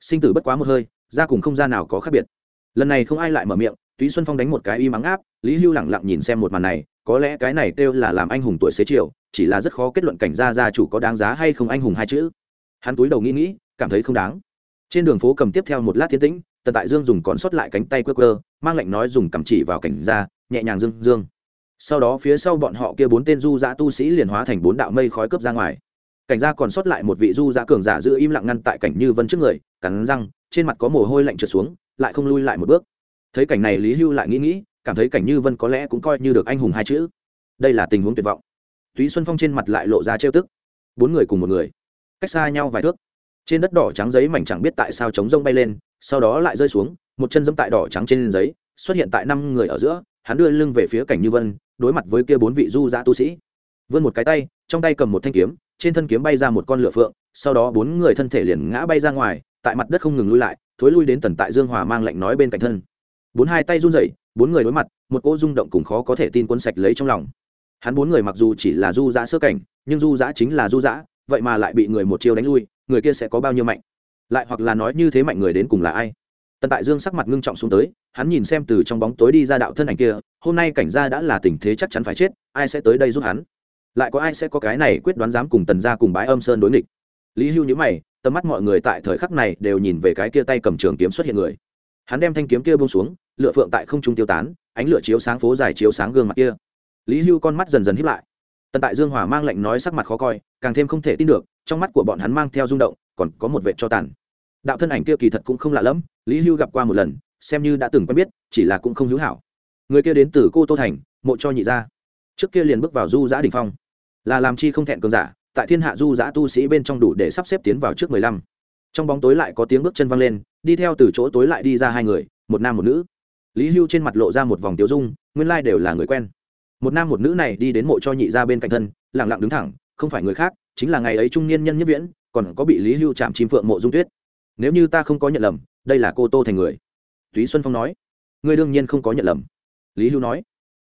sinh tử bất quá một hơi ra cùng không ra nào có khác biệt lần này không ai lại mở miệng, túy xuân phong đánh một cái y mắng áp, lý hưu lẳng lặng nhìn xem một màn này, có lẽ cái này kêu là làm anh hùng tuổi xế chiều, chỉ là rất khó kết luận cảnh gia gia chủ có đáng giá hay không anh hùng hai chữ. Hắn túi đầu nghĩ nghĩ, cảm thấy không đáng. Trên đường phố cầm tiếp theo một lát thiên tĩnh, tần tại dương dùng còn sót lại cánh tay quơ quơ, mang lệnh nói dùng cầm chỉ vào cảnh ra nhẹ nhàng dương dương. Sau đó phía sau bọn họ kia bốn tên du giã tu sĩ liền hóa thành bốn đạo mây khói cướp ra ngoài. Cảnh ra còn sót lại một vị du giã cường giả giữ im lặng ngăn tại cảnh như vân trước người, cắn răng, trên mặt có mồ hôi lạnh trượt xuống lại không lui lại một bước. Thấy cảnh này lý hưu lại nghĩ nghĩ, cảm thấy cảnh như vân có lẽ cũng coi như được anh hùng hai chữ. Đây là tình huống tuyệt vọng. Túy xuân phong trên mặt lại lộ ra trêu tức. Bốn người cùng một người. Cách xa nhau vài thước. Trên đất đỏ trắng giấy mảnh chẳng biết tại sao chống rông bay lên, sau đó lại rơi xuống, một chân dẫm tại đỏ trắng trên giấy, xuất hiện tại năm người ở giữa, hắn đưa lưng về phía cảnh như vân, đối mặt với kia bốn vị du giã tu sĩ. Vươn một cái tay, trong tay cầm một thanh kiếm, trên thân kiếm bay ra một con lửa phượng, sau đó bốn người thân thể liền ngã bay ra ngoài tại mặt đất không ngừng lui lại, thối lui đến tần tại dương hòa mang lạnh nói bên cạnh thân. Bốn hai tay run rẩy, bốn người đối mặt, một cỗ rung động cùng khó có thể tin quân sạch lấy trong lòng. Hắn bốn người mặc dù chỉ là du giã sơ cảnh, nhưng du giã chính là du giã, vậy mà lại bị người một chiêu đánh lui, người kia sẽ có bao nhiêu mạnh? Lại hoặc là nói như thế mạnh người đến cùng là ai? Tần tại dương sắc mặt ngưng trọng xuống tới, hắn nhìn xem từ trong bóng tối đi ra đạo thân ảnh kia, hôm nay cảnh gia đã là tình thế chắc chắn phải chết, ai sẽ tới đây giúp hắn? Lại có ai sẽ có cái này quyết đoán dám cùng tần gia cùng bái âm sơn đối nghịch? Lý hưu nhữ mày tầm mắt mọi người tại thời khắc này đều nhìn về cái kia tay cầm trường kiếm xuất hiện người. Hắn đem thanh kiếm kia bông xuống lựa phượng tại không trung tiêu tán, ánh lửa chiếu sáng phố dài chiếu sáng gương mặt kia. Lý hưu con mắt dần dần hiếp lại. Tần tại dương hòa mang lệnh nói sắc mặt khó coi, càng thêm không thể tin được, trong mắt của bọn hắn mang theo rung động, còn có một vệ cho tàn. Đạo thân ảnh kia kỳ thật cũng không lạ lẫm, lý hưu gặp qua một lần, xem như đã từng quen biết, chỉ là cũng không hữu hảo. Người kia đến từ cô tô thành, mộ cho nhị gia. Trước kia liền bước vào du giã đình phong. Là làm chi không thẹn cường giả tại thiên hạ du giã tu sĩ bên trong đủ để sắp xếp tiến vào trước mười lăm. Trong bóng tối lại có tiếng bước chân văng lên, đi theo từ chỗ tối lại đi ra hai người, một nam một nữ. Lý hưu trên mặt lộ ra một vòng tiêu dung, nguyên lai đều là người quen. Một nam một nữ này đi đến mộ cho nhị ra bên cạnh thân lẳng lặng đứng thẳng, không phải người khác, chính là ngày ấy trung niên nhân nhất viễn, còn có bị lý hưu chạm chim phượng mộ dung tuyết. Nếu như ta không có nhận lầm, đây là cô tô thành người. Túy xuân phong nói. Ngươi đương nhiên không có nhận lầm. Lý hưu nói.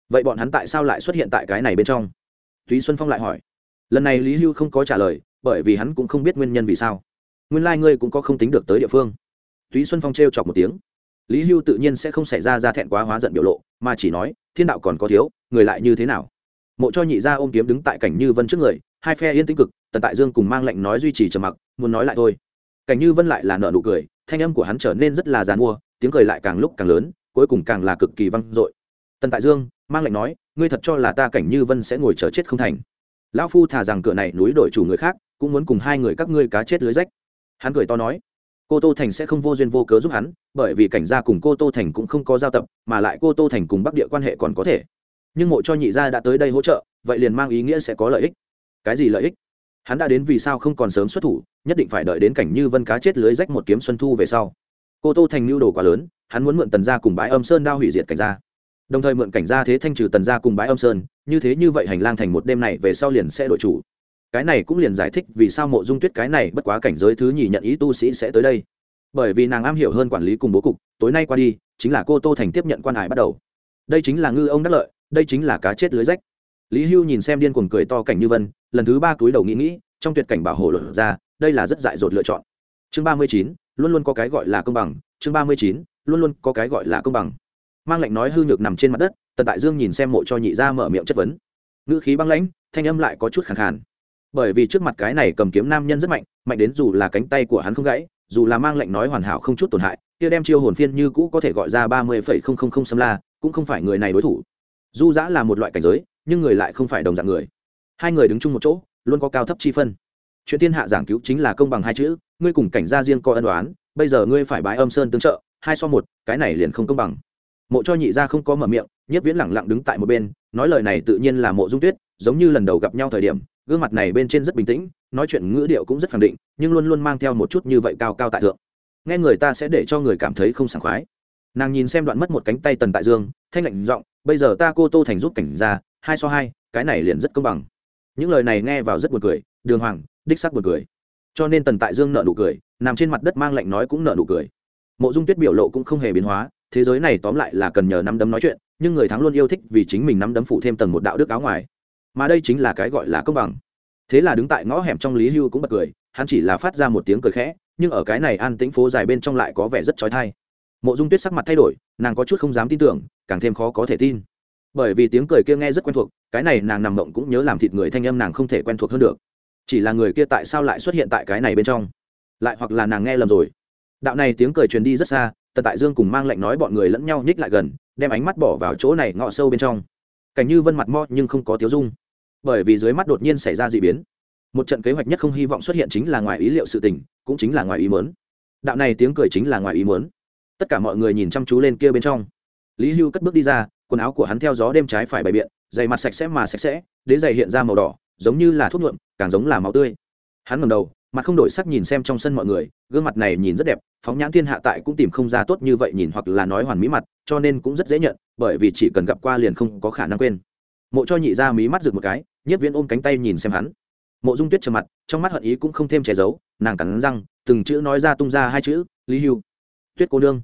Vậy bọn hắn tại sao lại xuất hiện tại cái này bên trong? Túy xuân phong lại hỏi lần này lý hưu không có trả lời, bởi vì hắn cũng không biết nguyên nhân vì sao. Nguyên lai、like、ngươi cũng có không tính được tới địa phương. Túy xuân phong t r e o chọc một tiếng. Lý hưu tự nhiên sẽ không xảy ra ra thẹn quá hóa giận biểu lộ, mà chỉ nói, thiên đạo còn có thiếu, người lại như thế nào? Mộ cho nhị ra ôm kiếm đứng tại cảnh như vân trước người, hai phe yên tĩnh cực, tần tại dương cùng mang lệnh nói duy trì trầm mặc, muốn nói lại thôi. Cảnh như vân lại là nợ nụ cười, thanh âm của hắn trở nên rất là g mua, tiếng cười lại càng lúc càng lớn, cuối cùng càng là cực kỳ văng dội. Tần tại dương, mang lệnh nói, ngươi thật cho là ta cảnh như vân sẽ ngồi chờ chết không thành lão phu thả rằng cửa này núi đổi chủ người khác, cũng muốn cùng hai người các ngươi cá chết lưới rách. Hắn cười to nói, cô tô thành sẽ không vô duyên vô cớ giúp hắn, bởi vì cảnh gia cùng cô tô thành cũng không có giao tập, mà lại cô tô thành cùng bắc địa quan hệ còn có thể. Nhưng mộ cho nhị gia đã tới đây hỗ trợ, vậy liền mang ý nghĩa sẽ có lợi ích. Cái gì lợi ích? Hắn đã đến vì sao không còn sớm xuất thủ, nhất định phải đợi đến cảnh như vân cá chết lưới rách một kiếm xuân thu về sau. Cô tô thành mưu đồ quá lớn, hắn muốn mượn tần gia cùng bãi âm sơn đao hủy diệt cảnh gia đồng thời mượn cảnh gia thế thanh trừ tần gia cùng bãi âm sơn, như thế như vậy hành lang thành một đêm này về sau liền sẽ đổi chủ. Cái này cũng liền giải thích vì sao mộ dung tuyết cái này bất quá cảnh giới thứ nhì nhận ý tu sĩ sẽ tới đây. Bởi vì nàng am hiểu hơn quản lý cùng bố cục, tối nay qua đi, chính là cô tô thành tiếp nhận quan hải bắt đầu. Đây chính là ngư ông đắc lợi, đây chính là cá chết lưới rách. Lý hưu nhìn xem điên cuồng cười to cảnh như vân, lần thứ ba túi đầu nghĩ nghĩ, trong tuyệt cảnh bảo hộ luận ra, đây là rất dại dột lựa chọn. Chương ba mươi chín, luôn luôn có cái gọi là công bằng, chương ba mươi chín, luôn luôn có cái gọi là công bằng mang lệnh nói hư nhược nằm trên mặt đất, tần tại dương nhìn xem mộ cho nhị ra mở miệng chất vấn. Ngữ khí băng lãnh, thanh âm lại có chút khẳng khàn. Bởi vì trước mặt cái này cầm kiếm nam nhân rất mạnh mạnh đến dù là cánh tay của hắn không gãy, dù là mang lệnh nói hoàn hảo không chút tổn hại, kia đem chiêu hồn phiên như cũ có thể gọi ra ba mươi phẩy không không không xâm la, cũng không phải người này đối thủ. Du giã là một loại cảnh giới, nhưng người lại không phải đồng dạng người. Hai người đứng chung một chỗ, luôn có cao thấp chi phân. Chuyện thiên hạ giảng cứu chính là công bằng hai chữ, ngươi cùng cảnh gia riêng có ân đoán bây giờ ngươi phải bái âm sơn tương trợ, hai so một, cái này liền không công bằng mộ cho nhị Ra không có mở miệng nhất viễn lẳng lặng đứng tại một bên, nói lời này tự nhiên là mộ dung tuyết, giống như lần đầu gặp nhau thời điểm, gương mặt này bên trên rất bình tĩnh, nói chuyện ngữ điệu cũng rất khẳng định, nhưng luôn luôn mang theo một chút như vậy cao cao tại thượng. Nghe người ta sẽ để cho người cảm thấy không sảng khoái. Nàng nhìn xem đoạn mất một cánh tay tần tại dương, thanh lạnh giọng, bây giờ ta cô tô thành giúp cảnh ra hai so hai, cái này liền rất công bằng. Những lời này nghe vào rất buồn cười, đường hoàng, đích sắc buồn cười. Cho nên tần tại dương nợ nụ cười, nằm trên mặt đất mang lạnh nói cũng nợ nụ cười. Mộ dung tuyết biểu lộ cũng không hề biến hóa thế giới này tóm lại là cần nhờ nắm đấm nói chuyện, nhưng người thắng luôn yêu thích vì chính mình nắm đấm phụ thêm tầng một đạo đức áo ngoài. Mà đây chính là cái gọi là công bằng. Thế là đứng tại ngõ hẻm trong lý hưu cũng bật cười, hắn chỉ là phát ra một tiếng cười khẽ, nhưng ở cái này an tĩnh phố dài bên trong lại có vẻ rất trói thai mộ dung tuyết sắc mặt thay đổi, nàng có chút không dám tin tưởng, càng thêm khó có thể tin. Bởi vì tiếng cười kia nghe rất quen thuộc, cái này nàng nằm mộng cũng nhớ làm thịt người thanh âm nàng không thể quen thuộc hơn được. Chỉ là người kia tại sao lại xuất hiện tại cái này bên trong? Lại hoặc là nàng nghe lầm rồi? Đạo này tiếng cười truyền đi rất xa tần tại dương cùng mang lệnh nói bọn người lẫn nhau nhích lại gần, đem ánh mắt bỏ vào chỗ này ngọ sâu bên trong. Cảnh như vân mặt mo nhưng không có tiếu dung. Bởi vì dưới mắt đột nhiên xảy ra d ị biến. Một trận kế hoạch nhất không hy vọng xuất hiện chính là ngoài ý liệu sự tình, cũng chính là ngoài ý mớn đạo này tiếng cười chính là ngoài ý mớn tất cả mọi người nhìn chăm chú lên kia bên trong. Lý hưu cất bước đi ra, quần áo của hắn theo gió đêm trái phải bày biện dày mặt sạch sẽ mà sạch sẽ, đế giày hiện ra màu đỏ, giống như là thuốc nhuộm, càng giống là máu tươi. Hắn ngầm đầu mặt không đổi sắc nhìn xem trong sân mọi người, gương mặt này nhìn rất đẹp, phóng nhãn thiên hạ tại cũng tìm không ra tốt như vậy nhìn hoặc là nói hoàn mỹ mặt, cho nên cũng rất dễ nhận, bởi vì chỉ cần gặp qua liền không có khả năng quên. Mộ cho nhị ra mí mắt rực một cái nhất viễn ôm cánh tay nhìn xem hắn. Mộ dung tuyết trầm mặt, trong mắt hận ý cũng không thêm che giấu, nàng cắn răng, từng chữ nói ra tung ra hai chữ, lý hưu. Tuyết cô nương.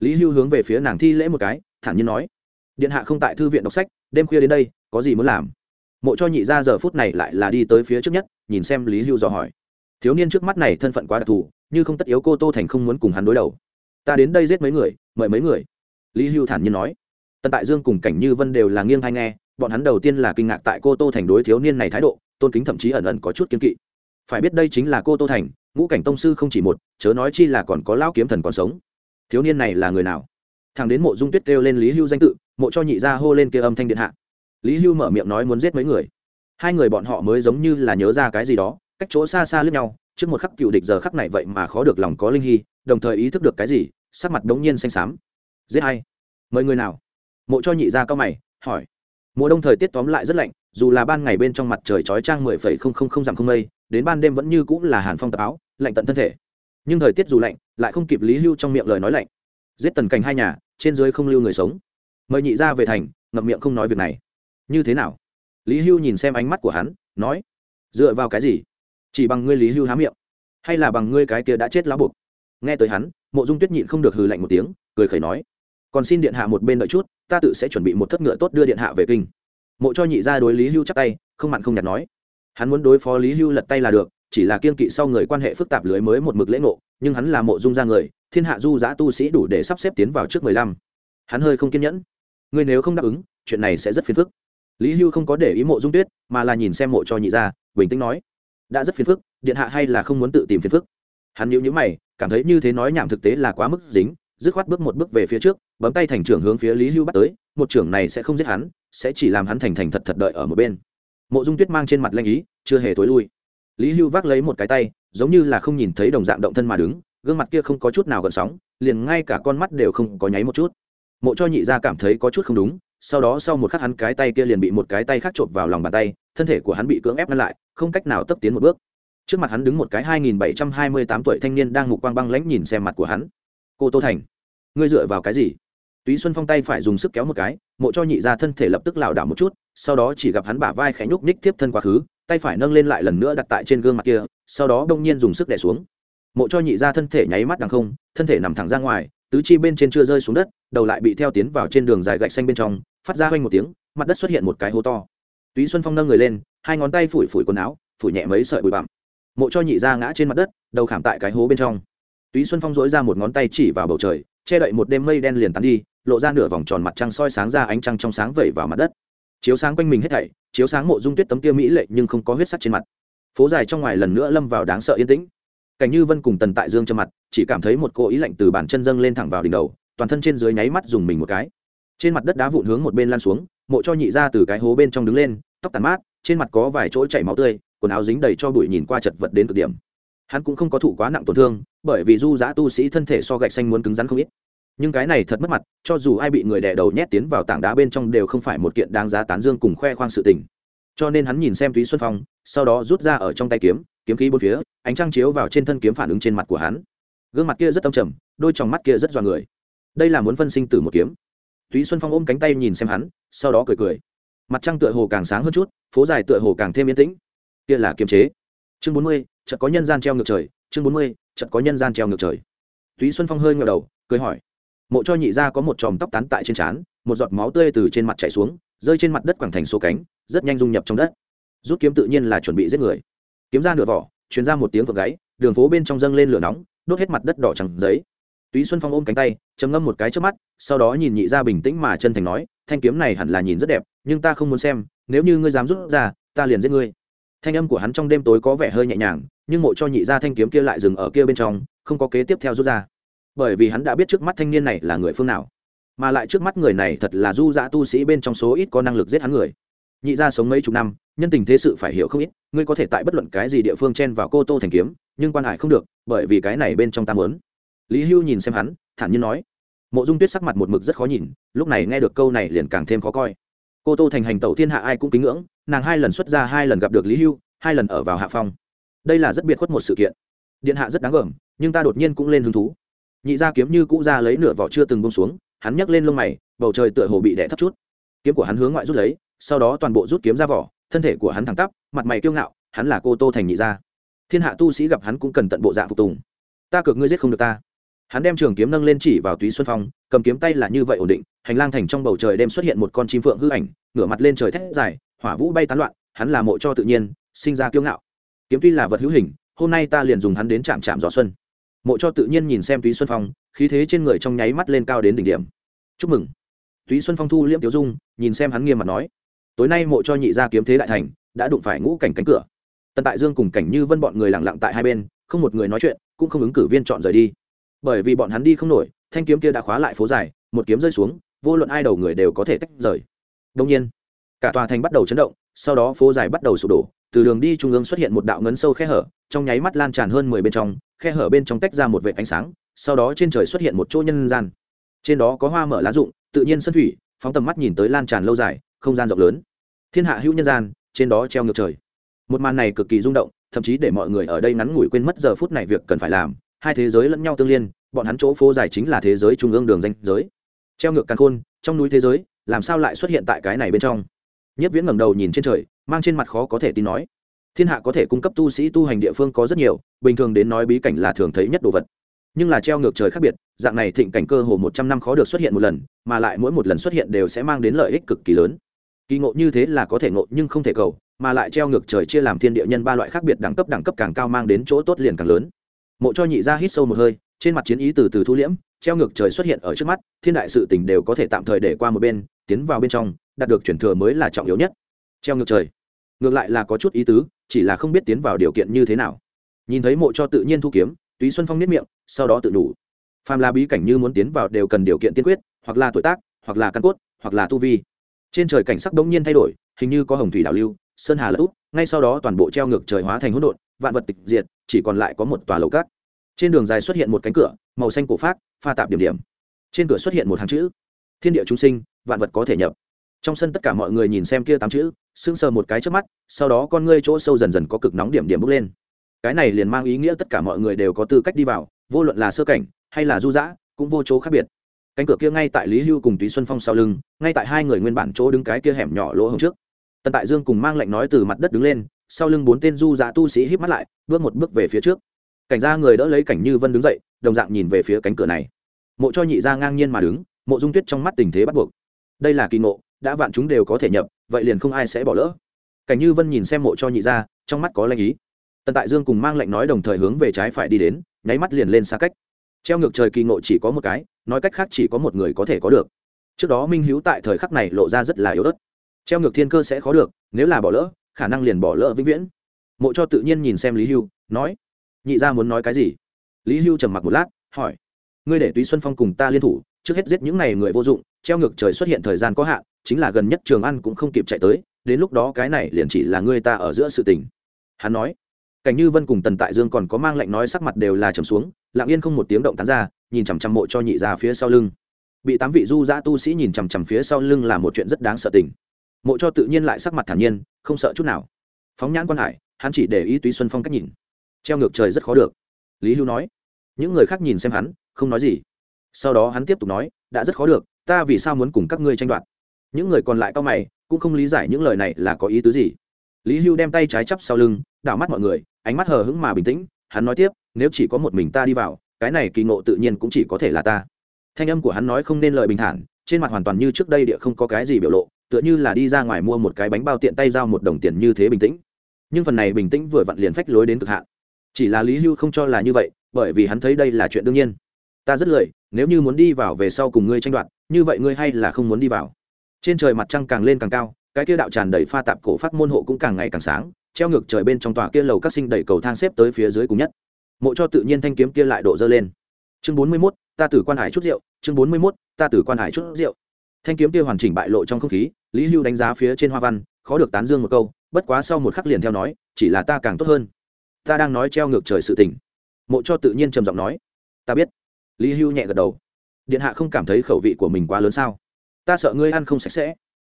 Lý hưu hướng về phía nàng thi lễ một cái, thản nhiên nói, điện hạ không tại thư viện đọc sách, đêm khuya đến đây, có gì muốn làm? Mộ cho nhị ra giờ phút này lại là đi tới phía trước nhất, nhìn xem lý hưu dò hỏi thiếu niên trước mắt này thân phận quá đặc thù, như không tất yếu cô tô thành không muốn cùng hắn đối đầu. Ta đến đây giết mấy người, mời mấy người. Lý hưu thản nhiên nói. Tần tại dương cùng cảnh như vân đều là nghiêng hay nghe, bọn hắn đầu tiên là kinh ngạc tại cô tô thành đối thiếu niên này thái độ, tôn kính thậm chí ẩn ẩn có chút kiên kỵ. Phải biết đây chính là cô tô thành, ngũ cảnh tông sư không chỉ một, chớ nói chi là còn có lão kiếm thần còn sống. Thiếu niên này là người nào? Thằng đến mộ dung tuyết kêu lên lý hưu danh tự, mộ cho nhị ra hô lên kia âm thanh điện hạ. Lý hưu mở miệng nói muốn giết mấy người. Hai người bọn họ mới giống như là nhớ ra cái gì đó cách chỗ xa xa lướt nhau, trước một khắc cựu địch giờ khắc này vậy mà khó được lòng có linh hy, đồng thời ý thức được cái gì, sắc mặt đống nhiên xanh xám. Giết hay mời người nào? Mộ cho nhị ra cao mày, hỏi. Mùa đông thời tiết tóm lại rất lạnh, dù là ban ngày bên trong mặt trời chói trang mười phẩy không không không dặm không mây, đến ban đêm vẫn như cũng là hàn phong tập áo, lạnh tận thân thể. Nhưng thời tiết dù lạnh, lại không kịp lý hưu trong miệng lời nói lạnh. Giết tần cảnh hai nhà, trên dưới không lưu người sống. Mời nhị ra về thành, ngậm miệng không nói việc này. Như thế nào? Lý hưu nhìn xem ánh mắt của hắn, nói. Dựa vào cái gì? Chỉ bằng ngươi lý hưu há miệng, hay là bằng ngươi cái kia đã chết lá buộc. Nghe tới hắn, mộ dung tuyết nhịn không được hừ lạnh một tiếng, cười khẩy nói, còn xin điện hạ một bên đợi chút, ta tự sẽ chuẩn bị một thất ngựa tốt đưa điện hạ về kinh. Mộ cho nhị ra đối lý hưu chắc tay, không mặn không nhạt nói, hắn muốn đối phó lý hưu lật tay là được, chỉ là kiên kỵ sau người quan hệ phức tạp lưới mới một mực lễ ngộ, nhưng hắn là mộ dung ra người, thiên hạ du giã tu sĩ đủ để sắp xếp tiến vào trước mười lăm. Hắn hơi không kiên nhẫn, ngươi nếu không đáp ứng, chuyện này sẽ rất phiền phức. Lý hưu không có để ý mộ dung tuyết, mà là nhìn xem mộ cho nhị ra, bình tĩnh nói đã rất phiền phức, điện hạ hay là không muốn tự tìm phiền phức. Hắn nhíu nhíu mày, cảm thấy như thế nói nhảm thực tế là quá mức dính, dứt khoát bước một bước về phía trước, bấm tay thành trưởng hướng phía lý hưu bắt tới, một trưởng này sẽ không giết hắn, sẽ chỉ làm hắn thành thành thật thật đợi ở một bên. Mộ dung tuyết mang trên mặt lanh ý, chưa hề tối lui. Lý hưu vác lấy một cái tay, giống như là không nhìn thấy đồng dạng động thân mà đứng, gương mặt kia không có chút nào gợn sóng, liền ngay cả con mắt đều không có nháy một chút. Mộ cho nhị ra cảm thấy có chút không đúng, sau đó sau một khắc hắn cái tay kia liền bị một cái tay khác trộm vào lòng bàn tay, thân thể của hắn bị cưỡng ép ngăn lại không cách nào tấp tiến một bước. Trước mặt hắn đứng một cái hai nghìn bảy trăm hai mươi tám tuổi thanh niên đang mục quang băng lãnh nhìn xem mặt của hắn. Cô tô thành, ngươi dựa vào cái gì? Túy xuân phong tay phải dùng sức kéo một cái, mộ cho nhị ra thân thể lập tức lảo đảo một chút, sau đó chỉ gặp hắn bả vai khẽ nhúc ních tiếp thân quá khứ, tay phải nâng lên lại lần nữa đặt tại trên gương mặt kia, sau đó đông nhiên dùng sức đẻ xuống. Mộ cho nhị ra thân thể nháy mắt đằng không, thân thể nằm thẳng ra ngoài, tứ chi bên trên chưa rơi xuống đất, đầu lại bị theo tiến vào trên đường dài gạch xanh bên trong, phát ra hoanh một tiếng, mặt đất xuất hiện một cái hố to. Túy xuân phong nâng người lên hai ngón tay phủi phủi quần áo, phủi nhẹ mấy sợi bụi bặm. Mộ cho nhị ra ngã trên mặt đất, đầu khảm tại cái hố bên trong. Túy xuân phong dỗi ra một ngón tay chỉ vào bầu trời, che đậy một đêm mây đen liền tắn đi, lộ ra nửa vòng tròn mặt trăng soi sáng ra ánh trăng trong sáng vẩy vào mặt đất. Chiếu sáng quanh mình hết thảy, chiếu sáng mộ dung tuyết tấm kia mỹ lệ nhưng không có huyết sắc trên mặt. Phố dài trong ngoài lần nữa lâm vào đáng sợ yên tĩnh. Cảnh như vân cùng tần tại dương trong mặt, chỉ cảm thấy một cỗ ý lạnh từ bàn chân dâng lên thẳng vào đỉnh đầu, toàn thân trên dưới nháy mắt dùng mình một cái. Trên mặt đất đá vụn hướng một bên lan xuống, mộ cho nhị ra từ cái hố bên trong đứng lên, tóc tàn mát trên mặt có vài chỗ chảy máu tươi, quần áo dính đầy cho bụi nhìn qua chật vật đến cực điểm. Hắn cũng không có thụ quá nặng tổn thương, bởi vì du giã tu sĩ thân thể so gạch xanh muốn cứng rắn không ít. Nhưng cái này thật mất mặt, cho dù ai bị người đè đầu nhét tiến vào tảng đá bên trong đều không phải một kiện đáng giá tán dương cùng khoe khoang sự tình. Cho nên hắn nhìn xem túy xuân phong, sau đó rút ra ở trong tay kiếm kiếm khí bốn phía, ánh trăng chiếu vào trên thân kiếm phản ứng trên mặt của hắn. Gương mặt kia rất âm trầm, đôi t mắt kia rất dọa người. Đây là muốn phân sinh tử một kiếm. Túy xuân phong ôm cánh tay nhìn xem hắn, sau đó cười cười mặt trăng tựa hồ càng sáng hơn chút, phố dài tựa hồ càng thêm yên tĩnh. Kia là kiềm chế. Chương bốn mươi, chợt có nhân gian treo ngược trời. Chương bốn mươi, chợt có nhân gian treo ngược trời. Túy xuân phong hơi ngờ đầu, cười hỏi. Mộ cho nhị ra có một chòm tóc tán tại trên trán, một giọt máu tươi từ trên mặt chảy xuống, rơi trên mặt đất quảng thành số cánh, rất nhanh dung nhập trong đất. Rút kiếm tự nhiên là chuẩn bị giết người. Kiếm ra nửa vỏ chuyển ra một tiếng vượt gáy đường phố bên trong dâng lên lửa nóng, đốt hết mặt đất đỏ trắng giấy. Túy xuân phong ôm cánh tay chấm ngâm một cái trước mắt, sau đó nhìn nhị ra bình tĩnh mà chân thành nói, thanh kiếm này hẳn là nhìn rất đẹp nhưng ta không muốn xem, nếu như ngươi dám rút ra, ta liền giết ngươi. Thanh âm của hắn trong đêm tối có vẻ hơi nhẹ nhàng, nhưng mộ cho nhị ra thanh kiếm kia lại dừng ở kia bên trong, không có kế tiếp theo rút ra. Bởi vì hắn đã biết trước mắt thanh niên này là người phương nào, mà lại trước mắt người này thật là du dã tu sĩ bên trong số ít có năng lực giết hắn người. Nhị ra sống mấy chục năm, nhân tình thế sự phải hiểu không ít, ngươi có thể tại bất luận cái gì địa phương chen vào cô tô thành kiếm, nhưng quan hải không được, bởi vì cái này bên trong ta mớn lý hưu nhìn xem hắn, thản nhiên nói. Mộ dung tuyết sắc mặt một mực rất khó nhìn, lúc này nghe được câu này liền càng thêm khó coi cô tô thành hành tẩu thiên hạ ai cũng kính ngưỡng, nàng hai lần xuất ra, hai lần gặp được lý hưu, hai lần ở vào hạ phong. Đây là rất biệt khuất một sự kiện. Điện hạ rất đáng gờm, nhưng ta đột nhiên cũng lên hứng thú. Nhị gia kiếm như cũ ra lấy nửa vỏ chưa từng bông xuống, hắn nhấc lên lông mày, bầu trời tựa hồ bị đẻ thấp chút. Kiếm của hắn hướng ngoại rút lấy, sau đó toàn bộ rút kiếm ra vỏ, thân thể của hắn thẳng tắp, mặt mày kiêu ngạo, hắn là cô tô thành nhị gia. Thiên hạ tu sĩ gặp hắn cũng cần tận bộ dạng phục tùng. Ta cược ngươi giết không được ta hắn đem trường kiếm nâng lên chỉ vào túy xuân phong, cầm kiếm tay là như vậy ổn định, hành lang thành trong bầu trời đêm xuất hiện một con chim phượng hư ảnh, ngửa mặt lên trời thét dài, hỏa vũ bay tán loạn, hắn là mộ cho tự nhiên, sinh ra kiêu ngạo. Kiếm tuy là vật hữu hình, hôm nay ta liền dùng hắn đến chạm chạm gió xuân. Mộ cho tự nhiên nhìn xem túy xuân phong, khí thế trên người trong nháy mắt lên cao đến đỉnh điểm. Chúc mừng. Túy xuân phong thu liễm tiểu dung, nhìn xem hắn nghiêm mặt nói, tối nay mộ cho nhị ra kiếm thế đại thành, đã đụng phải ngũ cảnh cánh cửa. Tần tại dương cùng cảnh như vân bọn người lặng lặng tại hai bên, không một người nói chuyện, cũng không ứng cử viên chọn rời đi bởi vì bọn hắn đi không nổi, thanh kiếm kia đã khóa lại phố dài, một kiếm rơi xuống, vô luận ai đầu người đều có thể tách rời. Đông nhiên, cả tòa thành bắt đầu chấn động, sau đó phố dài bắt đầu sụp đổ, từ đường đi trung ương xuất hiện một đạo ngấn sâu khe hở, trong nháy mắt lan tràn hơn mười bên trong, khe hở bên trong tách ra một vệ ánh sáng, sau đó trên trời xuất hiện một chỗ nhân gian. Trên đó có hoa mở lá rụng, tự nhiên sân thủy, phóng tầm mắt nhìn tới lan tràn lâu dài, không gian rộng lớn. Thiên hạ hữu nhân gian, trên đó treo ngược trời. Một màn này cực kỳ rung động, thậm chí để mọi người ở đây ngắn ngủi quên mất giờ phút này việc cần phải làm hai thế giới lẫn nhau tương liên, bọn hắn chỗ phố dài chính là thế giới trung ương đường danh giới. Treo ngược càng khôn, trong núi thế giới, làm sao lại xuất hiện tại cái này bên trong? Nhất viễn ngẩng đầu nhìn trên trời, mang trên mặt khó có thể tin nói. Thiên hạ có thể cung cấp tu sĩ tu hành địa phương có rất nhiều, bình thường đến nói bí cảnh là thường thấy nhất đồ vật. Nhưng là treo ngược trời khác biệt, dạng này thịnh cảnh cơ hồ một trăm năm khó được xuất hiện một lần, mà lại mỗi một lần xuất hiện đều sẽ mang đến lợi ích cực kỳ lớn. Kỳ ngộ như thế là có thể ngộ nhưng không thể cầu, mà lại treo ngược trời chia làm thiên địa nhân ba loại khác biệt đẳng cấp đẳng cấp càng cao mang đến chỗ tốt liền càng lớn mộ cho nhị ra hít sâu một hơi, trên mặt chiến ý từ từ thu liễm, treo ngược trời xuất hiện ở trước mắt, thiên đại sự tình đều có thể tạm thời để qua một bên, tiến vào bên trong, đạt được chuyển thừa mới là trọng yếu nhất. Treo ngược trời. Ngược lại là có chút ý tứ, chỉ là không biết tiến vào điều kiện như thế nào. Nhìn thấy mộ cho tự nhiên thu kiếm, túy xuân phong nếp miệng, sau đó tự đủ. Phàm là bí cảnh như muốn tiến vào đều cần điều kiện tiên quyết, hoặc là tuổi tác, hoặc là căn cốt, hoặc là tu vi. Trên trời cảnh sắc đống nhiên thay đổi, hình như có hồng thủy đảo lưu, sơn hà lỡ út ngay sau đó toàn bộ treo ngược trời hóa thành hỗn độn, vạn vật tịch diệt, chỉ còn lại có một tòa lầu cát trên đường dài xuất hiện một cánh cửa, màu xanh cổ phát pha tạp điểm điểm. Trên cửa xuất hiện một hàng chữ, thiên địa chúng sinh, vạn vật có thể nhập. Trong sân tất cả mọi người nhìn xem kia tám chữ, sững sờ một cái trước mắt, sau đó con ngươi chỗ sâu dần dần có cực nóng điểm điểm bốc lên. Cái này liền mang ý nghĩa tất cả mọi người đều có tư cách đi vào, vô luận là sơ cảnh hay là du dã cũng vô chỗ khác biệt. Cánh cửa kia ngay tại lý hưu cùng túy xuân phong sau lưng, ngay tại hai người nguyên bản chỗ đứng cái kia hẻm nhỏ lỗ hồng trước. Tần tại dương cùng mang lệnh nói từ mặt đất đứng lên, sau lưng bốn tên du dã tu sĩ híp mắt lại, bước một bước về phía trước cảnh gia người đỡ lấy cảnh như vân đứng dậy, đồng dạng nhìn về phía cánh cửa này. Mộ cho nhị ra ngang nhiên mà đứng, mộ dung tuyết trong mắt tình thế bắt buộc. Đây là kỳ ngộ, đã vạn chúng đều có thể nhập, vậy liền không ai sẽ bỏ lỡ. Cảnh như vân nhìn xem mộ cho nhị ra trong mắt có lanh ý. Tần tại dương cùng mang lệnh nói đồng thời hướng về trái phải đi đến, nháy mắt liền lên xa cách. Treo ngược trời kỳ ngộ chỉ có một cái, nói cách khác chỉ có một người có thể có được. Trước đó minh hữu tại thời khắc này lộ ra rất là yếu ớt. Treo ngược thiên cơ sẽ khó được, nếu là bỏ lỡ, khả năng liền bỏ lỡ vĩnh viễn. Mộ cho tự nhiên nhìn xem lý hưu, nói nhị ra muốn nói cái gì? Lý hưu trầm mặc một lát, hỏi. Ngươi để túy xuân phong cùng ta liên thủ, trước hết giết những n à y người vô dụng, treo ngược trời xuất hiện thời gian có hạn, chính là gần nhất trường ăn cũng không kịp chạy tới, đến lúc đó cái này liền chỉ là ngươi ta ở giữa sự tình. Hắn nói. Cảnh như vân cùng tần tại dương còn có mang lệnh nói sắc mặt đều là trầm xuống, lặng yên không một tiếng động tán ra, nhìn chằm chằm mộ cho nhị ra phía sau lưng. Bị tám vị du giã tu sĩ nhìn chằm chằm phía sau lưng là một chuyện rất đáng sợ tình. Mộ cho tự nhiên lại sắc mặt thản nhiên, không sợ chút nào. Phóng nhãn quan hải, hắn chỉ để ý túy xuân phong cách nhìn treo ngược trời rất khó được. Lý hưu nói. Những người khác nhìn xem hắn, không nói gì. Sau đó hắn tiếp tục nói, đã rất khó được, ta vì sao muốn cùng các ngươi tranh đoạt? Những người còn lại cao mày, cũng không lý giải những lời này là có ý tứ gì. Lý hưu đem tay trái chắp sau lưng, đảo mắt mọi người, ánh mắt hờ hững mà bình tĩnh. Hắn nói tiếp, nếu chỉ có một mình ta đi vào, cái này kỳ ngộ tự nhiên cũng chỉ có thể là ta. Thanh âm của hắn nói không nên lời bình thản, trên mặt hoàn toàn như trước đây địa không có cái gì biểu lộ, tựa như là đi ra ngoài mua một cái bánh bao tiện tay giao một đồng tiền như thế bình tĩnh. Nhưng phần này bình tĩnh vừa vặn liền phách lối đến cực hạn chỉ là lý hưu không cho là như vậy, bởi vì hắn thấy đây là chuyện đương nhiên. Ta rất lười, nếu như muốn đi vào về sau cùng ngươi tranh đoạt, như vậy ngươi hay là không muốn đi vào. Trên trời mặt trăng càng lên càng cao, cái kia đạo tràn đầy pha tạp cổ phát môn hộ cũng càng ngày càng sáng, treo ngược trời bên trong tòa kia lầu các sinh đẩy cầu thang xếp tới phía dưới cùng nhất. Mộ cho tự nhiên thanh kiếm kia lại độ dơ lên. Chương bốn mươi mốt, ta tử quan hải chút rượu, chương bốn mươi mốt, ta tử quan hải chút rượu. Thanh kiếm kia hoàn chỉnh bại lộ trong không khí, lý hưu đánh giá phía trên hoa văn, khó được tán dương một câu, bất quá sau một khắc liền theo nói, chỉ là ta càng tốt hơn ta đang nói treo ngược trời sự tình. Mộ cho tự nhiên trầm giọng nói. Ta biết. Lý hưu nhẹ gật đầu. Điện hạ không cảm thấy khẩu vị của mình quá lớn sao? Ta sợ ngươi ăn không sạch sẽ.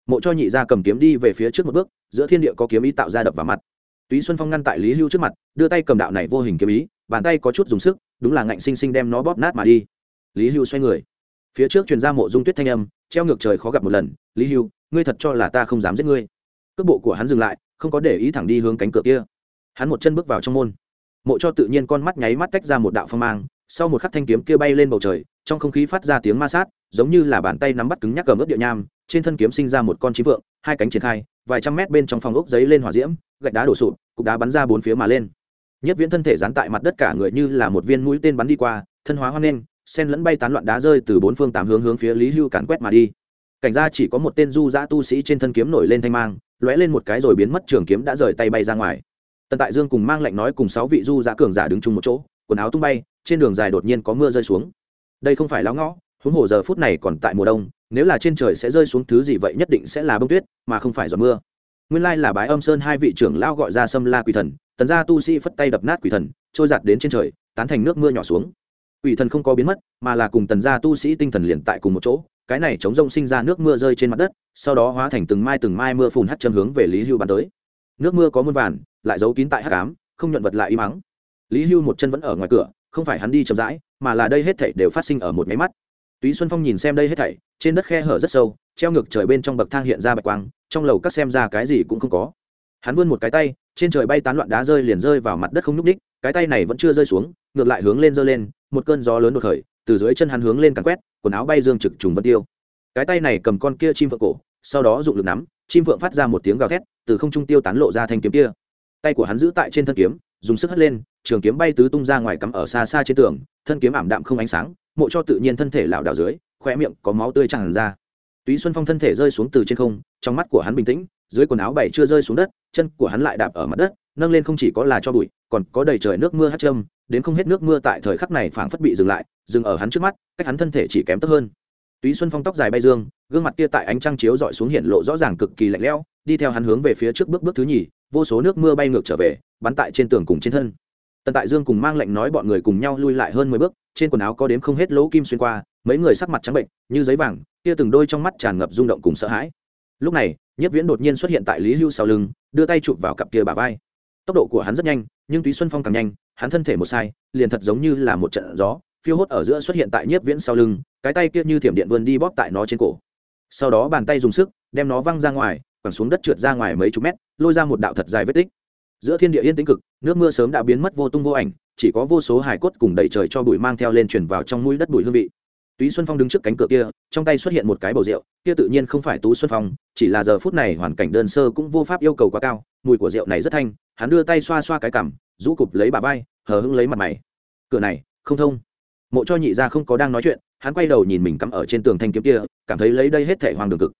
Mộ cho nhị ra cầm kiếm đi về phía trước một bước, giữa thiên địa có kiếm ý tạo ra đập vào mặt. Túy xuân phong ngăn tại lý hưu trước mặt, đưa tay cầm đạo này vô hình kiếm ý, bàn tay có chút dùng sức, đúng là ngạnh sinh sinh đem nó bóp nát mà đi. Lý hưu xoay người. Phía trước truyền ra mộ dung tuyết thanh âm, treo ngược trời khó gặp một lần. Lý hưu, ngươi thật cho là ta không dám giết ngươi. Cước bộ của hắn dừng lại, không có để ý thẳng đi hướng cánh cửa kia hắn một chân bước vào trong môn. Mộ cho tự nhiên con mắt nháy mắt tách ra một đạo phong mang, sau một khắc thanh kiếm kia bay lên bầu trời, trong không khí phát ra tiếng ma sát, giống như là bàn tay nắm bắt cứng nhắc cầm ướp địa nham, trên thân kiếm sinh ra một con chim vượng, hai cánh triển khai, vài trăm mét bên trong phòng ốc giấy lên hỏa diễm, gạch đá đổ sụp, cục đá bắn ra bốn phía mà lên. Nhất viễn thân thể dán tại mặt đất cả người như là một viên mũi tên bắn đi qua, thân hóa hoang lên sen lẫn bay tán loạn đá rơi từ bốn phương tám hướng hướng phía lý hưu càn quét mà đi. Cảnh ra chỉ có một tên du giã tu sĩ trên thân kiếm nổi lên thanh mang, lóe lên một cái rồi biến mất trường kiếm đã rời tay bay ra ngoài tần tại dương cùng mang lệnh nói cùng sáu vị du giã cường giả đứng chung một chỗ, quần áo tung bay, trên đường dài đột nhiên có mưa rơi xuống. Đây không phải láo ngõ, huống hồ giờ phút này còn tại mùa đông, nếu là trên trời sẽ rơi xuống thứ gì vậy nhất định sẽ là bông tuyết, mà không phải giọt mưa. Nguyên lai là bái âm sơn hai vị trưởng lao gọi ra Sâm la quỷ thần, tần gia tu sĩ phất tay đập nát quỷ thần, trôi giạt đến trên trời, tán thành nước mưa nhỏ xuống. Quỷ thần không có biến mất, mà là cùng tần gia tu sĩ tinh thần liền tại cùng một chỗ, cái này chống rông sinh ra nước mưa rơi trên mặt đất, sau đó hóa thành từng mai từng mai mưa phùn hắt chân hướng về lý hưu bắn tới. Nước mưa có muôn vàn lại giấu kín tại hát cám không nhận vật lại im mắng lý hưu một chân vẫn ở ngoài cửa, không phải hắn đi chậm rãi, mà là đây hết thảy đều phát sinh ở một máy mắt. Túy xuân phong nhìn xem đây hết thảy, trên đất khe hở rất sâu, treo ngược trời bên trong bậc thang hiện ra bạch quang, trong lầu các xem ra cái gì cũng không có. Hắn vươn một cái tay, trên trời bay tán loạn đá rơi liền rơi vào mặt đất không nhúc ních cái tay này vẫn chưa rơi xuống, ngược lại hướng lên giơ lên, một cơn gió lớn đột khởi, từ dưới chân hắn hướng lên càn quét, quần áo bay dương trực trùng vân tiêu. Cái tay này cầm con kia chim vượn cổ, sau đó dụng lực nắm, chim vượn phát ra một tiếng gào thét, từ không trung tiêu tán lộ ra thanh kiếm kia tay của hắn giữ tại trên thân kiếm, dùng sức hất lên, trường kiếm bay tứ tung ra ngoài cắm ở xa xa trên tường, thân kiếm ảm đạm không ánh sáng, mộ cho tự nhiên thân thể lảo đảo dưới khoe miệng có máu tươi tràn ra. Túy xuân phong thân thể rơi xuống từ trên không, trong mắt của hắn bình tĩnh, dưới quần áo bảy chưa rơi xuống đất, chân của hắn lại đạp ở mặt đất, nâng lên không chỉ có là cho bụi, còn có đầy trời nước mưa hát châm, đến không hết nước mưa tại thời khắc này phảng phất bị dừng lại, dừng ở hắn trước mắt, cách hắn thân thể chỉ kém tấp hơn. Túy xuân phong tóc dài bay dương, gương mặt kia tại ánh trăng chiếu dọi xuống hiện lộ rõ ràng cực kỳ lạnh lẽo, đi theo hắn hướng về phía trước bước bước thứ nhì vô số nước mưa bay ngược trở về, bắn tại trên tường cùng trên thân. Tần tại dương cùng mang lệnh nói bọn người cùng nhau lui lại hơn mười bước, trên quần áo có đếm không hết lỗ kim xuyên qua, mấy người sắc mặt trắng bệnh, như giấy vàng, kia từng đôi trong mắt tràn ngập rung động cùng sợ hãi. Lúc này, nhất viễn đột nhiên xuất hiện tại lý hưu sau lưng, đưa tay chụp vào cặp kia bà vai. Tốc độ của hắn rất nhanh, nhưng túy xuân phong càng nhanh, hắn thân thể một sai, liền thật giống như là một trận gió, phiêu hốt ở giữa xuất hiện tại nhiếp viễn sau lưng, cái tay kia như thiểm điện vươn đi bóp tại nó trên cổ. Sau đó bàn tay dùng sức, đem nó văng ra ngoài, quẳng xuống đất trượt ra ngoài mấy chục mét lôi ra một đạo thật dài vết tích. Giữa thiên địa yên tĩnh cực, nước mưa sớm đã biến mất vô tung vô ảnh, chỉ có vô số hải cốt cùng đầy trời cho bụi mang theo lên chuyển vào trong mũi đất bụi hương vị. Túy xuân phong đứng trước cánh cửa kia, trong tay xuất hiện một cái bầu rượu, kia tự nhiên không phải tú xuân phong, chỉ là giờ phút này hoàn cảnh đơn sơ cũng vô pháp yêu cầu quá cao, mùi của rượu này rất thanh, hắn đưa tay xoa xoa cái cằm, rũ cụp lấy bà vai, hờ hững lấy mặt mày. Cửa này, không thông. Mộ cho nhị ra không có đang nói chuyện, hắn quay đầu nhìn mình cắm ở trên tường thanh kiếm kia, cảm thấy lấy đây hết thể hoàng đường cực.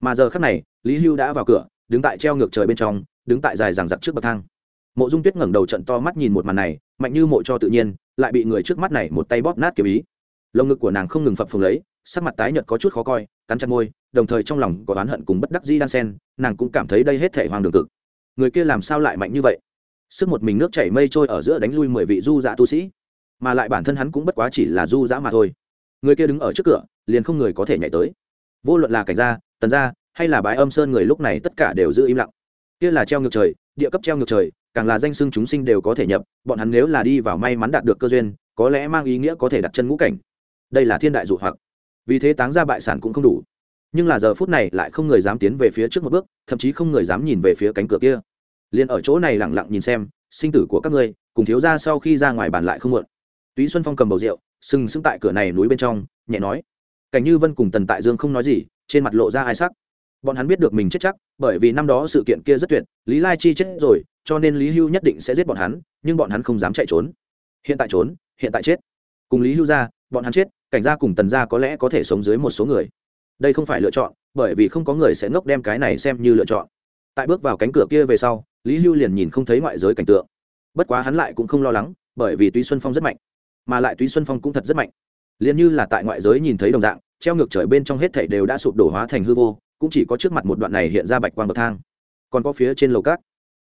Mà giờ khắc này, lý hưu đã vào cửa đứng tại treo ngược trời bên trong, đứng tại dài ràng giặc trước bậc thang. Mộ dung tuyết ngẩng đầu trận to mắt nhìn một màn này, mạnh như mộ cho tự nhiên, lại bị người trước mắt này một tay bóp nát kiểu ý. Lồng ngực của nàng không ngừng phập phồng lấy, sắc mặt tái nhợt có chút khó coi, cắn chặt môi, đồng thời trong lòng có oán hận cùng bất đắc dĩ đan sen nàng cũng cảm thấy đây hết thể hoàng đường cực. Người kia làm sao lại mạnh như vậy? Sức một mình nước chảy mây trôi ở giữa đánh lui mười vị du dạ tu sĩ, mà lại bản thân hắn cũng bất quá chỉ là du dã mà thôi. Người kia đứng ở trước cửa, liền không người có thể nhảy tới. Vô luận là cảnh gia, tần gia hay là bái âm sơn người lúc này tất cả đều giữ im lặng. Kia là treo ngược trời, địa cấp treo ngược trời, càng là danh xưng chúng sinh đều có thể nhập, bọn hắn nếu là đi vào may mắn đạt được cơ duyên, có lẽ mang ý nghĩa có thể đặt chân ngũ cảnh. Đây là thiên đại dụ hoặc. Vì thế táng ra bại sản cũng không đủ. Nhưng là giờ phút này lại không người dám tiến về phía trước một bước, thậm chí không người dám nhìn về phía cánh cửa kia. Liền ở chỗ này lẳng lặng nhìn xem, sinh tử của các ngươi, cùng thiếu ra sau khi ra ngoài bàn lại không muộn. Túy xuân phong cầm bầu rượu, sừng sững tại cửa này núi bên trong, nhẹ nói. Cảnh như vân cùng tần tại dương không nói gì, trên mặt lộ ra ai sắc bọn hắn biết được mình chết chắc, bởi vì năm đó sự kiện kia rất tuyệt, lý lai chi chết rồi, cho nên lý hưu nhất định sẽ giết bọn hắn, nhưng bọn hắn không dám chạy trốn. Hiện tại trốn, hiện tại chết. Cùng lý hưu ra, bọn hắn chết, cảnh gia cùng tần gia có lẽ có thể sống dưới một số người. Đây không phải lựa chọn, bởi vì không có người sẽ ngốc đem cái này xem như lựa chọn. Tại bước vào cánh cửa kia về sau, lý hưu liền nhìn không thấy ngoại giới cảnh tượng. Bất quá hắn lại cũng không lo lắng, bởi vì túy xuân phong rất mạnh. Mà lại túy xuân phong cũng thật rất mạnh. Liền như là tại ngoại giới nhìn thấy đồng dạng, treo ngược trời bên trong hết thảy đều đã sụp đổ hóa thành hư vô cũng chỉ có trước mặt một đoạn này hiện ra bạch quang bậc thang. Còn có phía trên lầu cát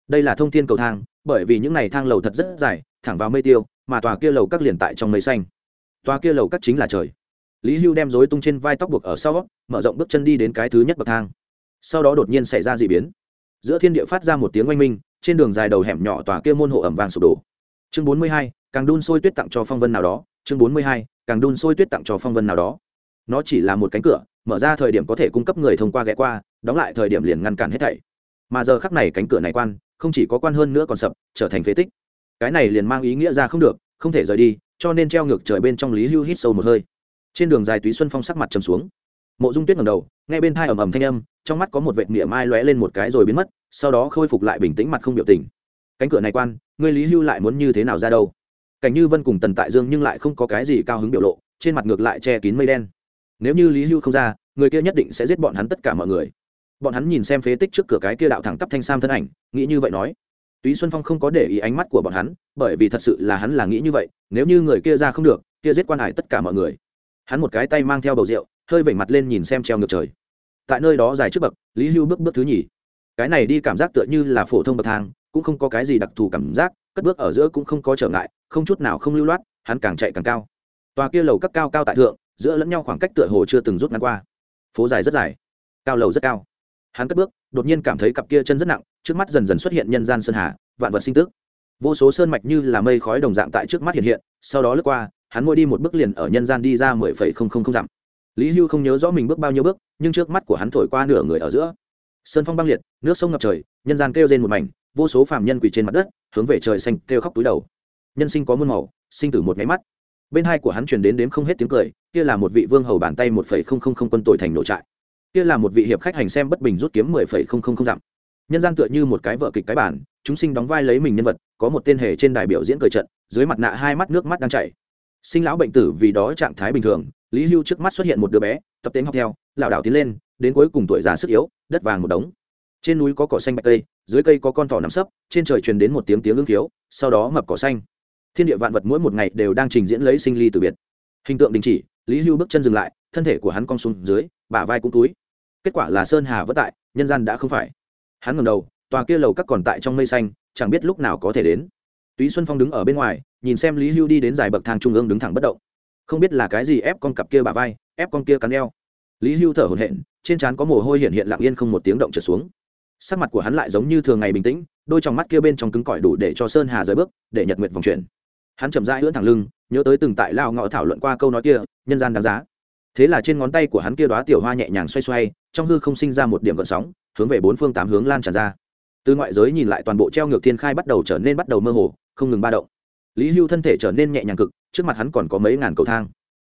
đây là thông thiên cầu thang, bởi vì những này thang lầu thật rất dài, thẳng vào mây tiêu, mà tòa kia lầu các liền tại trong mây xanh. Tòa kia lầu các chính là trời. Lý hưu đem rối tung trên vai tóc buộc ở sau, mở rộng bước chân đi đến cái thứ nhất bậc thang. Sau đó đột nhiên xảy ra d ị biến. Giữa thiên địa phát ra một tiếng oanh minh, trên đường dài đầu hẻm nhỏ tòa kia môn hộ ẩm vàng sụp đổ. Chương bốn mươi hai, càng đun sôi tuyết tặng cho phong vân nào đó. Chương bốn mươi hai, càng đun sôi tuyết tặng cho phong vân nào đó. Nó chỉ là một cánh cửa mở ra thời điểm có thể cung cấp người thông qua ghé qua, đóng lại thời điểm liền ngăn cản hết thảy. Mà giờ khắc này cánh cửa này quan, không chỉ có quan hơn nữa còn sập, trở thành phế tích. Cái này liền mang ý nghĩa ra không được, không thể rời đi, cho nên treo ngược trời bên trong lý hưu hít sâu một hơi. Trên đường dài túy xuân phong sắc mặt trầm xuống. Mộ dung tuyết ngầm đầu ngay bên thai ầm ầm thanh âm, trong mắt có một vệt niệm mai lóe lên một cái rồi biến mất, sau đó khôi phục lại bình tĩnh mặt không biểu tình. Cánh cửa này quan, người lý hưu lại muốn như thế nào ra đâu? Cảnh như vân cùng tần tại dương nhưng lại không có cái gì cao hứng biểu lộ, trên mặt ngược lại che kín mây đen nếu như lý hưu không ra, người kia nhất định sẽ giết bọn hắn tất cả mọi người. Bọn hắn nhìn xem phế tích trước cửa cái kia đạo thẳng tắp thanh sam thân ảnh, nghĩ như vậy nói. Túy xuân phong không có để ý ánh mắt của bọn hắn, bởi vì thật sự là hắn là nghĩ như vậy, nếu như người kia ra không được, kia giết quan hải tất cả mọi người. Hắn một cái tay mang theo bầu rượu, hơi vểnh mặt lên nhìn xem treo ngược trời. Tại nơi đó dài trước bậc, lý hưu bước bước thứ nhì. Cái này đi cảm giác tựa như là phổ thông bậc thang, cũng không có cái gì đặc thù cảm giác, cất bước ở giữa cũng không có trở ngại, không chút nào không lưu loát, hắn càng chạy càng cao. Tòa kia lầu các cao cao tại thượng giữa lẫn nhau khoảng cách tựa hồ chưa từng rút ngắn qua. Phố dài rất dài, cao lầu rất cao. Hắn cất bước, đột nhiên cảm thấy cặp kia chân rất nặng, trước mắt dần dần xuất hiện nhân gian sơn hà, vạn vật sinh tức vô số sơn mạch như là mây khói đồng dạng tại trước mắt hiện hiện, sau đó lướt qua, hắn mỗi đi một bước liền ở nhân gian đi ra mười phẩy không không không dặm. Lý hưu không nhớ rõ mình bước bao nhiêu bước, nhưng trước mắt của hắn thổi qua nửa người ở giữa. Sơn phong băng liệt, nước sông ngập trời, nhân gian kêu trên một mảnh, vô số phàm nhân quỳ trên mặt đất, hướng về trời xanh kêu khóc túi đầu. Nhân sinh có muôn màu, sinh tử một máy mắt bên hai của hắn truyền đến đếm không hết tiếng cười, kia là một vị vương hầu bàn tay một phẩy không không không quân tội thành nổ trại. Kia là một vị hiệp khách hành xem bất bình rút kiếm mười phẩy không không không dặm. Nhân gian tựa như một cái vợ kịch cái bản, chúng sinh đóng vai lấy mình nhân vật, có một tên hề trên đài biểu diễn cười trận, dưới mặt nạ hai mắt nước mắt đang chảy. Sinh lão bệnh tử vì đó trạng thái bình thường, lý hưu trước mắt xuất hiện một đứa bé, tập tính học theo, lảo đảo tiến lên, đến cuối cùng tuổi già sức yếu, đất vàng một đống. Trên núi có cỏ xanh bạch cây, dưới cây có con thỏ nằm sấp, trên trời truyền đến một tiếng tiếng ương khiếu sau đó mập cỏ xanh thiên địa vạn vật mỗi một ngày đều đang trình diễn lấy sinh ly từ biệt. Hình tượng đình chỉ, lý hưu bước chân dừng lại, thân thể của hắn cong xuống dưới, bả vai cũng túi. Kết quả là sơn hà vất tại, nhân gian đã không phải. Hắn ngầm đầu, tòa kia lầu các còn tại trong mây xanh, chẳng biết lúc nào có thể đến. Túy xuân phong đứng ở bên ngoài, nhìn xem lý hưu đi đến dài bậc thang trung ương đứng thẳng bất động. Không biết là cái gì ép con cặp kia bà vai, ép con kia cắn eo. Lý hưu thở hổn hển, trên trán có mồ hôi hiện hiện lặng yên không một tiếng động trượt xuống. Sắc mặt của hắn lại giống như thường ngày bình tĩnh, đôi trong mắt kia bên trong cứng cỏi đủ để cho sơn hà rời bước, để nhật nguyệt vòng chuyển hắn chậm rãi ưỡn thẳng lưng, nhớ tới từng tại lao ngõ thảo luận qua câu nói kia, nhân gian đáng giá. Thế là trên ngón tay của hắn kia đoá tiểu hoa nhẹ nhàng xoay xoay, trong hư không sinh ra một điểm gợn sóng, hướng về bốn phương tám hướng lan tràn ra. Từ ngoại giới nhìn lại toàn bộ treo ngược thiên khai bắt đầu trở nên bắt đầu mơ hồ, không ngừng ba động. Lý hưu thân thể trở nên nhẹ nhàng cực, trước mặt hắn còn có mấy ngàn cầu thang.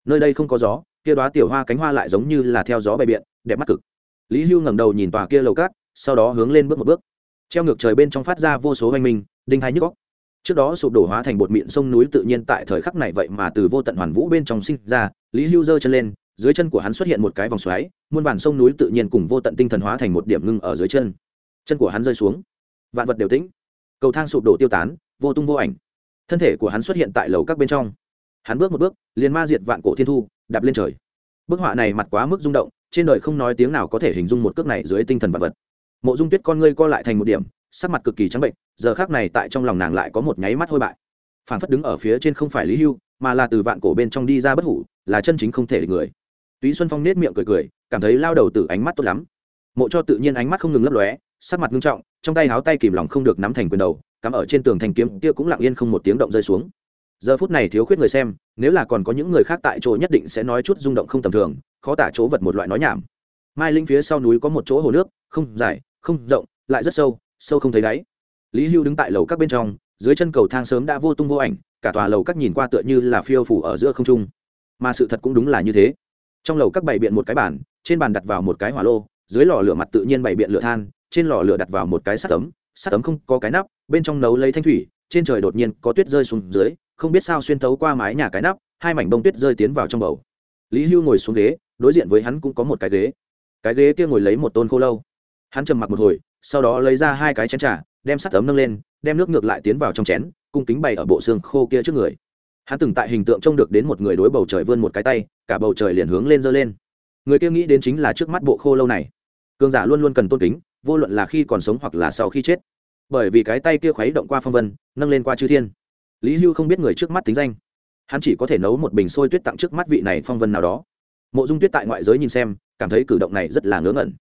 Nơi đây không có gió, kia đoá tiểu hoa cánh hoa lại giống như là theo gió bày biện, đẹp mắt cực. Lý hưu ngẩng đầu nhìn tòa kia lầu cát, sau đó hướng lên bước một bước. Treo ngược trời bên trong phát ra vô số hoành minh, đinh hai nhức góc trước đó sụp đổ hóa thành bột mịn sông núi tự nhiên tại thời khắc này vậy mà từ vô tận hoàn vũ bên trong sinh ra, lý hưu giơ chân lên, dưới chân của hắn xuất hiện một cái vòng xoáy, muôn vàn sông núi tự nhiên cùng vô tận tinh thần hóa thành một điểm ngưng ở dưới chân. Chân của hắn rơi xuống. Vạn vật đều tĩnh. Cầu thang sụp đổ tiêu tán, vô tung vô ảnh. Thân thể của hắn xuất hiện tại lầu các bên trong. Hắn bước một bước, liền ma diệt vạn cổ thiên thu, đạp lên trời. Bức họa này mặt quá mức rung động, trên đời không nói tiếng nào có thể hình dung một cước này dưới tinh thần vạn vật. Mộ dung tuyết con ngươi co lại thành một điểm sắc mặt cực kỳ trắng bệnh, giờ khác này tại trong lòng nàng lại có một nháy mắt hôi bại. Phản phất đứng ở phía trên không phải lý hưu, mà là từ vạn cổ bên trong đi ra bất hủ, là chân chính không thể địch người. Túy xuân phong nết miệng cười cười, cảm thấy lao đầu từ ánh mắt tốt lắm. Mộ cho tự nhiên ánh mắt không ngừng lấp lóe, sắc mặt nghiêm trọng, trong tay háo tay kìm lòng không được nắm thành quyền đầu, cắm ở trên tường thành kiếm kia cũng lặng yên không một tiếng động rơi xuống. Giờ phút này thiếu khuyết người xem, nếu là còn có những người khác tại chỗ nhất định sẽ nói chút rung động không tầm thường, khó tả chỗ vật một loại nói nhảm. Mai linh phía sau núi có một chỗ hồ nước, không dài, không rộng, lại rất sâu sâu không thấy đáy. Lý hưu đứng tại lầu các bên trong, dưới chân cầu thang sớm đã vô tung vô ảnh, cả tòa lầu các nhìn qua tựa như là phiêu phủ ở giữa không trung. Mà sự thật cũng đúng là như thế. Trong lầu các bày biện một cái bàn, trên bàn đặt vào một cái hỏa lô, dưới lò lửa mặt tự nhiên bày biện lửa than, trên lò lửa đặt vào một cái sắt tấm sắt tấm không có cái nắp, bên trong nấu lấy thanh thủy, trên trời đột nhiên có tuyết rơi xuống dưới, không biết sao xuyên thấu qua mái nhà cái nắp, hai mảnh bông tuyết rơi tiến vào trong bầu. Lý hưu ngồi xuống ghế, đối diện với hắn cũng có một cái ghế. Cái ghế kia ngồi lấy một tôn khô lâu. Hắn trầm mặc một hồi sau đó lấy ra hai cái chén trà, đem sắt tấm nâng lên, đem nước ngược lại tiến vào trong chén, cung kính bày ở bộ xương khô kia trước người. Hắn từng tại hình tượng trông được đến một người đối bầu trời vươn một cái tay, cả bầu trời liền hướng lên giơ lên. Người kia nghĩ đến chính là trước mắt bộ khô lâu này. Cường giả luôn luôn cần tôn kính, vô luận là khi còn sống hoặc là sau khi chết. Bởi vì cái tay kia khuấy động qua phong vân, nâng lên qua chư thiên. Lý hưu không biết người trước mắt tính danh. Hắn chỉ có thể nấu một bình sôi tuyết tặng trước mắt vị này phong vân nào đó. Mộ dung tuyết tại ngoại giới nhìn xem, cảm thấy cử động này rất là ngớ ngẩn.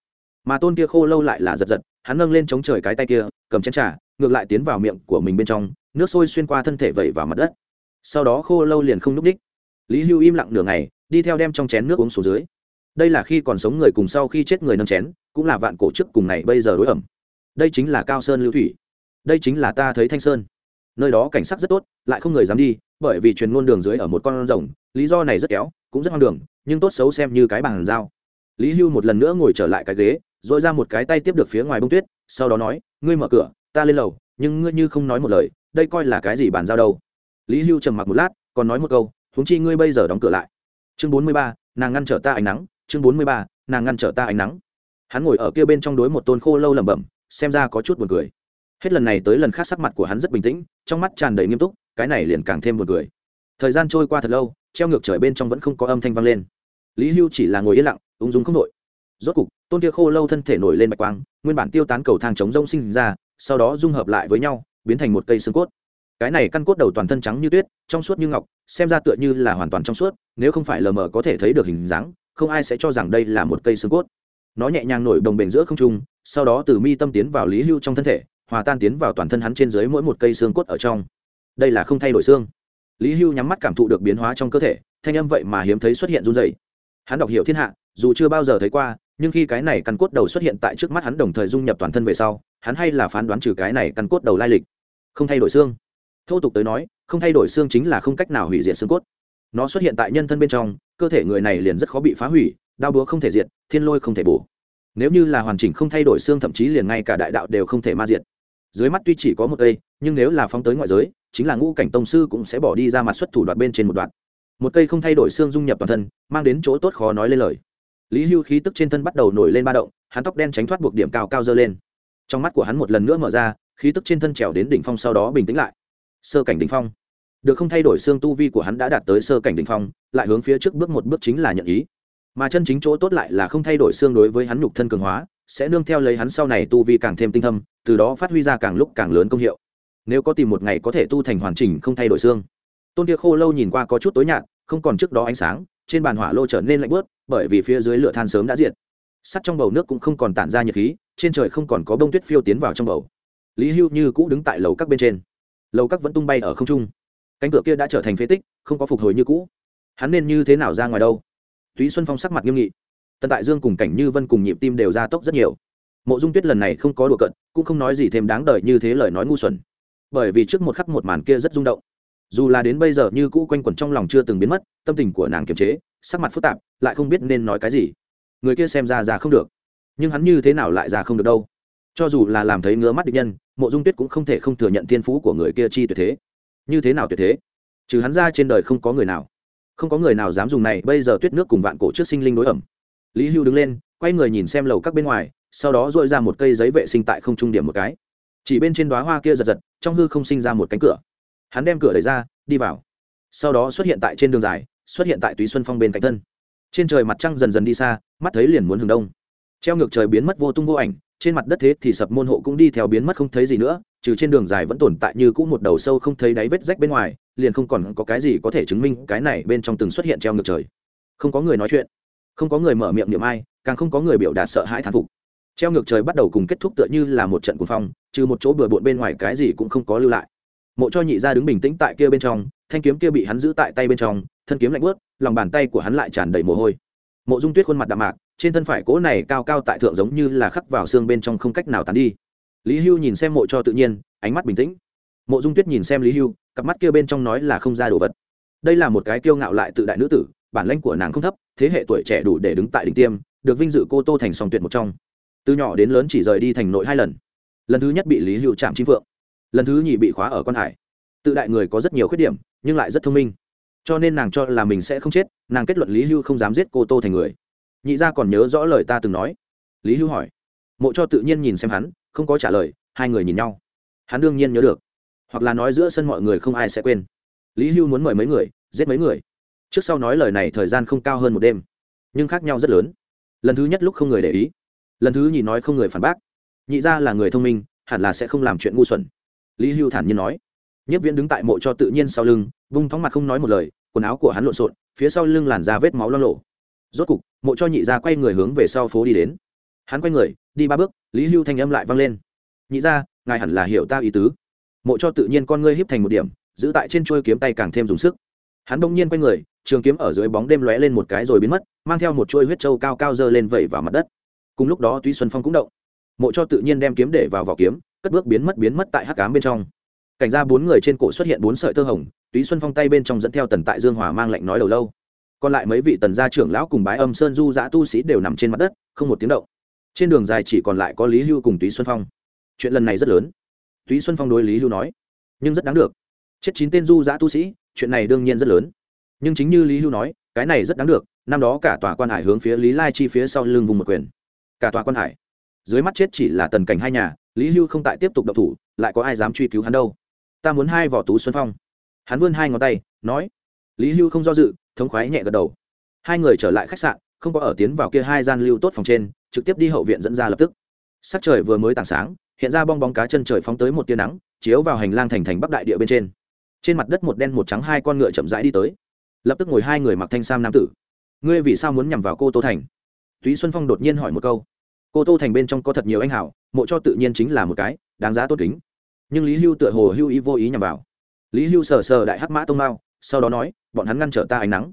Mà tôn kia khô lâu lại là giật giật hắn nâng lên chống trời cái tay kia, cầm chén trà, ngược lại tiến vào miệng của mình bên trong, nước sôi xuyên qua thân thể vẩy vào mặt đất. Sau đó khô lâu liền không n ú c ních lý hưu im lặng nửa ngày, đi theo đem trong chén nước uống xuống dưới. Đây là khi còn sống người cùng sau khi chết người nâng chén, cũng là vạn cổ chức cùng này bây giờ đối ẩm. Đây chính là cao sơn lưu thủy. Đây chính là ta thấy thanh sơn. Nơi đó cảnh sắc rất tốt, lại không người dám đi, bởi vì truyền ngôn đường dưới ở một con rồng, lý do này rất kéo, cũng rất hoang đường, nhưng tốt xấu xem như cái bàn giao. Lý hưu một lần nữa ngồi trở lại cái ghế dội ra một cái tay tiếp được phía ngoài bông tuyết, sau đó nói, ngươi mở cửa, ta lên lầu, nhưng ngươi như không nói một lời, đây coi là cái gì bàn giao đâu? Lý hưu trầm mặc một lát, còn nói một câu, huống chi ngươi bây giờ đóng cửa lại. Chương bốn mươi ba, nàng ngăn trở ta ánh nắng, chương bốn mươi ba, nàng ngăn trở ta ánh nắng. Hắn ngồi ở kia bên trong đối một tôn khô lâu lẩm bẩm, xem ra có chút buồn cười. Hết lần này tới lần khác sắc mặt của hắn rất bình tĩnh, trong mắt tràn đầy nghiêm túc, cái này liền càng thêm buồn cười. Thời gian trôi qua thật lâu, treo ngược trời bên trong vẫn không có âm thanh vang lên. Lý hưu chỉ là ngồi yên lặng, ung dung không đội rốt cục, tôn kia khô lâu thân thể nổi lên bạch quang, nguyên bản tiêu tán cầu thang chống rông sinh ra, sau đó dung hợp lại với nhau, biến thành một cây xương cốt. Cái này căn cốt đầu toàn thân trắng như tuyết, trong suốt như ngọc, xem ra tựa như là hoàn toàn trong suốt, nếu không phải lờ mờ có thể thấy được hình dáng, không ai sẽ cho rằng đây là một cây xương cốt. Nó nhẹ nhàng nổi đồng bền giữa không trung, sau đó từ mi tâm tiến vào lý hưu trong thân thể, hòa tan tiến vào toàn thân hắn trên dưới mỗi một cây xương cốt ở trong. Đây là không thay đổi xương. Lý hưu nhắm mắt cảm thụ được biến hóa trong cơ thể, thanh âm vậy mà hiếm thấy xuất hiện run dày hắn đọc hiểu thiên hạ, dù chưa bao giờ thấy qua nhưng khi cái này căn cốt đầu xuất hiện tại trước mắt hắn đồng thời dung nhập toàn thân về sau, hắn hay là phán đoán trừ cái này căn cốt đầu lai lịch. Không thay đổi xương. Thô tục tới nói, không thay đổi xương chính là không cách nào hủy diệt xương cốt. Nó xuất hiện tại nhân thân bên trong, cơ thể người này liền rất khó bị phá hủy đao búa không thể diệt, thiên lôi không thể bổ. Nếu như là hoàn chỉnh không thay đổi xương thậm chí liền ngay cả đại đạo đều không thể ma diệt. Dưới mắt tuy chỉ có một cây, nhưng nếu là phóng tới ngoại giới, chính là ngũ cảnh tông sư cũng sẽ bỏ đi ra mặt xuất thủ đoạt bên trên một đoạn. Một cây không thay đổi xương dung nhập toàn thân, mang đến chỗ tốt khó nói lên lời lý hưu khí tức trên thân bắt đầu nổi lên ba động, hắn tóc đen tránh thoát buộc điểm cao cao dơ lên. Trong mắt của hắn một lần nữa mở ra, khí tức trên thân trèo đến đỉnh phong sau đó bình tĩnh lại. Sơ cảnh đỉnh phong. Được không thay đổi xương tu vi của hắn đã đạt tới sơ cảnh đỉnh phong, lại hướng phía trước bước một bước chính là nhận ý. Mà chân chính chỗ tốt lại là không thay đổi xương đối với hắn nhục thân cường hóa, sẽ nương theo lấy hắn sau này tu vi càng thêm tinh thâm, từ đó phát huy ra càng lúc càng lớn công hiệu. Nếu có tìm một ngày có thể tu thành hoàn chỉnh không thay đổi xương. Tôn kia khô lâu nhìn qua có chút tối nhạt, không còn trước đó ánh sáng trên bàn hỏa lô trở nên lạnh bớt, bởi vì phía dưới lửa than sớm đã diệt. Sắt trong bầu nước cũng không còn tản ra nhiệt khí, trên trời không còn có bông tuyết phiêu tiến vào trong bầu. Lý hưu như cũ đứng tại lầu các bên trên. Lầu các vẫn tung bay ở không trung. Cánh cửa kia đã trở thành phế tích, không có phục hồi như cũ. Hắn nên như thế nào ra ngoài đâu? Túy xuân phong sắc mặt nghiêm nghị. Tần tại dương cùng cảnh như vân cùng nhịp tim đều ra tốc rất nhiều. Mộ dung tuyết lần này không có đùa cận cũng không nói gì thêm đáng đời như thế lời nói ngu xuẩn. Bởi vì trước một khắc một màn kia rất rung động dù là đến bây giờ như cũ quanh quẩn trong lòng chưa từng biến mất, tâm tình của nàng kiềm chế, sắc mặt phức tạp, lại không biết nên nói cái gì. Người kia xem ra ra không được. Nhưng hắn như thế nào lại ra không được đâu? Cho dù là làm thấy ngứa mắt địch nhân, mộ dung tuyết cũng không thể không thừa nhận thiên phú của người kia chi tuyệt thế. Như thế nào tuyệt thế? Trừ hắn ra trên đời không có người nào. Không có người nào dám dùng này, bây giờ tuyết nước cùng vạn cổ trước sinh linh đối ẩm. Lý hưu đứng lên, quay người nhìn xem lầu các bên ngoài, sau đó dội ra một cây giấy vệ sinh tại không trung điểm một cái. Chỉ bên trên đoá hoa kia giật giật, trong hư không sinh ra một cánh cửa hắn đem cửa đẩy ra, đi vào. Sau đó xuất hiện tại trên đường dài, xuất hiện tại túy xuân phong bên cạnh thân. Trên trời mặt trăng dần dần đi xa, mắt thấy liền muốn hừng đông. Treo ngược trời biến mất vô tung vô ảnh, trên mặt đất thế thì sập môn hộ cũng đi theo biến mất không thấy gì nữa, trừ trên đường dài vẫn tồn tại như cũ một đầu sâu không thấy đáy vết rách bên ngoài, liền không còn có cái gì có thể chứng minh cái này bên trong từng xuất hiện treo ngược trời. Không có người nói chuyện, không có người mở miệng niệm ai, càng không có người biểu đạt sợ hãi thán phục. Treo ngược trời bắt đầu cùng kết thúc tựa như là một trận cuồng phong, trừ một chỗ bừa bộn bên ngoài cái gì cũng không có lưu lại mộ cho nhị ra đứng bình tĩnh tại kia bên trong, thanh kiếm kia bị hắn giữ tại tay bên trong, thân kiếm lạnh bớt lòng bàn tay của hắn lại tràn đầy mồ hôi. Mộ dung tuyết khuôn mặt đạm mạc, trên thân phải cỗ này cao cao tại thượng giống như là khắc vào xương bên trong không cách nào tán đi. Lý hưu nhìn xem mộ cho tự nhiên, ánh mắt bình tĩnh. Mộ dung tuyết nhìn xem lý hưu, cặp mắt kia bên trong nói là không ra đồ vật. Đây là một cái kiêu ngạo lại tự đại nữ tử, bản lãnh của nàng không thấp, thế hệ tuổi trẻ đủ để đứng tại đỉnh tiêm, được vinh dự cô tô thành song tuyệt một trong. Từ nhỏ đến lớn chỉ rời đi thành nội hai lần. Lần thứ nhất bị lý hưu chạm chim phượng lần thứ nhì bị khóa ở quan hải. Tự đại người có rất nhiều khuyết điểm, nhưng lại rất thông minh. Cho nên nàng cho là mình sẽ không chết, nàng kết luận lý hưu không dám giết cô tô thành người. Nhị gia còn nhớ rõ lời ta từng nói. Lý hưu hỏi. Mộ cho tự nhiên nhìn xem hắn, không có trả lời, hai người nhìn nhau. Hắn đương nhiên nhớ được. Hoặc là nói giữa sân mọi người không ai sẽ quên. Lý hưu muốn mời mấy người, giết mấy người. Trước sau nói lời này thời gian không cao hơn một đêm. Nhưng khác nhau rất lớn. Lần thứ nhất lúc không người để ý. Lần thứ nhị nói không người phản bác. Nhị ra là người thông minh, hẳn là sẽ không làm chuyện ngu xuẩn lý hưu thản nhiên nói. Nhất viễn đứng tại mộ cho tự nhiên sau lưng, vung thóng mặt không nói một lời, quần áo của hắn lộn xộn, phía sau lưng làn ra vết máu lo lộ. Rốt cục, mộ cho nhị ra quay người hướng về sau phố đi đến. Hắn quay người, đi ba bước, lý hưu thanh âm lại vang lên. Nhị ra ngài hẳn là hiểu ta ý tứ. Mộ cho tự nhiên con ngươi híp thành một điểm, giữ tại trên trôi kiếm tay càng thêm dùng sức. Hắn bỗng nhiên quay người, trường kiếm ở dưới bóng đêm lóe lên một cái rồi biến mất, mang theo một chuôi huyết trâu cao cao dơ lên vẩy vào mặt đất. Cùng lúc đó tuy xuân phong cũng động. Mộ cho tự nhiên đem kiếm để vào vỏ kiếm cất bước biến mất biến mất tại hắc cám bên trong. Cảnh ra bốn người trên cổ xuất hiện bốn sợi tơ hồng, túy xuân phong tay bên trong dẫn theo tần tại dương hòa mang lệnh nói đầu lâu. Còn lại mấy vị tần gia trưởng lão cùng bái âm sơn du giã tu sĩ đều nằm trên mặt đất, không một tiếng động. Trên đường dài chỉ còn lại có lý hưu cùng túy xuân phong. Chuyện lần này rất lớn. Túy xuân phong đối lý hưu nói, nhưng rất đáng được. Chết chín tên du giã tu sĩ, chuyện này đương nhiên rất lớn. Nhưng chính như lý hưu nói, cái này rất đáng được, năm đó cả tòa quan hải hướng phía lý lai chi phía sau lưng vùng một quyền. Cả tòa quan hải dưới mắt chết chỉ là tần cảnh hai nhà, lý hưu không tại tiếp tục độc thủ, lại có ai dám truy cứu hắn đâu? Ta muốn hai vỏ tú xuân phong. Hắn vươn hai ngón tay, nói. Lý hưu không do dự, thống khoái nhẹ gật đầu. Hai người trở lại khách sạn, không có ở tiến vào kia hai gian lưu tốt phòng trên, trực tiếp đi hậu viện dẫn ra lập tức. Sắc trời vừa mới tảng sáng, hiện ra bong bóng cá chân trời phóng tới một tia nắng, chiếu vào hành lang thành thành bắc đại địa bên trên. Trên mặt đất một đen một trắng hai con ngựa chậm rãi đi tới. Lập tức ngồi hai người mặc thanh sam nam tử. Ngươi vì sao muốn nhằm vào cô tô thành? Túy xuân phong đột nhiên hỏi một câu cô tô thành bên trong có thật nhiều anh hảo mộ cho tự nhiên chính là một cái, đáng giá tốt kính. Nhưng lý hưu tựa hồ hưu ý vô ý nhằm vào. Lý hưu sờ sờ đại hắc mã tông mao, sau đó nói, bọn hắn ngăn trở ta ánh nắng.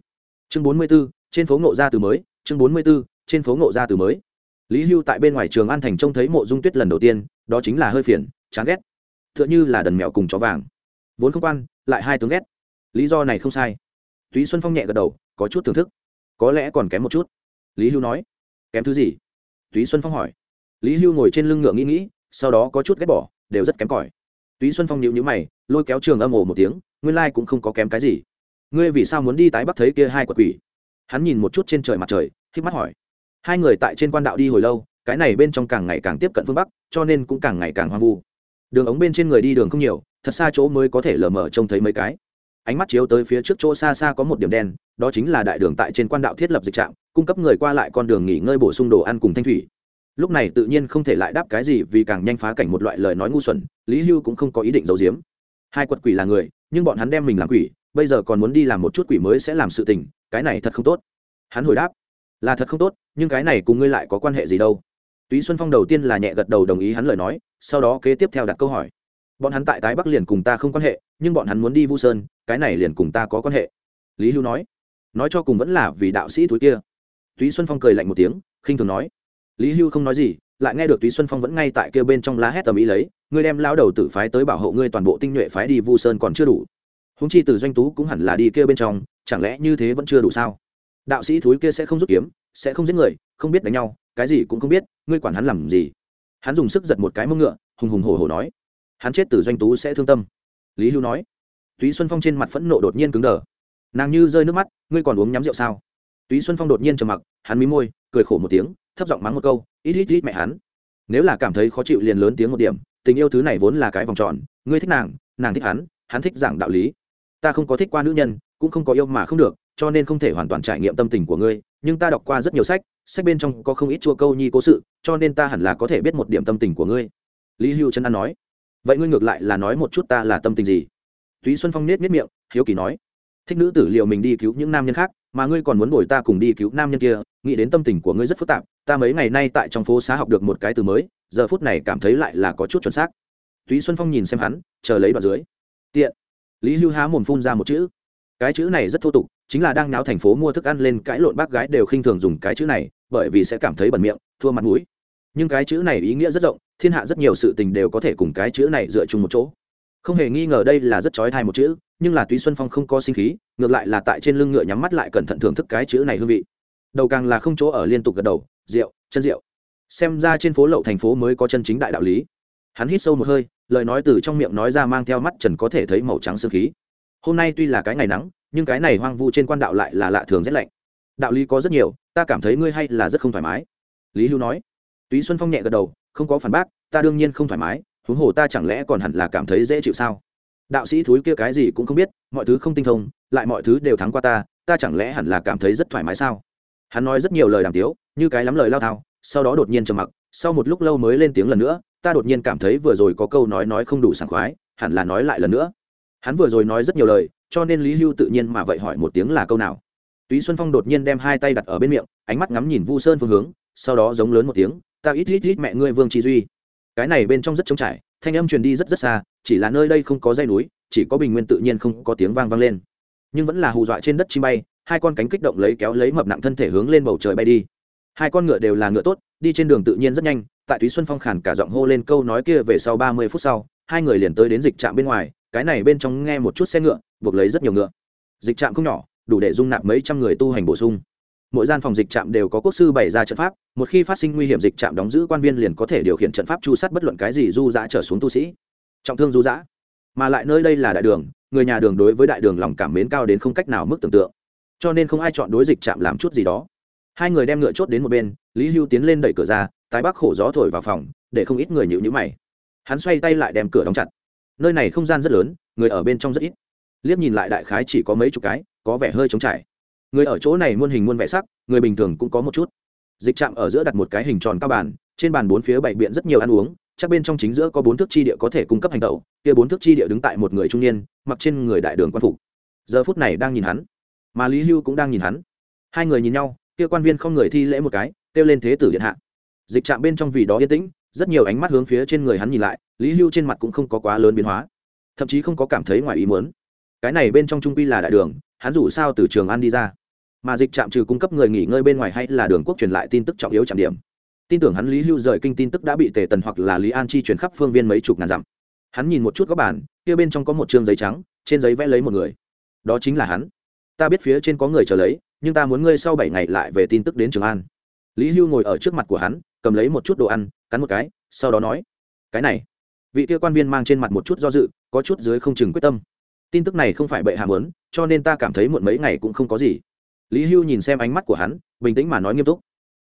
Chương bốn mươi b ố trên phố ngộ ra từ mới, chương bốn mươi b ố trên phố ngộ ra từ mới. Lý hưu tại bên ngoài trường an thành trông thấy mộ dung tuyết lần đầu tiên, đó chính là hơi phiền, chán ghét. T h ư ợ n h ư là đần mèo cùng chó vàng. Vốn không quan, lại hai tướng ghét. Lý do này không sai. Túy xuân phong nhẹ gật đầu, có chút thưởng thức. Có lẽ còn kém một chút. Lý hưu nói, kém thứ gì? Túy xuân phong hỏi. Lý hưu ngồi trên lưng ngựa nghĩ nghĩ, sau đó có chút ghét bỏ, đều rất kém cỏi. Túy xuân phong nhịu nhữ mày, lôi kéo trường âm ồ một tiếng, nguyên lai cũng không có kém cái gì. Ngươi vì sao muốn đi tái bắc thấy kia hai quật quỷ? Hắn nhìn một chút trên trời mặt trời k mắt hỏi. Hai người tại trên quan đạo đi hồi lâu, cái này bên trong càng ngày càng tiếp cận phương bắc, cho nên cũng càng ngày càng hoang vu. Đường ống bên trên người đi đường không nhiều, thật xa chỗ mới có thể lờ mờ trông thấy mấy cái ánh mắt chiếu tới phía trước chỗ xa xa có một điểm đen, đó chính là đại đường tại trên quan đạo thiết lập dịch trạm, cung cấp người qua lại con đường nghỉ ngơi bổ sung đồ ăn cùng thanh thủy. Lúc này tự nhiên không thể lại đáp cái gì vì càng nhanh phá cảnh một loại lời nói ngu xuẩn, lý hưu cũng không có ý định giấu giếm. Hai quật quỷ là người, nhưng bọn hắn đem mình làm quỷ, bây giờ còn muốn đi làm một chút quỷ mới sẽ làm sự tình, cái này thật không tốt. Hắn hồi đáp, là thật không tốt, nhưng cái này cùng ngươi lại có quan hệ gì đâu? Túy xuân phong đầu tiên là nhẹ gật đầu đồng ý hắn lời nói, sau đó kế tiếp theo đặt câu hỏi bọn hắn tại tái bắc liền cùng ta không quan hệ, nhưng bọn hắn muốn đi vu sơn, cái này liền cùng ta có quan hệ. Lý hưu nói. Nói cho cùng vẫn là vì đạo sĩ túi kia. Túy xuân phong cười lạnh một tiếng, khinh thường nói. Lý hưu không nói gì, lại nghe được túy xuân phong vẫn ngay tại kia bên trong lá hét tầm ý lấy, ngươi đem lao đầu tử phái tới bảo hộ ngươi toàn bộ tinh nhuệ phái đi vu sơn còn chưa đủ. Húng chi từ doanh tú cũng hẳn là đi kia bên trong, chẳng lẽ như thế vẫn chưa đủ sao? Đạo sĩ thúi kia sẽ không rút kiếm, sẽ không giết người, không biết đánh nhau, cái gì cũng không biết, ngươi quản hắn làm gì? Hắn dùng sức giật một cái mông ngựa, hùng hùng hổ hổ nói hắn chết từ doanh tú sẽ thương tâm. Lý hưu nói. Túy xuân phong trên mặt phẫn nộ đột nhiên cứng đờ. Nàng như rơi nước mắt, ngươi còn uống nhắm rượu sao? Túy xuân phong đột nhiên trầm mặc, hắn mí môi, cười khổ một tiếng, thấp giọng mắng một câu, ít ít ít mẹ hắn. Nếu là cảm thấy khó chịu liền lớn tiếng một điểm, tình yêu thứ này vốn là cái vòng tròn, ngươi thích nàng nàng thích hắn hắn thích giảng đạo lý. Ta không có thích qua nữ nhân, cũng không có yêu mà không được, cho nên không thể hoàn toàn trải nghiệm tâm tình của ngươi, nhưng ta đọc qua rất nhiều sách sách bên trong có không ít chua câu nhi cố sự, cho nên ta hẳn là có thể biết một điểm tâm tình của ngươi. Lý hưu chân an nói vậy ngươi ngược lại là nói một chút ta là tâm tình gì? Túy xuân phong nết nết miệng, hiếu kỳ nói. Thích nữ tử liệu mình đi cứu những nam nhân khác, mà ngươi còn muốn bồi ta cùng đi cứu nam nhân kia, nghĩ đến tâm tình của ngươi rất phức tạp, ta mấy ngày nay tại trong phố xá học được một cái từ mới, giờ phút này cảm thấy lại là có chút chuẩn xác. Túy xuân phong nhìn xem hắn, chờ lấy đoạn dưới. Tiện. Lý hưu há mồm phun ra một chữ. Cái chữ này rất thô tục, chính là đang náo thành phố mua thức ăn lên cãi lộn bác gái đều khinh thường dùng cái chữ này, bởi vì sẽ cảm thấy bẩn miệng, thua mặt mũi nhưng cái chữ này ý nghĩa rất rộng, thiên hạ rất nhiều sự tình đều có thể cùng cái chữ này dựa chung một chỗ. Không hề nghi ngờ đây là rất trói thai một chữ, nhưng là túy xuân phong không có sinh khí, ngược lại là tại trên lưng ngựa nhắm mắt lại cẩn thận thưởng thức cái chữ này hương vị. Đầu càng là không chỗ ở liên tục gật đầu, rượu, chân rượu. Xem ra trên phố lậu thành phố mới có chân chính đại đạo lý. Hắn hít sâu một hơi, lời nói từ trong miệng nói ra mang theo mắt trần có thể thấy màu trắng sương khí. Hôm nay tuy là cái ngày nắng, nhưng cái này hoang vu trên quan đạo lại là lạ thường rét lạnh. Đạo lý có rất nhiều, ta cảm thấy ngươi hay là rất không thoải mái. Lý hưu nói túy xuân phong nhẹ gật đầu, không có phản bác, ta đương nhiên không thoải mái, huống hồ ta chẳng lẽ còn hẳn là cảm thấy dễ chịu sao? Đạo sĩ thúi kia cái gì cũng không biết, mọi thứ không tinh thông, lại mọi thứ đều thắng qua ta ta chẳng lẽ hẳn là cảm thấy rất thoải mái sao? Hắn nói rất nhiều lời đàm tiếu, như cái lắm lời lao thao, sau đó đột nhiên trầm mặc, sau một lúc lâu mới lên tiếng lần nữa, ta đột nhiên cảm thấy vừa rồi có câu nói nói không đủ sảng khoái, hẳn là nói lại lần nữa. Hắn vừa rồi nói rất nhiều lời, cho nên lý hưu tự nhiên mà vậy hỏi một tiếng là câu nào. Túy xuân phong đột nhiên đem hai tay đặt ở bên miệng, ánh mắt ngắm nhìn vu sơn phương hướng, sau đó giống lớn một tiếng ta ít ít ít mẹ ngươi vương chi duy. Cái này bên trong rất trống trải, thanh âm truyền đi rất rất xa, chỉ là nơi đây không có dây núi, chỉ có bình nguyên tự nhiên không có tiếng vang vang lên. Nhưng vẫn là hù dọa trên đất chi bay, hai con cánh kích động lấy kéo lấy mập nặng thân thể hướng lên bầu trời bay đi. Hai con ngựa đều là ngựa tốt, đi trên đường tự nhiên rất nhanh, tại túy xuân phong khản cả giọng hô lên câu nói kia về sau ba mươi phút sau, hai người liền tới đến dịch trạm bên ngoài, cái này bên trong nghe một chút xe ngựa, buộc lấy rất nhiều ngựa. Dịch trạm không nhỏ, đủ để dung nạp mấy trăm người tu hành bổ sung mỗi gian phòng dịch trạm đều có quốc sư bày ra trận pháp, một khi phát sinh nguy hiểm dịch trạm đóng giữ quan viên liền có thể điều khiển trận pháp chu sát bất luận cái gì du dã trở xuống tu sĩ. Trọng thương du dã. Mà lại nơi đây là đại đường, người nhà đường đối với đại đường lòng cảm mến cao đến không cách nào mức tưởng tượng. Cho nên không ai chọn đối dịch trạm làm chút gì đó. Hai người đem ngựa chốt đến một bên, lý hưu tiến lên đẩy cửa ra, tái bắc khổ gió thổi vào phòng, để không ít người nhịu nhữ mày. Hắn xoay tay lại đem cửa đóng chặt. Nơi này không gian rất lớn, người ở bên trong rất ít. Liếc nhìn lại đại khái chỉ có mấy chục cái, có vẻ hơi trống trải người ở chỗ này muôn hình muôn vẻ sắc, người bình thường cũng có một chút. Dịch trạm ở giữa đặt một cái hình tròn cao bàn, trên bàn bốn phía bảy biện rất nhiều ăn uống, chắc bên trong chính giữa có bốn thước chi địa có thể cung cấp hành tẩu kia bốn thước chi địa đứng tại một người trung niên, mặc trên người đại đường quan phục. Giờ phút này đang nhìn hắn. Mà lý hưu cũng đang nhìn hắn. Hai người nhìn nhau, kia quan viên không người thi lễ một cái, kêu lên thế tử điện hạ. Dịch trạm bên trong vì đó yên tĩnh, rất nhiều ánh mắt hướng phía trên người hắn nhìn lại, lý hưu trên mặt cũng không có quá lớn biến hóa. Thậm chí không có cảm thấy ngoài ý muốn. Cái này bên trong trung quy là đại đường, hắn dù sao từ trường an đi ra mà dịch trạm trừ cung cấp người nghỉ ngơi bên ngoài hay là đường quốc truyền lại tin tức trọng yếu trọng điểm. Tin tưởng hắn lý hưu rời kinh tin tức đã bị tề tần hoặc là lý an chi truyền khắp phương viên mấy chục ngàn dặm. Hắn nhìn một chút các bản kia bên trong có một chương giấy trắng, trên giấy vẽ lấy một người. Đó chính là hắn. Ta biết phía trên có người chờ lấy, nhưng ta muốn ngươi sau bảy ngày lại về tin tức đến trường an. Lý hưu ngồi ở trước mặt của hắn, cầm lấy một chút đồ ăn, cắn một cái, sau đó nói, cái này. Vị kia quan viên mang trên mặt một chút do dự, có chút dưới không chừng quyết tâm. Tin tức này không phải bệ hạ mớn cho nên ta cảm thấy muộn mấy ngày cũng không có gì lý hưu nhìn xem ánh mắt của hắn, bình tĩnh mà nói nghiêm túc.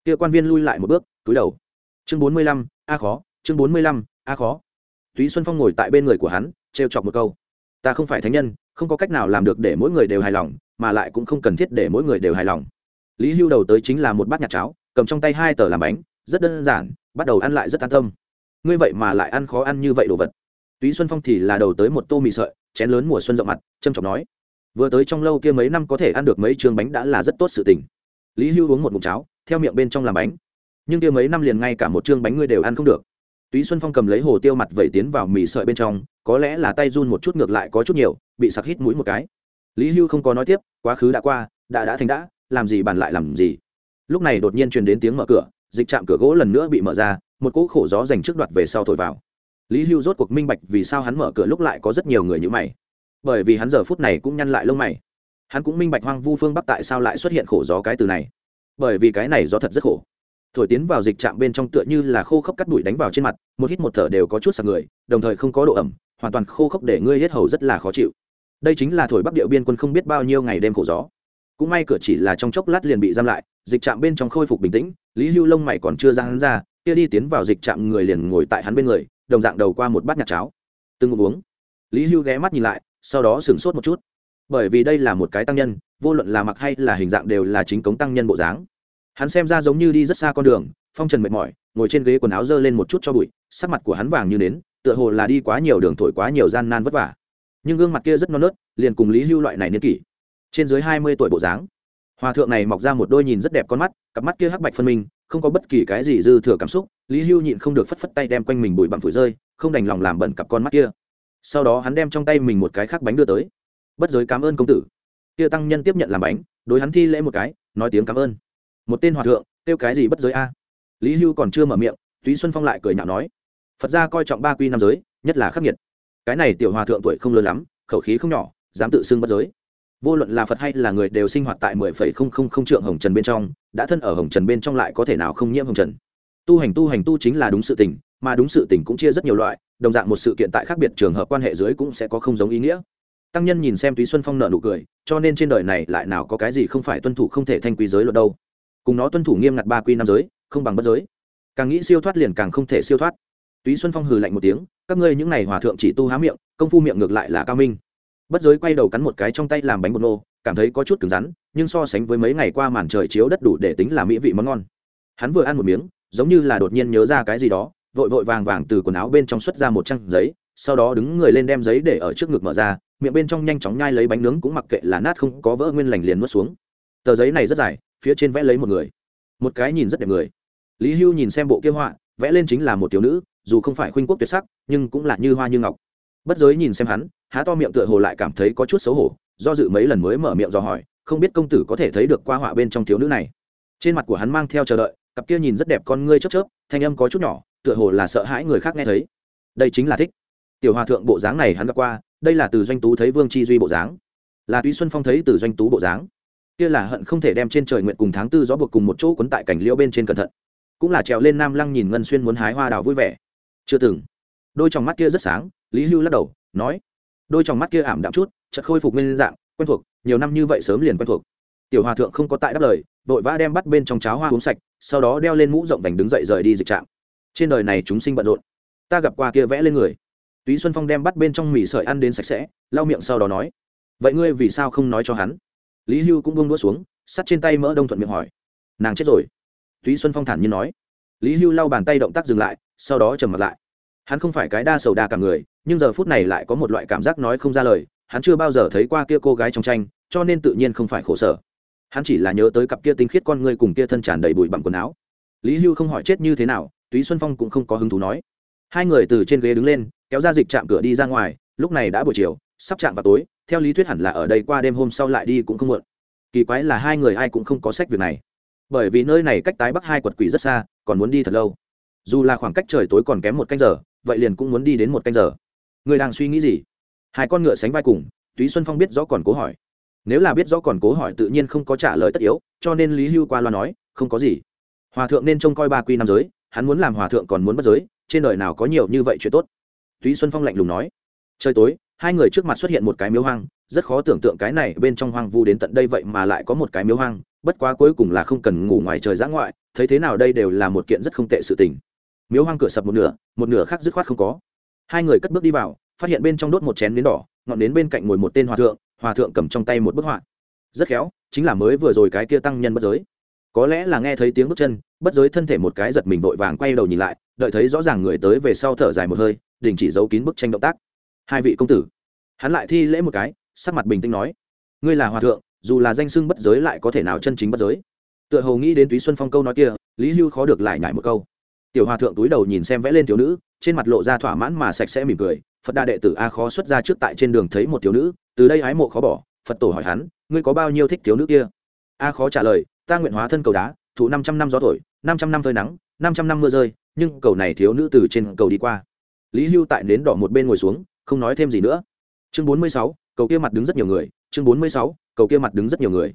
Kia quan viên lui lại một bước, túi đầu. Chương bốn mươi lăm, a khó, chương bốn mươi lăm, a khó. Túy xuân phong ngồi tại bên người của hắn, trêu chọc một câu. Ta không phải thánh nhân, không có cách nào làm được để mỗi người đều hài lòng, mà lại cũng không cần thiết để mỗi người đều hài lòng. Lý hưu đầu tới chính là một bát nhạt cháo, cầm trong tay hai tờ làm bánh, rất đơn giản, bắt đầu ăn lại rất an tâm. Ngươi vậy mà lại ăn khó ăn như vậy đồ vật. Túy xuân phong thì là đầu tới một tô mì sợi, chén lớn mùa xuân rộng mặt, trâm trọng nói vừa tới trong lâu kia mấy năm có thể ăn được mấy trường bánh đã là rất tốt sự tình. Lý hưu uống một mụn cháo, theo miệng bên trong làm bánh. Nhưng kia mấy năm liền ngay cả một chương bánh ngươi đều ăn không được. Túy xuân phong cầm lấy hồ tiêu mặt vẩy tiến vào mì sợi bên trong, có lẽ là tay run một chút ngược lại có chút nhiều, bị sặc hít mũi một cái. Lý hưu không có nói tiếp, quá khứ đã qua, đã đã thành đã, làm gì bàn lại làm gì. Lúc này đột nhiên truyền đến tiếng mở cửa, dịch chạm cửa gỗ lần nữa bị mở ra, một cỗ khổ gió dành trước đoạt về sau thổi vào. Lý hưu rốt cuộc minh bạch vì sao hắn mở cửa lúc lại có rất nhiều người như mày bởi vì hắn giờ phút này cũng nhăn lại lông mày. Hắn cũng minh bạch hoang vu phương bắc tại sao lại xuất hiện khổ gió cái từ này. Bởi vì cái này gió thật rất khổ. Thổi tiến vào dịch chạm bên trong tựa như là khô khốc cắt đùi đánh vào trên mặt, một hít một thở đều có chút sạc người, đồng thời không có độ ẩm, hoàn toàn khô khốc để ngươi hết hầu rất là khó chịu. Đây chính là thổi bắc điệu biên quân không biết bao nhiêu ngày đêm khổ gió. Cũng may cửa chỉ là trong chốc lát liền bị giam lại, dịch chạm bên trong khôi phục bình tĩnh, lý hưu lông mày còn chưa ra hắn ra, kia đi tiến vào dịch chạm người liền ngồi tại hắn bên người, đồng dạng đầu qua một bát nhạt cháo. Từng ngụm uống. Lý hưu ghé mắt nhìn lại sau đó sửng sốt một chút. Bởi vì đây là một cái tăng nhân, vô luận là mặc hay là hình dạng đều là chính cống tăng nhân bộ dáng. Hắn xem ra giống như đi rất xa con đường, phong trần mệt mỏi, ngồi trên ghế quần áo dơ lên một chút cho bụi, sắc mặt của hắn vàng như nến, tựa hồ là đi quá nhiều đường thổi quá nhiều gian nan vất vả. Nhưng gương mặt kia rất non nớt, liền cùng lý hưu loại này niên kỷ. Trên dưới hai mươi tuổi bộ dáng. Hòa thượng này mọc ra một đôi nhìn rất đẹp con mắt, cặp mắt kia hắc bạch phân minh, không có bất kỳ cái gì dư thừa cảm xúc, lý hưu nhịn không được phất phất tay đem quanh mình bụi bặm phủi rơi, không đành lòng làm bẩn cặp con mắt kia sau đó hắn đem trong tay mình một cái khác bánh đưa tới. Bất giới cảm ơn công tử. Kia tăng nhân tiếp nhận làm bánh, đối hắn thi lễ một cái, nói tiếng cảm ơn. Một tên hòa thượng, kêu cái gì bất giới a? Lý hưu còn chưa mở miệng, túy xuân phong lại cười nhạo nói, phật gia coi trọng ba quy nam giới, nhất là khắc nghiệt. Cái này tiểu hòa thượng tuổi không lớn lắm, khẩu khí không nhỏ, dám tự xưng bất giới. Vô luận là phật hay là người đều sinh hoạt tại mười phẩy không không không trượng hồng trần bên trong, đã thân ở hồng trần bên trong lại có thể nào không nhiễm hồng trần? Tu hành tu hành tu chính là đúng sự tình, mà đúng sự tình cũng chia rất nhiều loại, đồng dạng một sự kiện tại khác biệt trường hợp quan hệ dưới cũng sẽ có không giống ý nghĩa. Tăng nhân nhìn xem túy xuân phong nợ nụ cười, cho nên trên đời này lại nào có cái gì không phải tuân thủ không thể thanh quý giới luật đâu. Cùng nó tuân thủ nghiêm ngặt ba quy nam giới, không bằng bất giới. Càng nghĩ siêu thoát liền càng không thể siêu thoát. Túy xuân phong hừ lạnh một tiếng, các ngươi những n à y hòa thượng chỉ tu há miệng, công phu miệng ngược lại là cao minh. Bất giới quay đầu cắn một cái trong tay làm bánh bột nô, cảm thấy có chút cứng rắn, nhưng so sánh với mấy ngày qua màn trời chiếu đất đủ để tính là mỹ vị món ngon. Hắn vừa ăn một miếng giống như là đột nhiên nhớ ra cái gì đó, vội vội vàng vàng từ quần áo bên trong xuất ra một trang giấy, sau đó đứng người lên đem giấy để ở trước ngực mở ra, miệng bên trong nhanh chóng nhai lấy bánh nướng cũng mặc kệ là nát không có vỡ nguyên lành liền nuốt xuống. Tờ giấy này rất dài, phía trên vẽ lấy một người. Một cái nhìn rất đẹp người. Lý hưu nhìn xem bộ kia họa, vẽ lên chính là một thiếu nữ, dù không phải khuynh quốc tuyệt sắc, nhưng cũng là như hoa như ngọc. Bất giới nhìn xem hắn, há to miệng tựa hồ lại cảm thấy có chút xấu hổ, do dự mấy lần mới mở miệng dò hỏi, không biết công tử có thể thấy được qua họa bên trong thiếu nữ này. Trên mặt của hắn mang theo chờ đợi cặp kia nhìn rất đẹp con ngươi chớp chớp, thanh âm có chút nhỏ, tựa hồ là sợ hãi người khác nghe thấy. Đây chính là thích. Tiểu hòa thượng bộ dáng này hắn gặp qua, đây là từ doanh tú thấy vương chi duy bộ dáng. Là túy xuân phong thấy từ doanh tú bộ dáng. Kia là hận không thể đem trên trời nguyện cùng tháng tư gió buộc cùng một chỗ quấn tại cảnh liễu bên trên cẩn thận. Cũng là trèo lên nam lăng nhìn ngân xuyên muốn hái hoa đào vui vẻ. Chưa từng. Đôi trong mắt kia rất sáng, lý hưu lắc đầu, nói. Đôi trong mắt kia ảm đạm chút, chợt khôi phục nguyên dạng, quen thuộc, nhiều năm như vậy sớm liền quen thuộc. Tiểu hòa thượng không có tại đáp lời, vội vã đem bắt bên trong cháo hoa uống sạch sau đó đeo lên mũ rộng vành đứng dậy rời đi dịch trạm. Trên đời này chúng sinh bận rộn. Ta gặp qua kia vẽ lên người. Túy xuân phong đem bắt bên trong mì sợi ăn đến sạch sẽ, lau miệng sau đó nói, vậy ngươi vì sao không nói cho hắn? Lý hưu cũng buông đũa xuống, sắt trên tay mỡ đông thuận miệng hỏi, nàng chết rồi. Túy xuân phong thản nhiên nói. Lý hưu lau bàn tay động tác dừng lại, sau đó trầm mặt lại. Hắn không phải cái đa sầu đa cả người, nhưng giờ phút này lại có một loại cảm giác nói không ra lời, hắn chưa bao giờ thấy qua kia cô gái trong tranh, cho nên tự nhiên không phải khổ sở hắn chỉ là nhớ tới cặp kia tinh khiết con người cùng kia thân tràn đầy bụi bặm quần áo. Lý hưu không hỏi chết như thế nào, túy xuân phong cũng không có hứng thú nói. Hai người từ trên ghế đứng lên, kéo ra dịch chạm cửa đi ra ngoài, lúc này đã buổi chiều, sắp chạm vào tối, theo lý thuyết hẳn là ở đây qua đêm hôm sau lại đi cũng không muộn. Kỳ quái là hai người ai cũng không có sách việc này. Bởi vì nơi này cách tái bắc hai quật quỷ rất xa, còn muốn đi thật lâu. Dù là khoảng cách trời tối còn kém một canh giờ, vậy liền cũng muốn đi đến một canh giờ. Người đang suy nghĩ gì? Hai con ngựa sánh vai cùng, túy xuân phong biết rõ còn cố hỏi nếu là biết rõ còn cố hỏi tự nhiên không có trả lời tất yếu, cho nên lý hưu qua loa nói, không có gì. Hòa thượng nên trông coi ba quy nam giới, hắn muốn làm hòa thượng còn muốn bất giới, trên đời nào có nhiều như vậy chuyện tốt? Túy xuân phong lạnh lùng nói. Trời tối, hai người trước mặt xuất hiện một cái miếu hoang, rất khó tưởng tượng cái này bên trong hoang vu đến tận đây vậy mà lại có một cái miếu hoang, bất quá cuối cùng là không cần ngủ ngoài trời giã ngoại, thấy thế nào đây đều là một kiện rất không tệ sự tình. Miếu hoang cửa sập một nửa một nửa khác dứt khoát không có. Hai người cất bước đi vào, phát hiện bên trong đốt một chén nến đỏ, ngọn nến bên cạnh ngồi một tên hòa thượng hòa thượng cầm trong tay một bức họa. Rất khéo, chính là mới vừa rồi cái kia tăng nhân bất giới. Có lẽ là nghe thấy tiếng bước chân, bất giới thân thể một cái giật mình vội vàng quay đầu nhìn lại, đợi thấy rõ ràng người tới về sau thở dài một hơi, đình chỉ giấu kín bức tranh động tác. Hai vị công tử. Hắn lại thi lễ một cái, sắc mặt bình tĩnh nói, ngươi là hòa thượng, dù là danh xưng bất giới lại có thể nào chân chính bất giới? Tựa hồ nghĩ đến túy xuân phong câu nói kia, lý hưu khó được lại nhải một câu. Tiểu hòa thượng túi đầu nhìn xem vẽ lên thiếu nữ, trên mặt lộ ra thỏa mãn mà sạch sẽ mỉm cười phật đa đệ tử a khó xuất ra trước tại trên đường thấy một thiếu nữ, từ đây ái mộ khó bỏ, phật tổ hỏi hắn, ngươi có bao nhiêu thích thiếu nữ kia? A khó trả lời, ta nguyện hóa thân cầu đá, thụ năm trăm năm gió thổi, năm trăm năm phơi nắng, năm trăm năm mưa rơi, nhưng cầu này thiếu nữ từ trên cầu đi qua. Lý hưu tại nến đỏ một bên ngồi xuống, không nói thêm gì nữa. Chương bốn mươi sáu, cầu kia mặt đứng rất nhiều người, chương bốn mươi sáu, cầu kia mặt đứng rất nhiều người.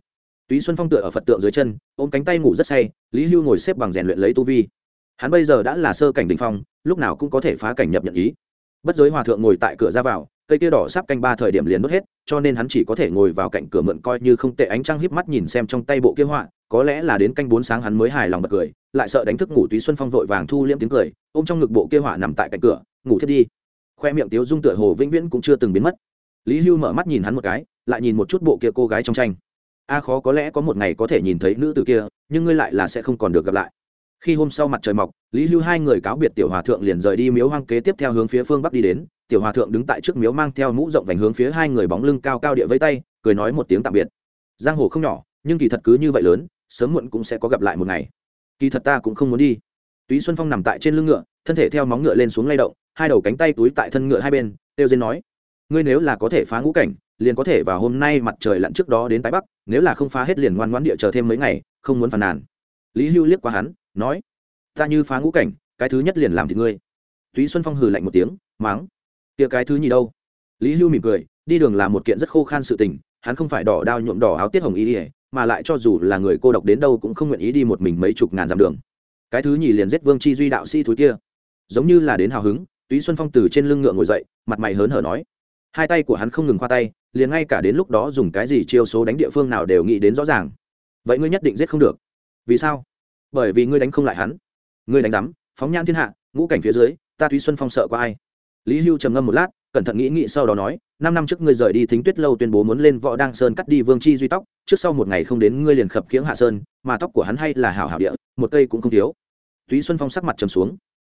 Túy xuân phong tựa ở phật tượng dưới chân, ôm cánh tay ngủ rất say, lý hưu ngồi xếp bằng rèn luyện lấy tu vi. Hắn bây giờ đã là sơ cảnh đình phong, lúc nào cũng có thể phá cảnh nhập nhận ý bất giới hòa thượng ngồi tại cửa ra vào, cây kia đỏ sắp canh ba thời điểm liền đốt hết, cho nên hắn chỉ có thể ngồi vào cạnh cửa mượn coi như không tệ ánh trăng híp mắt nhìn xem trong tay bộ kia họa, có lẽ là đến canh bốn sáng hắn mới hài lòng bật cười, lại sợ đánh thức ngủ túy xuân phong vội vàng thu liễm tiếng cười, ôm trong ngực bộ kia họa nằm tại cạnh cửa, ngủ thiết đi. Khoe miệng tiếu dung tựa hồ vĩnh viễn cũng chưa từng biến mất. Lý hưu mở mắt nhìn hắn một cái, lại nhìn một chút bộ kia cô gái trong tranh. A, khó có lẽ có một ngày có thể nhìn thấy nữ tử kia, nhưng ngươi lại là sẽ không còn được gặp lại khi hôm sau mặt trời mọc, lý hưu hai người cáo biệt tiểu hòa thượng liền rời đi miếu hoang kế tiếp theo hướng phía phương bắc đi đến. Tiểu hòa thượng đứng tại trước miếu mang theo mũ rộng vành hướng phía hai người bóng lưng cao cao địa với tay, cười nói một tiếng tạm biệt. Giang hồ không nhỏ, nhưng kỳ thật cứ như vậy lớn, sớm muộn cũng sẽ có gặp lại một ngày. Kỳ thật ta cũng không muốn đi. Túy xuân phong nằm tại trên lưng ngựa, thân thể theo móng ngựa lên xuống lay động, hai đầu cánh tay túi tại thân ngựa hai bên têu dên nói, ngươi nếu là có thể phá ngũ cảnh, liền có thể vào hôm nay mặt trời lặn trước đó đến tái bắc, nếu là không phá hết liền ngoan ngoãn địa chờ thêm mấy ngày, không muốn phàn nàn. Lý hưu liếc qua hắn nói, ta như phá ngũ cảnh, cái thứ nhất liền làm thì ngươi. Túy xuân phong hừ lạnh một tiếng, máng, kia cái thứ nhì đâu? Lý hưu mỉm cười, đi đường là một kiện rất khô khan sự tình, hắn không phải đỏ đao nhuộm đỏ áo tiết hồng ý ỉa mà lại cho dù là người cô độc đến đâu cũng không nguyện ý đi một mình mấy chục ngàn dặm đường. Cái thứ nhì liền giết vương chi duy đạo sĩ thú kia. Giống như là đến hào hứng, túy xuân phong từ trên lưng ngựa ngồi dậy, mặt mày hớn hở nói. Hai tay của hắn không ngừng khoa tay, liền ngay cả đến lúc đó dùng cái gì chiêu số đánh địa phương nào đều nghĩ đến rõ ràng. Vậy ngươi nhất định giết không được. Vì sao? Bởi vì ngươi đánh không lại hắn. Ngươi đánh rắm phóng nhan thiên hạ, ngũ cảnh phía dưới, ta Thúy xuân phong sợ có ai. Lý hưu trầm ngâm một lát, cẩn thận nghĩ nghĩ sau đó nói, năm năm trước ngươi rời đi thính tuyết lâu tuyên bố muốn lên võ đăng sơn cắt đi vương chi duy tóc, trước sau một ngày không đến ngươi liền khập khiễng hạ sơn, mà tóc của hắn hay là hảo hảo địa, một cây cũng không thiếu. Túy xuân phong sắc mặt trầm xuống.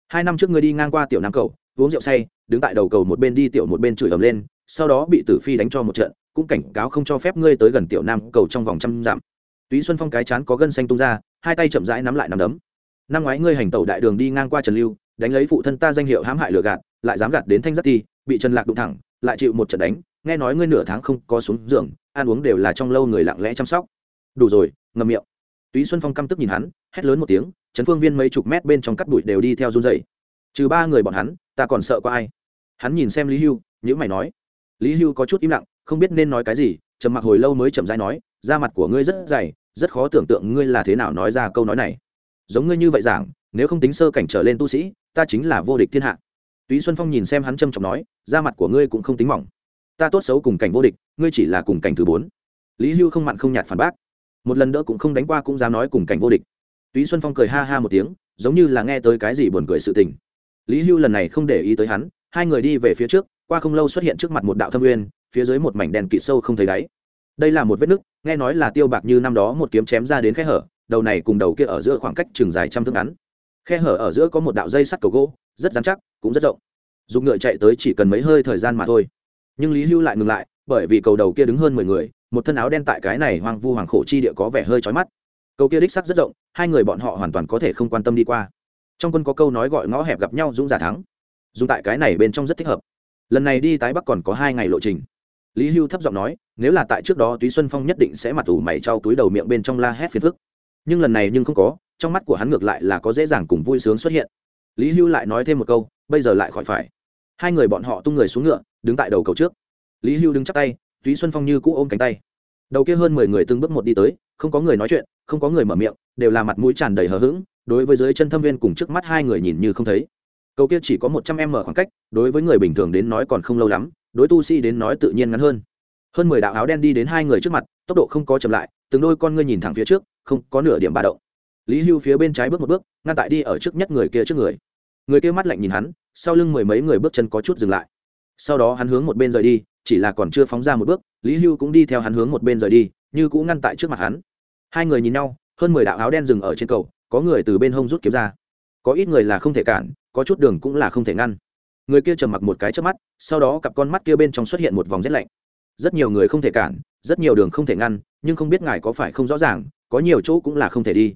Hai năm trước ngươi đi ngang qua tiểu nam cầu, uống rượu say, đứng tại đầu cầu một bên đi tiểu một bên chửi ầm lên, sau đó bị tử phi đánh cho một trận, cũng cảnh cáo không cho phép ngươi tới gần tiểu nam cầu trong vòng trăm dặm túy xuân phong cái chán có gân xanh tung ra, hai tay chậm rãi nắm lại nắm đấm. Năm ngoái ngươi hành tẩu đại đường đi ngang qua trần lưu, đánh lấy phụ thân ta danh hiệu hãm hại lừa gạt, lại dám gạt đến thanh giác ti, bị trần lạc đụng thẳng, lại chịu một trận đánh, nghe nói ngươi nửa tháng không có xuống giường, ăn uống đều là trong lâu người lặng lẽ chăm sóc. Đủ rồi ngầm miệng. Túy xuân phong căm tức nhìn hắn, hét lớn một tiếng, chấn phương viên mấy chục mét bên trong cắt bụi đều đi theo run dày trừ ba người bọn hắn, ta còn sợ có ai? Hắn nhìn xem lý hưu nhữ mày nói. Lý hưu có chút im lặng, không biết nên nói cái gì, trầm mặc hồi lâu mới chậm dãi nói, da mặt của ngươi rất dày rất khó tưởng tượng ngươi là thế nào nói ra câu nói này. Giống ngươi như vậy giảng, nếu không tính sơ cảnh trở lên tu sĩ, ta chính là vô địch thiên hạ. Túy xuân phong nhìn xem hắn trầm trọng nói, da mặt của ngươi cũng không tính mỏng. Ta tốt xấu cùng cảnh vô địch, ngươi chỉ là cùng cảnh thứ bốn. Lý hưu không mặn không nhạt phản bác. Một lần nữa cũng không đánh qua cũng dám nói cùng cảnh vô địch. Túy xuân phong cười ha ha một tiếng, giống như là nghe tới cái gì buồn cười sự tình. Lý hưu lần này không để ý tới hắn, hai người đi về phía trước, qua không lâu xuất hiện trước mặt một đạo thâm uyên phía dưới một mảnh đèn kịt sâu không thấy đáy đây là một vết nứt, nghe nói là tiêu bạc như năm đó một kiếm chém ra đến khe hở, đầu này cùng đầu kia ở giữa khoảng cách chừng dài trăm thước ngắn. Khe hở ở giữa có một đạo dây sắt cầu gỗ, rất dán chắc, cũng rất rộng. Dùng ngựa chạy tới chỉ cần mấy hơi thời gian mà thôi. Nhưng lý hưu lại ngừng lại, bởi vì cầu đầu kia đứng hơn mười người, một thân áo đen tại cái này hoang vu hoàng khổ chi địa có vẻ hơi trói mắt. Cầu kia đích sắc rất rộng, hai người bọn họ hoàn toàn có thể không quan tâm đi qua. Trong quân có câu nói gọi ngõ hẹp gặp nhau dũng giả thắng. Dùng tại cái này bên trong rất thích hợp. Lần này đi tái bắc còn có hai ngày lộ trình lý hưu thấp giọng nói, nếu là tại trước đó túy xuân phong nhất định sẽ mặt ủ mày trao túi đầu miệng bên trong la hét phiền phức. Nhưng lần này nhưng không có, trong mắt của hắn ngược lại là có dễ dàng cùng vui sướng xuất hiện. Lý hưu lại nói thêm một câu, bây giờ lại khỏi phải. Hai người bọn họ tung người xuống ngựa, đứng tại đầu cầu trước. Lý hưu đứng chắc tay, túy xuân phong như cũ ôm cánh tay. Đầu kia hơn mười người từng bước một đi tới, không có người nói chuyện, không có người mở miệng, đều là mặt mũi tràn đầy hờ hững, đối với dưới chân thâm viên cùng trước mắt hai người nhìn như không thấy. Cầu kia chỉ có một trăm em mở khoảng cách, đối với người bình thường đến nói còn không lâu lắm đối tu sĩ đến nói tự nhiên ngắn hơn. Hơn mười đạo áo đen đi đến hai người trước mặt, tốc độ không có chậm lại, từng đôi con ngươi nhìn thẳng phía trước, không có nửa điểm ba động. Lý hưu phía bên trái bước một bước, ngăn tại đi ở trước nhất người kia trước người. Người kia mắt lạnh nhìn hắn, sau lưng mười mấy người bước chân có chút dừng lại. Sau đó hắn hướng một bên rời đi, chỉ là còn chưa phóng ra một bước, lý hưu cũng đi theo hắn hướng một bên rời đi, như cũng ngăn tại trước mặt hắn. Hai người nhìn nhau, hơn mười đạo áo đen dừng ở trên cầu, có người từ bên hông rút kiếm ra. Có ít người là không thể cản, có chút đường cũng là không thể ngăn người kia trầm mặc một cái trước mắt, sau đó cặp con mắt kia bên trong xuất hiện một vòng rét lạnh. Rất nhiều người không thể cản, rất nhiều đường không thể ngăn, nhưng không biết ngài có phải không rõ ràng, có nhiều chỗ cũng là không thể đi.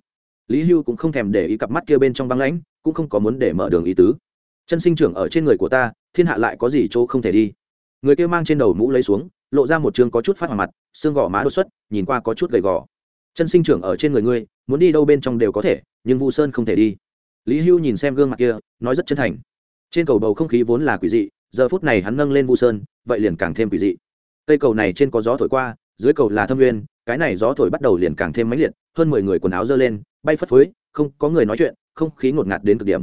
Lý hưu cũng không thèm để ý cặp mắt kia bên trong băng lãnh, cũng không có muốn để mở đường ý tứ. Chân sinh trưởng ở trên người của ta, thiên hạ lại có gì chỗ không thể đi? Người kia mang trên đầu mũ lấy xuống, lộ ra một chương có chút phát hoàng mặt, xương gò má đột xuất, nhìn qua có chút gầy gò. Chân sinh trưởng ở trên người ngươi, muốn đi đâu bên trong đều có thể, nhưng vu sơn không thể đi. Lý hưu nhìn xem gương mặt kia, nói rất chân thành trên cầu bầu không khí vốn là quỷ dị, giờ phút này hắn nâng lên vu sơn, vậy liền càng thêm quỷ dị. Cây cầu này trên có gió thổi qua, dưới cầu là thâm nguyên, cái này gió thổi bắt đầu liền càng thêm mãnh liệt, hơn mười người quần áo dơ lên, bay phất phới, không có người nói chuyện, không khí ngột ngạt đến cực điểm.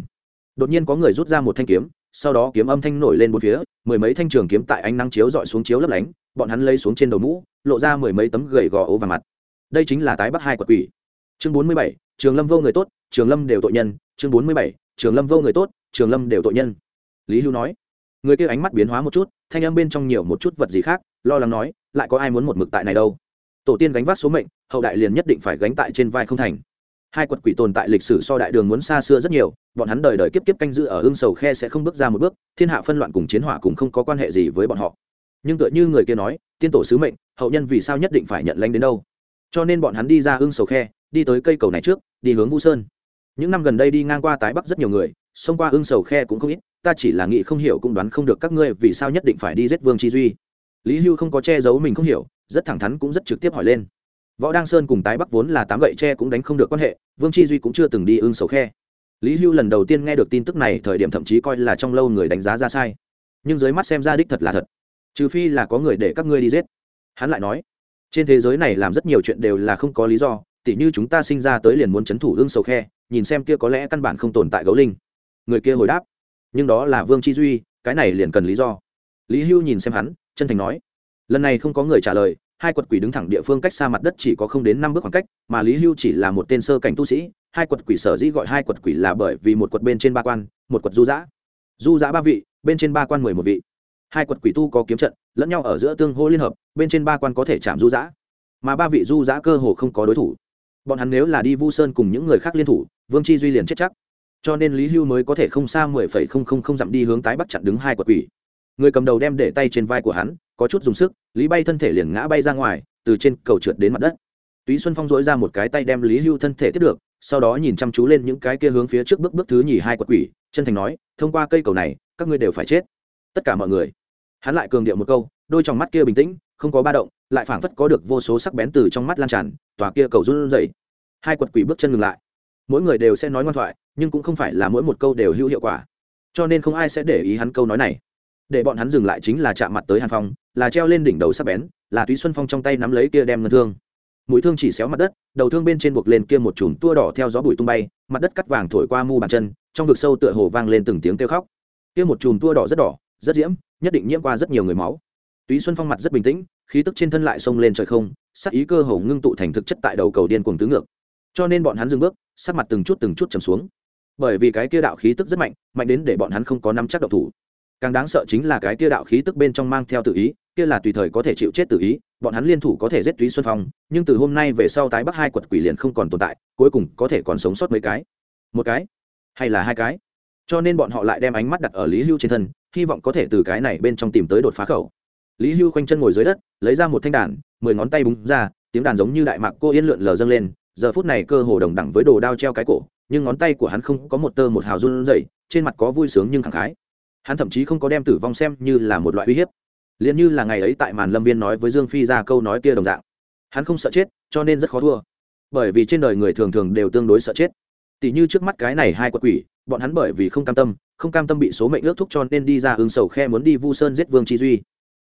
Đột nhiên có người rút ra một thanh kiếm, sau đó kiếm âm thanh nổi lên bốn phía, mười mấy thanh trường kiếm tại ánh nắng chiếu dọi xuống chiếu lấp lánh, bọn hắn lấy xuống trên đầu mũ, lộ ra mười mấy tấm gầy gò ố và mặt. Đây chính là tái bắc hai quật quỷ. Chương bốn mươi bảy, trường lâm vô người tốt, trường lâm đều tội nhân. Chương bốn mươi bảy, trường lâm vô người tốt trường lâm đều tội nhân. Lý hưu nói. Người kia ánh mắt biến hóa một chút, thanh âm bên trong nhiều một chút vật gì khác, lo lắng nói, lại có ai muốn một mực tại này đâu? Tổ tiên gánh vác số mệnh, hậu đại liền nhất định phải gánh tại trên vai không thành. Hai quật quỷ tồn tại lịch sử so đại đường muốn xa xưa rất nhiều, bọn hắn đời đời kiếp kiếp canh giữ ở hương sầu khe sẽ không bước ra một bước, thiên hạ phân loạn cùng chiến hỏa cùng không có quan hệ gì với bọn họ. Nhưng tựa như người kia nói, tiên tổ sứ mệnh, hậu nhân vì sao nhất định phải nhận lãnh đến đâu? Cho nên bọn hắn đi ra hương sầu khe, đi tới cây cầu này trước, đi hướng vu sơn. Những năm gần đây đi ngang qua tái bắc rất nhiều người xông qua hương sầu khe cũng không ít, ta chỉ là nghĩ không hiểu cũng đoán không được các ngươi vì sao nhất định phải đi giết vương chi duy. Lý hưu không có che giấu mình không hiểu, rất thẳng thắn cũng rất trực tiếp hỏi lên. Võ đăng sơn cùng tái bắc vốn là tám gậy tre cũng đánh không được quan hệ, vương chi duy cũng chưa từng đi ưng sầu khe. Lý hưu lần đầu tiên nghe được tin tức này, thời điểm thậm chí coi là trong lâu người đánh giá ra sai. Nhưng dưới mắt xem ra đích thật là thật. Trừ phi là có người để các ngươi đi giết. Hắn lại nói, trên thế giới này làm rất nhiều chuyện đều là không có lý do, tỉ như chúng ta sinh ra tới liền muốn c h ấ n thủ ương sầu khe, nhìn xem kia có lẽ căn bản không tồn tại gấu linh người kia hồi đáp, nhưng đó là vương chi duy, cái này liền cần lý do. Lý hưu nhìn xem hắn, chân thành nói, lần này không có người trả lời, hai quật quỷ đứng thẳng địa phương cách xa mặt đất chỉ có không đến năm bước khoảng cách, mà lý hưu chỉ là một tên sơ cảnh tu sĩ, hai quật quỷ sở dĩ gọi hai quật quỷ là bởi vì một quật bên trên ba quan, một quật du giã. Du giã ba vị, bên trên ba quan mười một vị. Hai quật quỷ tu có kiếm trận, lẫn nhau ở giữa tương hô liên hợp, bên trên ba quan có thể chạm du giã. Mà ba vị du giã cơ hồ không có đối thủ. Bọn hắn nếu là đi vu sơn cùng những người khác liên thủ, vương chi duy liền chết chắc cho nên lý hưu mới có thể không xa mười phẩy không không không dặm đi hướng tái bắc chặn đứng hai quật quỷ. Người cầm đầu đem để tay trên vai của hắn, có chút dùng sức, lý bay thân thể liền ngã bay ra ngoài, từ trên cầu trượt đến mặt đất. Túy xuân phong dỗi ra một cái tay đem lý hưu thân thể tiếp được, sau đó nhìn chăm chú lên những cái kia hướng phía trước bước bước thứ nhì hai quật quỷ, chân thành nói, thông qua cây cầu này, các ngươi đều phải chết. Tất cả mọi người, hắn lại cường điệu một câu, đôi trong mắt kia bình tĩnh, không có ba động, lại phảng phất có được vô số sắc bén từ trong mắt lan tràn, tòa kia cầu run dậy hai quật quỷ bước chân ngừng lại mỗi người đều sẽ nói ngoan thoại, nhưng cũng không phải là mỗi một câu đều hữu hiệu quả. Cho nên không ai sẽ để ý hắn câu nói này. Để bọn hắn dừng lại chính là chạm mặt tới hàn phong, là treo lên đỉnh đầu sắc bén, là túy xuân phong trong tay nắm lấy kia đem ngân thương. Mũi thương chỉ xéo mặt đất, đầu thương bên trên buộc lên kia một chùm tua đỏ theo gió bụi tung bay, mặt đất cắt vàng thổi qua mu bàn chân, trong vực sâu tựa hồ vang lên từng tiếng kêu khóc. Kia một chùm tua đỏ rất đỏ, rất diễm, nhất định nhiễm qua rất nhiều người máu. Túy xuân phong mặt rất bình tĩnh, khí tức trên thân lại xông lên trời không sắc ý cơ hồ ngưng tụ thành thực chất tại đầu cầu điên cuồng tứ ngược cho nên bọn hắn dừng bước, sắc mặt từng chút từng chút trầm xuống. Bởi vì cái kia đạo khí tức rất mạnh mạnh đến để bọn hắn không có nắm chắc độc thủ. Càng đáng sợ chính là cái kia đạo khí tức bên trong mang theo tự ý, kia là tùy thời có thể chịu chết tự ý, bọn hắn liên thủ có thể giết túy xuân phong, nhưng từ hôm nay về sau tái bắc hai quật quỷ liền không còn tồn tại, cuối cùng có thể còn sống sót mấy cái. Một cái? Hay là hai cái? Cho nên bọn họ lại đem ánh mắt đặt ở lý hưu trên thân, hy vọng có thể từ cái này bên trong tìm tới đột phá khẩu. Lý hưu khoanh chân ngồi dưới đất, lấy ra một thanh đàn, mười ngón tay búng ra, tiếng đàn giống như đại mạc cô yên lượn lờ dâng lên giờ phút này cơ hồ đồng đẳng với đồ đao treo cái cổ, nhưng ngón tay của hắn không có một tơ một hào run rẩy, trên mặt có vui sướng nhưng thẳng khái. Hắn thậm chí không có đem tử vong xem như là một loại uy hiếp. Liền như là ngày ấy tại màn lâm viên nói với dương phi ra câu nói kia đồng dạng. Hắn không sợ chết, cho nên rất khó thua. Bởi vì trên đời người thường thường đều tương đối sợ chết. Tỷ như trước mắt cái này hai quật quỷ, bọn hắn bởi vì không cam tâm, không cam tâm bị số mệnh ước thúc cho nên đi ra hương sầu khe muốn đi vu sơn giết vương chi duy.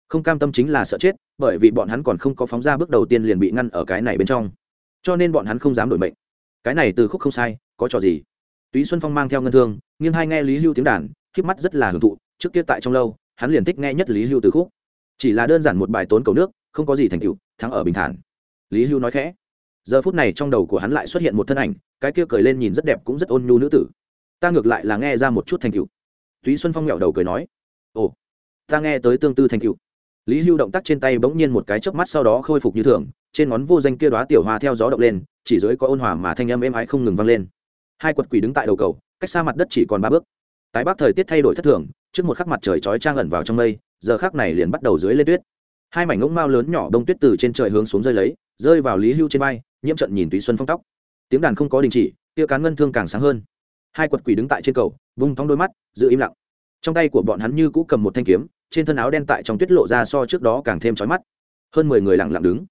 Không cam tâm chính là sợ chết, bởi vì bọn hắn còn không có phóng ra bước đầu tiên liền bị ngăn ở cái này bên trong cho nên bọn hắn không dám đổi mệnh. Cái này từ khúc không sai, có trò gì? Túy xuân phong mang theo ngân thương, nghiêng hai nghe lý hưu tiếng đàn, khiếp mắt rất là hưởng thụ, trước kia tại trong lâu, hắn liền thích nghe nhất lý hưu từ khúc. Chỉ là đơn giản một bài tốn cầu nước, không có gì thành tựu, thắng ở bình thản. Lý hưu nói khẽ, giờ phút này trong đầu của hắn lại xuất hiện một thân ảnh, cái kia cười lên nhìn rất đẹp cũng rất ôn nhu nữ tử. Ta ngược lại là nghe ra một chút thành tựu. Túy xuân phong nghẹo đầu cười nói, ồ, ta nghe tới tương tư thành tựu lý hưu động tác trên tay bỗng nhiên một cái chớp mắt sau đó khôi phục như thường, trên ngón vô danh kia đoá tiểu hoa theo gió động lên, chỉ dưới có ôn hòa mà thanh âm êm ái không ngừng vang lên. Hai quật quỷ đứng tại đầu cầu, cách xa mặt đất chỉ còn ba bước. Tái bắc thời tiết thay đổi thất thường, trước một khắc mặt trời chói trang ẩn vào trong mây, giờ khắc này liền bắt đầu dưới lên tuyết. Hai mảnh ngỗng mao lớn nhỏ đông tuyết từ trên trời hướng xuống rơi lấy, rơi vào lý hưu trên vai, nhiễm trận nhìn túy xuân phong tóc. Tiếng đàn không có đình chỉ, tia cán ngân thương càng sáng hơn. Hai quật quỷ đứng tại trên cầu, vung thong đôi mắt, giữ im lặng. Trong tay của bọn hắn như cũ cầm một thanh kiếm trên thân áo đen tại trong tuyết lộ ra so trước đó càng thêm trói mắt. Hơn mười người lặng lặng đứng.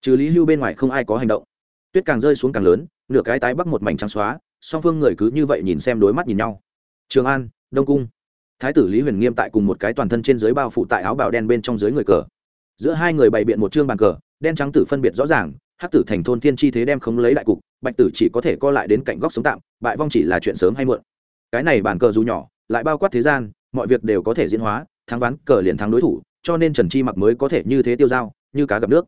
Trừ lý hưu bên ngoài không ai có hành động. Tuyết càng rơi xuống càng lớn, nửa cái tái bắc một mảnh trắng xóa, song phương người cứ như vậy nhìn xem đối mắt nhìn nhau. Trường an, đông cung. Thái tử lý huyền nghiêm tại cùng một cái toàn thân trên dưới bao phủ tại áo bào đen bên trong dưới người cờ. Giữa hai người bày biện một chương bàn cờ, đen trắng tử phân biệt rõ ràng, hắc tử thành thôn tiên chi thế đem không lấy đại cục, bạch tử chỉ có thể co lại đến cạnh góc sống tạm, bại vong chỉ là chuyện sớm hay muộn. Cái này bàn cờ dù nhỏ, lại bao quát thế gian, mọi việc đều có thể diễn hóa thắng ván, cờ liền thắng đối thủ, cho nên trần chi mặc mới có thể như thế tiêu dao, như cá gặp nước.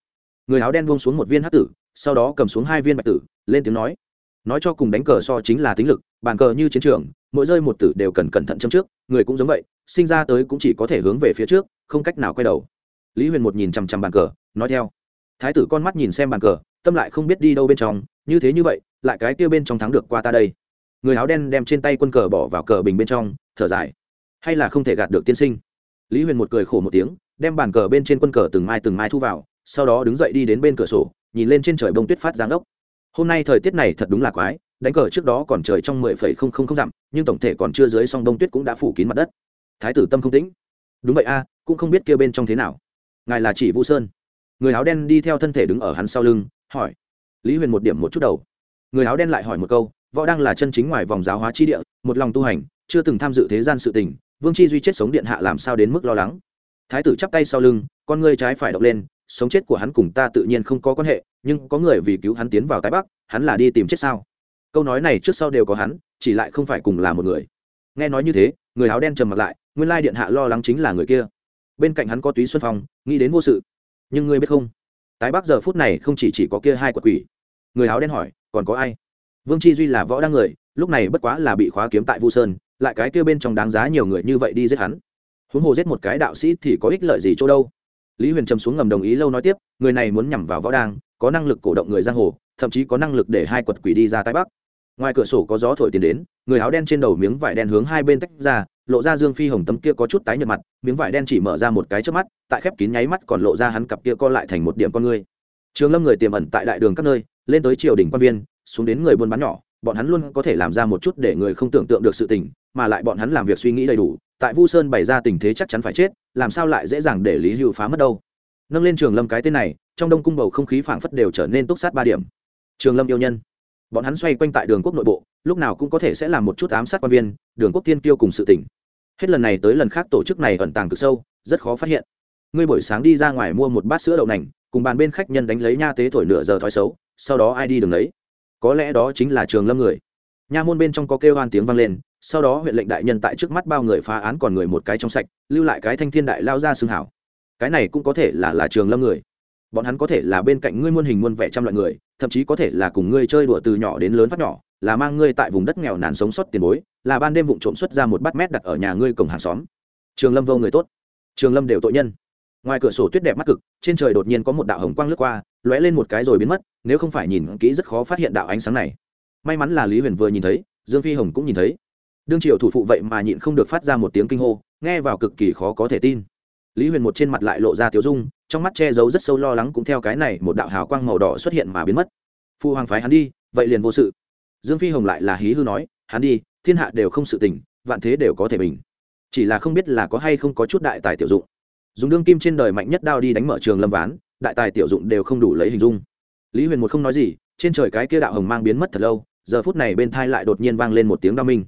Người áo đen buông xuống một viên hắc tử, sau đó cầm xuống hai viên bạch tử, lên tiếng nói. Nói cho cùng đánh cờ so chính là tính lực, bàn cờ như chiến trường, mỗi rơi một tử đều cần cẩn thận châm trước, người cũng giống vậy, sinh ra tới cũng chỉ có thể hướng về phía trước, không cách nào quay đầu. Lý huyền một nhìn chằm chằm bàn cờ, nói theo. Thái tử con mắt nhìn xem bàn cờ, tâm lại không biết đi đâu bên trong, như thế như vậy, lại cái kia bên trong thắng được qua ta đây. Người áo đen đem trên tay quân cờ bỏ vào cờ bình bên trong, thở dài. Hay là không thể gạt được tiên sinh? Lý huyền một cười khổ một tiếng, đem bàn cờ bên trên quân cờ từng mai từng mai thu vào, sau đó đứng dậy đi đến bên cửa sổ, nhìn lên trên trời bông tuyết phát giáng ốc. Hôm nay thời tiết này thật đúng là quái, đánh cờ trước đó còn trời trong mười phẩy không không không dặm, nhưng tổng thể còn chưa dưới song đông tuyết cũng đã phủ kín mặt đất. Thái tử tâm không tĩnh. Đúng vậy a, cũng không biết kia bên trong thế nào. Ngài là chỉ vu sơn. Người áo đen đi theo thân thể đứng ở hắn sau lưng, hỏi. Lý huyền một điểm một chút đầu. Người áo đen lại hỏi một câu, võ đang là chân chính ngoài vòng giáo hóa chi địa, một lòng tu hành, chưa từng tham dự thế gian sự tình vương chi duy chết sống điện hạ làm sao đến mức lo lắng? Thái tử chắp tay sau lưng, con ngươi trái phải động lên, sống chết của hắn cùng ta tự nhiên không có quan hệ, nhưng có người vì cứu hắn tiến vào tái bắc, hắn là đi tìm chết sao? Câu nói này trước sau đều có hắn, chỉ lại không phải cùng là một người. Nghe nói như thế, người áo đen trầm mặt lại, nguyên lai điện hạ lo lắng chính là người kia. Bên cạnh hắn có túy xuân phong, nghĩ đến vô sự. Nhưng ngươi biết không? Tái bắc giờ phút này không chỉ chỉ có kia hai quật quỷ. Người áo đen hỏi, còn có ai? Vương chi duy là võ đăng người, lúc này bất quá là bị khóa kiếm tại vu sơn lại cái kia bên trong đáng giá nhiều người như vậy đi giết hắn. Huống hồ giết một cái đạo sĩ thì có ích lợi gì chỗ đâu? Lý huyền trầm xuống ngầm đồng ý lâu nói tiếp, người này muốn nhằm vào võ đang có năng lực cổ động người giang hồ, thậm chí có năng lực để hai quật quỷ đi ra tái bắc. Ngoài cửa sổ có gió thổi tiền đến, người áo đen trên đầu miếng vải đen hướng hai bên tách ra, lộ ra dương phi hồng tấm kia có chút tái nhợt mặt, miếng vải đen chỉ mở ra một cái trước mắt, tại khép kín nháy mắt còn lộ ra hắn cặp kia co lại thành một điểm con người. Trường lâm người tiềm ẩn tại đại đường các nơi, lên tới triều đình quan viên, xuống đến người buôn bán nhỏ bọn hắn luôn có thể làm ra một chút để người không tưởng tượng được sự tình, mà lại bọn hắn làm việc suy nghĩ đầy đủ, tại vu sơn bày ra tình thế chắc chắn phải chết, làm sao lại dễ dàng để lý hưu phá mất đâu. Nâng lên trường lâm cái tên này, trong đông cung bầu không khí phảng phất đều trở nên túc sát ba điểm. Trường lâm yêu nhân. Bọn hắn xoay quanh tại đường quốc nội bộ, lúc nào cũng có thể sẽ làm một chút ám sát quan viên, đường quốc tiên tiêu cùng sự tỉnh hết lần này tới lần khác tổ chức này ẩn tàng cực sâu, rất khó phát hiện. Ngươi buổi sáng đi ra ngoài mua một bát sữa đậu nành, cùng bàn bên khách nhân đánh lấy nha tế thổi nửa giờ thói xấu, sau đó ai đi đường lấy? Có lẽ đó chính là trường lâm người. Nha môn bên trong có kêu hoan tiếng vang lên, sau đó huyện lệnh đại nhân tại trước mắt bao người phá án còn người một cái trong sạch, lưu lại cái thanh thiên đại lao ra xương hảo. Cái này cũng có thể là là trường lâm người. Bọn hắn có thể là bên cạnh ngươi muôn hình muôn vẻ trăm loại người, thậm chí có thể là cùng ngươi chơi đùa từ nhỏ đến lớn phát nhỏ, là mang ngươi tại vùng đất nghèo nàn sống sót tiền bối, là ban đêm vụng trộm xuất ra một bát mét đặt ở nhà ngươi cổng hàng xóm. Trường lâm vô người tốt. Trường lâm đều tội nhân. Ngoài cửa sổ tuyết đẹp mắt cực, trên trời đột nhiên có một đạo hồng quang lướt qua lóe lên một cái rồi biến mất, nếu không phải nhìn kỹ rất khó phát hiện đạo ánh sáng này. May mắn là lý huyền vừa nhìn thấy, dương phi hồng cũng nhìn thấy. Đương triệu thủ phụ vậy mà nhịn không được phát ra một tiếng kinh hô, nghe vào cực kỳ khó có thể tin. Lý huyền một trên mặt lại lộ ra tiếu dung, trong mắt che giấu rất sâu lo lắng cũng theo cái này một đạo hào quang màu đỏ xuất hiện mà biến mất. Phu hoàng phái hắn đi, vậy liền vô sự. Dương phi hồng lại là hí hư nói, hắn đi, thiên hạ đều không sự tình, vạn thế đều có thể bình. Chỉ là không biết là có hay không có chút đại tài tiểu dụng. Dùng đương kim trên đời mạnh nhất đao đi đánh mở trường lâm ván đại tài tiểu dụng đều không đủ lấy hình dung. Lý huyền một không nói gì, trên trời cái kia đạo hồng mang biến mất thật lâu, giờ phút này bên thai lại đột nhiên vang lên một tiếng đao minh.